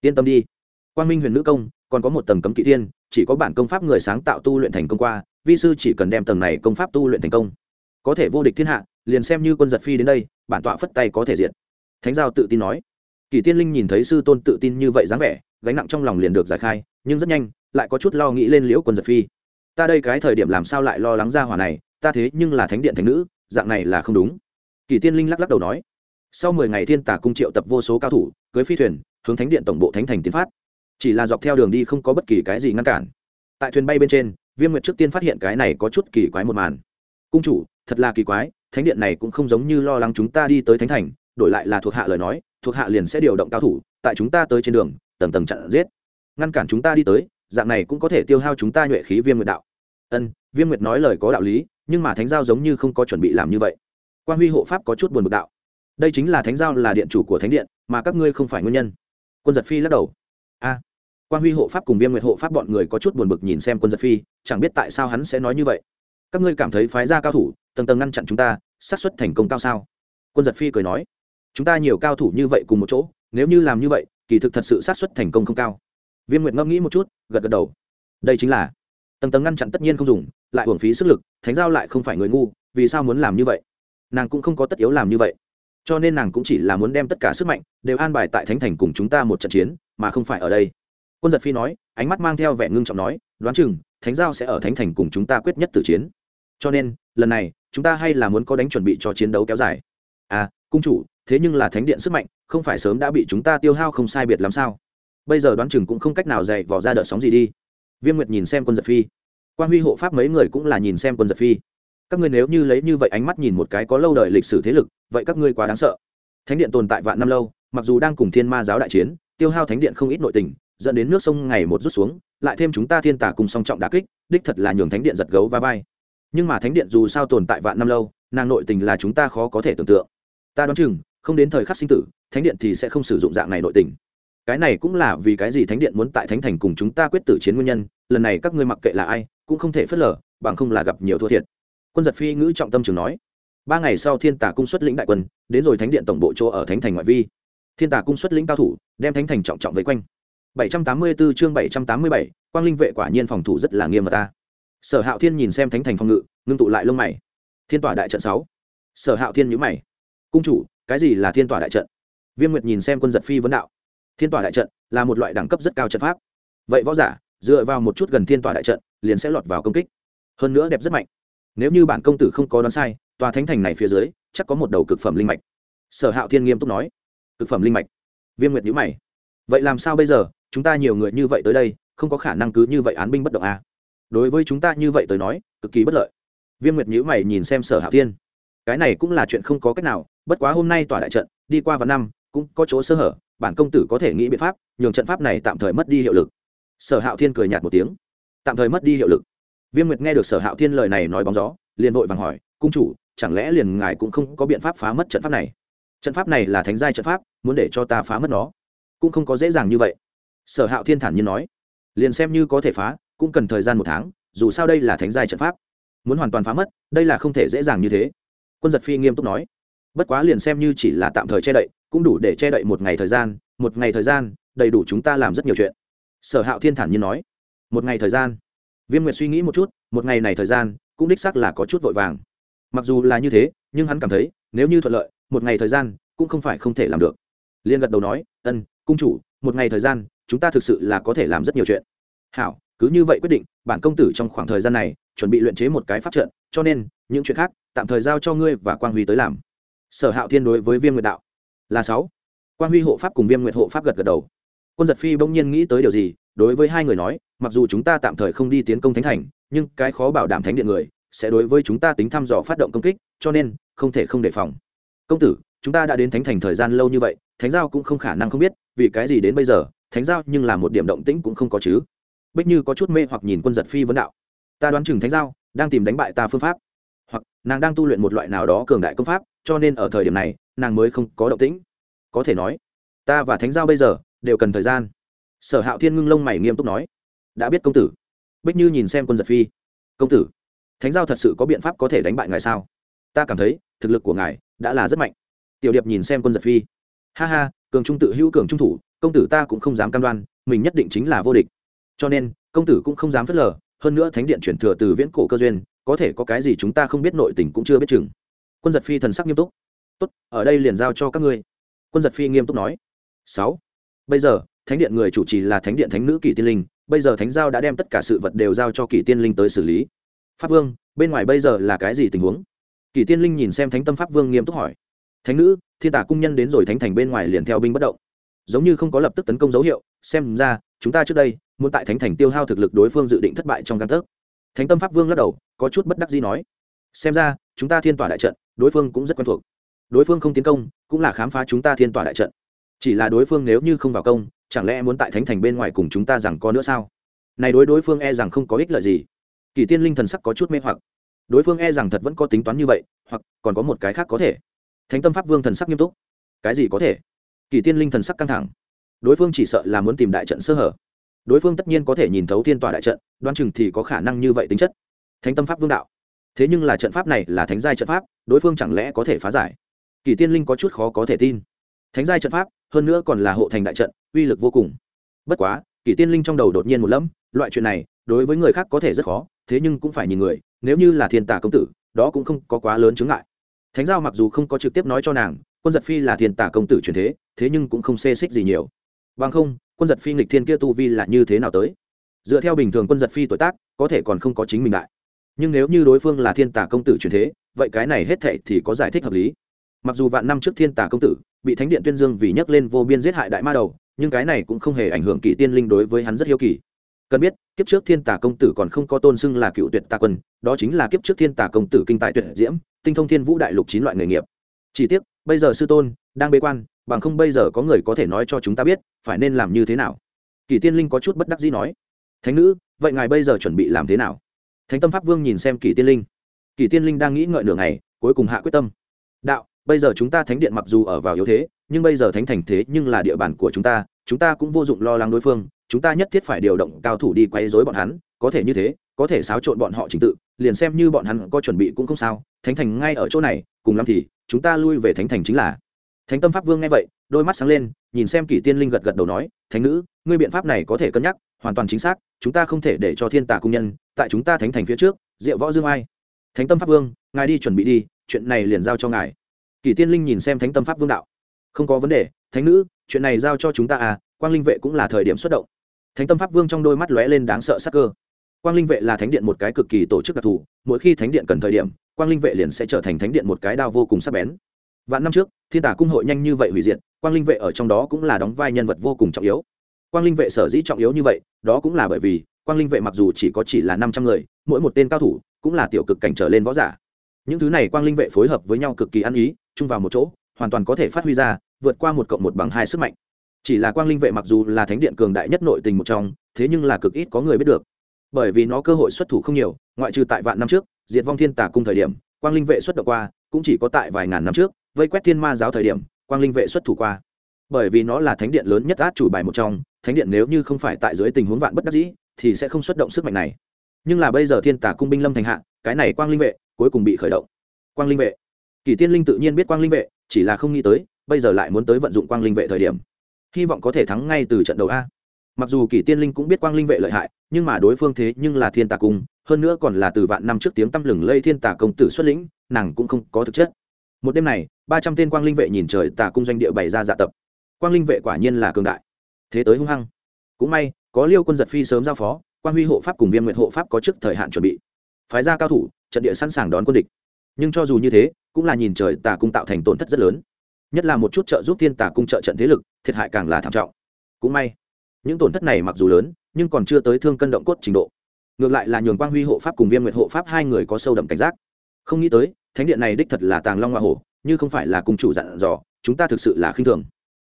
Yên tâm đi quan minh huyền nữ công còn có một tầng cấm kỵ Thiên, chỉ có bản công pháp người sáng tạo tu luyện thành công qua vi sư chỉ cần đem tầng này công pháp tu luyện thành công. Có thể vô địch thiên hạ liền xem như quân giật phi đến đây bản tọa phất tay có thể diệt. Thánh giao tự tin nói. Kỳ tiên linh nhìn thấy sư tôn tự tin như vậy dáng vẻ gánh nặng trong lòng liền được giải khai nhưng rất nhanh lại có chút lo nghĩ lên liễu quân giật phi. Ta đây cái thời điểm làm sao lại lo lắng ra hỏa này ta thế nhưng là thánh điện thánh nữ dạng này là không đúng. Kỳ tiên linh lắc lắc đầu nói. Sau mười ngày thiên tả cung triệu tập vô số cao thủ cưới phi thuyền hướng thánh điện tổng bộ thánh thành tiến phát chỉ là dọc theo đường đi không có bất kỳ cái gì ngăn cản. Tại thuyền bay bên trên, viêm nguyệt trước tiên phát hiện cái này có chút kỳ quái một màn. Cung chủ, thật là kỳ quái, thánh điện này cũng không giống như lo lắng chúng ta đi tới thánh thành, đổi lại là thuộc hạ lời nói, thuộc hạ liền sẽ điều động cao thủ, tại chúng ta tới trên đường, tầng tầng chặn giết. Ngăn cản chúng ta đi tới, dạng này cũng có thể tiêu hao chúng ta nhuệ khí viêm nguyệt đạo. Ân, viêm nguyệt nói lời có đạo lý, nhưng mà thánh giao giống như không có chuẩn bị làm như vậy. Quan huy hộ pháp có chút buồn bực đạo. Đây chính là thánh giao là điện chủ của thánh điện, mà các ngươi không phải nguyên nhân. Quân giật phi lắc đầu. A quan huy hộ pháp cùng viêm nguyệt hộ pháp bọn người có chút buồn bực nhìn xem quân giật phi, chẳng biết tại sao hắn sẽ nói như vậy. Các ngươi cảm thấy phái ra cao thủ, tầng tầng ngăn chặn chúng ta, xác suất thành công cao sao? Quân giật phi cười nói. Chúng ta nhiều cao thủ như vậy cùng một chỗ, nếu như làm như vậy, kỳ thực thật sự xác suất thành công không cao. Viêm nguyệt ngẫm nghĩ một chút, gật gật đầu. Đây chính là, tầng tầng ngăn chặn tất nhiên không dùng, lại hưởng phí sức lực, thánh giao lại không phải người ngu, vì sao muốn làm như vậy? Nàng cũng không có tất yếu làm như vậy. Cho nên nàng cũng chỉ là muốn đem tất cả sức mạnh, đều an bài tại thánh thành cùng chúng ta một trận chiến, mà không phải ở đây quân giật phi nói, ánh mắt mang theo vẻ ngưng trọng nói, đoán chừng, thánh giao sẽ ở thánh thành cùng chúng ta quyết nhất tử chiến. Cho nên, lần này, chúng ta hay là muốn có đánh chuẩn bị cho chiến đấu kéo dài. À cung chủ, thế nhưng là thánh điện sức mạnh, không phải sớm đã bị chúng ta tiêu hao không sai biệt làm sao? Bây giờ đoán chừng cũng không cách nào dạy vỏ ra đợt sóng gì đi. Viêm nguyệt nhìn xem quân giật phi. Quan huy hộ pháp mấy người cũng là nhìn xem quân giật phi. Các ngươi nếu như lấy như vậy ánh mắt nhìn một cái có lâu đời lịch sử thế lực, vậy các ngươi quá đáng sợ. Thánh điện tồn tại vạn năm lâu, mặc dù đang cùng thiên ma giáo đại chiến, tiêu hao thánh điện không ít nội tình dẫn đến nước sông ngày một rút xuống, lại thêm chúng ta thiên tả cùng song trọng đà kích, đích thật là nhường thánh điện giật gấu và vai. Nhưng mà thánh điện dù sao tồn tại vạn năm lâu, nàng nội tình là chúng ta khó có thể tưởng tượng. Ta đoán chừng, không đến thời khắc sinh tử, thánh điện thì sẽ không sử dụng dạng này nội tình. Cái này cũng là vì cái gì thánh điện muốn tại thánh thành cùng chúng ta quyết tử chiến nguyên nhân, lần này các ngươi mặc kệ là ai, cũng không thể phớt lờ, bằng không là gặp nhiều thua thiệt. Quân giật phi ngữ trọng tâm trường nói, ba ngày sau thiên tả cung xuất lĩnh đại quân, đến rồi thánh điện tổng bộ chỗ ở thánh thành ngoại vi. Thiên tả cung xuất lĩnh cao thủ, đem thánh thành trọng trọng vây quanh. 784 chương 787, quang linh vệ quả nhiên phòng thủ rất là nghiêm mật ta. Sở hạo thiên nhìn xem thánh thành phòng ngự ngưng tụ lại lông mày. Thiên tỏa đại trận sáu. Sở hạo thiên nhíu mày. Cung chủ cái gì là thiên tỏa đại trận? Viêm nguyệt nhìn xem quân giật phi vấn đạo. Thiên tỏa đại trận là một loại đẳng cấp rất cao trận pháp. Vậy võ giả dựa vào một chút gần thiên tỏa đại trận liền sẽ lọt vào công kích. Hơn nữa đẹp rất mạnh. Nếu như bản công tử không có đoán sai tòa thánh thành này phía dưới chắc có một đầu cực phẩm linh mạch. Sở hạo thiên nghiêm túc nói. Cực phẩm linh mạch. Viêm nguyệt nhíu mày. Vậy làm sao bây giờ? Chúng ta nhiều người như vậy tới đây, không có khả năng cứ như vậy án binh bất động à? đối với chúng ta như vậy tới nói, cực kỳ bất lợi. Viêm nguyệt nhữ mày nhìn xem sở hạo thiên. Cái này cũng là chuyện không có cách nào, bất quá hôm nay tòa đại trận, đi qua vào năm, cũng có chỗ sơ hở, bản công tử có thể nghĩ biện pháp, nhường trận pháp này tạm thời mất đi hiệu lực. Sở hạo thiên cười nhạt một tiếng. Tạm thời mất đi hiệu lực. Viêm nguyệt nghe được sở hạo thiên lời này nói bóng gió, liền vội vàng hỏi, cung chủ, chẳng lẽ liền ngài cũng không có biện pháp phá mất trận pháp này? Trận pháp này là thánh giai trận pháp, muốn để cho ta phá mất nó? Cũng không có dễ dàng như vậy sở hạo thiên thản nhiên nói, liền xem như có thể phá, cũng cần thời gian một tháng, dù sao đây là thánh giai trận pháp. Muốn hoàn toàn phá mất, đây là không thể dễ dàng như thế. Quân giật phi nghiêm túc nói, bất quá liền xem như chỉ là tạm thời che đậy, cũng đủ để che đậy một ngày thời gian, một ngày thời gian, đầy đủ chúng ta làm rất nhiều chuyện. Sở hạo thiên thản nhiên nói, một ngày thời gian? Viêm nguyệt suy nghĩ một chút, một ngày này thời gian, cũng đích sắc là có chút vội vàng. Mặc dù là như thế, nhưng hắn cảm thấy, nếu như thuận lợi, một ngày thời gian, cũng không phải không thể làm được. Liên gật đầu nói, ân, cung chủ, một ngày thời gian chúng ta thực sự là có thể làm rất nhiều chuyện. Hảo, cứ như vậy quyết định, bản công tử trong khoảng thời gian này chuẩn bị luyện chế một cái pháp trận, cho nên, những chuyện khác, tạm thời giao cho ngươi và quang huy tới làm. Sở hạo thiên đối với viêm nguyệt đạo. Là sáu. Quang huy hộ pháp cùng viêm nguyệt hộ pháp gật gật đầu. Quân giật phi bỗng nhiên nghĩ tới điều gì, đối với hai người nói, mặc dù chúng ta tạm thời không đi tiến công thánh thành, nhưng cái khó bảo đảm thánh điện người, sẽ đối với chúng ta tính thăm dò phát động công kích, cho nên, không thể không đề phòng. Công tử, chúng ta đã đến thánh thành thời gian lâu như vậy, thánh giao cũng không khả năng không biết, vì cái gì đến bây giờ? Thánh giao nhưng là một điểm động tĩnh cũng không có chứ. Bích như có chút mê hoặc nhìn quân giật phi vấn đạo. Ta đoán chừng thánh giao đang tìm đánh bại ta phương pháp. Hoặc, nàng đang tu luyện một loại nào đó cường đại công pháp, cho nên ở thời điểm này, nàng mới không có động tĩnh. Có thể nói, ta và thánh giao bây giờ đều cần thời gian. Sở hạo thiên ngưng lông mày nghiêm túc nói, đã biết công tử. Bích như nhìn xem quân giật phi, công tử, thánh giao thật sự có biện pháp có thể đánh bại ngài sao? Ta cảm thấy, thực lực của ngài đã là rất mạnh. Tiểu điệp nhìn xem quân giật phi, ha ha, cường trung tự hữu, cường trung thủ công tử ta cũng không dám cam đoan, mình nhất định chính là vô địch. Cho nên, công tử cũng không dám phớt lờ, hơn nữa thánh điện chuyển thừa từ viễn cổ cơ duyên, có thể có cái gì chúng ta không biết nội tình cũng chưa biết chừng. Quân giật phi thần sắc nghiêm túc. Tốt, ở đây liền giao cho các ngươi. Quân giật phi nghiêm túc nói. Sáu. Bây giờ, thánh điện người chủ trì là thánh điện thánh nữ kỷ tiên linh, bây giờ thánh giao đã đem tất cả sự vật đều giao cho kỷ tiên linh tới xử lý. Pháp vương, bên ngoài bây giờ là cái gì tình huống? Kỷ tiên linh nhìn xem thánh tâm pháp vương nghiêm túc hỏi. Thánh nữ, thiên tả cung nhân đến rồi thánh thành bên ngoài liền theo binh bất động giống như không có lập tức tấn công dấu hiệu, xem ra, chúng ta trước đây, muốn tại thánh thành tiêu hao thực lực đối phương dự định thất bại trong căn thức. thánh tâm pháp vương lắc đầu, có chút bất đắc gì nói. Xem ra, chúng ta thiên tỏa đại trận, đối phương cũng rất quen thuộc. Đối phương không tiến công, cũng là khám phá chúng ta thiên tỏa đại trận. Chỉ là đối phương nếu như không vào công, chẳng lẽ muốn tại thánh thành bên ngoài cùng chúng ta rằng có nữa sao? Này đối đối phương e rằng không có ích lợi gì. Kỳ tiên linh thần sắc có chút mê hoặc. Đối phương e rằng thật vẫn có tính toán như vậy, hoặc còn có một cái khác có thể. Thánh tâm pháp vương thần sắc nghiêm túc. Cái gì có thể? Kỳ tiên linh thần sắc căng thẳng. Đối phương chỉ sợ là muốn tìm đại trận sơ hở. Đối phương tất nhiên có thể nhìn thấu thiên tòa đại trận đoan chừng thì có khả năng như vậy tính chất. Thánh tâm pháp vương đạo. Thế nhưng là trận pháp này là thánh giai trận pháp, đối phương chẳng lẽ có thể phá giải? Kỳ tiên linh có chút khó có thể tin. Thánh giai trận pháp, hơn nữa còn là hộ thành đại trận, uy lực vô cùng. Bất quá, kỳ tiên linh trong đầu đột nhiên một lẫm, loại chuyện này, đối với người khác có thể rất khó, thế nhưng cũng phải nhìn người, nếu như là thiên tả công tử, đó cũng không có quá lớn chướng ngại. Thánh giao mặc dù không có trực tiếp nói cho nàng, quân giật phi là thiên tả công tử truyền thế thế nhưng cũng không xê xích gì nhiều. Bằng không, quân giật phi nghịch thiên kia tu vi là như thế nào tới? Dựa theo bình thường quân giật phi tuổi tác, có thể còn không có chính mình đại. Nhưng nếu như đối phương là thiên tả công tử truyền thế, vậy cái này hết thệ thì có giải thích hợp lý. Mặc dù vạn năm trước thiên tả công tử bị thánh điện tuyên dương vì nhắc lên vô biên giết hại đại ma đầu, nhưng cái này cũng không hề ảnh hưởng kỷ tiên linh đối với hắn rất hiếu kỳ. Cần biết, kiếp trước thiên tả công tử còn không có tôn xưng là cựu tuyệt tà quân, đó chính là kiếp trước thiên tả công tử kinh tài tuyệt diễm, tinh thông thiên vũ đại lục chín loại nghề nghiệp. Chỉ tiếc, bây giờ sư tôn đang bế quan bằng không bây giờ có người có thể nói cho chúng ta biết, phải nên làm như thế nào? Kỳ tiên linh có chút bất đắc dĩ nói. Thánh nữ, vậy ngài bây giờ chuẩn bị làm thế nào? Thánh tâm pháp vương nhìn xem kỳ tiên linh. Kỳ tiên linh đang nghĩ ngợi nửa ngày, cuối cùng hạ quyết tâm. Đạo, bây giờ chúng ta thánh điện mặc dù ở vào yếu thế, nhưng bây giờ thánh thành thế nhưng là địa bàn của chúng ta chúng ta cũng vô dụng lo lắng đối phương, chúng ta nhất thiết phải điều động cao thủ đi quay dối bọn hắn, có thể như thế, có thể xáo trộn bọn họ trình tự, liền xem như bọn hắn có chuẩn bị cũng không sao, thánh thành ngay ở chỗ này, cùng lắm thì, chúng ta lui về thánh thành chính là thánh tâm pháp vương nghe vậy, đôi mắt sáng lên, nhìn xem kỷ tiên linh gật gật đầu nói, thánh nữ, ngươi biện pháp này có thể cân nhắc, hoàn toàn chính xác, chúng ta không thể để cho thiên tà cung nhân tại chúng ta thánh thành phía trước, diệu võ dương ai. Thánh tâm pháp vương, ngài đi chuẩn bị đi, chuyện này liền giao cho ngài. Kỷ tiên linh nhìn xem thánh tâm pháp vương đạo. Không có vấn đề, thánh nữ, chuyện này giao cho chúng ta à quang linh vệ cũng là thời điểm xuất động. Thánh tâm pháp vương trong đôi mắt lóe lên đáng sợ sắc cơ. Quang linh vệ là thánh điện một cái cực kỳ tổ chức đặc thù, mỗi khi thánh điện cần thời điểm, quang linh vệ liền sẽ trở thành thánh điện một cái đao vô cùng sắc bén vạn năm trước, thiên tả cung hội nhanh như vậy hủy diệt, quang linh vệ ở trong đó cũng là đóng vai nhân vật vô cùng trọng yếu. Quang linh vệ sở dĩ trọng yếu như vậy, đó cũng là bởi vì quang linh vệ mặc dù chỉ có chỉ là năm trăm người, mỗi một tên cao thủ cũng là tiểu cực cảnh trở lên võ giả. Những thứ này quang linh vệ phối hợp với nhau cực kỳ ăn ý, chung vào một chỗ, hoàn toàn có thể phát huy ra, vượt qua một cộng một bằng hai sức mạnh. Chỉ là quang linh vệ mặc dù là thánh điện cường đại nhất nội tình một trong, thế nhưng là cực ít có người biết được. Bởi vì nó cơ hội xuất thủ không nhiều, ngoại trừ tại vạn năm trước, diệt vong thiên tả cung thời điểm, quang linh vệ xuất động qua, cũng chỉ có tại vài ngàn năm trước vây quét thiên ma giáo thời điểm, quang linh vệ xuất thủ qua. Bởi vì nó là thánh điện lớn nhất át chủ bài một trong, thánh điện nếu như không phải tại dưới tình huống vạn bất đắc dĩ, thì sẽ không xuất động sức mạnh này. Nhưng là bây giờ thiên tả cung binh lâm thành hạ, cái này quang linh vệ cuối cùng bị khởi động. Quang linh vệ. Kỳ tiên linh tự nhiên biết quang linh vệ, chỉ là không nghĩ tới, bây giờ lại muốn tới vận dụng quang linh vệ thời điểm. Hy vọng có thể thắng ngay từ trận đầu a. Mặc dù kỳ tiên linh cũng biết quang linh vệ lợi hại, nhưng mà đối phương thế nhưng là thiên tà cung, hơn nữa còn là từ vạn năm trước tiếng tăm lừng lây thiên tà công tử xuất lĩnh, nàng cũng không có thực chất một đêm này, ba trăm tên quang linh vệ nhìn trời tà cung doanh địa bày ra dạ tập. Quang linh vệ quả nhiên là cường đại. Thế tới hung hăng. Cũng may, có liêu quân giật phi sớm giao phó, quang huy hộ pháp cùng viêm nguyện hộ pháp có trước thời hạn chuẩn bị. Phái ra cao thủ, trận địa sẵn sàng đón quân địch. Nhưng cho dù như thế, cũng là nhìn trời tà cung tạo thành tổn thất rất lớn. Nhất là một chút trợ giúp thiên tà cung trợ trận thế lực, thiệt hại càng là thảm trọng. Cũng may, những tổn thất này mặc dù lớn, nhưng còn chưa tới thương cân động cốt trình độ. Ngược lại là nhường quang huy hộ pháp cùng viêm nguyệt hộ pháp hai người có sâu đậm cảnh giác. Không nghĩ tới thánh điện này đích thật là tàng long hoa hổ, như không phải là cùng chủ dặn dò, chúng ta thực sự là khinh thường.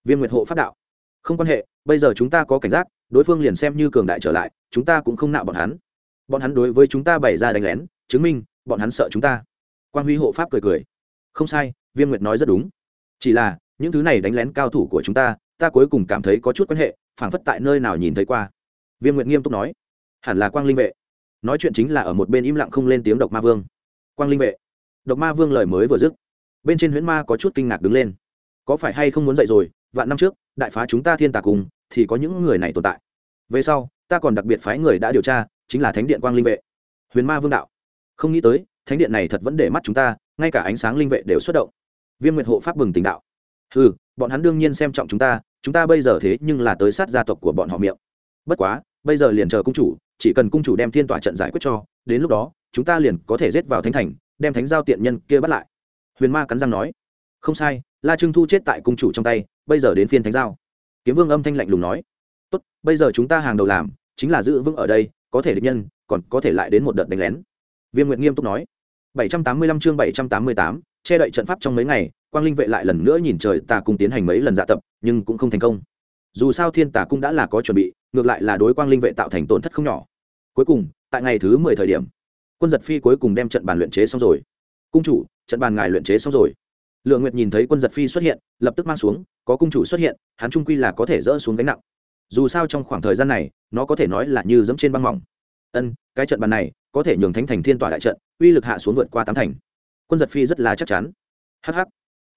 Viêm nguyệt hộ pháp đạo. Không quan hệ, bây giờ chúng ta có cảnh giác, đối phương liền xem như cường đại trở lại, chúng ta cũng không nạo bọn hắn. Bọn hắn đối với chúng ta bày ra đánh lén, chứng minh, bọn hắn sợ chúng ta. Quan huy hộ pháp cười cười. Không sai, viêm nguyệt nói rất đúng. Chỉ là, những thứ này đánh lén cao thủ của chúng ta ta cuối cùng cảm thấy có chút quan hệ, phảng phất tại nơi nào nhìn thấy qua. Viêm nguyệt nghiêm túc nói. Hẳn là quang linh vệ. Nói chuyện chính là ở một bên im lặng không lên tiếng độc ma vương. Quang linh vệ độc ma vương lời mới vừa dứt, bên trên huyễn ma có chút kinh ngạc đứng lên. Có phải hay không muốn dậy rồi, vạn năm trước, đại phá chúng ta thiên tà cùng, thì có những người này tồn tại. Về sau, ta còn đặc biệt phái người đã điều tra, chính là thánh điện quang linh vệ. Huyền ma vương đạo. Không nghĩ tới, thánh điện này thật vẫn để mắt chúng ta, ngay cả ánh sáng linh vệ đều xuất động. Viêm nguyệt hộ pháp bừng tỉnh đạo. Ừ bọn hắn đương nhiên xem trọng chúng ta chúng ta bây giờ thế nhưng là tới sát gia tộc của bọn họ miệng. Bất quá, bây giờ liền chờ cung chủ, chỉ cần cung chủ đem thiên tòa trận giải quyết cho, đến lúc đó, chúng ta liền có thể giết vào thánh thành đem thánh giao tiện nhân kia bắt lại. Huyền ma cắn răng nói không sai la trưng thu chết tại cung chủ trong tay bây giờ đến phiên thánh giao. Kiếm vương âm thanh lạnh lùng nói tốt bây giờ chúng ta hàng đầu làm chính là giữ vững ở đây có thể địch nhân còn có thể lại đến một đợt đánh lén. Viêm nguyện nghiêm túc nói 785 chương 788, che đậy trận pháp trong mấy ngày quang linh vệ lại lần nữa nhìn trời tà cung tiến hành mấy lần dạ tập nhưng cũng không thành công. Dù sao thiên tà cung đã là có chuẩn bị ngược lại là đối quang linh vệ tạo thành tổn thất không nhỏ. Cuối cùng tại ngày thứ mười thời điểm quân giật phi cuối cùng đem trận bàn luyện chế xong rồi. Cung chủ, trận bàn ngài luyện chế xong rồi. Lượng nguyệt nhìn thấy quân giật phi xuất hiện, lập tức mang xuống, có cung chủ xuất hiện, hắn trung quy là có thể dỡ xuống gánh nặng. Dù sao trong khoảng thời gian này, nó có thể nói là như dẫm trên băng mỏng. Ân, cái trận bàn này, có thể nhường thánh thành thiên tỏa đại trận, uy lực hạ xuống vượt qua tám thành. Quân giật phi rất là chắc chắn. Hh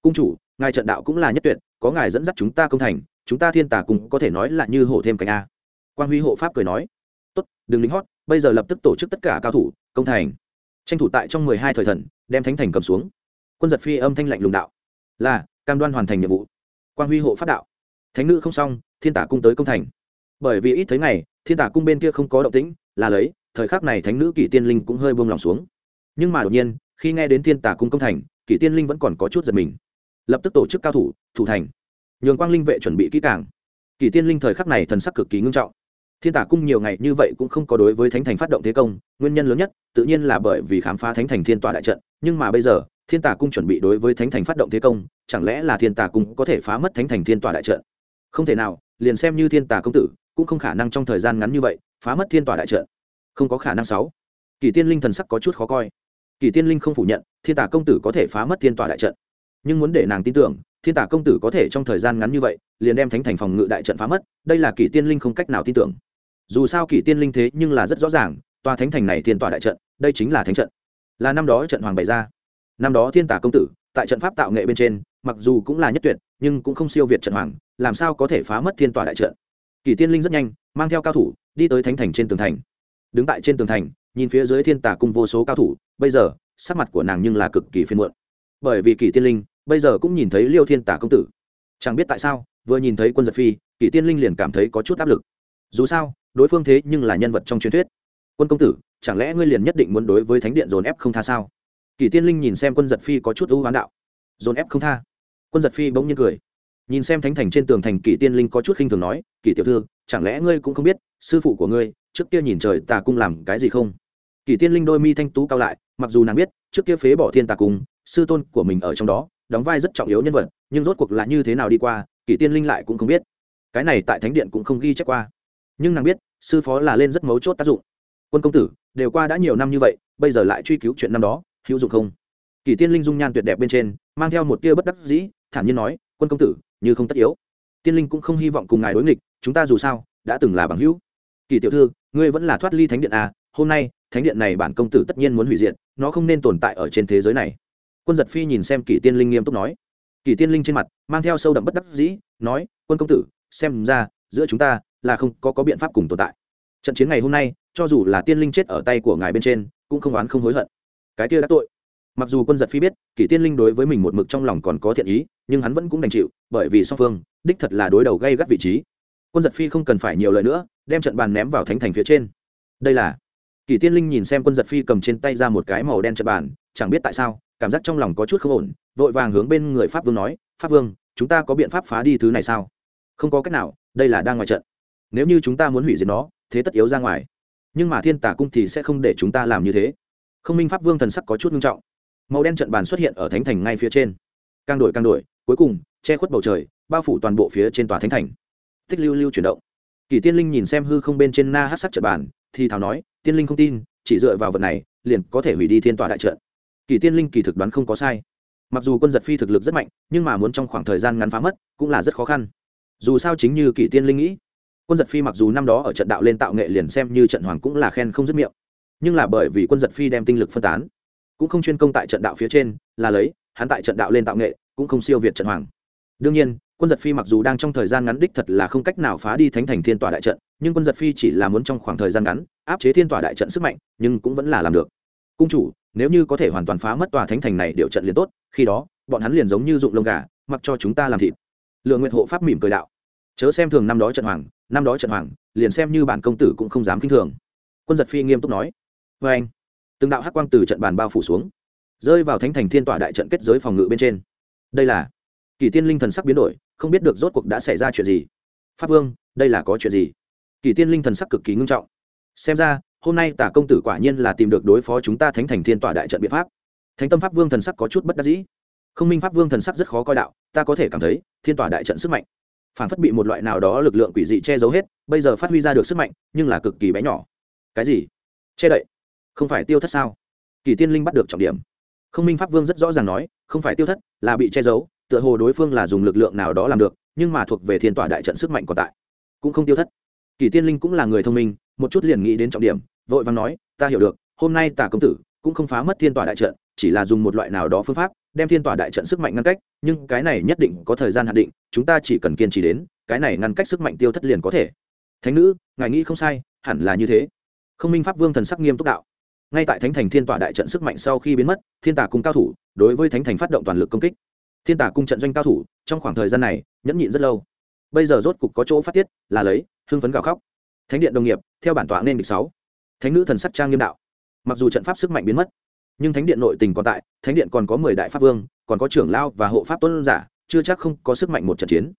cung chủ, ngài trận đạo cũng là nhất tuyệt, có ngài dẫn dắt chúng ta công thành, chúng ta thiên tà cùng có thể nói là như hổ thêm cánh a. Quan huy hộ pháp cười nói. Tốt, đừng lính hót bây giờ lập tức tổ chức tất cả cao thủ, công thành. Tranh thủ tại trong mười hai thời thần, đem thánh thành cầm xuống. Quân giật phi âm thanh lạnh lùng đạo. Là, cam đoan hoàn thành nhiệm vụ. Quan huy hộ phát đạo. Thánh nữ không xong, thiên tả cung tới công thành. Bởi vì ít thấy ngày, thiên tả cung bên kia không có động tĩnh, là lấy, thời khắc này thánh nữ kỷ tiên linh cũng hơi buông lòng xuống. Nhưng mà đột nhiên, khi nghe đến thiên tả cung công thành, kỷ tiên linh vẫn còn có chút giật mình. Lập tức tổ chức cao thủ thủ thành. Nhường quang linh vệ chuẩn bị kỹ càng. Kỷ tiên linh thời khắc này thần sắc cực kỳ ngưng trọng thiên tả cung nhiều ngày như vậy cũng không có đối với thánh thành phát động thế công, nguyên nhân lớn nhất tự nhiên là bởi vì khám phá thánh thành thiên tòa đại trận, nhưng mà bây giờ, thiên tả cung chuẩn bị đối với thánh thành phát động thế công, chẳng lẽ là thiên tả cung có thể phá mất thánh thành thiên tòa đại trận? Không thể nào, liền xem như thiên tả công tử, cũng không khả năng trong thời gian ngắn như vậy phá mất thiên tòa đại trận. Không có khả năng sáu. Kỳ tiên linh thần sắc có chút khó coi. Kỳ tiên linh không phủ nhận, thiên tả công tử có thể phá mất thiên tòa đại trận. Nhưng muốn để nàng tin tưởng, thiên tả công tử có thể trong thời gian ngắn như vậy, liền đem thánh thành phòng ngự đại trận phá mất, đây là kỳ tiên linh không cách nào tin tưởng dù sao kỷ tiên linh thế nhưng là rất rõ ràng, tòa thánh thành này thiên tòa đại trận, đây chính là thánh trận. Là năm đó trận hoàng bày ra. Năm đó thiên tả công tử, tại trận pháp tạo nghệ bên trên, mặc dù cũng là nhất tuyệt, nhưng cũng không siêu việt trận hoàng, làm sao có thể phá mất thiên tòa đại trận? Kỷ tiên linh rất nhanh, mang theo cao thủ, đi tới thánh thành trên tường thành. Đứng tại trên tường thành, nhìn phía dưới thiên tả cung vô số cao thủ, bây giờ, sắc mặt của nàng nhưng là cực kỳ phiên muộn. Bởi vì kỷ tiên linh, bây giờ cũng nhìn thấy liêu thiên tả công tử. Chẳng biết tại sao, vừa nhìn thấy quân giật phi, kỷ tiên linh liền cảm thấy có chút áp lực. Dù sao đối phương thế nhưng là nhân vật trong truyền thuyết. Quân công tử, chẳng lẽ ngươi liền nhất định muốn đối với thánh điện dồn ép không tha sao? Kỳ tiên linh nhìn xem quân giật phi có chút ưu hoán đạo. Dồn ép không tha? Quân giật phi bỗng nhiên cười. Nhìn xem thánh thành trên tường thành kỳ tiên linh có chút khinh thường nói, kỳ tiểu thư, chẳng lẽ ngươi cũng không biết, sư phụ của ngươi, trước kia nhìn trời tà cung làm cái gì không? Kỳ tiên linh đôi mi thanh tú cao lại, mặc dù nàng biết, trước kia phế bỏ thiên tà cung, sư tôn của mình ở trong đó, đóng vai rất trọng yếu nhân vật, nhưng rốt cuộc là như thế nào đi qua, kỳ tiên linh lại cũng không biết. Cái này tại thánh điện cũng không ghi chép qua nhưng nàng biết, sư phó là lên rất mấu chốt tác dụng. Quân công tử, đều qua đã nhiều năm như vậy, bây giờ lại truy cứu chuyện năm đó, hữu dụng không? Kỳ tiên linh dung nhan tuyệt đẹp bên trên, mang theo một tia bất đắc dĩ, thản nhiên nói, quân công tử, như không tất yếu. Tiên linh cũng không hy vọng cùng ngài đối nghịch, chúng ta dù sao, đã từng là bằng hữu. Kỳ tiểu thư, ngươi vẫn là thoát ly thánh điện à hôm nay, thánh điện này bản công tử tất nhiên muốn hủy diệt, nó không nên tồn tại ở trên thế giới này. Quân giật phi nhìn xem kỳ tiên linh nghiêm túc nói. Kỳ tiên linh trên mặt, mang theo sâu đậm bất đắc dĩ, nói, quân công tử, xem ra, giữa chúng ta là không có, có biện pháp cùng tồn tại. Trận chiến ngày hôm nay cho dù là tiên linh chết ở tay của ngài bên trên cũng không oán không hối hận. Cái kia đã tội. Mặc dù quân giật phi biết kỷ tiên linh đối với mình một mực trong lòng còn có thiện ý nhưng hắn vẫn cũng đành chịu bởi vì song phương đích thật là đối đầu gây gắt vị trí. Quân giật phi không cần phải nhiều lời nữa đem trận bàn ném vào thánh thành phía trên. Đây là kỷ tiên linh nhìn xem quân giật phi cầm trên tay ra một cái màu đen trận bàn chẳng biết tại sao cảm giác trong lòng có chút không ổn vội vàng hướng bên người pháp vương nói pháp vương chúng ta có biện pháp phá đi thứ này sao? Không có cách nào đây là đang ngoài trận nếu như chúng ta muốn hủy diệt nó, thế tất yếu ra ngoài. Nhưng mà thiên tả cung thì sẽ không để chúng ta làm như thế. Không minh pháp vương thần sắc có chút nghiêm trọng. Màu đen trận bàn xuất hiện ở thánh thành ngay phía trên. Càng đổi càng đổi, cuối cùng, che khuất bầu trời, bao phủ toàn bộ phía trên tòa thánh thành. Tích lưu lưu chuyển động. Kỳ tiên linh nhìn xem hư không bên trên na hát sắc trận bàn, thì thảo nói, tiên linh không tin, chỉ dựa vào vật này, liền có thể hủy đi thiên tòa đại trận. Kỳ tiên linh kỳ thực đoán không có sai. Mặc dù quân giật phi thực lực rất mạnh, nhưng mà muốn trong khoảng thời gian ngắn phá mất, cũng là rất khó khăn. Dù sao chính như kỳ tiên linh nghĩ quân giật phi mặc dù năm đó ở trận đạo lên tạo nghệ liền xem như trận hoàng cũng là khen không dứt miệng, nhưng là bởi vì quân giật phi đem tinh lực phân tán, cũng không chuyên công tại trận đạo phía trên, là lấy, hắn tại trận đạo lên tạo nghệ, cũng không siêu việt trận hoàng. Đương nhiên, quân giật phi mặc dù đang trong thời gian ngắn đích thật là không cách nào phá đi thánh thành thiên tòa đại trận, nhưng quân giật phi chỉ là muốn trong khoảng thời gian ngắn áp chế thiên tòa đại trận sức mạnh, nhưng cũng vẫn là làm được. Cung chủ, nếu như có thể hoàn toàn phá mất tòa thánh thành này điều trận liền tốt, khi đó, bọn hắn liền giống như dụng lông gà, mặc cho chúng ta làm thịt. Lượng nguyện hộ pháp mỉm cười đạo chớ xem thường năm đó trận hoàng, năm đó trận hoàng, liền xem như bản công tử cũng không dám k i n h thường. Quân giật phi nghiêm túc nói. Vê anh. Từng đạo hắc quang từ trận bàn bao phủ xuống, rơi vào thánh thành thiên tọa đại trận kết giới phòng ngự bên trên. Đây là, kỳ tiên linh thần sắc biến đổi, không biết được rốt cuộc đã xảy ra chuyện gì. Pháp vương, đây là có chuyện gì? Kỳ tiên linh thần sắc cực kỳ ngưng trọng. Xem ra, hôm nay tả công tử quả nhiên là tìm được đối phó chúng ta thánh thành thiên tọa đại trận biện pháp. Thánh tâm pháp vương thần sắc có chút bất đắc dĩ. Không minh pháp vương thần sắc rất khó coi đạo, ta có thể cảm thấy, thiên tọa đại trận sức mạnh phản phất bị một loại nào đó lực lượng quỷ dị che giấu hết, bây giờ phát huy ra được sức mạnh, nhưng là cực kỳ bé nhỏ. Cái gì? Che đậy? Không phải tiêu thất sao? Kỳ tiên linh bắt được trọng điểm. Không minh pháp vương rất rõ ràng nói, không phải tiêu thất, là bị che giấu, tựa hồ đối phương là dùng lực lượng nào đó làm được, nhưng mà thuộc về thiên tỏa đại trận sức mạnh còn tại. Cũng không tiêu thất. Kỳ tiên linh cũng là người thông minh, một chút liền nghĩ đến trọng điểm, vội vàng nói, ta hiểu được, hôm nay tả công tử cũng không phá mất thiên tỏa đại trận, chỉ là dùng một loại nào đó phương pháp đem thiên tỏa đại trận sức mạnh ngăn cách, nhưng cái này nhất định có thời gian hạn định, chúng ta chỉ cần kiên trì đến, cái này ngăn cách sức mạnh tiêu thất liền có thể. Thánh nữ, ngài nghĩ không sai, hẳn là như thế. Không minh pháp vương thần sắc nghiêm túc đạo. Ngay tại thánh thành thiên tỏa đại trận sức mạnh sau khi biến mất, thiên tả cung cao thủ đối với thánh thành phát động toàn lực công kích. Thiên tả cung trận doanh cao thủ, trong khoảng thời gian này, nhẫn nhịn rất lâu. Bây giờ rốt cục có chỗ phát tiết, là lấy, hưng phấn gào khóc. Thánh điện đồng nghiệp, theo bản tọa nên địch sáu. Thánh nữ thần sắc trang nghiêm đạo. Mặc dù trận pháp sức mạnh biến mất nhưng thánh điện nội tình còn tại, thánh điện còn có mười đại pháp vương, còn có trưởng lao và hộ pháp tuân giả, chưa chắc không có sức mạnh một trận chiến.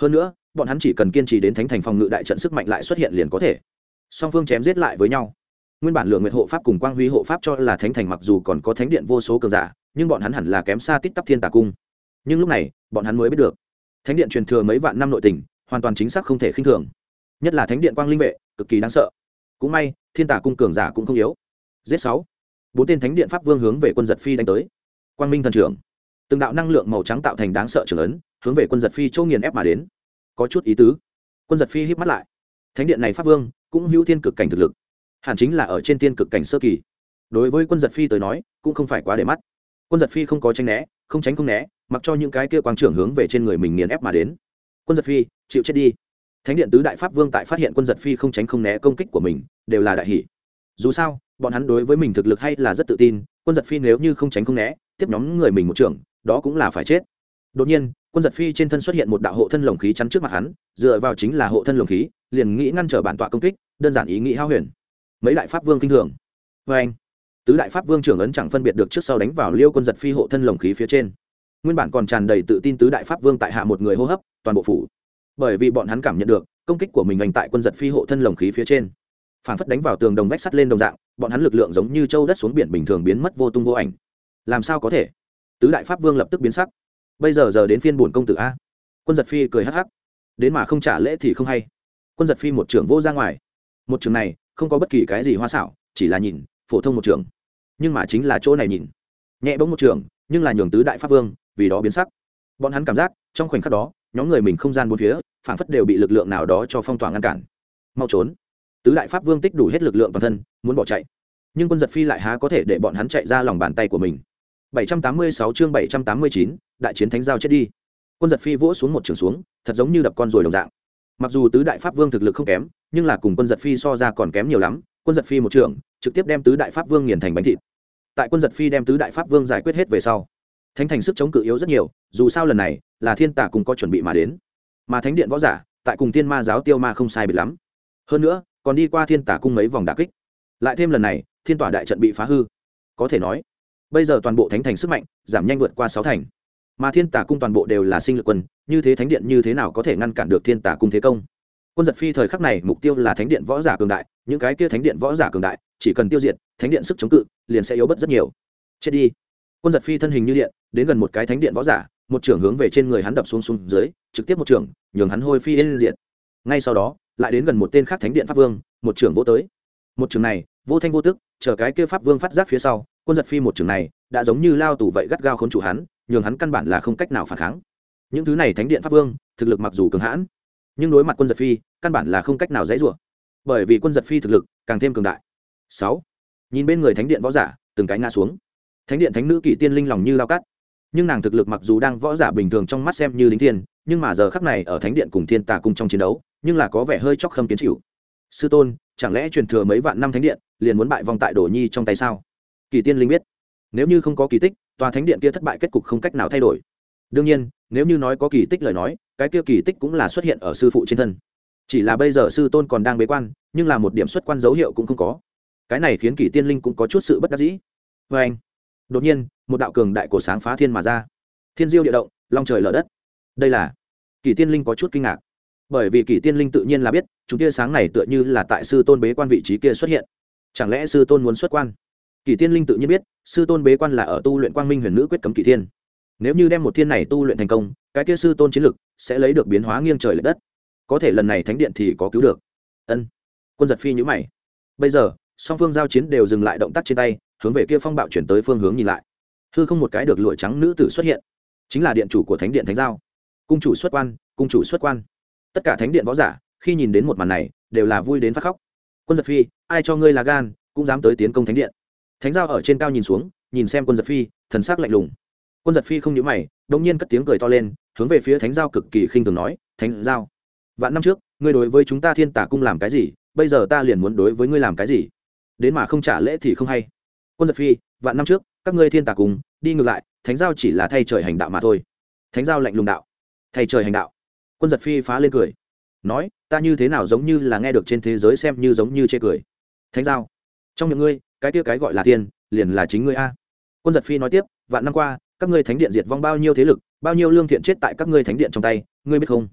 Hơn nữa, bọn hắn chỉ cần kiên trì đến thánh thành phòng ngự đại trận sức mạnh lại xuất hiện liền có thể. Song phương chém giết lại với nhau. Nguyên bản lượng nguyện hộ pháp cùng quang huy hộ pháp cho là thánh thành mặc dù còn có thánh điện vô số cường giả, nhưng bọn hắn hẳn là kém xa tít tắp thiên tà cung. Nhưng lúc này, bọn hắn mới biết được. Thánh điện truyền thừa mấy vạn năm nội tình, hoàn toàn chính xác không thể khinh thường. Nhất là thánh điện quang linh vệ, cực kỳ đáng sợ. Cũng may, thiên tà cung cường giả cũng không yếu. Giết sáu bốn tên thánh điện pháp vương hướng về quân giật phi đánh tới. Quang minh thần trưởng, từng đạo năng lượng màu trắng tạo thành đáng sợ trưởng ấn, hướng về quân giật phi châu nghiền ép mà đến. Có chút ý tứ. Quân giật phi hít mắt lại. Thánh điện này pháp vương cũng hữu thiên cực cảnh thực lực, hẳn chính là ở trên tiên cực cảnh sơ kỳ. Đối với quân giật phi tới nói, cũng không phải quá để mắt. Quân giật phi không có tranh né, không tránh không né, mặc cho những cái kia quang trưởng hướng về trên người mình nghiền ép mà đến. Quân giật phi, chịu chết đi. Thánh điện tứ đại pháp vương tại phát hiện quân giật phi không tránh không né công kích của mình, đều là đại hỷ. Dù sao bọn hắn đối với mình thực lực hay là rất tự tin, quân giật phi nếu như không tránh không né, tiếp nhóm người mình một trưởng, đó cũng là phải chết. Đột nhiên, quân giật phi trên thân xuất hiện một đạo hộ thân lồng khí chắn trước mặt hắn, dựa vào chính là hộ thân lồng khí, liền nghĩ ngăn trở bản tọa công kích, đơn giản ý nghĩ hao huyền. Mấy đại pháp vương kinh thường. Vê anh, tứ đại pháp vương trưởng ấn chẳng phân biệt được trước sau đánh vào liêu quân giật phi hộ thân lồng khí phía trên. Nguyên bản còn tràn đầy tự tin tứ đại pháp vương tại hạ một người hô hấp, toàn bộ phủ. Bởi vì bọn hắn cảm nhận được, công kích của mình hành tại quân giật phi hộ thân lồng khí phía trên. Phản phất đánh vào tường đồng vách sắt lên đồng dạng bọn hắn lực lượng giống như châu đất xuống biển bình thường biến mất vô tung vô ảnh. Làm sao có thể? Tứ đại pháp vương lập tức biến sắc. Bây giờ giờ đến phiên bổn công tử a. Quân giật phi cười hắc hắc. Đến mà không trả lễ thì không hay. Quân giật phi một trường vô ra ngoài. Một trường này, không có bất kỳ cái gì hoa xảo, chỉ là nhìn, phổ thông một trường nhưng mà chính là chỗ này nhìn. Nhẹ bóng một trường nhưng là nhường tứ đại pháp vương, vì đó biến sắc. Bọn hắn cảm giác, trong khoảnh khắc đó, nhóm người mình không gian bốn phía, phảng phất đều bị lực lượng nào đó cho phong tỏa ngăn cản. Mau trốn tứ đại pháp vương tích đủ hết lực lượng toàn thân muốn bỏ chạy. Nhưng quân giật phi lại há có thể để bọn hắn chạy ra lòng bàn tay của mình. 786 chương 789, đại chiến thánh giao chết đi. Quân giật phi vỗ xuống một trường xuống thật giống như đập con rồi đồng dạng. Mặc dù tứ đại pháp vương thực lực không kém nhưng là cùng quân giật phi so ra còn kém nhiều lắm quân giật phi một trường trực tiếp đem tứ đại pháp vương nghiền thành bánh thịt. Tại quân giật phi đem tứ đại pháp vương giải quyết hết về sau thánh thành sức chống cự yếu rất nhiều dù sao lần này là thiên tả cùng có chuẩn bị mà đến. Mà thánh điện võ giả tại cùng thiên ma giáo tiêu ma không sai biệt lắm. Hơn nữa còn đi qua thiên tả cung mấy vòng đà kích. Lại thêm lần này, thiên tỏa đại trận bị phá hư. Có thể nói, bây giờ toàn bộ thánh thành sức mạnh giảm nhanh vượt qua sáu thành. Mà thiên tả cung toàn bộ đều là sinh lực quân, như thế thánh điện như thế nào có thể ngăn cản được thiên tả cung thế công? Quân giật phi thời khắc này, mục tiêu là thánh điện võ giả cường đại, những cái kia thánh điện võ giả cường đại, chỉ cần tiêu diệt, thánh điện sức chống cự liền sẽ yếu bớt rất nhiều. Chết đi. Quân giật phi thân hình như điện, đến gần một cái thánh điện võ giả, một trưởng hướng về trên người hắn đập xuống xuống dưới, trực tiếp một trưởng, nhường hắn hôi phi lên diện ngay sau đó lại đến gần một tên khác thánh điện pháp vương, một trưởng vô tới. Một trường này, vô thanh vô tức, chờ cái kia pháp vương phát giác phía sau, quân giật phi một trường này, đã giống như lao tù vậy gắt gao khốn chủ hắn, nhường hắn căn bản là không cách nào phản kháng. Những thứ này thánh điện pháp vương, thực lực mặc dù cường hãn, nhưng đối mặt quân giật phi, căn bản là không cách nào dãy rủa. Bởi vì quân giật phi thực lực càng thêm cường đại. Sáu. Nhìn bên người thánh điện võ giả, từng cái ngã xuống. Thánh điện thánh nữ kỷ tiên linh lòng như lao cắt nhưng nàng thực lực mặc dù đang võ giả bình thường trong mắt xem như lính thiên, nhưng mà giờ khắc này ở thánh điện cùng thiên tà cung trong chiến đấu, nhưng là có vẻ hơi chóc khâm kiến chịu. Sư tôn, chẳng lẽ truyền thừa mấy vạn năm thánh điện, liền muốn bại vòng tại đổ nhi trong tay sao? Kỳ tiên linh biết. Nếu như không có kỳ tích, tòa thánh điện kia thất bại kết cục không cách nào thay đổi. Đương nhiên, nếu như nói có kỳ tích lời nói, cái kia kỳ tích cũng là xuất hiện ở sư phụ trên thân. Chỉ là bây giờ sư tôn còn đang bế quan, nhưng là một điểm xuất quan dấu hiệu cũng không có. Cái này khiến kỳ tiên linh cũng có chút sự bất đắc dĩ. Vê anh đột nhiên một đạo cường đại cổ sáng phá thiên mà ra. Thiên diêu địa động, long trời lở đất. Đây là kỳ tiên linh có chút kinh ngạc. Bởi vì kỳ tiên linh tự nhiên là biết, chúng tia sáng này tựa như là tại sư tôn bế quan vị trí kia xuất hiện. Chẳng lẽ sư tôn muốn xuất quan? Kỳ tiên linh tự nhiên biết, sư tôn bế quan là ở tu luyện quang minh huyền nữ quyết cấm kỳ thiên. Nếu như đem một thiên này tu luyện thành công, cái kia sư tôn chiến lực sẽ lấy được biến hóa nghiêng trời l ệ đất. Có thể lần này thánh điện thì có cứu được. Ân. Quân giật phi nhữ mày. Bây giờ, song phương giao chiến đều dừng lại động tác trên tay, hướng về kia phong bạo chuyển tới phương hướng nhìn lại hư không một cái được lụa trắng nữ tử xuất hiện. Chính là điện chủ của thánh điện thánh giao. Cung chủ xuất quan, cung chủ xuất quan. Tất cả thánh điện võ giả, khi nhìn đến một màn này, đều là vui đến phát khóc. Quân giật phi, ai cho ngươi là gan, cũng dám tới tiến công thánh điện. Thánh giao ở trên cao nhìn xuống, nhìn xem quân giật phi, thần sắc lạnh lùng. Quân giật phi không nhớ mày đông nhiên cất tiếng cười to lên, hướng về phía thánh giao cực kỳ khinh thường nói, thánh giao, vạn năm trước, ngươi đối với chúng ta thiên tả cung làm cái gì, bây giờ ta liền muốn đối với ngươi làm cái gì? Đến mà không trả lễ thì không hay. Quân giật phi, vạn năm trước các ngươi thiên tà cung đi ngược lại, thánh giao chỉ là thay trời hành đạo mà thôi. Thánh giao lạnh lùng đạo. Thay trời hành đạo. Quân giật phi phá lên cười. Nói, ta như thế nào giống như là nghe được trên thế giới xem như giống như chê cười. Thánh giao. Trong những ngươi, cái kia cái gọi là tiên liền là chính ngươi a. Quân giật phi nói tiếp, vạn năm qua, các ngươi thánh điện diệt vong bao nhiêu thế lực, bao nhiêu lương thiện chết tại các ngươi thánh điện trong tay, ngươi biết không?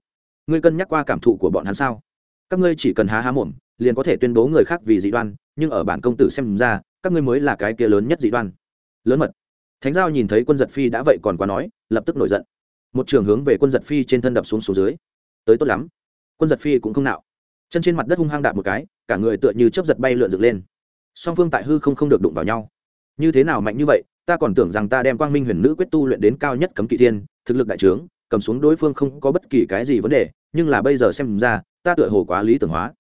Ngươi cân nhắc qua cảm thụ của bọn hắn sao? Các ngươi chỉ cần há há mồm, liền có thể tuyên bố người khác vì dị đoan, nhưng ở bản công tử xem ra, các ngươi mới là cái kia lớn nhất dị đoan lớn mật. Thánh giao nhìn thấy quân giật phi đã vậy còn quá nói, lập tức nổi giận. Một trường hướng về quân giật phi trên thân đập xuống số dưới. Tới tốt lắm. Quân giật phi cũng không nạo. Chân trên mặt đất hung hăng đạp một cái, cả người tựa như chấp giật bay lượn dựng lên. Song phương tại hư không không được đụng vào nhau. Như thế nào mạnh như vậy, ta còn tưởng rằng ta đem quang minh huyền nữ quyết tu luyện đến cao nhất cấm kỵ thiên, thực lực đại trướng, cầm xuống đối phương không có bất kỳ cái gì vấn đề, nhưng là bây giờ xem ra, ta tựa hồ quá lý tưởng hóa.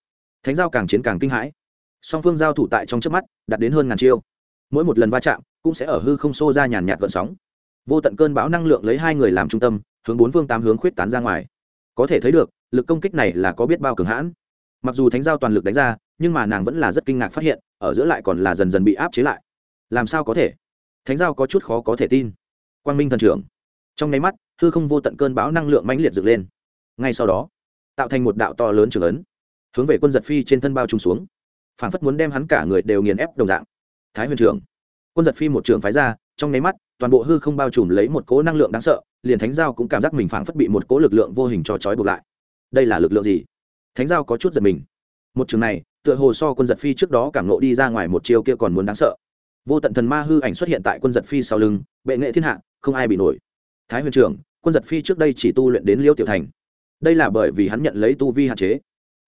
Thánh giao càng chiến càng kinh hãi. Song phương giao thủ tại trong trước mắt, đạt đến hơn ngàn chiêu mỗi một lần va chạm cũng sẽ ở hư không xô ra nhàn nhạt gợn sóng. Vô tận cơn bão năng lượng lấy hai người làm trung tâm, hướng bốn phương tám hướng khuyết tán ra ngoài. Có thể thấy được, lực công kích này là có biết bao cường hãn. Mặc dù thánh giao toàn lực đánh ra, nhưng mà nàng vẫn là rất kinh ngạc phát hiện, ở giữa lại còn là dần dần bị áp chế lại. Làm sao có thể? Thánh giao có chút khó có thể tin. Quang minh thần trưởng. Trong nháy mắt, hư không vô tận cơn bão năng lượng mãnh liệt dựng lên. Ngay sau đó, tạo thành một đạo to lớn trường ấn, hướng về quân giật phi trên thân bao trùng xuống. Phản phất muốn đem hắn cả người đều nghiền ép đồng dạng thái huyền trưởng. Quân giật phi một trường phái ra, trong nháy mắt, toàn bộ hư không bao trùm lấy một cỗ năng lượng đáng sợ, liền thánh giao cũng cảm giác mình phảng phất bị một cỗ lực lượng vô hình cho trói buộc lại. Đây là lực lượng gì? Thánh giao có chút giật mình. Một trường này, tựa hồ so quân giật phi trước đó cảm nộ đi ra ngoài một chiều kia còn muốn đáng sợ. Vô tận thần ma hư ảnh xuất hiện tại quân giật phi sau lưng, bệ nghệ thiên hạ, không ai bị nổi. Thái huyền trưởng, quân giật phi trước đây chỉ tu luyện đến liêu tiểu thành. Đây là bởi vì hắn nhận lấy tu vi hạn chế.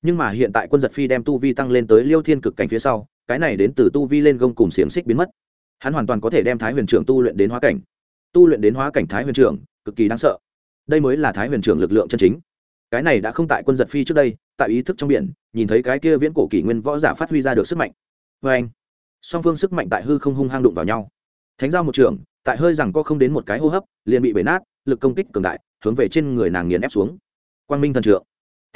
Nhưng mà hiện tại quân giật phi đem tu vi tăng lên tới liêu thiên cực cảnh phía sau cái này đến từ tu vi lên gông cùng xiềng xích biến mất. Hắn hoàn toàn có thể đem thái huyền trưởng tu luyện đến hóa cảnh. Tu luyện đến hóa cảnh thái huyền trưởng, cực kỳ đáng sợ. Đây mới là thái huyền trưởng lực lượng chân chính. Cái này đã không tại quân giật phi trước đây, tại ý thức trong biển, nhìn thấy cái kia viễn cổ kỷ nguyên võ giả phát huy ra được sức mạnh. Vê anh, song phương sức mạnh tại hư không hung hang đụng vào nhau. Thánh giao một trường tại hơi rằng có không đến một cái hô hấp, liền bị bể nát, lực công kích cường đại, hướng về trên người nàng nghiền ép xuống. Quang minh thần trượng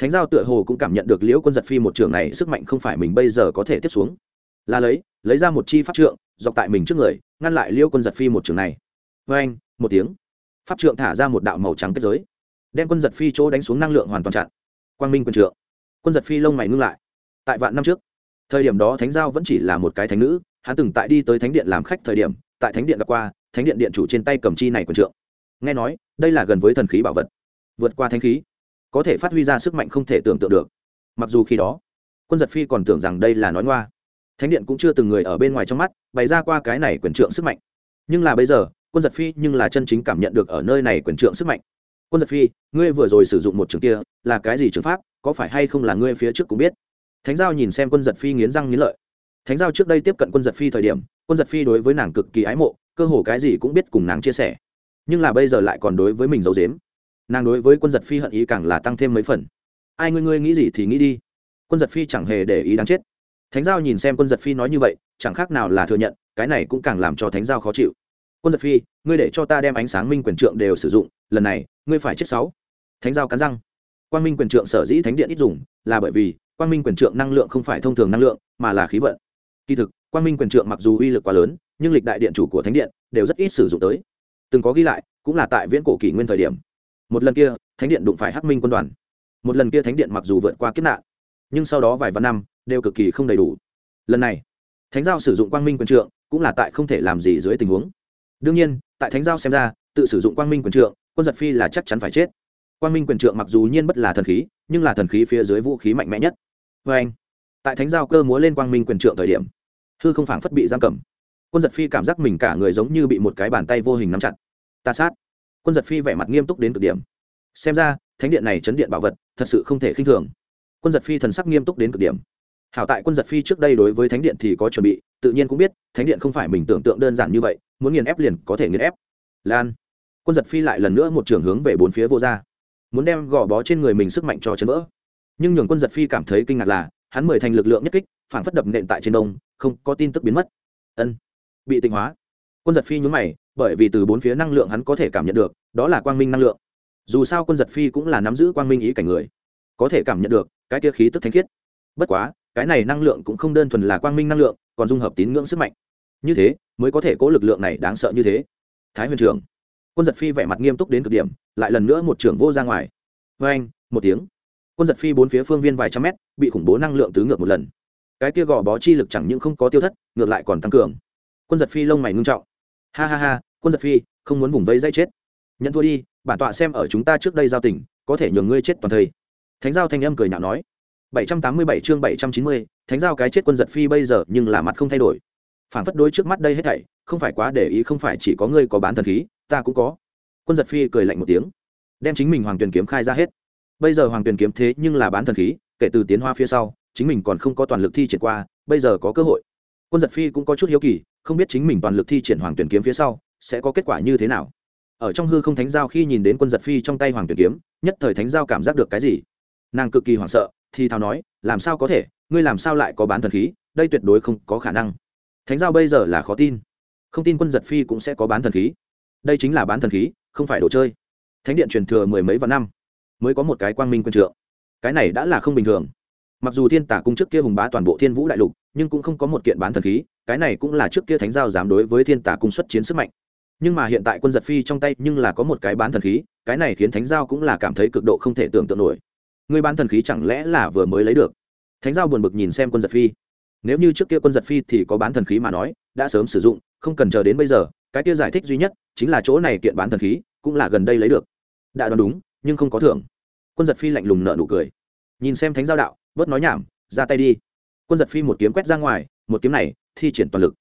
thánh giao tựa hồ cũng cảm nhận được liễu quân giật phi một trường này sức mạnh không phải mình bây giờ có thể tiếp xuống là lấy lấy ra một chi pháp trượng, dọc tại mình trước người, ngăn lại liêu quân giật phi một trường này. Vê anh, một tiếng. Pháp trượng thả ra một đạo màu trắng kết giới, đem quân giật phi chỗ đánh xuống năng lượng hoàn toàn chặn. Quang minh quân trượng. Quân giật phi lông mày ngưng lại. Tại vạn năm trước, thời điểm đó thánh giao vẫn chỉ là một cái thánh nữ, hắn từng tại đi tới thánh điện làm khách thời điểm, tại thánh điện gặp qua, thánh điện điện chủ trên tay cầm chi này quân trượng. Nghe nói, đây là gần với thần khí bảo vật. Vượt qua thánh khí, có thể phát huy ra sức mạnh không thể tưởng tượng được. Mặc dù khi đó, quân giật phi còn tưởng rằng đây là nói ngoa thánh điện cũng chưa từng người ở bên ngoài trong mắt, bày ra qua cái này quyền trượng sức mạnh. Nhưng là bây giờ, quân giật phi nhưng là chân chính cảm nhận được ở nơi này quyền trượng sức mạnh. Quân giật phi, ngươi vừa rồi sử dụng một trường kia, là cái gì trường pháp, có phải hay không là ngươi phía trước cũng biết? Thánh giao nhìn xem quân giật phi nghiến răng nghiến lợi. Thánh giao trước đây tiếp cận quân giật phi thời điểm, quân giật phi đối với nàng cực kỳ ái mộ, cơ hồ cái gì cũng biết cùng nàng chia sẻ. Nhưng là bây giờ lại còn đối với mình giấu dếm nàng đối với quân giật phi hận ý càng là tăng thêm mấy phần. Ai ngươi ngươi nghĩ gì thì nghĩ đi. Quân giật phi chẳng hề để ý đáng chết thánh giao nhìn xem quân giật phi nói như vậy, chẳng khác nào là thừa nhận, cái này cũng càng làm cho thánh giao khó chịu. Quân giật phi, ngươi để cho ta đem ánh sáng minh quyền trượng đều sử dụng, lần này, ngươi phải chết sáu. Thánh giao cắn răng. Quang minh quyền trượng sở dĩ thánh điện ít dùng, là bởi vì quang minh quyền trượng năng lượng không phải thông thường năng lượng, mà là khí vận. Kỳ thực, quang minh quyền trượng mặc dù uy lực quá lớn, nhưng lịch đại điện chủ của thánh điện đều rất ít sử dụng tới. Từng có ghi lại, cũng là tại viễn cổ kỷ nguyên thời điểm. Một lần kia, thánh điện đụng phải hắc minh quân đoàn. Một lần kia thánh điện mặc dù vượt qua kiếp nạn nhưng sau đó vài vạn năm, đều cực kỳ không đầy đủ. Lần này, thánh giao sử dụng quang minh quyền trượng cũng là tại không thể làm gì dưới tình huống. Đương nhiên, tại thánh giao xem ra, tự sử dụng quang minh quyền trượng, quân giật phi là chắc chắn phải chết. Quang minh quyền trượng mặc dù nhiên bất là thần khí, nhưng là thần khí phía dưới vũ khí mạnh mẽ nhất. Vê anh, tại thánh giao cơ múa lên quang minh quyền trượng thời điểm, hư không phảng phất bị giam cầm. Quân giật phi cảm giác mình cả người giống như bị một cái bàn tay vô hình nắm chặt. Ta sát. Quân giật phi vẻ mặt nghiêm túc đến cực điểm. Xem ra, thánh điện này chấn điện bảo vật, thật sự không thể khinh thường quân giật phi thần sắc nghiêm túc đến cực điểm. Hảo tại quân giật phi trước đây đối với thánh điện thì có chuẩn bị, tự nhiên cũng biết, thánh điện không phải mình tưởng tượng đơn giản như vậy, muốn nghiền ép liền có thể nghiền ép. Lan, quân giật phi lại lần nữa một trường hướng về bốn phía vô ra muốn đem gò bó trên người mình sức mạnh cho chấn vỡ. Nhưng nhường quân giật phi cảm thấy kinh ngạc là, hắn mười thành lực lượng nhất kích phản phất đập nện tại trên đông, không có tin tức biến mất. Ân, bị tịnh hóa. Quân giật phi nhún mày, bởi vì từ bốn phía năng lượng hắn có thể cảm nhận được, đó là quang minh năng lượng. Dù sao quân giật phi cũng là nắm giữ quang minh ý cảnh người, có thể cảm nhận được cái kia khí tức thanh khiết. Bất quá, cái này năng lượng cũng không đơn thuần là quang minh năng lượng, còn dung hợp tín ngưỡng sức mạnh. Như thế, mới có thể cố lực lượng này đáng sợ như thế. Thái huyền trưởng quân giật phi vẻ mặt nghiêm túc đến cực điểm, lại lần nữa một trưởng vô ra ngoài. Vê anh một tiếng. Quân giật phi bốn phía phương viên vài trăm mét, bị khủng bố năng lượng tứ ngược một lần. Cái kia gò bó chi lực chẳng những không có tiêu thất, ngược lại còn tăng cường. Quân giật phi lông mày ngưng trọng. Ha ha ha, quân giật phi, không muốn vùng vây dây chết. Nhận thua đi, bản tọa xem ở chúng ta trước đây giao tỉnh có thể nhường ngươi chết toàn thây thánh giao thanh âm cười nhạo nói 787 chương 790, thánh giao cái chết quân giật phi bây giờ nhưng là mặt không thay đổi. Phản phất đối trước mắt đây hết thảy không phải quá để ý không phải chỉ có ngươi có bán thần khí ta cũng có. Quân giật phi cười lạnh một tiếng đem chính mình hoàng tuyển kiếm khai ra hết. Bây giờ hoàng tuyển kiếm thế nhưng là bán thần khí kể từ tiến hoa phía sau chính mình còn không có toàn lực thi triển qua bây giờ có cơ hội. Quân giật phi cũng có chút hiếu kỳ không biết chính mình toàn lực thi triển hoàng tuyển kiếm phía sau sẽ có kết quả như thế nào. Ở trong hư không thánh giao khi nhìn đến quân giật phi trong tay hoàng tuyển kiếm nhất thời thánh giao cảm giác được cái gì? Nàng cực kỳ hoảng sợ, thì thào nói, làm sao có thể? Ngươi làm sao lại có bán thần khí? Đây tuyệt đối không có khả năng. Thánh giao bây giờ là khó tin. Không tin quân giật phi cũng sẽ có bán thần khí. Đây chính là bán thần khí, không phải đồ chơi. Thánh điện truyền thừa mười mấy vạn năm, mới có một cái quang minh quân trượng. Cái này đã là không bình thường. Mặc dù thiên tả cung trước kia hùng bá toàn bộ thiên vũ đại lục, nhưng cũng không có một kiện bán thần khí, cái này cũng là trước kia thánh giao dám đối với thiên tả cung xuất chiến sức mạnh. Nhưng mà hiện tại quân giật phi trong tay nhưng là có một cái bán thần khí, cái này khiến thánh giao cũng là cảm thấy cực độ không thể tưởng tượng nổi người bán thần khí chẳng lẽ là vừa mới lấy được? Thánh giao buồn bực nhìn xem quân giật phi. Nếu như trước kia quân giật phi thì có bán thần khí mà nói, đã sớm sử dụng, không cần chờ đến bây giờ, cái kia giải thích duy nhất chính là chỗ này kiện bán thần khí cũng là gần đây lấy được. Đã đoán đúng, nhưng không có thưởng. Quân giật phi lạnh lùng nợ nụ cười. Nhìn xem thánh giao đạo, bớt nói nhảm, ra tay đi. Quân giật phi một kiếm quét ra ngoài, một kiếm này thi triển toàn lực.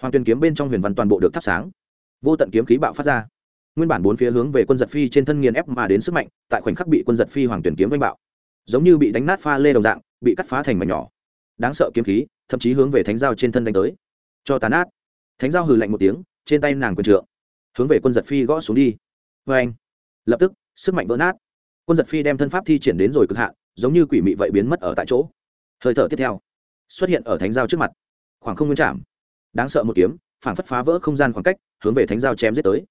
Hoàng tuyền kiếm bên trong huyền văn toàn bộ được thắp sáng. Vô tận kiếm khí bạo phát ra. Nguyên bản bốn phía hướng về quân giật phi trên thân nghiền ép mà đến sức mạnh, tại khoảnh khắc bị quân giật phi hoàng tuyển kiếm oanh bạo giống như bị đánh nát pha lê đồng dạng, bị cắt phá thành mảnh nhỏ. Đáng sợ kiếm khí, thậm chí hướng về thánh giao trên thân đánh tới. Cho tàn át thánh giao hừ lạnh một tiếng, trên tay nàng quyền trượng, hướng về quân giật phi gõ xuống đi. Vê anh, lập tức, sức mạnh vỡ nát. Quân giật phi đem thân pháp thi triển đến rồi cực hạn, giống như quỷ mị vậy biến mất ở tại chỗ. Hơi thở tiếp theo, xuất hiện ở thánh giao trước mặt. Khoảng không nguyên chạm. Đáng sợ một kiếm, phản phất phá vỡ không gian khoảng cách, hướng về thánh giao chém giết tới.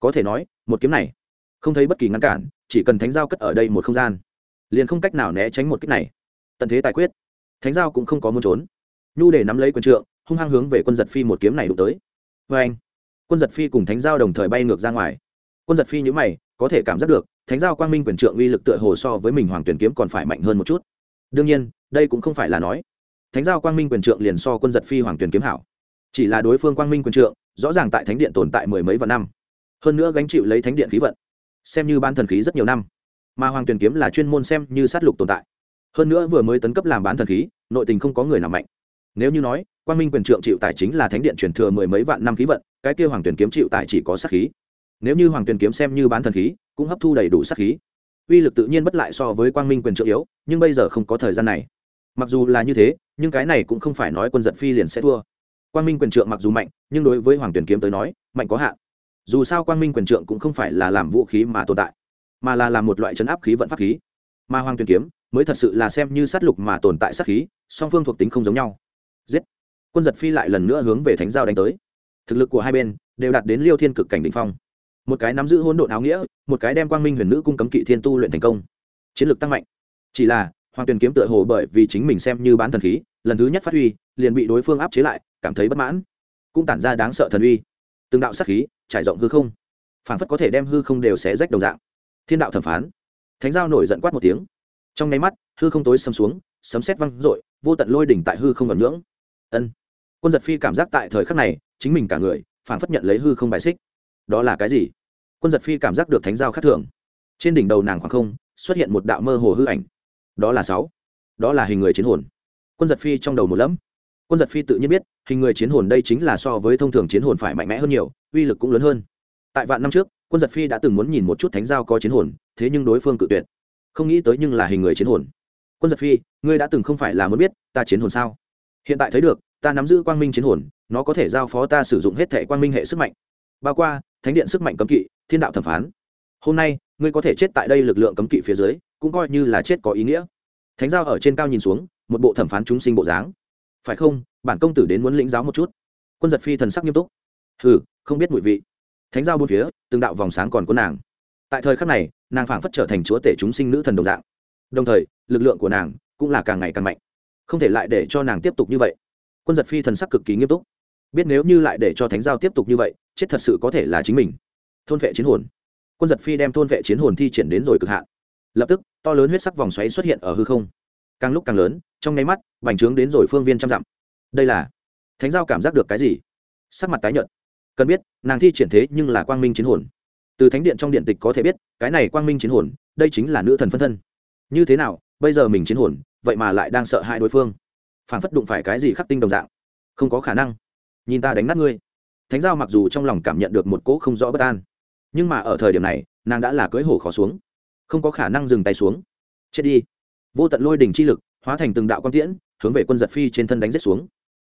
Có thể nói, một kiếm này, không thấy bất kỳ ngăn cản, chỉ cần thánh giao cất ở đây một không gian liền không cách nào né tránh một kích này. Tận thế tài quyết, thánh giao cũng không có muốn trốn. Nhu để nắm lấy quân trượng, hung hăng hướng về quân giật phi một kiếm này đụng tới. Vê anh, quân giật phi cùng thánh giao đồng thời bay ngược ra ngoài. Quân giật phi nhữ mày, có thể cảm giác được, thánh giao quang minh quyền trượng uy lực tựa hồ so với mình hoàng tuyển kiếm còn phải mạnh hơn một chút. Đương nhiên, đây cũng không phải là nói. Thánh giao quang minh quyền trượng liền so quân giật phi hoàng tuyển kiếm hảo. Chỉ là đối phương quang minh quyền trượng, rõ ràng tại thánh điện tồn tại mười mấy vạn năm. Hơn nữa gánh chịu lấy thánh điện khí vận. Xem như ban thần khí rất nhiều năm mà hoàng tuyển kiếm là chuyên môn xem như sát lục tồn tại. Hơn nữa vừa mới tấn cấp làm bán thần khí, nội tình không có người nào mạnh. Nếu như nói Quan minh quyền trượng chịu tài chính là thánh điện truyền thừa mười mấy vạn năm khí vận, cái kia hoàng tuyển kiếm chịu tài chỉ có sát khí. Nếu như hoàng tuyển kiếm xem như bán thần khí, cũng hấp thu đầy đủ sát khí. Uy lực tự nhiên bất lại so với quang minh quyền trượng yếu, nhưng bây giờ không có thời gian này. Mặc dù là như thế, nhưng cái này cũng không phải nói quân giận phi liền sẽ thua. Quang minh quyền trượng mặc dù mạnh, nhưng đối với hoàng tuyển kiếm tới nói, mạnh có hạn. Dù sao quang minh quyền trượng cũng không phải là làm vũ khí mà tồn tại mà là làm một loại chấn áp khí vận pháp khí. Mà hoàng tuyền kiếm mới thật sự là xem như sát lục mà tồn tại sát khí, song phương thuộc tính không giống nhau. Giết! Quân giật phi lại lần nữa hướng về thánh giao đánh tới. Thực lực của hai bên đều đạt đến liêu thiên cực cảnh đ ỉ n h phong. Một cái nắm giữ hỗn độn áo nghĩa, một cái đem quang minh huyền nữ cung cấm kỵ thiên tu luyện thành công. Chiến lược tăng mạnh. Chỉ là hoàng tuyền kiếm tựa hồ bởi vì chính mình xem như bán thần khí, lần thứ nhất phát huy, liền bị đối phương áp chế lại, cảm thấy bất mãn. Cũng tản ra đáng sợ thần uy. Từng đạo sát khí trải rộng hư không. Phản phất có thể đem hư không đều xé rách đồng dạng thiên đạo thẩm phán. Thánh giao nổi giận quát một tiếng. Trong nháy mắt, hư không tối sầm xuống, sấm xét văng r ộ i vô tận lôi đỉnh tại hư không ngẩn ngưỡng. Ân. Quân giật phi cảm giác tại thời khắc này, chính mình cả người phản phất nhận lấy hư không bài xích. Đó là cái gì? Quân giật phi cảm giác được thánh giao khắc thường. Trên đỉnh đầu nàng khoảng không, xuất hiện một đạo mơ hồ hư ảnh. Đó là sáu. Đó là hình người chiến hồn. Quân giật phi trong đầu một lẫm. Quân giật phi tự nhiên biết, hình người chiến hồn đây chính là so với thông thường chiến hồn phải mạnh mẽ hơn nhiều, uy lực cũng lớn hơn. Tại vạn năm trước quân giật phi đã từng muốn nhìn một chút thánh giao có chiến hồn, thế nhưng đối phương cự tuyệt. Không nghĩ tới nhưng là hình người chiến hồn. Quân giật phi, ngươi đã từng không phải là muốn biết ta chiến hồn sao? Hiện tại thấy được, ta nắm giữ quang minh chiến hồn, nó có thể giao phó ta sử dụng hết thẻ quang minh hệ sức mạnh. Bao qua, thánh điện sức mạnh cấm kỵ, thiên đạo thẩm phán. Hôm nay, ngươi có thể chết tại đây lực lượng cấm kỵ phía dưới, cũng coi như là chết có ý nghĩa. Thánh giao ở trên cao nhìn xuống, một bộ thẩm phán chúng sinh bộ dáng. Phải không? Bản công tử đến muốn lĩnh giáo một chút. Quân giật phi thần sắc nghiêm túc. Hừ, không biết mùi vị thánh giao bốn phía, từng đạo vòng sáng còn có nàng. Tại thời khắc này, nàng phảng phất trở thành chúa tể chúng sinh nữ thần đồng dạng. Đồng thời, lực lượng của nàng cũng là càng ngày càng mạnh. Không thể lại để cho nàng tiếp tục như vậy. Quân giật phi thần sắc cực kỳ nghiêm túc. Biết nếu như lại để cho thánh giao tiếp tục như vậy, chết thật sự có thể là chính mình. Thôn vệ chiến hồn. Quân giật phi đem thôn vệ chiến hồn thi triển đến rồi cực hạn. Lập tức, to lớn huyết sắc vòng xoáy xuất hiện ở hư không. Càng lúc càng lớn, trong nháy mắt, bành trướng đến rồi phương viên trăm dặm. Đây là, thánh giao cảm giác được cái gì? Sắc mặt tái nhợt cần biết, nàng thi triển thế nhưng là quang minh chiến hồn. Từ thánh điện trong điện tịch có thể biết, cái này quang minh chiến hồn, đây chính là nữ thần phân thân. Như thế nào, bây giờ mình chiến hồn, vậy mà lại đang sợ hãi đối phương? Phản phất đụng phải cái gì khắc tinh đồng dạng. Không có khả năng. Nhìn ta đánh nát ngươi. Thánh giao mặc dù trong lòng cảm nhận được một cỗ không rõ bất an, nhưng mà ở thời điểm này, nàng đã là cưỡi hổ khó xuống. Không có khả năng dừng tay xuống. Chết đi. Vô tận lôi đình chi lực, hóa thành từng đạo quang tiễn, hướng về quân giật phi trên thân đánh rết xuống.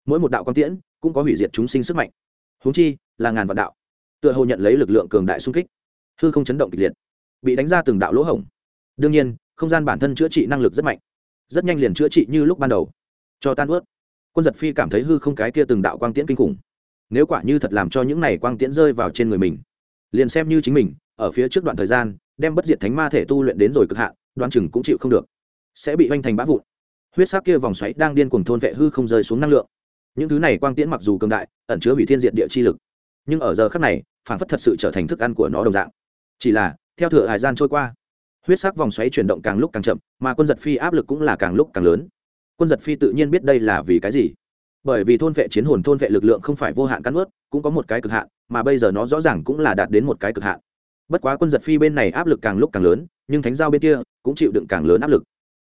Mỗi một đạo quang tiễn cũng có hủy diệt chúng sinh sức mạnh huống chi là ngàn vạn đạo, tựa hồ nhận lấy lực lượng cường đại xung kích, hư không chấn động kịch liệt, bị đánh ra từng đạo lỗ hổng. Đương nhiên, không gian bản thân chữa trị năng lực rất mạnh, rất nhanh liền chữa trị như lúc ban đầu. Cho tan ướt, quân giật phi cảm thấy hư không cái kia từng đạo quang tiễn kinh khủng. Nếu quả như thật làm cho những này quang tiễn rơi vào trên người mình, liền xem như chính mình, ở phía trước đoạn thời gian, đem bất diệt thánh ma thể tu luyện đến rồi cực hạn đoan chừng cũng chịu không được, sẽ bị hoành thành bã vụn. Huyết sắc kia vòng xoáy đang điên cuồng thôn vệ hư không rơi xuống năng lượng những thứ này quang tiễn mặc dù cường đại, ẩn chứa hủy thiên diện địa chi lực, nhưng ở giờ khắc này phản phất thật sự trở thành thức ăn của nó đồng dạng. Chỉ là, theo thừa hải gian trôi qua, huyết sắc vòng xoáy chuyển động càng lúc càng chậm, mà quân giật phi áp lực cũng là càng lúc càng lớn. Quân giật phi tự nhiên biết đây là vì cái gì. Bởi vì thôn vệ chiến hồn, thôn vệ lực lượng không phải vô hạn cắn ướt cũng có một cái cực hạn, mà bây giờ nó rõ ràng cũng là đạt đến một cái cực hạn. Bất quá quân giật phi bên này áp lực càng lúc càng lớn, nhưng thánh giao bên kia cũng chịu đựng càng lớn áp lực.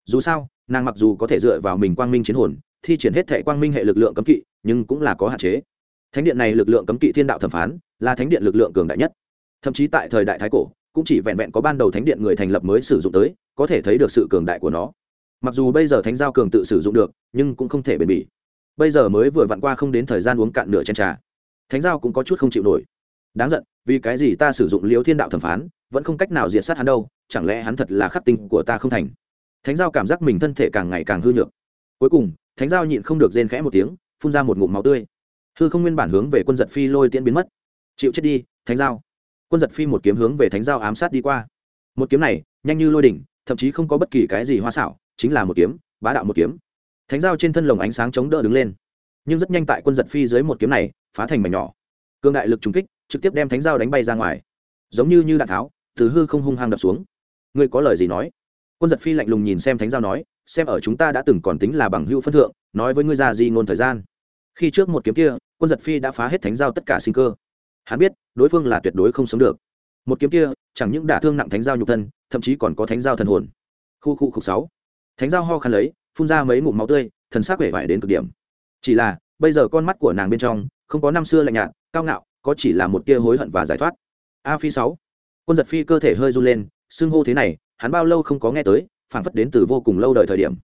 Dù sao, nàng mặc dù có thể dựa vào mình quang minh chiến hồn thi triển hết thệ quang minh hệ lực lượng cấm kỵ, nhưng cũng là có hạn chế. Thánh điện này lực lượng cấm kỵ thiên đạo thẩm phán, là thánh điện lực lượng cường đại nhất. Thậm chí tại thời đại thái cổ, cũng chỉ vẹn vẹn có ban đầu thánh điện người thành lập mới sử dụng tới, có thể thấy được sự cường đại của nó. Mặc dù bây giờ thánh giao cường tự sử dụng được, nhưng cũng không thể bền bỉ. Bây giờ mới vừa vặn qua không đến thời gian uống cạn nửa chén trà. Thánh giao cũng có chút không chịu nổi. Đáng giận, vì cái gì ta sử dụng liếu thiên đạo thẩm phán, vẫn không cách nào diệt sát hắn đâu, chẳng lẽ hắn thật là khắc tinh của ta không thành? Thánh giao cảm giác mình thân thể càng ngày càng hư nhược. Cuối cùng thánh giao nhịn không được rên khẽ một tiếng, phun ra một ngụm máu tươi. Hư không nguyên bản hướng về quân giật phi lôi tiễn biến mất. Chịu chết đi, thánh giao. Quân giật phi một kiếm hướng về thánh giao ám sát đi qua. Một kiếm này, nhanh như lôi đỉnh, thậm chí không có bất kỳ cái gì hoa xảo, chính là một kiếm, bá đạo một kiếm. Thánh giao trên thân lồng ánh sáng chống đỡ đứng lên. Nhưng rất nhanh tại quân giật phi dưới một kiếm này, phá thành mảnh nhỏ. Cương đại lực trúng kích, trực tiếp đem thánh giao đánh bay ra ngoài. Giống như như đạn tháo, từ hư không hung hăng đập xuống. Ngươi có lời gì nói? Quân giật phi lạnh lùng nhìn xem thánh giao nói xem ở chúng ta đã từng còn tính là bằng hữu phân thượng, nói với ngươi ra gì ngôn thời gian. Khi trước một kiếm kia, quân giật phi đã phá hết thánh giao tất cả sinh cơ. Hắn biết, đối phương là tuyệt đối không sống được. Một kiếm kia, chẳng những đả thương nặng thánh giao nhục thân, thậm chí còn có thánh giao thần hồn. Khu khu khục sáu. Thánh giao ho khăn lấy, phun ra mấy ngụm máu tươi, thần sắc vẻ vải đến cực điểm. Chỉ là, bây giờ con mắt của nàng bên trong, không có năm xưa lạnh nhạt, cao ngạo, có chỉ là một tia hối hận và giải thoát. A phi sáu. Quân giật phi cơ thể hơi run lên, xưng hô thế này, hắn bao lâu không có nghe tới Phản phất đến từ vô cùng lâu đời thời điểm.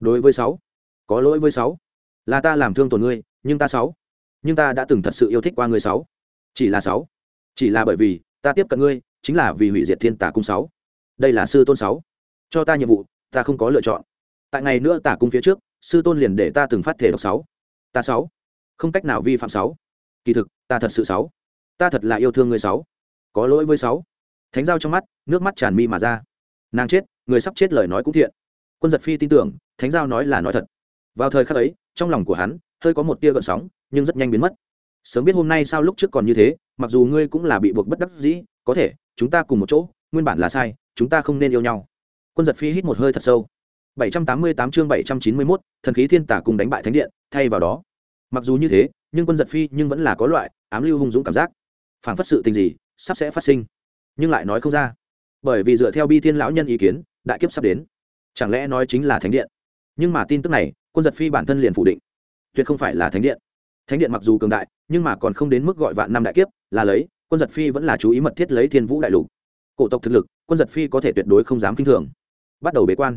Đối với sáu, có lỗi với sáu. Là ta làm thương tổn ngươi, nhưng ta sáu. Nhưng ta đã từng thật sự yêu thích qua ngươi sáu. Chỉ là sáu. Chỉ là bởi vì ta tiếp cận ngươi, chính là vì hủy diệt thiên tả cung sáu. Đây là sư tôn sáu. Cho ta nhiệm vụ, ta không có lựa chọn. Tại ngày nữa tả cung phía trước, sư tôn liền để ta từng phát thể độc sáu. Ta sáu. Không cách nào vi phạm sáu. Kỳ thực, ta thật sự sáu. Ta thật là yêu thương người sáu. Có lỗi với sáu. Thánh giao trong mắt, nước mắt tràn mi mà ra. Nàng chết người sắp chết lời nói cũng thiện. Quân giật phi tin tưởng thánh giao nói là nói thật. Vào thời khắc ấy trong lòng của hắn hơi có một tia gợn sóng nhưng rất nhanh biến mất. Sớm biết hôm nay sao lúc trước còn như thế mặc dù ngươi cũng là bị buộc bất đắc dĩ có thể chúng ta cùng một chỗ nguyên bản là sai chúng ta không nên yêu nhau. Quân giật phi hít một hơi thật sâu. 788 chương 791, thần khí thiên tả cùng đánh bại thánh điện thay vào đó. Mặc dù như thế nhưng quân giật phi nhưng vẫn là có loại ám lưu hung dũng cảm giác. Phản phất sự tình gì sắp sẽ phát sinh nhưng lại nói không ra. Bởi vì dựa theo bi thiên lão nhân ý kiến đại kiếp sắp đến. Chẳng lẽ nói chính là thánh điện? Nhưng mà tin tức này, quân giật phi bản thân liền phủ định. Tuyệt không phải là thánh điện. Thánh điện mặc dù cường đại, nhưng mà còn không đến mức gọi vạn năm đại kiếp, là lấy, quân giật phi vẫn là chú ý mật thiết lấy thiên vũ đại lục. Cổ tộc thực lực, quân giật phi có thể tuyệt đối không dám k i n h thường. Bắt đầu bế quan.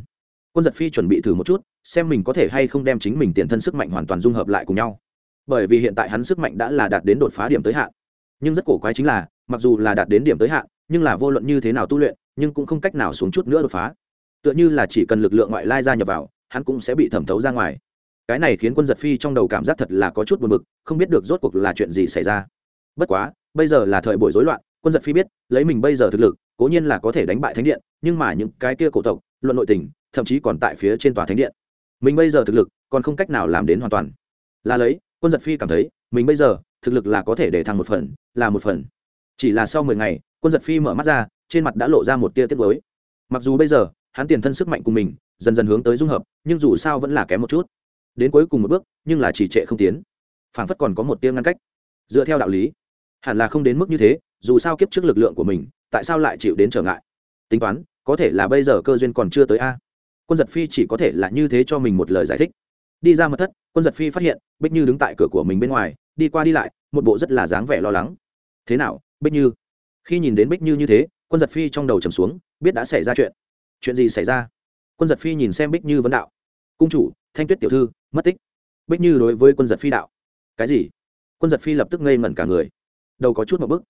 Quân giật phi chuẩn bị thử một chút, xem mình có thể hay không đem chính mình tiền thân sức mạnh hoàn toàn dung hợp lại cùng nhau. Bởi vì hiện tại hắn sức mạnh đã là đạt đến đột phá điểm tới hạn. Nhưng rất cổ quái chính là, mặc dù là đạt đến điểm tới hạn, nhưng là vô luận như thế nào tu luyện nhưng cũng không cách nào xuống chút nữa đột phá. Tựa như là chỉ cần lực lượng ngoại lai ra nhập vào, hắn cũng sẽ bị thẩm thấu ra ngoài. Cái này khiến quân giật phi trong đầu cảm giác thật là có chút buồn bực, không biết được rốt cuộc là chuyện gì xảy ra. Bất quá, bây giờ là thời buổi rối loạn, quân giật phi biết, lấy mình bây giờ thực lực, cố nhiên là có thể đánh bại thánh điện, nhưng mà những cái kia cổ tộc, luận nội tình, thậm chí còn tại phía trên tòa thánh điện. Mình bây giờ thực lực, còn không cách nào làm đến hoàn toàn. Là lấy, quân giật phi cảm thấy, mình bây giờ, thực lực là có thể để thăng một phần, là một phần. Chỉ là sau mười ngày, quân giật phi mở mắt ra trên mặt đã lộ ra một tia tiết mới mặc dù bây giờ, hắn tiền thân sức mạnh cùng mình dần dần hướng tới dung hợp, nhưng dù sao vẫn là kém một chút. Đến cuối cùng một bước, nhưng là chỉ trệ không tiến. Phảng phất còn có một tia ngăn cách. Dựa theo đạo lý, hẳn là không đến mức như thế, dù sao kiếp trước lực lượng của mình, tại sao lại chịu đến trở ngại? Tính toán, có thể là bây giờ cơ duyên còn chưa tới a. Quân giật phi chỉ có thể là như thế cho mình một lời giải thích. Đi ra mật thất, quân giật phi phát hiện, bích như đứng tại cửa của mình bên ngoài, đi qua đi lại, một bộ rất là dáng vẻ lo lắng. Thế nào, bích như? Khi nhìn đến bích như như thế quân giật phi trong đầu trầm xuống, biết đã xảy ra chuyện. Chuyện gì xảy ra? Quân giật phi nhìn xem bích như vấn đạo. Cung chủ, thanh tuyết tiểu thư, mất tích. Bích như đối với quân giật phi đạo. Cái gì? Quân giật phi lập tức ngây ngẩn cả người. Đầu có chút một bức.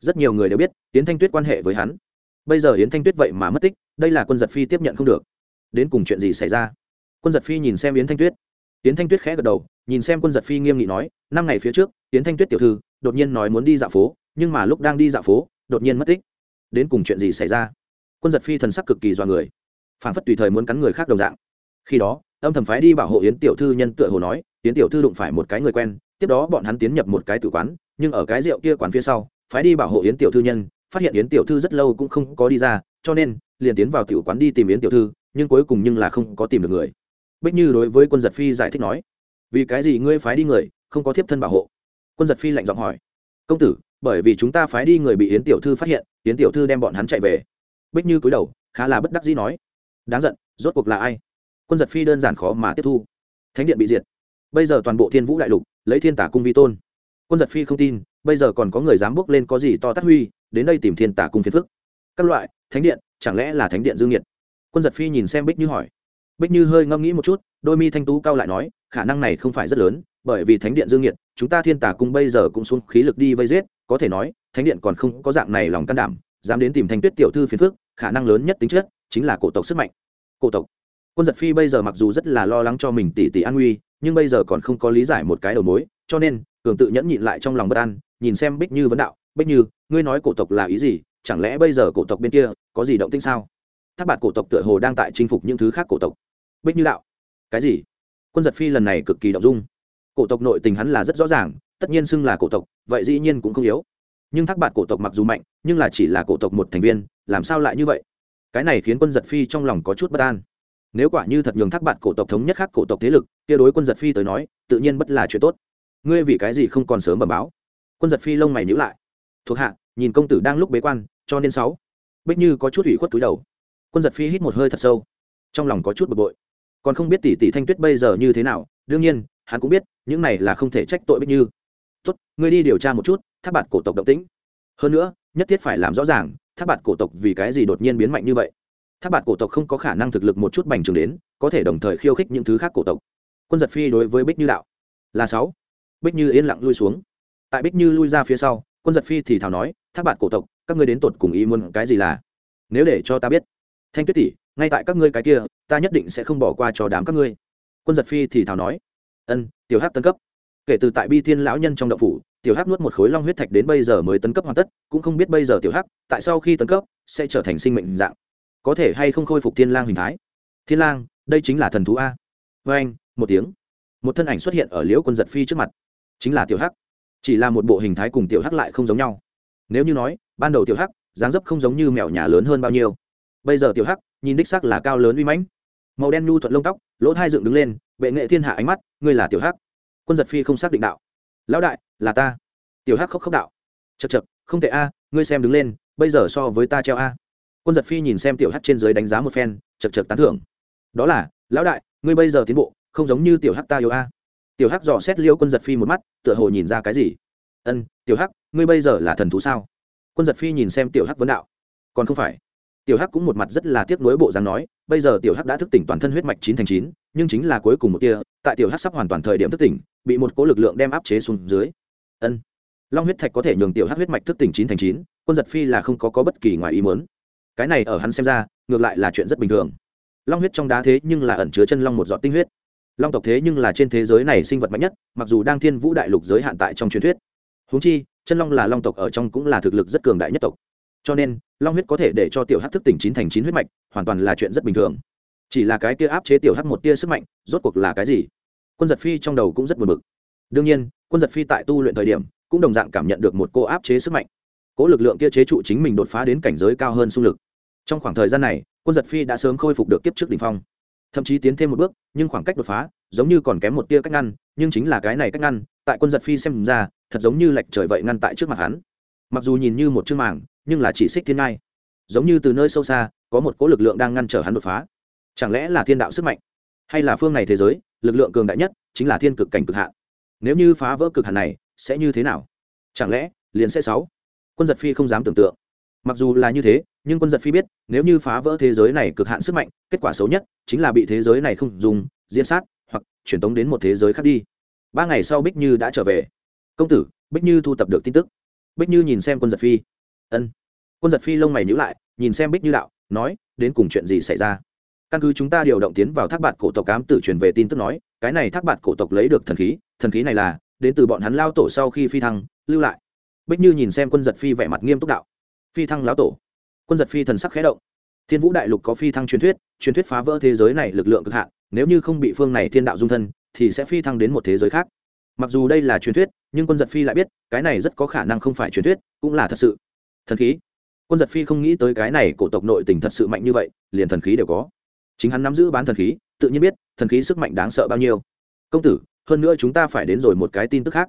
Rất nhiều người đều biết, yến thanh tuyết quan hệ với hắn. Bây giờ yến thanh tuyết vậy mà mất tích, đây là quân giật phi tiếp nhận không được. Đến cùng chuyện gì xảy ra? Quân giật phi nhìn xem yến thanh tuyết. Yến thanh tuyết khẽ gật đầu, nhìn xem quân giật phi nghiêm nghị nói, năm ngày phía trước, yến thanh tuyết tiểu thư đột nhiên nói muốn đi dạo phố, nhưng mà lúc đang đi dạo phố, đột nhiên mất tích đến cùng chuyện gì xảy ra? Quân giật phi thần sắc cực kỳ dọa người. Phản phất tùy thời muốn cắn người khác đồng dạng. Khi đó, âm thầm phái đi bảo hộ yến tiểu thư nhân tựa hồ nói, yến tiểu thư đụng phải một cái người quen, tiếp đó bọn hắn tiến nhập một cái tử quán, nhưng ở cái rượu kia quán phía sau, phái đi bảo hộ yến tiểu thư nhân, phát hiện yến tiểu thư rất lâu cũng không có đi ra, cho nên, liền tiến vào tiểu quán đi tìm yến tiểu thư, nhưng cuối cùng nhưng là không có tìm được người. Bích như đối với quân giật phi giải thích nói, vì cái gì ngươi phái đi người, không có thiếp thân bảo hộ? Quân giật phi lạnh giọng hỏi, công tử, bởi vì chúng ta phái đi người bị yến tiểu thư phát hiện tiến tiểu thư đem bọn hắn chạy về. Bích như cúi đầu, khá là bất đắc dĩ nói, đáng giận, rốt cuộc là ai? Quân giật phi đơn giản khó mà tiếp thu. Thánh điện bị diệt. Bây giờ toàn bộ thiên vũ đại lục, lấy thiên tả cung vi tôn. Quân giật phi không tin, bây giờ còn có người dám bước lên có gì to tát huy, đến đây tìm thiên tả cung phiền phức. Các loại, thánh điện, chẳng lẽ là thánh điện dương nhiệt quân giật phi nhìn xem bích như hỏi. Bích như hơi ngâm nghĩ một chút, đôi mi thanh tú cao lại nói, khả năng này không phải rất lớn, bởi vì thánh điện dương nhiệt chúng ta thiên tả cung bây giờ cũng xuống khí lực đi vây giết, có thể nói thánh điện còn không có dạng này lòng can đảm, dám đến tìm thanh tuyết tiểu thư phiền phước khả năng lớn nhất tính chất chính là cổ tộc sức mạnh. Cổ tộc. Quân giật phi bây giờ mặc dù rất là lo lắng cho mình tỷ tỷ an nguy, nhưng bây giờ còn không có lý giải một cái đầu mối, cho nên, cường tự nhẫn nhịn lại trong lòng bất an, nhìn xem bích như vấn đạo, bích như, ngươi nói cổ tộc là ý gì? Chẳng lẽ bây giờ cổ tộc bên kia có gì động tĩnh sao? Tháp bạt cổ tộc tựa hồ đang tại chinh phục những thứ khác cổ tộc. Bích như đạo. Cái gì? Quân giật phi lần này cực kỳ động dung. Cổ tộc nội tình hắn là rất rõ ràng, tất nhiên xưng là cổ tộc, vậy dĩ nhiên cũng không yếu nhưng thác bạt cổ tộc mặc dù mạnh, nhưng là chỉ là cổ tộc một thành viên, làm sao lại như vậy? Cái này khiến quân giật phi trong lòng có chút bất an. Nếu quả như thật nhường thác bạt cổ tộc thống nhất khác cổ tộc thế lực, kia đối quân giật phi tới nói, tự nhiên bất là chuyện tốt. Ngươi vì cái gì không còn sớm bẩm báo? Quân giật phi lông mày nhữ lại. Thuộc hạ, nhìn công tử đang lúc bế quan, cho nên sáu. Bích như có chút ủy khuất túi đầu. Quân giật phi hít một hơi thật sâu. Trong lòng có chút bực bội. Còn không biết tỷ tỷ thanh tuyết bây giờ như thế nào, đương nhiên, hắn cũng biết, những này là không thể trách tội bích như. Tốt, ngươi đi điều tra một chút tháp bạt cổ tộc động tĩnh. Hơn nữa, nhất thiết phải làm rõ ràng tháp bạt cổ tộc vì cái gì đột nhiên biến mạnh như vậy? Tháp bạt cổ tộc không có khả năng thực lực một chút bành trướng đến, có thể đồng thời khiêu khích những thứ khác cổ tộc. Quân giật phi đối với bích như đạo. Là sáu. Bích như yên lặng lui xuống. Tại bích như lui ra phía sau, quân giật phi thì thảo nói tháp bạt cổ tộc, các ngươi đến tột cùng ý muốn cái gì là? Nếu để cho ta biết. Thanh tuyết tỷ, ngay tại các ngươi cái kia, ta nhất định sẽ không bỏ qua cho đám các ngươi. Quân giật phi thì thảo nói, ân, tiểu hát tân cấp. Kể từ tại bi thiên lão nhân trong đậu phủ tiểu hắc nuốt một khối long huyết thạch đến bây giờ mới tấn cấp hoàn tất, cũng không biết bây giờ tiểu hắc, tại sau khi tấn cấp, sẽ trở thành sinh mệnh dạng. Có thể hay không khôi phục thiên lang hình thái? Thiên lang, đây chính là thần thú a. Với anh một tiếng. Một thân ảnh xuất hiện ở liễu quân giật phi trước mặt. Chính là tiểu hắc. Chỉ là một bộ hình thái cùng tiểu hắc lại không giống nhau. Nếu như nói, ban đầu tiểu hắc, dáng dấp không giống như mèo nhà lớn hơn bao nhiêu. Bây giờ tiểu hắc, nhìn đích sắc là cao lớn uy mãnh. Màu đen nhu thuận lông tóc, lỗ thai dựng đứng lên, bệ nghệ thiên hạ ánh mắt, ngươi là tiểu hắc. Quân giật phi không xác định đạo lão đại, là ta. Tiểu hắc khóc khóc đạo. Chật chật không thể a, ngươi xem đứng lên, bây giờ so với ta treo a. Quân giật phi nhìn xem tiểu hắc trên dưới đánh giá một phen chật chật tán thưởng. Đó là, lão đại, ngươi bây giờ tiến bộ, không giống như tiểu hắc ta yêu a. Tiểu hắc dò xét liêu quân giật phi một mắt, tựa hồ nhìn ra cái gì? Ân, tiểu hắc, ngươi bây giờ là thần thú sao? Quân giật phi nhìn xem tiểu hắc vấn đạo. Còn không phải. Tiểu hắc cũng một mặt rất là tiếc nuối bộ dáng nói, bây giờ tiểu hắc đã thức tỉnh toàn thân huyết mạch chín thành chín, nhưng chính là cuối cùng một tia tại tiểu hắc sắp hoàn toàn thời điểm thức tỉnh bị một cố lực lượng đem áp chế xuống dưới. Ân. Long huyết thạch có thể nhường tiểu hắc huyết mạch thức tỉnh chín thành chín quân giật phi là không có, có bất kỳ ngoài ý muốn. Cái này ở hắn xem ra ngược lại là chuyện rất bình thường. Long huyết trong đá thế nhưng là ẩn chứa chân long một giọt tinh huyết. Long tộc thế nhưng là trên thế giới này sinh vật mạnh nhất mặc dù đang thiên vũ đại lục giới hạn tại trong truyền thuyết. Húng chi chân long là long tộc ở trong cũng là thực lực rất cường đại nhất tộc. Cho nên long huyết có thể để cho tiểu hắc thức tỉnh chín thành chín huyết mạch hoàn toàn là chuyện rất bình thường. Chỉ là cái kia áp chế tiểu hắc một tia sức mạnh rốt cuộc là cái gì? Quân giật phi trong đầu cũng rất buồn bực. Đương nhiên, quân giật phi tại tu luyện thời điểm, cũng đồng dạng cảm nhận được một cô áp chế sức mạnh. Cố lực lượng kia chế trụ chính mình đột phá đến cảnh giới cao hơn xung lực. Trong khoảng thời gian này, quân giật phi đã sớm khôi phục được kiếp trước đ ỉ n h phong. Thậm chí tiến thêm một bước, nhưng khoảng cách đột phá, giống như còn kém một tia cách ngăn, nhưng chính là cái này cách ngăn, tại quân giật phi xem ra, thật giống như lệch trời vậy ngăn tại trước mặt hắn. Mặc dù nhìn như một chương màng, nhưng là chỉ xích thiên ngai. Giống như từ nơi sâu xa, có một cố lực lượng đang ngăn trở hắn đột phá. Chẳng lẽ là thiên đạo sức mạnh? Hay là phương này thế giới lực lượng cường đại nhất chính là thiên cực cảnh cực hạn. Nếu như phá vỡ cực hạn này, sẽ như thế nào? Chẳng lẽ, liền sẽ sáu? Quân giật phi không dám tưởng tượng. Mặc dù là như thế, nhưng quân giật phi biết, nếu như phá vỡ thế giới này cực hạn sức mạnh, kết quả xấu nhất chính là bị thế giới này không dùng, diễn sát, hoặc truyền tống đến một thế giới khác đi. Ba ngày sau bích như đã trở về. Công tử, bích như thu tập được tin tức. Bích như nhìn xem quân giật phi. Ân. Quân giật phi lông mày nhữ lại, nhìn xem bích như đạo, nói, đến cùng chuyện gì xảy ra? Căn cứ chúng ta điều động tiến vào thác bạt cổ tộc cám tử truyền về tin tức nói, cái này thác bạt cổ tộc lấy được thần khí thần khí này là, đến từ bọn hắn lao tổ sau khi phi thăng, lưu lại. Bích như nhìn xem quân giật phi vẻ mặt nghiêm túc đạo. Phi thăng lão tổ. Quân giật phi thần sắc khẽ động. Thiên vũ đại lục có phi thăng truyền thuyết truyền thuyết phá vỡ thế giới này lực lượng cực hạn, nếu như không bị phương này thiên đạo dung thân, thì sẽ phi thăng đến một thế giới khác. Mặc dù đây là truyền thuyết, nhưng quân giật phi lại biết, cái này rất có khả năng không phải truyền thuyết, cũng là thật sự. Thần khí. Quân giật phi không nghĩ tới cái này cổ tộc nội tình thật sự mạnh như vậy, liền thần khí đều có chính hắn nắm giữ bán thần khí, tự nhiên biết, thần khí sức mạnh đáng sợ bao nhiêu. Công tử, hơn nữa chúng ta phải đến rồi một cái tin tức khác.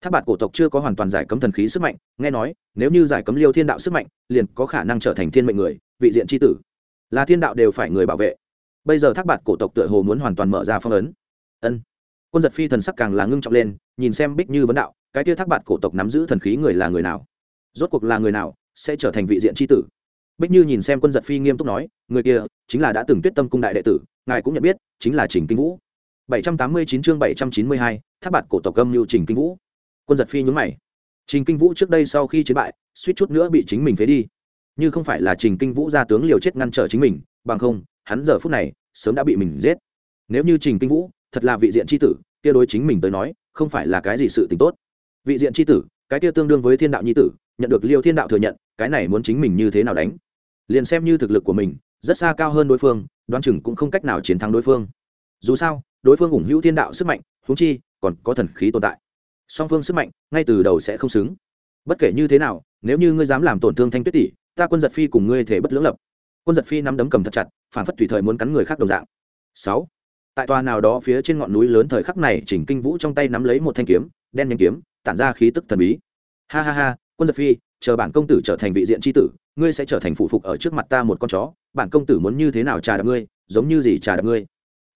Tháp bạt cổ tộc chưa có hoàn toàn giải cấm thần khí sức mạnh, nghe nói, nếu như giải cấm liêu thiên đạo sức mạnh, liền có khả năng trở thành thiên mệnh người, vị diện tri tử. Là thiên đạo đều phải người bảo vệ. Bây giờ thác bạt cổ tộc tựa hồ muốn hoàn toàn mở ra phong ấn. Ân. Quân giật phi thần sắc càng là ngưng trọng lên, nhìn xem bích như vấn đạo, cái tia thác bạt cổ tộc nắm giữ thần khí người là người nào? Rốt cuộc là người nào sẽ trở thành vị diện tri tử? Bích như nhìn xem quân giật phi nghiêm túc nói người kia chính là đã từng tuyết tâm cung đại đệ tử ngài cũng nhận biết chính là trình kinh vũ. 789 chương 792, tháp bạt cổ tộc âm lưu trình kinh vũ. Quân giật phi nhún mày. Trình kinh vũ trước đây sau khi chiến bại suýt chút nữa bị chính mình phế đi. Như không phải là trình kinh vũ ra tướng liều chết ngăn trở chính mình bằng không hắn giờ phút này sớm đã bị mình giết. Nếu như trình kinh vũ thật là vị diện c h i tử kia đối chính mình tới nói không phải là cái gì sự t ì n h tốt. Vị diện c h i tử cái kia tương đương với thiên đạo nhi tử nhận được liêu thiên đạo thừa nhận cái này muốn chính mình như thế nào đánh? Liền xem như thực lực của mình, rất xa cao hơn đối phương, đoán chừng cũng không cách nào chiến thắng đối phương. Dù sao, đối phương ủng hữu thiên đạo sức mạnh húng chi, còn có thần khí tồn tại. Song phương sức mạnh, ngay từ đầu sẽ không xứng. Bất kể như thế nào, nếu như ngươi dám làm tổn thương thanh tuyết tỷ, ta quân giật phi cùng ngươi thể bất lưỡng lập. Quân giật phi nắm đấm cầm thật chặt, phản phất tùy thời muốn cắn người khác đồng dạng. Sáu. Tại tòa nào đó phía trên ngọn núi lớn thời khắc này chỉnh kinh vũ trong tay nắm lấy một thanh kiếm, đen nhanh kiếm, tản ra khí tức thần bí. Ha ha ha, quân giật phi chờ bản công tử trở thành vị diện tri tử, ngươi sẽ trở thành phụ phục ở trước mặt ta một con chó, bản công tử muốn như thế nào trà đập ngươi, giống như gì trà đập ngươi.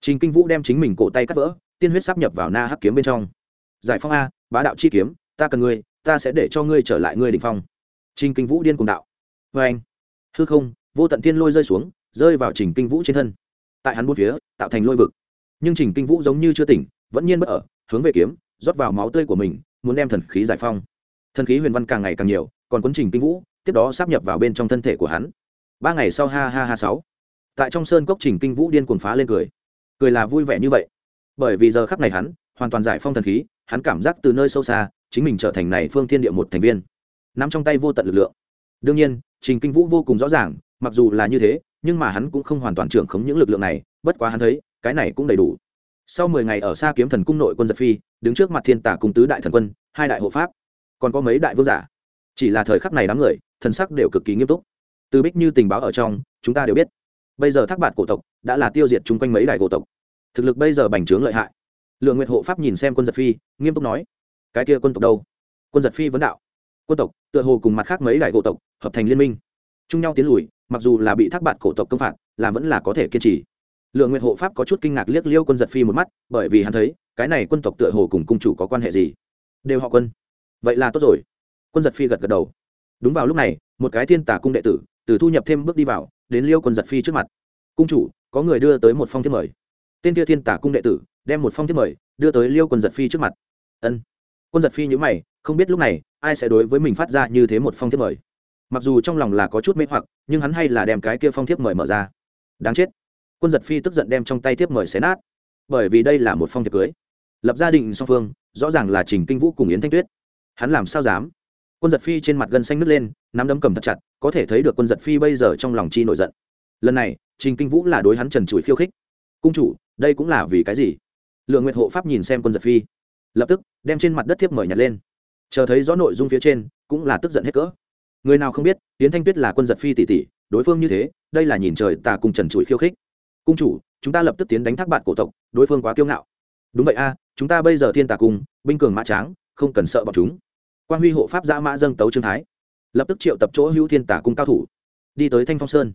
Trình kinh vũ đem chính mình cổ tay cắt vỡ, tiên huyết sắp nhập vào na hắc kiếm bên trong. Giải phong a, bá đạo chi kiếm, ta cần ngươi, ta sẽ để cho ngươi trở lại ngươi đ ỉ n h phong. Trình kinh vũ điên cùng đạo. Vê anh, hư không, vô tận thiên lôi rơi xuống, rơi vào trình kinh vũ trên thân. Tại hắn bốn phía, tạo thành lôi vực. Nhưng trình kinh vũ giống như chưa tỉnh, vẫn nhiên bất ở, hướng về kiếm, rót vào máu tươi của mình, muốn đem thần khí giải phong thần khí huyền văn càng ngày càng nhiều còn quấn trình kinh vũ, tiếp đó sắp nhập vào bên trong thân thể của hắn. Ba ngày sau ha ha ha sáu. Tại trong sơn cốc trình kinh vũ điên cuồng phá lên cười. Cười là vui vẻ như vậy. Bởi vì giờ khắc này hắn hoàn toàn giải phong thần khí, hắn cảm giác từ nơi sâu xa, chính mình trở thành này phương thiên địa một thành viên. Nắm trong tay vô tận lực lượng. Đương nhiên, trình kinh vũ vô cùng rõ ràng, mặc dù là như thế, nhưng mà hắn cũng không hoàn toàn trưởng khống những lực lượng này, bất quá hắn thấy, cái này cũng đầy đủ. Sau mười ngày ở xa kiếm thần cung nội quân giật phi, đứng trước mặt thiên tả cung tứ đại thần quân, hai đại hộ pháp. Còn có mấy đại vương giả chỉ là thời khắc này đám người, thần sắc đều cực kỳ nghiêm túc. Từ bích như tình báo ở trong, chúng ta đều biết. Bây giờ thác bạt cổ tộc đã là tiêu diệt chung quanh mấy đại cổ tộc. Thực lực bây giờ bành trướng lợi hại. Lượng nguyệt hộ pháp nhìn xem quân giật phi, nghiêm túc nói, cái kia quân tộc đâu? Quân giật phi vấn đạo. Quân tộc, tựa hồ cùng mặt khác mấy đại cổ tộc hợp thành liên minh. Chung nhau tiến lùi, mặc dù là bị thác bạt cổ tộc công phạt, là vẫn là có thể kiên trì. Lượng nguyệt hộ pháp có chút kinh ngạc liếc liêu quân giật phi một mắt, bởi vì hắn thấy, cái này quân tộc tựa hồ cùng cung chủ có quan hệ gì? Đều họ quân. Vậy là tốt rồi quân giật phi gật gật đầu. Đúng vào lúc này, một cái thiên tả cung đệ tử, từ thu nhập thêm bước đi vào, đến liêu quân giật phi trước mặt. Cung chủ, có người đưa tới một phong thiếp mời. Tên kia thiên tả cung đệ tử, đem một phong thiếp mời, đưa tới liêu quân giật phi trước mặt. Ân. Quân giật phi nhữ mày, không biết lúc này, ai sẽ đối với mình phát ra như thế một phong thiếp mời. Mặc dù trong lòng là có chút mê hoặc, nhưng hắn hay là đem cái kia phong thiếp mời mở ra. Đáng chết. Quân giật phi tức giận đem trong tay thiếp mời xé nát. Bởi vì đây là một phong thiệp cưới. Lập gia đình song phương, rõ ràng là trình kinh vũ cùng yến thanh tuyết. Hắn làm sao dám? Quân giật phi trên mặt gân xanh nứt lên, nắm đấm cầm thật chặt, có thể thấy được quân giật phi bây giờ trong lòng chi nổi giận. Lần này, trình kinh vũ là đối hắn trần trụi khiêu khích. Cung chủ, đây cũng là vì cái gì? Lượng nguyệt hộ pháp nhìn xem quân giật phi. Lập tức, đem trên mặt đất thiếp mời nhặt lên. Chờ thấy rõ nội dung phía trên, cũng là tức giận hết cỡ. Người nào không biết tiến thanh tuyết là quân giật phi tỷ tỷ, đối phương như thế, đây là nhìn trời tà cùng trần trụi khiêu khích. Cung chủ, chúng ta lập tức tiến đánh thác bạn cổ tộc, đối phương quá kiêu ngạo. Đúng vậy a, chúng ta bây giờ thiên tà cung binh cường mã tráng, không cần sợ bọn chúng quan huy hộ pháp giã mã dâng tấu trương thái lập tức triệu tập chỗ hữu thiên tả cung cao thủ đi tới thanh phong sơn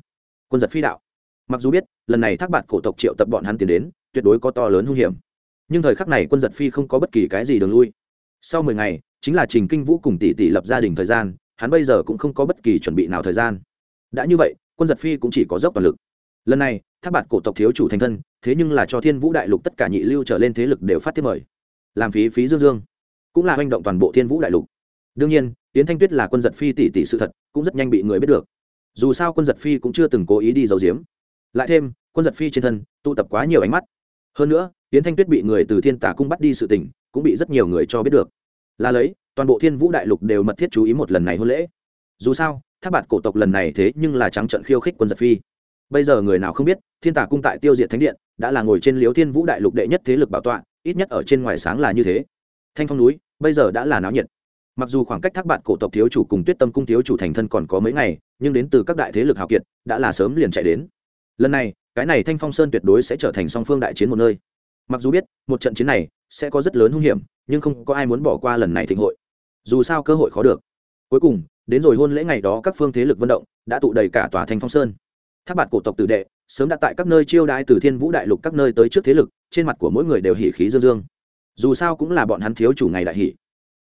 quân giật phi đạo mặc dù biết lần này thác bạn cổ tộc triệu tập bọn hắn tiến đến tuyệt đối có to lớn hung hiểm nhưng thời khắc này quân giật phi không có bất kỳ cái gì đường lui sau mười ngày chính là trình kinh vũ cùng tỷ tỷ lập gia đình thời gian hắn bây giờ cũng không có bất kỳ chuẩn bị nào thời gian đã như vậy quân giật phi cũng chỉ có dốc toàn lực lần này tháp bạt cổ tộc thiếu chủ thành thân thế nhưng là cho thiên vũ đại lục tất cả nhị lưu trở lên thế lực đều phát tiếp mời làm phí phí dương dương cũng là hành động toàn bộ thiên vũ đại lục đương nhiên tiến thanh tuyết là quân giật phi tỷ tỷ sự thật, cũng rất nhanh bị người biết được. Dù sao quân giật phi cũng chưa từng cố ý đi giấu giếm. Lại thêm, quân giật phi trên thân, tụ tập quá nhiều ánh mắt. Hơn nữa tiến thanh tuyết bị người từ thiên tả cung bắt đi sự tình, cũng bị rất nhiều người cho biết được. Là lấy, toàn bộ thiên vũ đại lục đều mật thiết chú ý một lần này hôn lễ. Dù sao, tháp bạt cổ tộc lần này thế nhưng là trắng trận khiêu khích quân giật phi. Bây giờ người nào không biết, thiên tả cung tại tiêu diệt thánh điện, đã là ngồi trên liếu thiên vũ đại lục đệ nhất thế lực bảo tọa, ít nhất ở trên ngoài sáng là như thế. Thanh phong núi, bây giờ đã là náo nhiệt mặc dù khoảng cách thác bạn cổ tộc thiếu chủ cùng tuyết tâm cung thiếu chủ thành thân còn có mấy ngày, nhưng đến từ các đại thế lực hào kiệt, đã là sớm liền chạy đến. Lần này, cái này thanh phong sơn tuyệt đối sẽ trở thành song phương đại chiến một nơi. Mặc dù biết, một trận chiến này sẽ có rất lớn hung hiểm, nhưng không có ai muốn bỏ qua lần này thịnh hội. Dù sao cơ hội khó được. Cuối cùng, đến rồi hôn lễ ngày đó các phương thế lực vận động đã tụ đầy cả tòa thanh phong sơn. Tháp bạt cổ tộc tử đệ sớm đã tại các nơi chiêu đãi từ thiên vũ đại lục các nơi tới trước thế lực, trên mặt của mỗi người đều hỉ khí dương dương. Dù sao cũng là bọn hắn thiếu chủ ngày đại hỉ.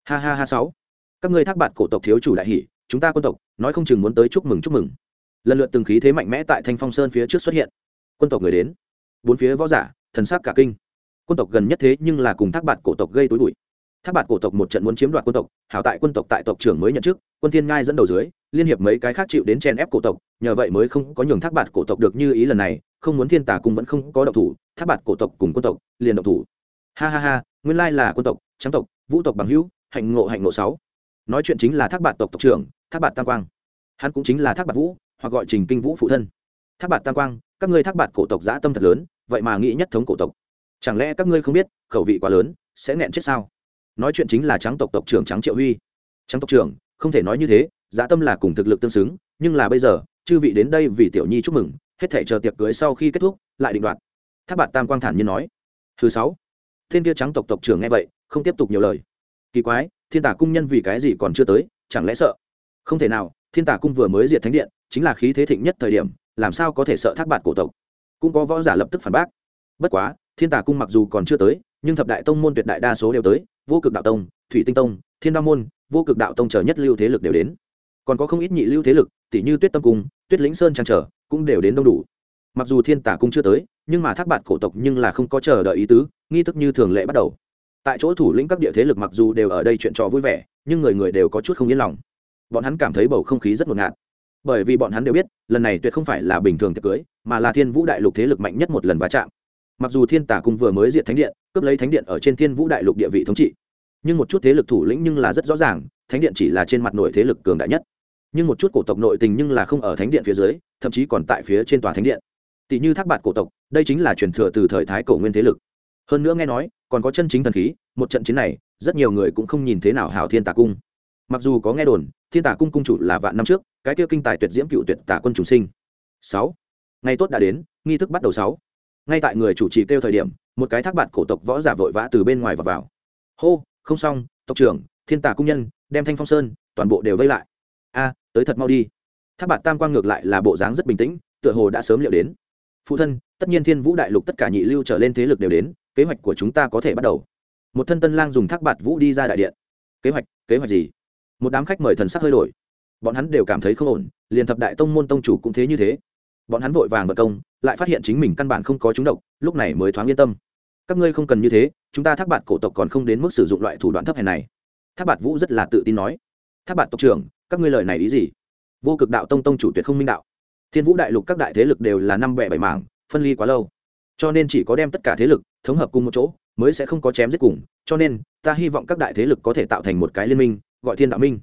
Ha ha ha sáu các ngươi thác bạt cổ tộc thiếu chủ đại hỉ chúng ta quân tộc, nói không chừng muốn tới chúc mừng chúc mừng. Lần lượt từng khí thế mạnh mẽ tại thanh phong sơn phía trước xuất hiện. Quân tộc người đến. Bốn phía võ giả, thần sắc cả kinh. Quân tộc gần nhất thế nhưng là cùng thác bạt cổ tộc gây tối bụi. Thác bạt cổ tộc một trận muốn chiếm đoạt quân tộc, hảo tại quân tộc tại tộc trưởng mới nhận chức, quân thiên ngai dẫn đầu dưới, liên hiệp mấy cái khác chịu đến chen ép cổ tộc, nhờ vậy mới không có nhường thác bạt cổ tộc được như ý lần này, không muốn thiên tà cung vẫn không có động thủ, thác bạt cổ tộc cùng quân tộc liền động thủ. Ha ha ha, nguyên lai là quân tộc, trắng tộc, vũ tộc bằng hữu, hạnh ngộ hạnh ngộ sáu nói chuyện chính là thác bạt tộc tộc trưởng, thác bạt tam quang. Hắn cũng chính là thác bạt vũ, hoặc gọi trình kinh vũ phụ thân. Thác bạt tam quang, các ngươi thác bạt cổ tộc dã tâm thật lớn, vậy mà nghĩ nhất thống cổ tộc. Chẳng lẽ các ngươi không biết, khẩu vị quá lớn, sẽ nghẹn chết sao? Nói chuyện chính là trắng tộc tộc trưởng trắng triệu huy. Trắng tộc trưởng, không thể nói như thế dã tâm là cùng thực lực tương xứng, nhưng là bây giờ, chư vị đến đây vì tiểu nhi chúc mừng, hết thể chờ tiệc cưới sau khi kết thúc, lại định đoạt. Thác bạt tam quang thản nhiên nói. Thứ sáu. Thiên kia trắng tộc tộc trưởng nghe vậy, không tiếp tục nhiều lời. Kỳ quái thiên tả cung nhân vì cái gì còn chưa tới, chẳng lẽ sợ? Không thể nào, thiên tả cung vừa mới diệt thánh điện, chính là khí thế thịnh nhất thời điểm, làm sao có thể sợ thác bạt cổ tộc? Cũng có võ giả lập tức phản bác. Bất quá, thiên tả cung mặc dù còn chưa tới, nhưng thập đại tông môn tuyệt đại đa số đều tới, vô cực đạo tông, thủy tinh tông, thiên đa môn, vô cực đạo tông chờ nhất lưu thế lực đều đến. Còn có không ít nhị lưu thế lực, tỷ như tuyết tâm cung, tuyết lĩnh sơn trang trở cũng đều đến đông đủ. Mặc dù thiên tả cung chưa tới, nhưng mà thác bạt cổ tộc nhưng là không có chờ đợi ý tứ, nghi thức như thường lệ bắt đầu tại chỗ thủ lĩnh các địa thế lực mặc dù đều ở đây chuyện trò vui vẻ, nhưng người người đều có chút không yên lòng. Bọn hắn cảm thấy bầu không khí rất ngột ngạt. Bởi vì bọn hắn đều biết, lần này tuyệt không phải là bình thường tiệc cưới, mà là thiên vũ đại lục thế lực mạnh nhất một lần va chạm. Mặc dù thiên tả cung vừa mới diệt thánh điện, cướp lấy thánh điện ở trên thiên vũ đại lục địa vị thống trị, nhưng một chút thế lực thủ lĩnh nhưng là rất rõ ràng, thánh điện chỉ là trên mặt nội thế lực cường đại nhất. Nhưng một chút cổ tộc nội tình nhưng là không ở thánh điện phía dưới, thậm chí còn tại phía trên tòa thánh điện. Tỷ như thác bạt cổ tộc, đây chính là truyền thừa từ thời thái cổ nguyên thế lực. Hơn nữa nghe nói còn có chân chính thần khí, một trận chiến này, rất nhiều người cũng không nhìn thế nào hào thiên tà cung. Mặc dù có nghe đồn, thiên tà cung cung chủ là vạn năm trước, cái tiêu kinh tài tuyệt diễm cựu tuyệt tà quân chủ sinh. Sáu. Ngày tốt đã đến, nghi thức bắt đầu sáu. Ngay tại người chủ trì kêu thời điểm, một cái thác bạt cổ tộc võ giả vội vã từ bên ngoài và vào. Hô, không xong, tộc trưởng, thiên tà cung nhân, đem thanh phong sơn, toàn bộ đều vây lại. A, tới thật mau đi. Thác bạt tam quang ngược lại là bộ dáng rất bình tĩnh, tựa hồ đã sớm liệu đến. Phụ thân, tất nhiên thiên vũ đại lục tất cả nhị lưu trở lên thế lực đều đến kế hoạch của chúng ta có thể bắt đầu. Một thân tân lang dùng thác bạt vũ đi ra đại điện. Kế hoạch kế hoạch gì? Một đám khách mời thần sắc hơi đổi. Bọn hắn đều cảm thấy không ổn, liền thập đại tông môn tông chủ cũng thế như thế. Bọn hắn vội vàng vật công, lại phát hiện chính mình căn bản không có chúng độc, lúc này mới thoáng yên tâm. Các ngươi không cần như thế, chúng ta thác bạt cổ tộc còn không đến mức sử dụng loại thủ đoạn thấp hèn này. Thác bạt vũ rất là tự tin nói. Thác bạt tộc trưởng, các ngươi lời này ý gì? Vô cực đạo tông tông chủ tuyệt không minh đạo. Thiên vũ đại lục các đại thế lực đều là năm bẻ bảy mảng, phân ly quá lâu. Cho nên chỉ có đem tất cả thế lực thống hợp cùng một chỗ mới sẽ không có chém giết cùng cho nên ta hy vọng các đại thế lực có thể tạo thành một cái liên minh gọi thiên đạo minh.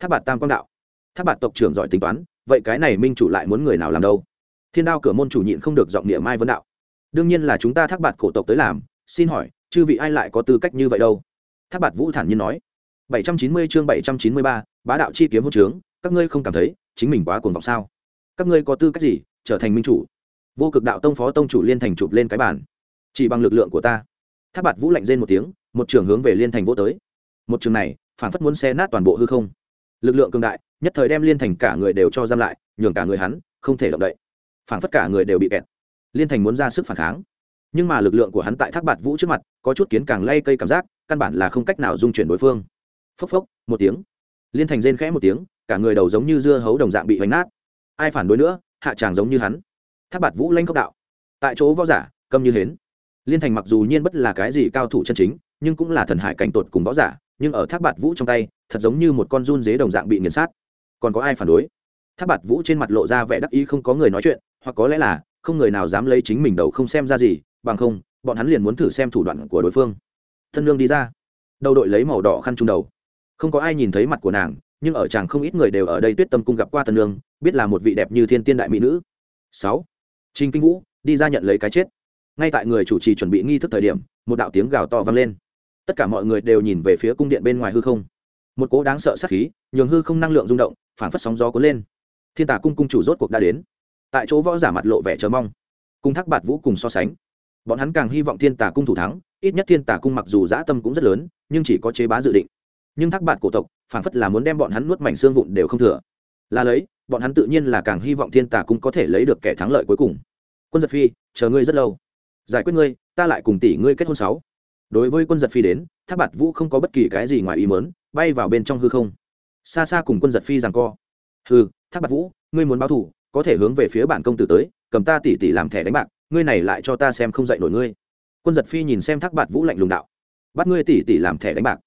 Tháp bạt tam quang đạo. Tháp bạt tộc trưởng giỏi tính toán vậy cái này minh chủ lại muốn người nào làm đâu? Thiên đao cửa môn chủ nhịn không được giọng địa mai vấn đạo. Đương nhiên là chúng ta thác bạt cổ tộc tới làm xin hỏi chư vị ai lại có tư cách như vậy đâu? Thác bạt vũ thản nhiên nói. 790 chương 793, bá đạo chi kiếm hôn trướng các ngươi không cảm thấy chính mình quá cuồng vọng sao? Các ngươi có tư cách gì trở thành minh chủ? Vô cực đạo tông phó tông chủ liên thành chụp lên cái bàn chỉ bằng lực lượng của ta. Tháp bạt vũ lạnh rên một tiếng, một trường hướng về liên thành vô tới. Một trường này, phản phất muốn xe nát toàn bộ hư không. Lực lượng cường đại, nhất thời đem liên thành cả người đều cho giam lại, nhường cả người hắn không thể động đậy. Phản phất cả người đều bị kẹt. Liên thành muốn ra sức phản kháng. Nhưng mà lực lượng của hắn tại thác bạt vũ trước mặt, có chút kiến càng lay cây cảm giác, căn bản là không cách nào dung chuyển đối phương. Phốc phốc, một tiếng. Liên thành rên khẽ một tiếng, cả người đầu giống như dưa hấu đồng dạng bị hoành nát. Ai phản đối nữa, hạ tràng giống như hắn. Tháp bạt vũ lanh khốc đạo. Tại chỗ võ giả, câm như hến liên thành mặc dù nhiên bất là cái gì cao thủ chân chính, nhưng cũng là thần hải cảnh tột cùng võ giả, nhưng ở tháp bạt vũ trong tay, thật giống như một con run dế đồng dạng bị nghiền sát. Còn có ai phản đối? Tháp bạt vũ trên mặt lộ ra vẻ đắc ý không có người nói chuyện, hoặc có lẽ là không người nào dám lấy chính mình đầu không xem ra gì, bằng không, bọn hắn liền muốn thử xem thủ đoạn của đối phương. Thân lương đi ra. Đầu đội lấy màu đỏ khăn trung đầu. Không có ai nhìn thấy mặt của nàng, nhưng ở chàng không ít người đều ở đây tuyết tâm cung gặp qua tân lương biết là một vị đẹp như thiên tiên đại mỹ nữ. Sáu. Trình Kinh Vũ, đi ra nhận lấy cái chết. Ngay tại người chủ trì chuẩn bị nghi thức thời điểm, một đạo tiếng gào to vang lên. Tất cả mọi người đều nhìn về phía cung điện bên ngoài hư không. Một cỗ đáng sợ sát khí, nhường hư không năng lượng rung động, phản phất sóng gió cuốn lên. Thiên Tả cung cung chủ rốt cuộc đã đến. Tại chỗ võ giả mặt lộ vẻ chờ mong. Cung Thác Bạt Vũ cùng so sánh, bọn hắn càng hy vọng Thiên Tả cung thủ thắng, ít nhất Thiên Tả cung mặc dù dã tâm cũng rất lớn, nhưng chỉ có chế bá dự định. Nhưng Thác Bạt cổ tộc, phản phất là muốn đem bọn hắn nuốt mảnh xương vụn đều không thừa. Là lấy, bọn hắn tự nhiên là càng hy vọng thiên Tả cung có thể lấy được kẻ thắng lợi cuối cùng quân giật phi chờ ngươi rất lâu giải quyết ngươi, ta lại cùng tỷ ngươi kết hôn sáu. Đối với quân giật phi đến tháp bạt vũ không có bất kỳ cái gì ngoài ý mớn bay vào bên trong hư không. Xa xa cùng quân giật phi rằng co. Hư tháp bạt vũ, ngươi muốn báo thủ, có thể hướng về phía bản công tử tới, cầm ta tỷ tỷ làm thẻ đánh bạc, ngươi này lại cho ta xem không dạy nổi ngươi. Quân giật phi nhìn xem thác bạt vũ lạnh lùng đạo. Bắt ngươi tỷ tỷ làm thẻ đánh bạc.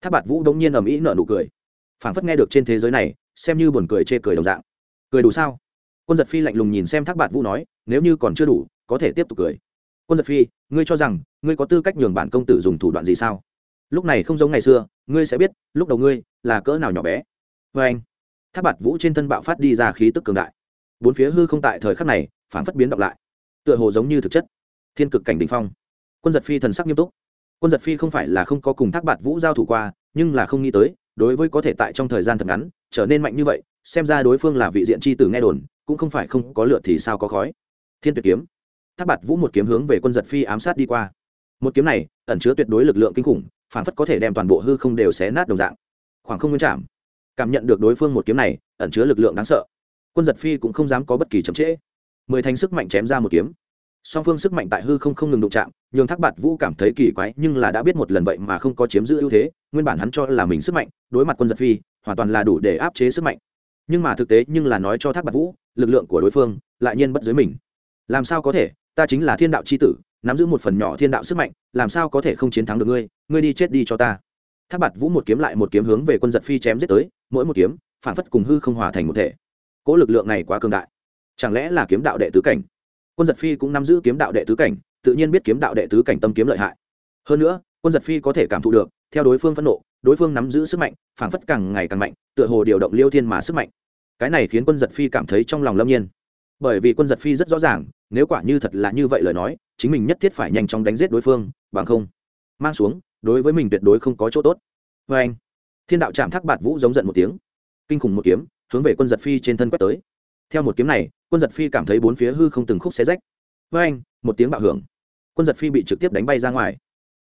Tháp bạt vũ đống nhiên ầm ĩ nở nụ cười. Phảng phất nghe được trên thế giới này, xem như buồn cười chê cười đồng dạng. Cười đủ sao? Quân giật phi lạnh lùng nhìn xem thác bạt vũ nói, nếu như còn chưa đủ, có thể tiếp tục cười quân giật phi, ngươi cho rằng ngươi có tư cách nhường bản công tử dùng thủ đoạn gì sao? Lúc này không giống ngày xưa, ngươi sẽ biết, lúc đầu ngươi là cỡ nào nhỏ bé. Vê anh, tháp bạt vũ trên thân bạo phát đi ra khí tức cường đại. Bốn phía hư không tại thời khắc này phản phất biến động lại, tựa hồ giống như thực chất. Thiên cực cảnh đình phong. Quân giật phi thần sắc nghiêm túc. Quân giật phi không phải là không có cùng thác bạt vũ giao thủ qua, nhưng là không nghĩ tới, đối với có thể tại trong thời gian thật ngắn trở nên mạnh như vậy, xem ra đối phương là vị diện c h i tử nghe đồn, cũng không phải không có lựa thì sao có khói. Thiên tuyệt kiếm thác bạt vũ một kiếm hướng về quân giật phi ám sát đi qua. Một kiếm này, ẩn chứa tuyệt đối lực lượng kinh khủng phản phất có thể đem toàn bộ hư không đều xé nát đồng dạng. Khoảng không nguyên chạm. Cảm nhận được đối phương một kiếm này, ẩn chứa lực lượng đáng sợ. Quân giật phi cũng không dám có bất kỳ chậm trễ. Mười thành sức mạnh chém ra một kiếm. Song phương sức mạnh tại hư không không ngừng đụng chạm, nhường thác bạt vũ cảm thấy kỳ quái, nhưng là đã biết một lần vậy mà không có chiếm giữ ưu thế, nguyên bản hắn cho là mình sức mạnh, đối mặt quân giật phi, hoàn toàn là đủ để áp chế sức mạnh. Nhưng mà thực tế nhưng là nói cho thác bạt vũ, lực lượng của đối phương, lại nhiên bất dưới mình. Làm sao có thể? Ta chính là thiên đạo c h i tử, nắm giữ một phần nhỏ thiên đạo sức mạnh, làm sao có thể không chiến thắng được ngươi? Ngươi đi chết đi cho ta. Tháp bạt vũ một kiếm lại một kiếm hướng về quân giật phi chém giết tới, mỗi một kiếm, phản phất cùng hư không hòa thành một thể. Cỗ lực lượng này quá cường đại. Chẳng lẽ là kiếm đạo đệ tứ cảnh? Quân giật phi cũng nắm giữ kiếm đạo đệ tứ cảnh, tự nhiên biết kiếm đạo đệ tứ cảnh tâm kiếm lợi hại. Hơn nữa, quân giật phi có thể cảm thụ được, theo đối phương phẫn nộ, đối phương nắm giữ sức mạnh phảng phất càng ngày càng mạnh, tựa hồ điều động liêu thiên mà sức mạnh. Cái này khiến quân giật phi cảm thấy trong lòng lâm nhiên bởi vì quân giật phi rất rõ ràng, nếu quả như thật là như vậy lời nói, chính mình nhất thiết phải nhanh chóng đánh giết đối phương, bằng không, mang xuống, đối với mình tuyệt đối không có chỗ tốt. Vê anh, thiên đạo chạm thác bạt vũ giống giận một tiếng, kinh khủng một kiếm, hướng về quân giật phi trên thân quét tới. Theo một kiếm này, quân giật phi cảm thấy bốn phía hư không từng khúc xé rách. Vê anh, một tiếng bạo hưởng, quân giật phi bị trực tiếp đánh bay ra ngoài,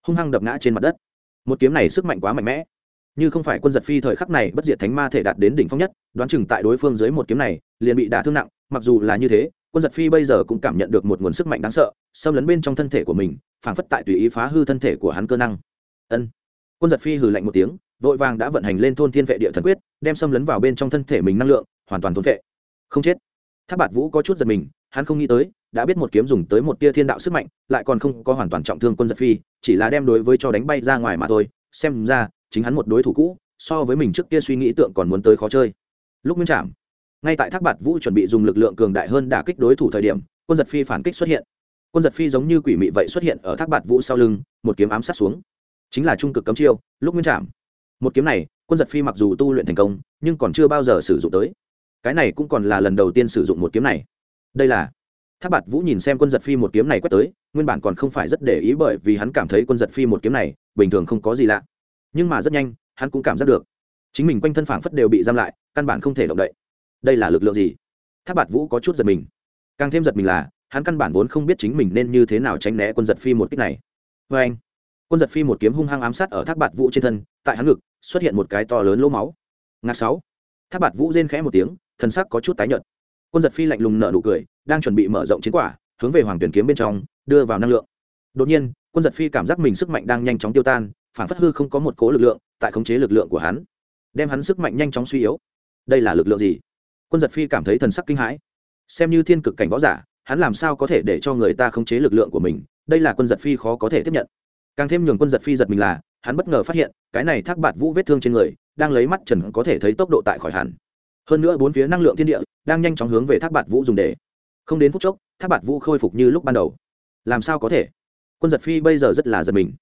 hung hăng đập ngã trên mặt đất. Một kiếm này sức mạnh quá mạnh mẽ như không phải quân giật phi thời khắc này bất diệt thánh ma thể đạt đến đỉnh phong nhất, đoán chừng tại đối phương dưới một kiếm này, liền bị đả thương nặng, mặc dù là như thế, quân giật phi bây giờ cũng cảm nhận được một nguồn sức mạnh đáng sợ, xâm lấn bên trong thân thể của mình, phảng phất tại tùy ý phá hư thân thể của hắn cơ năng. Ân. Quân giật phi hừ lạnh một tiếng, vội vàng đã vận hành lên thôn thiên vệ địa thần quyết, đem xâm lấn vào bên trong thân thể mình năng lượng, hoàn toàn thôn vệ. Không chết. Tháp bạt vũ có chút giật mình, hắn không nghĩ tới, đã biết một kiếm dùng tới một tia thiên đạo sức mạnh, lại còn không có hoàn toàn trọng thương quân giật phi, chỉ là đem đối với cho đánh bay ra ngoài mà thôi, xem ra chính hắn một đối thủ cũ, so với mình trước kia suy nghĩ tượng còn muốn tới khó chơi. Lúc nguyên trạm, ngay tại thác bạt vũ chuẩn bị dùng lực lượng cường đại hơn đả kích đối thủ thời điểm, quân giật phi phản kích xuất hiện. Quân giật phi giống như quỷ mị vậy xuất hiện ở thác bạt vũ sau lưng, một kiếm ám sát xuống. Chính là trung cực cấm chiêu, lúc nguyên trạm. Một kiếm này, quân giật phi mặc dù tu luyện thành công, nhưng còn chưa bao giờ sử dụng tới. Cái này cũng còn là lần đầu tiên sử dụng một kiếm này. Đây là tháp bạt vũ nhìn xem quân giật phi một kiếm này quét tới, nguyên bản còn không phải rất để ý bởi vì hắn cảm thấy quân giật phi một kiếm này bình thường không có gì lạ nhưng mà rất nhanh, hắn cũng cảm giác được. Chính mình quanh thân phảng phất đều bị giam lại, căn bản không thể động đậy. Đây là lực lượng gì? Tháp bạt vũ có chút giật mình. Càng thêm giật mình là, hắn căn bản vốn không biết chính mình nên như thế nào tránh né quân giật phi một kích này. Vê anh, quân giật phi một kiếm hung hăng ám sát ở thác bạt vũ trên thân, tại hắn ngực, xuất hiện một cái to lớn lỗ máu. Ngạc sáu. Thác bạt vũ rên khẽ một tiếng thân sắc có chút tái nhợt. Quân giật phi lạnh lùng nở nụ cười, đang chuẩn bị mở rộng chiến quả, hướng về hoàng tuyển kiếm bên trong, đưa vào năng lượng. Đột nhiên, quân giật phi cảm giác mình sức mạnh đang nhanh chóng tiêu tan phản phất hư không có một cố lực lượng, tại khống chế lực lượng của hắn, đem hắn sức mạnh nhanh chóng suy yếu. Đây là lực lượng gì? Quân giật phi cảm thấy thần sắc kinh hãi. Xem như thiên cực cảnh võ giả, hắn làm sao có thể để cho người ta khống chế lực lượng của mình? Đây là quân giật phi khó có thể tiếp nhận. Càng thêm nhường quân giật phi giật mình là, hắn bất ngờ phát hiện, cái này thác bạt vũ vết thương trên người, đang lấy mắt trần có thể thấy tốc độ tại khỏi hẳn. Hơn nữa bốn phía năng lượng thiên địa, đang nhanh chóng hướng về thác bạt vũ dùng để. Không đến phút chốc, thác bạt vũ khôi phục như lúc ban đầu. Làm sao có thể? Quân giật phi bây giờ rất là giật mình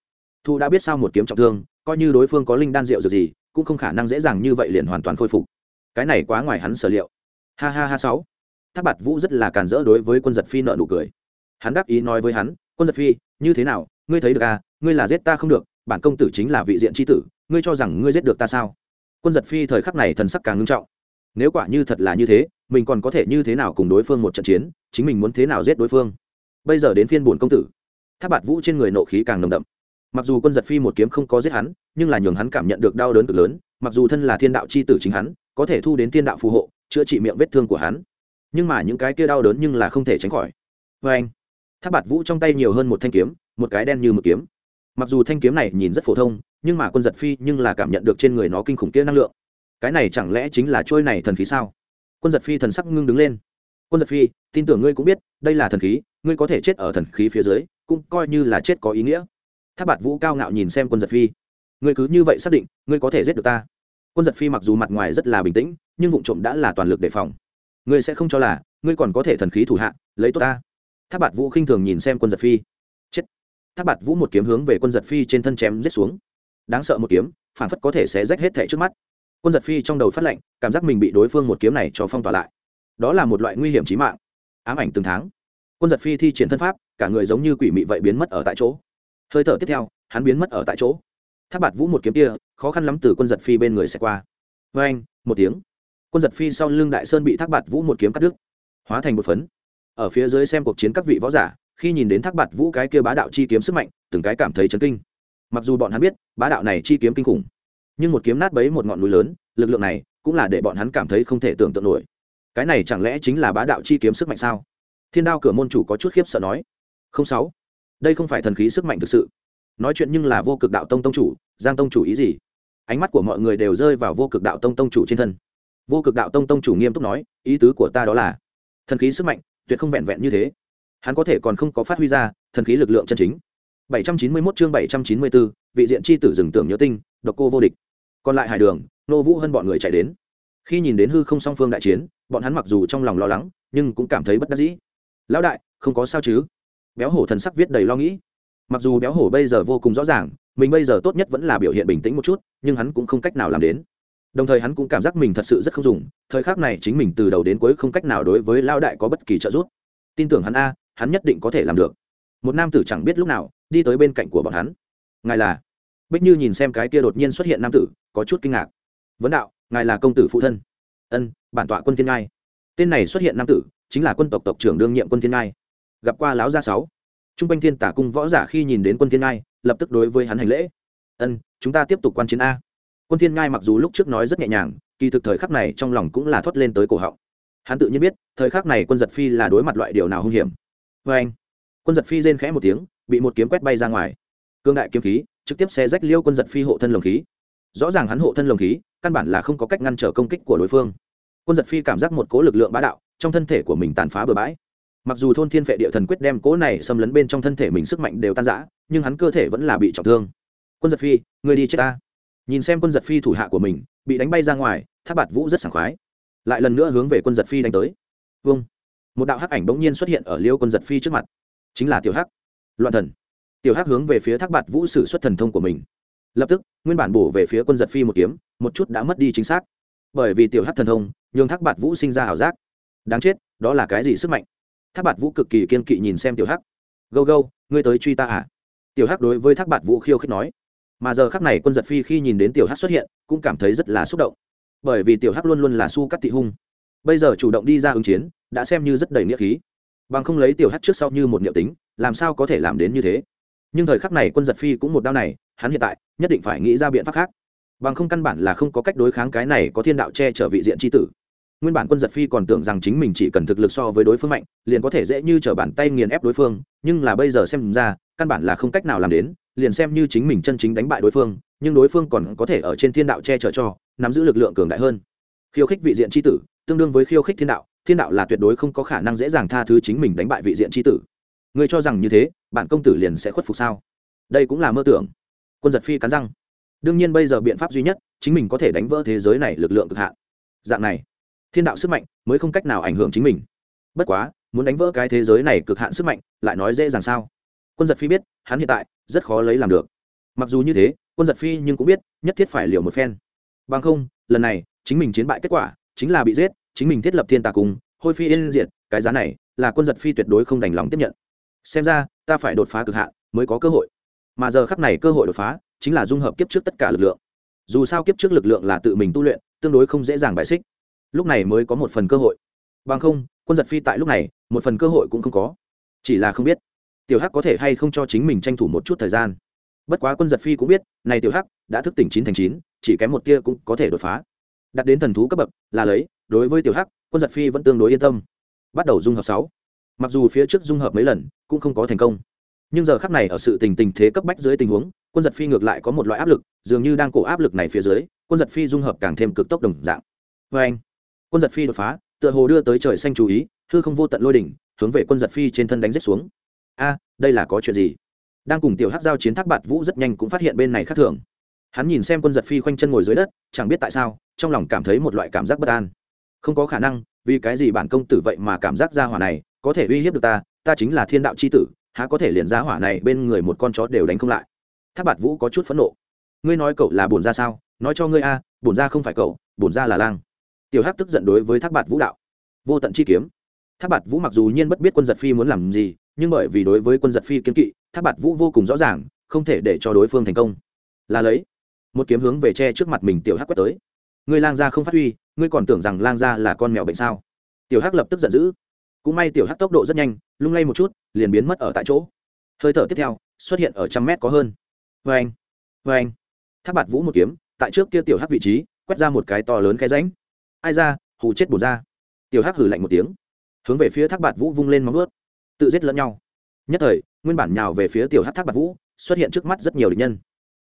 thu đã biết sao một kiếm trọng thương, coi như đối phương có linh đan rượu dược gì, cũng không khả năng dễ dàng như vậy liền hoàn toàn khôi phục. Cái này quá ngoài hắn sở liệu. Ha ha ha sáu. Tháp bạt vũ rất là càn rỡ đối với quân giật phi nợ nụ cười. Hắn đáp ý nói với hắn, quân giật phi, như thế nào? Ngươi thấy được à? Ngươi là giết ta không được, bản công tử chính là vị diện tri tử, ngươi cho rằng ngươi giết được ta sao? Quân giật phi thời khắc này thần sắc càng ngưng trọng. Nếu quả như thật là như thế, mình còn có thể như thế nào cùng đối phương một trận chiến? Chính mình muốn thế nào giết đối phương? Bây giờ đến phiên bổn công tử. Tháp bạt vũ trên người nộ khí càng nồng đậm mặc dù quân giật phi một kiếm không có giết hắn, nhưng là nhường hắn cảm nhận được đau đớn cực lớn, mặc dù thân là thiên đạo c h i tử chính hắn, có thể thu đến thiên đạo phù hộ, chữa trị miệng vết thương của hắn. Nhưng mà những cái kia đau đớn nhưng là không thể tránh khỏi. Vê anh, tháp bạt vũ trong tay nhiều hơn một thanh kiếm, một cái đen như một kiếm. Mặc dù thanh kiếm này nhìn rất phổ thông, nhưng mà quân giật phi nhưng là cảm nhận được trên người nó kinh khủng kia năng lượng. Cái này chẳng lẽ chính là trôi này thần khí sao? Quân giật phi thần sắc ngưng đứng lên. Quân giật phi, tin tưởng ngươi cũng biết, đây là thần khí, ngươi có thể chết ở thần khí phía dưới, cũng coi như là chết có ý nghĩa tháp bạt vũ cao ngạo nhìn xem quân giật phi. Ngươi cứ như vậy xác định, ngươi có thể giết được ta. Quân giật phi mặc dù mặt ngoài rất là bình tĩnh, nhưng vụ trộm đã là toàn lực đề phòng. Ngươi sẽ không cho là, ngươi còn có thể thần khí thủ hạ, lấy tốt ta. Tháp bạt vũ khinh thường nhìn xem quân giật phi. Chết. Tháp bạt vũ một kiếm hướng về quân giật phi trên thân chém giết xuống. Đáng sợ một kiếm, phản phất có thể sẽ rách hết thẻ trước mắt. Quân giật phi trong đầu phát lệnh cảm giác mình bị đối phương một kiếm này cho phong tỏa lại. Đó là một loại nguy hiểm trí mạng. Ám ảnh từng tháng. Quân giật phi thi triển thân pháp, cả người giống như quỷ mị vậy biến mất ở tại chỗ hơi thở tiếp theo, hắn biến mất ở tại chỗ. Tháp bạt vũ một kiếm kia, khó khăn lắm từ quân giật phi bên người sẽ qua. Vê anh, một tiếng. Quân giật phi sau lưng đại sơn bị thác bạt vũ một kiếm cắt đứt, hóa thành một phấn. Ở phía dưới xem cuộc chiến các vị võ giả, khi nhìn đến thác bạt vũ cái kia bá đạo chi kiếm sức mạnh, từng cái cảm thấy chấn kinh. Mặc dù bọn hắn biết, bá đạo này chi kiếm kinh khủng, nhưng một kiếm nát bấy một ngọn núi lớn, lực lượng này cũng là để bọn hắn cảm thấy không thể tưởng tượng nổi. Cái này chẳng lẽ chính là bá đạo chi kiếm sức mạnh sao? Thiên đao cửa môn chủ có chút khiếp sợ nói. Không sáu đây không phải thần khí sức mạnh thực sự. Nói chuyện nhưng là vô cực đạo tông tông chủ giang tông chủ ý gì? Ánh mắt của mọi người đều rơi vào vô cực đạo tông tông chủ trên thân. Vô cực đạo tông tông chủ nghiêm túc nói ý tứ của ta đó là thần khí sức mạnh tuyệt không vẹn vẹn như thế. Hắn có thể còn không có phát huy ra thần khí lực lượng chân chính. 791 chương 794, vị diện chi tử rừng tưởng nhớ tinh độc cô vô địch. Còn lại hải đường nô vũ hơn bọn người chạy đến. Khi nhìn đến hư không song phương đại chiến bọn hắn mặc dù trong lòng lo lắng nhưng cũng cảm thấy bất đắc dĩ. Lão đại không có sao chứ? Béo hổ thần sắc viết đầy lo nghĩ. Mặc dù béo hổ bây giờ vô cùng rõ ràng, mình bây giờ tốt nhất vẫn là biểu hiện bình tĩnh một chút, nhưng hắn cũng không cách nào làm đến. Đồng thời hắn cũng cảm giác mình thật sự rất không dùng, thời khắc này chính mình từ đầu đến cuối không cách nào đối với lao đại có bất kỳ trợ giúp. Tin tưởng hắn a, hắn nhất định có thể làm được. Một nam tử chẳng biết lúc nào, đi tới bên cạnh của bọn hắn. Ngài là? Bích như nhìn xem cái kia đột nhiên xuất hiện nam tử, có chút kinh ngạc. Vấn đạo, ngài là công tử phụ thân? Ân, bản tọa quân thiên ngai. Tên này xuất hiện nam tử, chính là quân tộc tộc trưởng đương nhiệm quân thiên ngai gặp qua lão gia sáu. Trung quanh thiên tả cung võ giả khi nhìn đến quân thiên ngai, lập tức đối với hắn hành lễ. Ân, chúng ta tiếp tục quan chiến a. Quân thiên ngai mặc dù lúc trước nói rất nhẹ nhàng, kỳ thực thời khắc này trong lòng cũng là thoát lên tới cổ họng. Hắn tự nhiên biết, thời khắc này quân giật phi là đối mặt loại điều nào hung hiểm. Với anh. Quân giật phi rên khẽ một tiếng, bị một kiếm quét bay ra ngoài. Cương đại kiếm khí, trực tiếp xé rách liêu quân giật phi hộ thân lồng khí. Rõ ràng hắn hộ thân lồng khí, căn bản là không có cách ngăn trở công kích của đối phương. Quân giật phi cảm giác một cố lực lượng bá đạo trong thân thể của mình tàn phá bừa bãi mặc dù thôn thiên vệ địa thần quyết đem cỗ này xâm lấn bên trong thân thể mình sức mạnh đều tan rã, nhưng hắn cơ thể vẫn là bị trọng thương. Quân giật phi, người đi chết ta. Nhìn xem quân giật phi thủ hạ của mình, bị đánh bay ra ngoài tháp bạt vũ rất sảng khoái. Lại lần nữa hướng về quân giật phi đánh tới. Vâng một đạo hắc ảnh bỗng nhiên xuất hiện ở liêu quân giật phi trước mặt. Chính là tiểu hắc. Loạn thần. Tiểu hắc hướng về phía thác bạt vũ sử xuất thần thông của mình. Lập tức, nguyên bản bổ về phía quân giật phi một kiếm, một chút đã mất đi chính xác. Bởi vì tiểu hắc thần thông, nhường thác bạt vũ sinh ra ảo giác. Đáng chết, đó là cái gì sức mạnh? Thác bạt vũ cực kỳ kiên kỵ nhìn xem tiểu hắc. Gâu gâu, ngươi tới truy ta à? Tiểu hắc đối với thác bạt vũ khiêu khích nói. Mà giờ khắc này quân giật phi khi nhìn đến tiểu hắc xuất hiện, cũng cảm thấy rất là xúc động. Bởi vì tiểu hắc luôn luôn là su cắt thị hung. Bây giờ chủ động đi ra ứng chiến, đã xem như rất đầy nghĩa khí. Bằng không lấy tiểu hắc trước sau như một niệm tính, làm sao có thể làm đến như thế? Nhưng thời khắc này quân giật phi cũng một đau này, hắn hiện tại nhất định phải nghĩ ra biện pháp khác. Bằng không căn bản là không có cách đối kháng cái này có thiên đạo che chở vị diện tri tử nguyên bản quân giật phi còn tưởng rằng chính mình chỉ cần thực lực so với đối phương mạnh, liền có thể dễ như t r ở bàn tay nghiền ép đối phương, nhưng là bây giờ xem ra, căn bản là không cách nào làm đến, liền xem như chính mình chân chính đánh bại đối phương, nhưng đối phương còn có thể ở trên thiên đạo che chở cho, nắm giữ lực lượng cường đại hơn. Khiêu khích vị diện tri tử, tương đương với khiêu khích thiên đạo thiên đạo là tuyệt đối không có khả năng dễ dàng tha thứ chính mình đánh bại vị diện tri tử. Người cho rằng như thế bản công tử liền sẽ khuất phục sao? Đây cũng là mơ tưởng. Quân giật phi cắn răng. Đương nhiên bây giờ biện pháp duy nhất, chính mình có thể đánh vỡ thế giới này lực lượng cực hạn. Dạng này thiên đạo sức mạnh mới không cách nào ảnh hưởng chính mình. Bất quá, muốn đánh vỡ cái thế giới này cực hạn sức mạnh, lại nói dễ dàng sao? Quân giật phi biết, hắn hiện tại rất khó lấy làm được. Mặc dù như thế, quân giật phi nhưng cũng biết, nhất thiết phải liều một phen. Bằng không, lần này, chính mình chiến bại kết quả chính là bị giết, chính mình thiết lập thiên tà cùng, hôi phi yên diệt, cái giá này là quân giật phi tuyệt đối không đành lòng tiếp nhận. Xem ra, ta phải đột phá cực hạn mới có cơ hội. Mà giờ khắc này cơ hội đột phá chính là dung hợp kiếp trước tất cả lực lượng. Dù sao kiếp trước lực lượng là tự mình tu luyện, tương đối không dễ dàng bại xích lúc này mới có một phần cơ hội. Bằng không, quân giật phi tại lúc này, một phần cơ hội cũng không có. Chỉ là không biết, tiểu hắc có thể hay không cho chính mình tranh thủ một chút thời gian. Bất quá quân giật phi cũng biết, này tiểu hắc đã thức tỉnh chín thành chín, chỉ kém một tia cũng có thể đột phá. Đặt đến thần thú cấp bậc là lấy, đối với tiểu hắc, quân giật phi vẫn tương đối yên tâm. Bắt đầu dung hợp sáu. Mặc dù phía trước dung hợp mấy lần, cũng không có thành công. Nhưng giờ khắc này ở sự tình tình thế cấp bách dưới tình huống, quân giật phi ngược lại có một loại áp lực, dường như đang cổ áp lực này phía dưới, quân giật phi dung hợp càng thêm cực tốc đồng dạng. Vê anh quân giật phi đột phá, tựa hồ đưa tới trời xanh chú ý, hư không vô tận lôi đỉnh, hướng về quân giật phi trên thân đánh rết xuống. A, đây là có chuyện gì? Đang cùng tiểu hát giao chiến thác bạt vũ rất nhanh cũng phát hiện bên này khác thường. Hắn nhìn xem quân giật phi khoanh chân ngồi dưới đất, chẳng biết tại sao, trong lòng cảm thấy một loại cảm giác bất an. Không có khả năng, vì cái gì bản công tử vậy mà cảm giác ra hỏa này, có thể uy hiếp được ta ta chính là thiên đạo c h i tử, há có thể liền ra hỏa này bên người một con chó đều đánh không lại. Tháp bạt vũ có chút phẫn nộ. Ngươi nói cậu là bổn ra sao? Nói cho ngươi a, bổn ra không phải cậu, bổn ra là lang tiểu hắc tức giận đối với thác bạt vũ đạo. Vô tận chi kiếm. Thác bạt vũ mặc dù nhiên bất biết quân giật phi muốn làm gì, nhưng bởi vì đối với quân giật phi kiếm kỵ, thác bạt vũ vô cùng rõ ràng, không thể để cho đối phương thành công. Là lấy, một kiếm hướng về che trước mặt mình tiểu hắc quét tới. Ngươi lang gia không phát huy, ngươi còn tưởng rằng lang gia là con mèo bệnh sao? Tiểu hắc lập tức giận dữ. Cũng may tiểu hắc tốc độ rất nhanh, lung lay một chút, liền biến mất ở tại chỗ. Hơi thở tiếp theo, xuất hiện ở trăm mét có hơn. Vê anh vê anh Thác bạt vũ một kiếm, tại trước kia tiểu hắc vị trí, quét ra một cái to lớn cái ránh ai ra, hù chết bột ra. Tiểu hắc hử lạnh một tiếng, hướng về phía thác bạt vũ vung lên móng ướt tự giết lẫn nhau. Nhất thời, nguyên bản nhào về phía tiểu hắc thác bạt vũ, xuất hiện trước mắt rất nhiều địch nhân.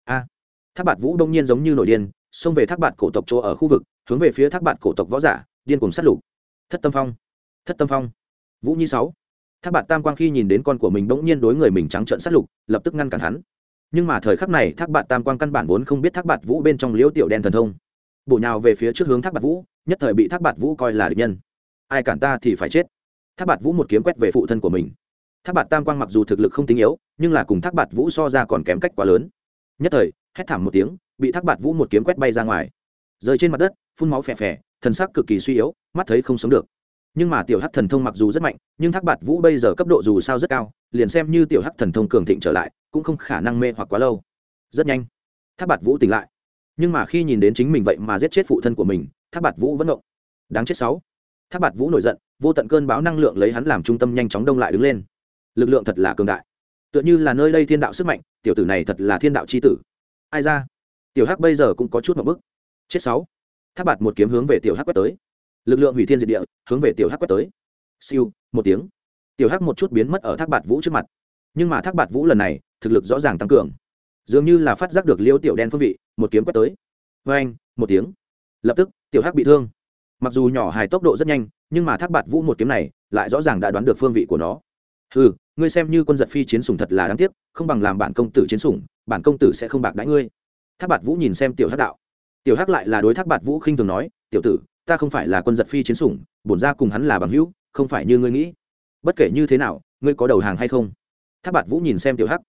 A, thác bạt vũ đông nhiên giống như nổi điên, xông về thác bạt cổ tộc chỗ ở khu vực, hướng về phía thác bạt cổ tộc võ giả, điên cùng sát lục. Thất tâm phong, thất tâm phong. Vũ nhi sáu. Thác bạt tam quang khi nhìn đến con của mình bỗng nhiên đối người mình trắng trợn sát lục, lập tức ngăn cản hắn. Nhưng mà thời khắc này thác bạt tam quang căn bản vốn không biết thác bạt vũ bên trong liễu tiểu đen thần thông bổ nhào về phía trước hướng thác bạt vũ, nhất thời bị thác bạt vũ coi là địch nhân. Ai cản ta thì phải chết. Thác bạt vũ một kiếm quét về phụ thân của mình. Thác bạt tam quang mặc dù thực lực không tính yếu, nhưng là cùng thác bạt vũ so ra còn kém cách quá lớn. Nhất thời, hét thảm một tiếng, bị thác bạt vũ một kiếm quét bay ra ngoài. Rơi trên mặt đất, phun máu phè phè, thần sắc cực kỳ suy yếu, mắt thấy không sống được. Nhưng mà tiểu hắc thần thông mặc dù rất mạnh, nhưng thác bạt vũ bây giờ cấp độ dù sao rất cao, liền xem như tiểu hắc thần thông cường thịnh trở lại, cũng không khả năng mê hoặc quá lâu. Rất nhanh, thác bạt vũ tỉnh lại nhưng mà khi nhìn đến chính mình vậy mà giết chết phụ thân của mình, thác bạt vũ vẫn động. Đáng chết sáu. Thác bạt vũ nổi giận, vô tận cơn báo năng lượng lấy hắn làm trung tâm nhanh chóng đông lại đứng lên. Lực lượng thật là cường đại. Tựa như là nơi đây thiên đạo sức mạnh, tiểu tử này thật là thiên đạo c h i tử. Ai ra? Tiểu hắc bây giờ cũng có chút một bức. Chết sáu. Thác bạt một kiếm hướng về tiểu hắc quét tới. Lực lượng hủy thiên diệt địa, hướng về tiểu hắc quét tới. Siêu, một tiếng. Tiểu hắc một chút biến mất ở thác bạt vũ trước mặt. Nhưng mà thác bạt vũ lần này, thực lực rõ ràng tăng cường. Dường như là phát giác được liêu tiểu đen phương vị một kiếm quét tới. Vê anh một tiếng. Lập tức, tiểu hắc bị thương. Mặc dù nhỏ hài tốc độ rất nhanh, nhưng mà thác bạt vũ một kiếm này lại rõ ràng đã đoán được phương vị của nó. Ừ ngươi xem như quân giật phi chiến sủng thật là đáng tiếc, không bằng làm bản công tử chiến sủng, bản công tử sẽ không bạc đãi ngươi. Thác bạt vũ nhìn xem tiểu hắc đạo. Tiểu hắc lại là đối thác bạt vũ khinh thường nói, tiểu tử, ta không phải là quân giật phi chiến sủng, bổn ra cùng hắn là bằng hữu, không phải như ngươi nghĩ. Bất kể như thế nào, ngươi có đầu hàng hay không? Thác bạt vũ nhìn xem tiểu hắc.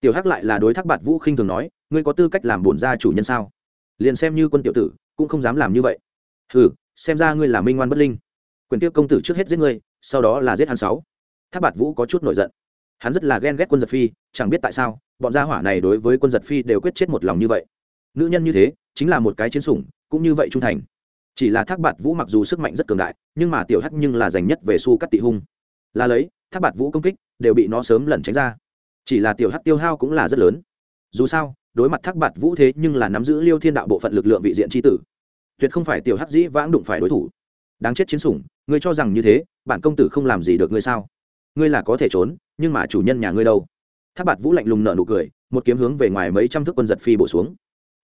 Tiểu hắc lại là đối thác bạt vũ khinh thường nói ngươi có tư cách làm bổn gia chủ nhân sao? Liền xem như quân tiểu tử, cũng không dám làm như vậy. Hừ, xem ra ngươi là minh ngoan bất linh. Quyền tiêu công tử trước hết giết ngươi, sau đó là giết hắn sáu. Thác bạt vũ có chút nổi giận. Hắn rất là ghen ghét quân giật phi, chẳng biết tại sao, bọn gia hỏa này đối với quân giật phi đều quyết chết một lòng như vậy. Nữ nhân như thế, chính là một cái chiến sủng, cũng như vậy trung thành. Chỉ là thác bạt vũ mặc dù sức mạnh rất cường đại, nhưng mà tiểu hắc nhưng là giành nhất về su cắt tị hung. Là lấy, thác bạt vũ công kích, đều bị nó sớm lẩn tránh ra. Chỉ là tiểu hắc tiêu hao cũng là rất lớn. Dù sao đối mặt thác bạt vũ thế nhưng là nắm giữ liêu thiên đạo bộ phận lực lượng vị diện tri tử. Tuyệt không phải tiểu hắc dĩ vãng đụng phải đối thủ. Đáng chết chiến sủng, ngươi cho rằng như thế, bản công tử không làm gì được ngươi sao? Ngươi là có thể trốn, nhưng mà chủ nhân nhà ngươi đâu? Thác bạt vũ lạnh lùng nở nụ cười, một kiếm hướng về ngoài mấy trăm thước quân giật phi bổ xuống.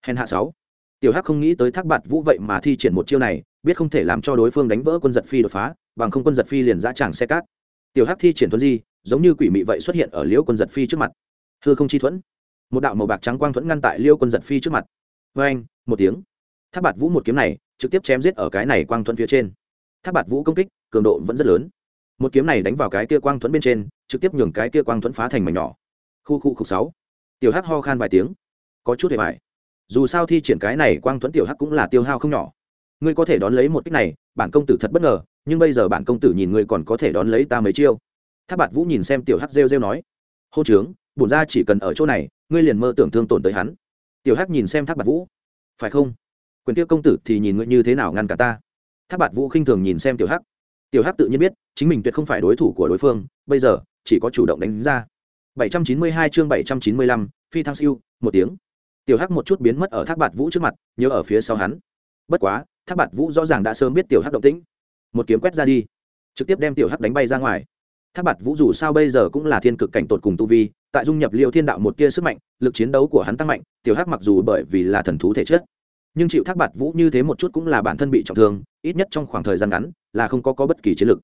Hèn hạ sáu. Tiểu hắc không nghĩ tới thác bạt vũ vậy mà thi triển một chiêu này, biết không thể làm cho đối phương đánh vỡ quân giật phi đột phá, bằng không quân giật phi liền ra tràng xe cát. Tiểu hắc thi triển thuận di, giống như quỷ mị vậy xuất hiện ở liễu quân giật phi trước mặt. Hư không chi thuẫn một đạo màu bạc trắng quang thuẫn ngăn tại liêu quân giật phi trước mặt. Vê anh, một tiếng. Tháp bạt vũ một kiếm này, trực tiếp chém giết ở cái này quang thuẫn phía trên. Tháp bạt vũ công kích, cường độ vẫn rất lớn. Một kiếm này đánh vào cái kia quang thuẫn bên trên, trực tiếp nhường cái kia quang thuẫn phá thành mảnh nhỏ. Khu khu khục sáu. Tiểu hắc ho khan vài tiếng. Có chút hề mại dù sao thi triển cái này quang thuẫn tiểu hắc cũng là tiêu hao không nhỏ. Ngươi có thể đón lấy một cách này, bản công tử thật bất ngờ, nhưng bây giờ bản công tử nhìn ngươi còn có thể đón lấy ta mấy chiêu. Tháp bạt vũ nhìn xem tiểu hắc rêu rêu nói. Hô trướng bổn ra chỉ cần ở chỗ này ngươi liền mơ tưởng thương tổn tới hắn. Tiểu hắc nhìn xem Thác bạt vũ. Phải không? Quyền tiêu công tử thì nhìn ngươi như thế nào ngăn cả ta? Thác bạt vũ khinh thường nhìn xem tiểu hắc. Tiểu hắc tự nhiên biết chính mình tuyệt không phải đối thủ của đối phương bây giờ chỉ có chủ động đánh ra. 792 chương 795, phi thăng siêu một tiếng. Tiểu hắc một chút biến mất ở thác bạt vũ trước mặt nhớ ở phía sau hắn. Bất quá thác bạt vũ rõ ràng đã sớm biết tiểu hắc động tĩnh. Một kiếm quét ra đi trực tiếp đem tiểu hắc đánh bay ra ngoài. Thác bạt vũ dù sao bây giờ cũng là thiên cực cảnh tột cùng tu vi tại dung nhập liêu thiên đạo một tia sức mạnh lực chiến đấu của hắn tăng mạnh tiểu hắc mặc dù bởi vì là thần thú thể chất nhưng chịu thác bạt vũ như thế một chút cũng là bản thân bị trọng thương ít nhất trong khoảng thời gian ngắn là không có, có bất kỳ chiến lực.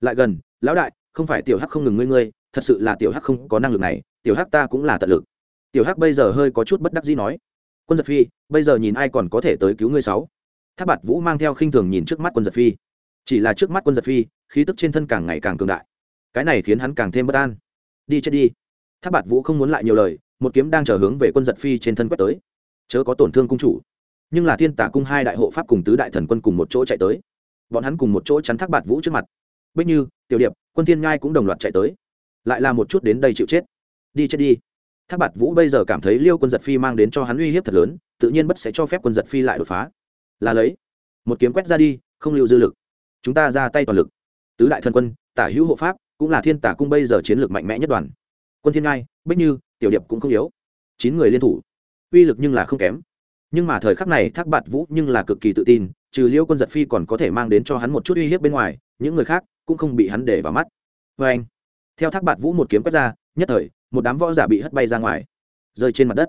Lại gần lão đại không phải tiểu hắc không ngừng ngươi ngươi thật sự là tiểu hắc không có năng lực này tiểu hắc ta cũng là tận lực. Tiểu hắc bây giờ hơi có chút bất đắc dĩ nói quân giật phi bây giờ nhìn ai còn có thể tới cứu ngươi sáu? Tháp bạt vũ mang theo khinh thường nhìn trước mắt quân giật phi. Chỉ là trước mắt quân giật phi khí tức trên thân càng ngày càng cường đại. Cái này khiến hắn càng thêm bất an. Đi chết đi tháp bạt vũ không muốn lại nhiều lời, một kiếm đang chờ hướng về quân giật phi trên thân quét tới. Chớ có tổn thương cung chủ. Nhưng là thiên tả cung hai đại hộ pháp cùng tứ đại thần quân cùng một chỗ chạy tới. Bọn hắn cùng một chỗ chắn thác bạt vũ trước mặt. Bích như, tiểu điệp, quân thiên ngai cũng đồng loạt chạy tới. Lại là một chút đến đây chịu chết. Đi chết đi. Thác bạt vũ bây giờ cảm thấy liêu quân giật phi mang đến cho hắn uy hiếp thật lớn, tự nhiên bất sẽ cho phép quân giật phi lại đột phá. Là lấy. Một kiếm quét ra đi, không lưu dư lực. Chúng ta ra tay toàn lực. Tứ đại thần quân, tả hữu hộ pháp, cũng là thiên tả cung bây giờ chiến lược mạnh mẽ nhất đoàn quân thiên ngai, bích như, tiểu điệp cũng không yếu. Chín người liên thủ. Uy lực nhưng là không kém. Nhưng mà thời khắc này thác bạt vũ nhưng là cực kỳ tự tin, trừ liêu quân giật phi còn có thể mang đến cho hắn một chút uy hiếp bên ngoài, những người khác cũng không bị hắn để vào mắt. Vê anh, theo thác bạt vũ một kiếm quét ra, nhất thời, một đám võ giả bị hất bay ra ngoài, rơi trên mặt đất,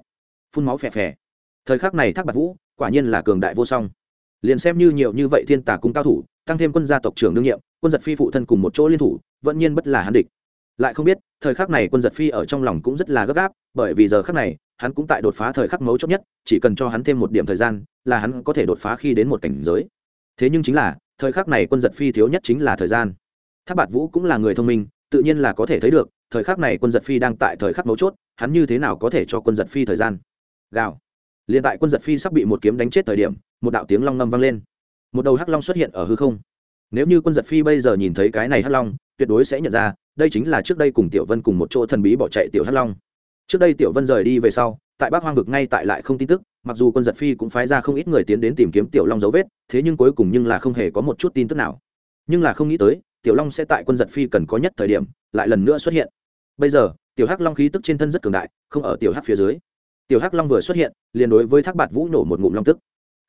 phun máu phè phè. Thời khắc này thác bạt vũ quả nhiên là cường đại vô song. Liền xem như nhiều như vậy thiên tả cung cao thủ, tăng thêm quân gia tộc trưởng đương nhiệm, quân giật phi phụ thân cùng một chỗ liên thủ, vẫn nhiên bất là hắn địch lại không biết, thời khắc này quân giật phi ở trong lòng cũng rất là gấp gáp, bởi vì giờ khắc này, hắn cũng tại đột phá thời khắc mấu chốt nhất, chỉ cần cho hắn thêm một điểm thời gian, là hắn có thể đột phá khi đến một cảnh giới. Thế nhưng chính là, thời khắc này quân giật phi thiếu nhất chính là thời gian. Tháp bạt vũ cũng là người thông minh, tự nhiên là có thể thấy được, thời khắc này quân giật phi đang tại thời khắc mấu chốt, hắn như thế nào có thể cho quân giật phi thời gian? Gào. Liền tại quân giật phi sắp bị một kiếm đánh chết thời điểm, một đạo tiếng long ngâm vang lên. Một đầu hắc long xuất hiện ở hư không. Nếu như quân giật phi bây giờ nhìn thấy cái này hắc long, tuyệt đối sẽ nhận ra đây chính là trước đây cùng tiểu vân cùng một chỗ thần bí bỏ chạy tiểu hắc long. Trước đây tiểu vân rời đi về sau, tại bắc hoang vực ngay tại lại không tin tức, mặc dù quân giật phi cũng phái ra không ít người tiến đến tìm kiếm tiểu long dấu vết, thế nhưng cuối cùng nhưng là không hề có một chút tin tức nào. Nhưng là không nghĩ tới, tiểu long sẽ tại quân giật phi cần có nhất thời điểm, lại lần nữa xuất hiện. Bây giờ, tiểu hắc long khí tức trên thân rất cường đại, không ở tiểu hắc phía dưới. Tiểu hắc long vừa xuất hiện, liền đối với thác bạt vũ nổ một ngụm long tức.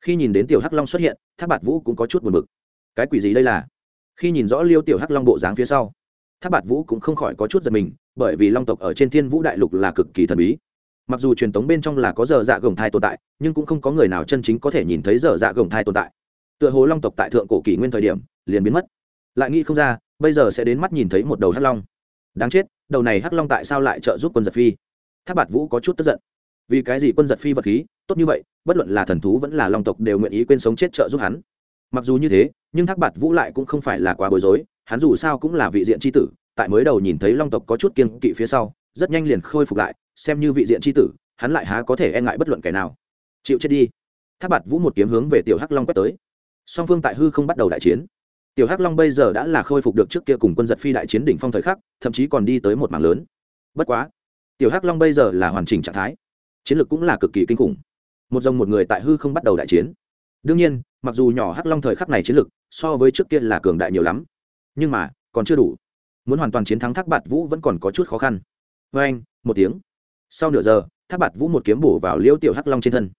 Khi nhìn đến tiểu hắc long xuất hiện, thác bạt vũ cũng có chút buồn bực. Cái quỷ gì đây là? Khi nhìn rõ liêu tiểu hắc long bộ dáng phía sau thác bạt vũ cũng không khỏi có chút giật mình, bởi vì long tộc ở trên thiên vũ đại lục là cực kỳ thần bí. Mặc dù truyền thống bên trong là có giờ dạ gồng thai tồn tại, nhưng cũng không có người nào chân chính có thể nhìn thấy giờ dạ gồng thai tồn tại. Tựa hồ long tộc tại thượng cổ kỷ nguyên thời điểm, liền biến mất. Lại nghĩ không ra, bây giờ sẽ đến mắt nhìn thấy một đầu hắc long. Đáng chết, đầu này hắc long tại sao lại trợ giúp quân giật phi? Tháp bạt vũ có chút tức giận. Vì cái gì quân giật phi vật khí, tốt như vậy, bất luận là thần thú vẫn là long tộc đều nguyện ý quên sống chết trợ giúp hắn. Mặc dù như thế, nhưng thác bạt vũ lại cũng không phải là quá bối rối hắn dù sao cũng là vị diện tri tử, tại mới đầu nhìn thấy long tộc có chút kiên kỵ phía sau, rất nhanh liền khôi phục lại, xem như vị diện tri tử, hắn lại há có thể e ngại bất luận kẻ nào. Chịu chết đi. Tháp bạt vũ một kiếm hướng về tiểu hắc long quét tới. Song phương tại hư không bắt đầu đại chiến. Tiểu hắc long bây giờ đã là khôi phục được trước kia cùng quân giật phi đại chiến đỉnh phong thời khắc, thậm chí còn đi tới một mảng lớn. Bất quá, tiểu hắc long bây giờ là hoàn chỉnh trạng thái. Chiến lược cũng là cực kỳ kinh khủng. Một dòng một người tại hư không bắt đầu đại chiến. Đương nhiên, mặc dù nhỏ hắc long thời khắc này chiến lược so với trước kia là cường đại nhiều lắm nhưng mà, còn chưa đủ. Muốn hoàn toàn chiến thắng thác bạt vũ vẫn còn có chút khó khăn. Vê anh, một tiếng. Sau nửa giờ, thác bạt vũ một kiếm bổ vào liêu tiểu hắc long trên thân.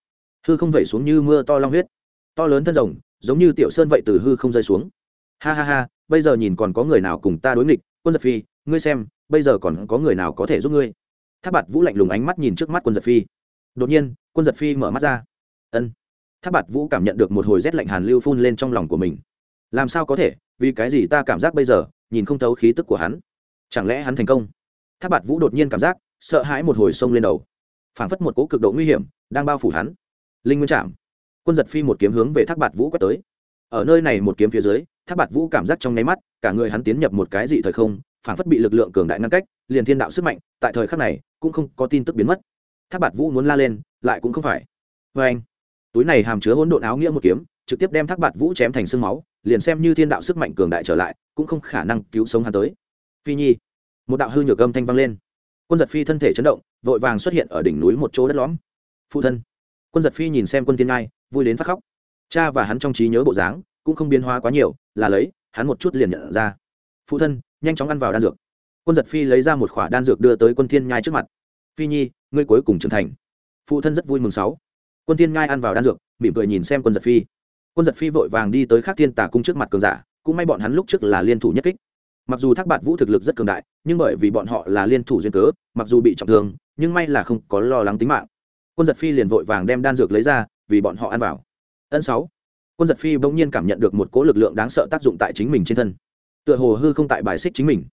Hư không vẩy xuống như mưa to long huyết. To lớn thân rồng, giống như tiểu sơn vậy từ hư không rơi xuống. Ha ha ha, bây giờ nhìn còn có người nào cùng ta đối nghịch? Quân giật phi, ngươi xem, bây giờ còn có người nào có thể giúp ngươi? Tháp bạt vũ lạnh lùng ánh mắt nhìn trước mắt quân giật phi. Đột nhiên, quân giật phi mở mắt ra. Ân. Tháp bạt vũ cảm nhận được một hồi rét lạnh hàn lưu phun lên trong lòng của mình. Làm sao có thể? Vì cái gì ta cảm giác bây giờ, nhìn không thấu khí tức của hắn? Chẳng lẽ hắn thành công? Tháp bạt vũ đột nhiên cảm giác, sợ hãi một hồi sông lên đầu. Phảng phất một cỗ cực độ nguy hiểm, đang bao phủ hắn. Linh nguyên chạm quân giật phi một kiếm hướng về thác bạt vũ quét tới. Ở nơi này một kiếm phía dưới, thác bạt vũ cảm giác trong nháy mắt, cả người hắn tiến nhập một cái dị thời không, phảng phất bị lực lượng cường đại ngăn cách, liền thiên đạo sức mạnh, tại thời khắc này, cũng không có tin tức biến mất. Thác bạt vũ muốn la lên, lại cũng không phải. Vê anh túi này hàm chứa hỗn độn áo nghĩa một kiếm trực tiếp đem thác bạt vũ chém thành sương máu, liền xem như thiên đạo sức mạnh cường đại trở lại, cũng không khả năng cứu sống hắn tới. Phi nhi, một đạo hư nhược âm thanh vang lên. Quân giật phi thân thể chấn động, vội vàng xuất hiện ở đỉnh núi một chỗ đất lõm. Phụ thân, quân giật phi nhìn xem quân thiên ngai, vui đến phát khóc. Cha và hắn trong trí nhớ bộ dáng, cũng không biến hóa quá nhiều, là lấy, hắn một chút liền nhận ra. Phụ thân, nhanh chóng ăn vào đan dược. Quân giật phi lấy ra một khỏa đan dược đưa tới quân thiên nhai trước mặt. Phi nhi, ngươi cuối cùng trưởng thành. Phụ thân rất vui mừng sáu. Quân thiên nhai ăn vào đan dược, mỉm cười nhìn xem quân giật phi quân giật phi vội vàng đi tới khắc thiên tả cung trước mặt cường giả, cũng may bọn hắn lúc trước là liên thủ nhất kích. Mặc dù thác bạt vũ thực lực rất cường đại, nhưng bởi vì bọn họ là liên thủ duyên cớ, mặc dù bị trọng thương, nhưng may là không có lo lắng tính mạng. Quân giật phi liền vội vàng đem đan dược lấy ra, vì bọn họ ăn vào. Ân sáu. Quân giật phi bỗng nhiên cảm nhận được một cỗ lực lượng đáng sợ tác dụng tại chính mình trên thân. Tựa hồ hư không tại bài xích chính mình.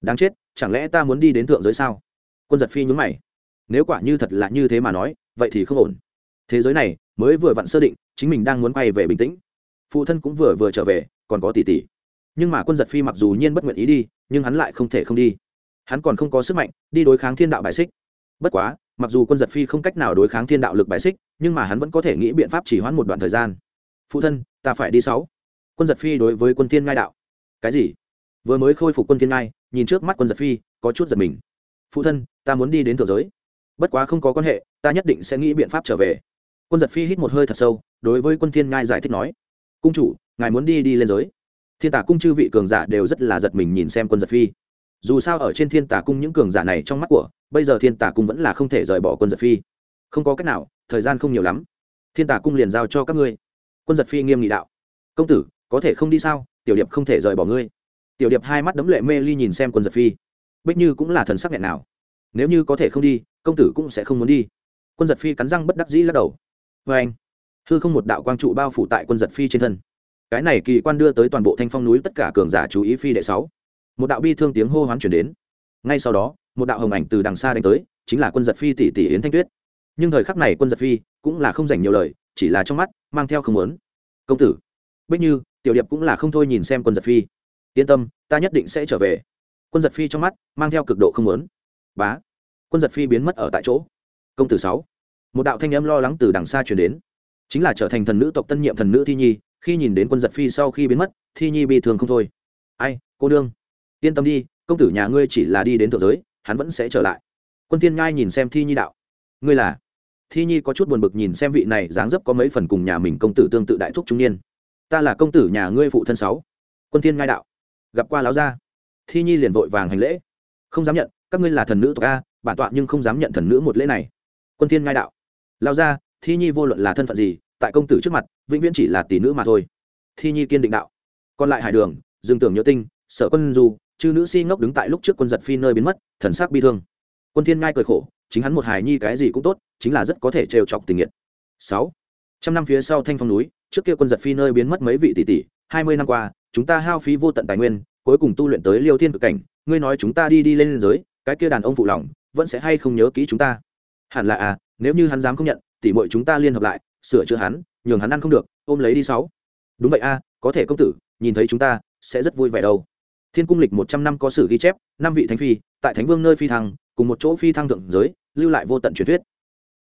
Đáng chết, chẳng lẽ ta muốn đi đến thượng giới sao? Quân giật phi nhúng mày. Nếu quả như thật là như thế mà nói, vậy thì không ổn. Thế giới này mới vừa vặn sơ định, chính mình đang muốn quay về bình tĩnh. Phụ thân cũng vừa vừa trở về, còn có tỷ tỷ. Nhưng mà quân giật phi mặc dù nhiên bất nguyện ý đi, nhưng hắn lại không thể không đi. Hắn còn không có sức mạnh, đi đối kháng thiên đạo bài xích. Bất quá, mặc dù quân giật phi không cách nào đối kháng thiên đạo lực bài xích, nhưng mà hắn vẫn có thể nghĩ biện pháp chỉ hoãn một đoạn thời gian. Phụ thân, ta phải đi sáu. Quân giật phi đối với quân thiên ngai đạo. Cái gì? Vừa mới khôi phục quân thiên ngai, nhìn trước mắt quân giật phi, có chút giật mình. Phụ thân, ta muốn đi đến thượng giới. Bất quá không có quan hệ, ta nhất định sẽ nghĩ biện pháp trở về quân giật phi hít một hơi thật sâu, đối với quân thiên ngai giải thích nói, cung chủ, ngài muốn đi đi lên giới. Thiên tả cung chư vị cường giả đều rất là giật mình nhìn xem quân giật phi. Dù sao ở trên thiên tả cung những cường giả này trong mắt của, bây giờ thiên tả cung vẫn là không thể rời bỏ quân giật phi. Không có cách nào, thời gian không nhiều lắm. Thiên tả cung liền giao cho các ngươi. Quân giật phi nghiêm nghị đạo, công tử, có thể không đi sao? Tiểu điệp không thể rời bỏ ngươi. Tiểu điệp hai mắt đấm lệ mê ly nhìn xem quân giật phi. Bích như cũng là thần sắc nghẹn nào. Nếu như có thể không đi, công tử cũng sẽ không muốn đi. Quân giật phi cắn răng bất đắc dĩ lắc đầu vê anh. Hư không một đạo quang trụ bao phủ tại quân giật phi trên thân. Cái này kỳ quan đưa tới toàn bộ thanh phong núi tất cả cường giả chú ý phi đệ sáu. Một đạo bi thương tiếng hô hoán chuyển đến. Ngay sau đó, một đạo hồng ảnh từ đằng xa đánh tới, chính là quân giật phi tỷ tỷ yến thanh tuyết. Nhưng thời khắc này quân giật phi cũng là không dành nhiều lời, chỉ là trong mắt mang theo không muốn. Công tử, bích như, tiểu điệp cũng là không thôi nhìn xem quân giật phi. Yên tâm, ta nhất định sẽ trở về. Quân giật phi trong mắt mang theo cực độ không muốn. Bá, quân giật phi biến mất ở tại chỗ. Công tử sáu một đạo thanh âm lo lắng từ đằng xa chuyển đến. Chính là trở thành thần nữ tộc tân nhiệm thần nữ thi nhi, khi nhìn đến quân giật phi sau khi biến mất, thi nhi bị thương không thôi. Ai, cô nương, yên tâm đi, công tử nhà ngươi chỉ là đi đến thượng giới, hắn vẫn sẽ trở lại. Quân tiên ngai nhìn xem thi nhi đạo. Ngươi là? Thi nhi có chút buồn bực nhìn xem vị này dáng dấp có mấy phần cùng nhà mình công tử tương tự đại thúc trung niên. Ta là công tử nhà ngươi phụ thân sáu. Quân thiên ngai đạo. Gặp qua láo gia. Thi nhi liền vội vàng hành lễ. Không dám nhận, các ngươi là thần nữ tộc a, bản tọa nhưng không dám nhận thần nữ một lễ này. Quân thiên ngai đạo lao gia thi nhi vô luận là thân phận gì, tại công tử trước mặt, vĩnh viễn chỉ là tỷ nữ mà thôi. Thi nhi kiên định đạo. Còn lại hải đường dương tưởng nhớ tinh, sở quân du, chư nữ si ngốc đứng tại lúc trước quân giật phi nơi biến mất, thần sắc bi thương. Quân thiên ngai cười khổ, chính hắn một hài nhi cái gì cũng tốt, chính là rất có thể trêu chọc tình nghiệt. Sáu, trăm năm phía sau thanh phong núi, trước kia quân giật phi nơi biến mất mấy vị tỷ tỷ, hai mươi năm qua, chúng ta hao phí vô tận tài nguyên, cuối cùng tu luyện tới liêu thiên cực cảnh, ngươi nói chúng ta đi đi lên giới, cái kia đàn ông phụ lòng, vẫn sẽ hay không nhớ kỹ chúng ta? Hẳn là à nếu như hắn dám không nhận tỷ muội chúng ta liên hợp lại sửa chữa hắn nhường hắn ăn không được ôm lấy đi sáu. Đúng vậy a à, có thể công tử nhìn thấy chúng ta sẽ rất vui vẻ đâu. Thiên cung lịch một trăm năm có sử ghi chép năm vị thánh phi tại thánh vương nơi phi thăng cùng một chỗ phi thăng thượng giới lưu lại vô tận truyền thuyết.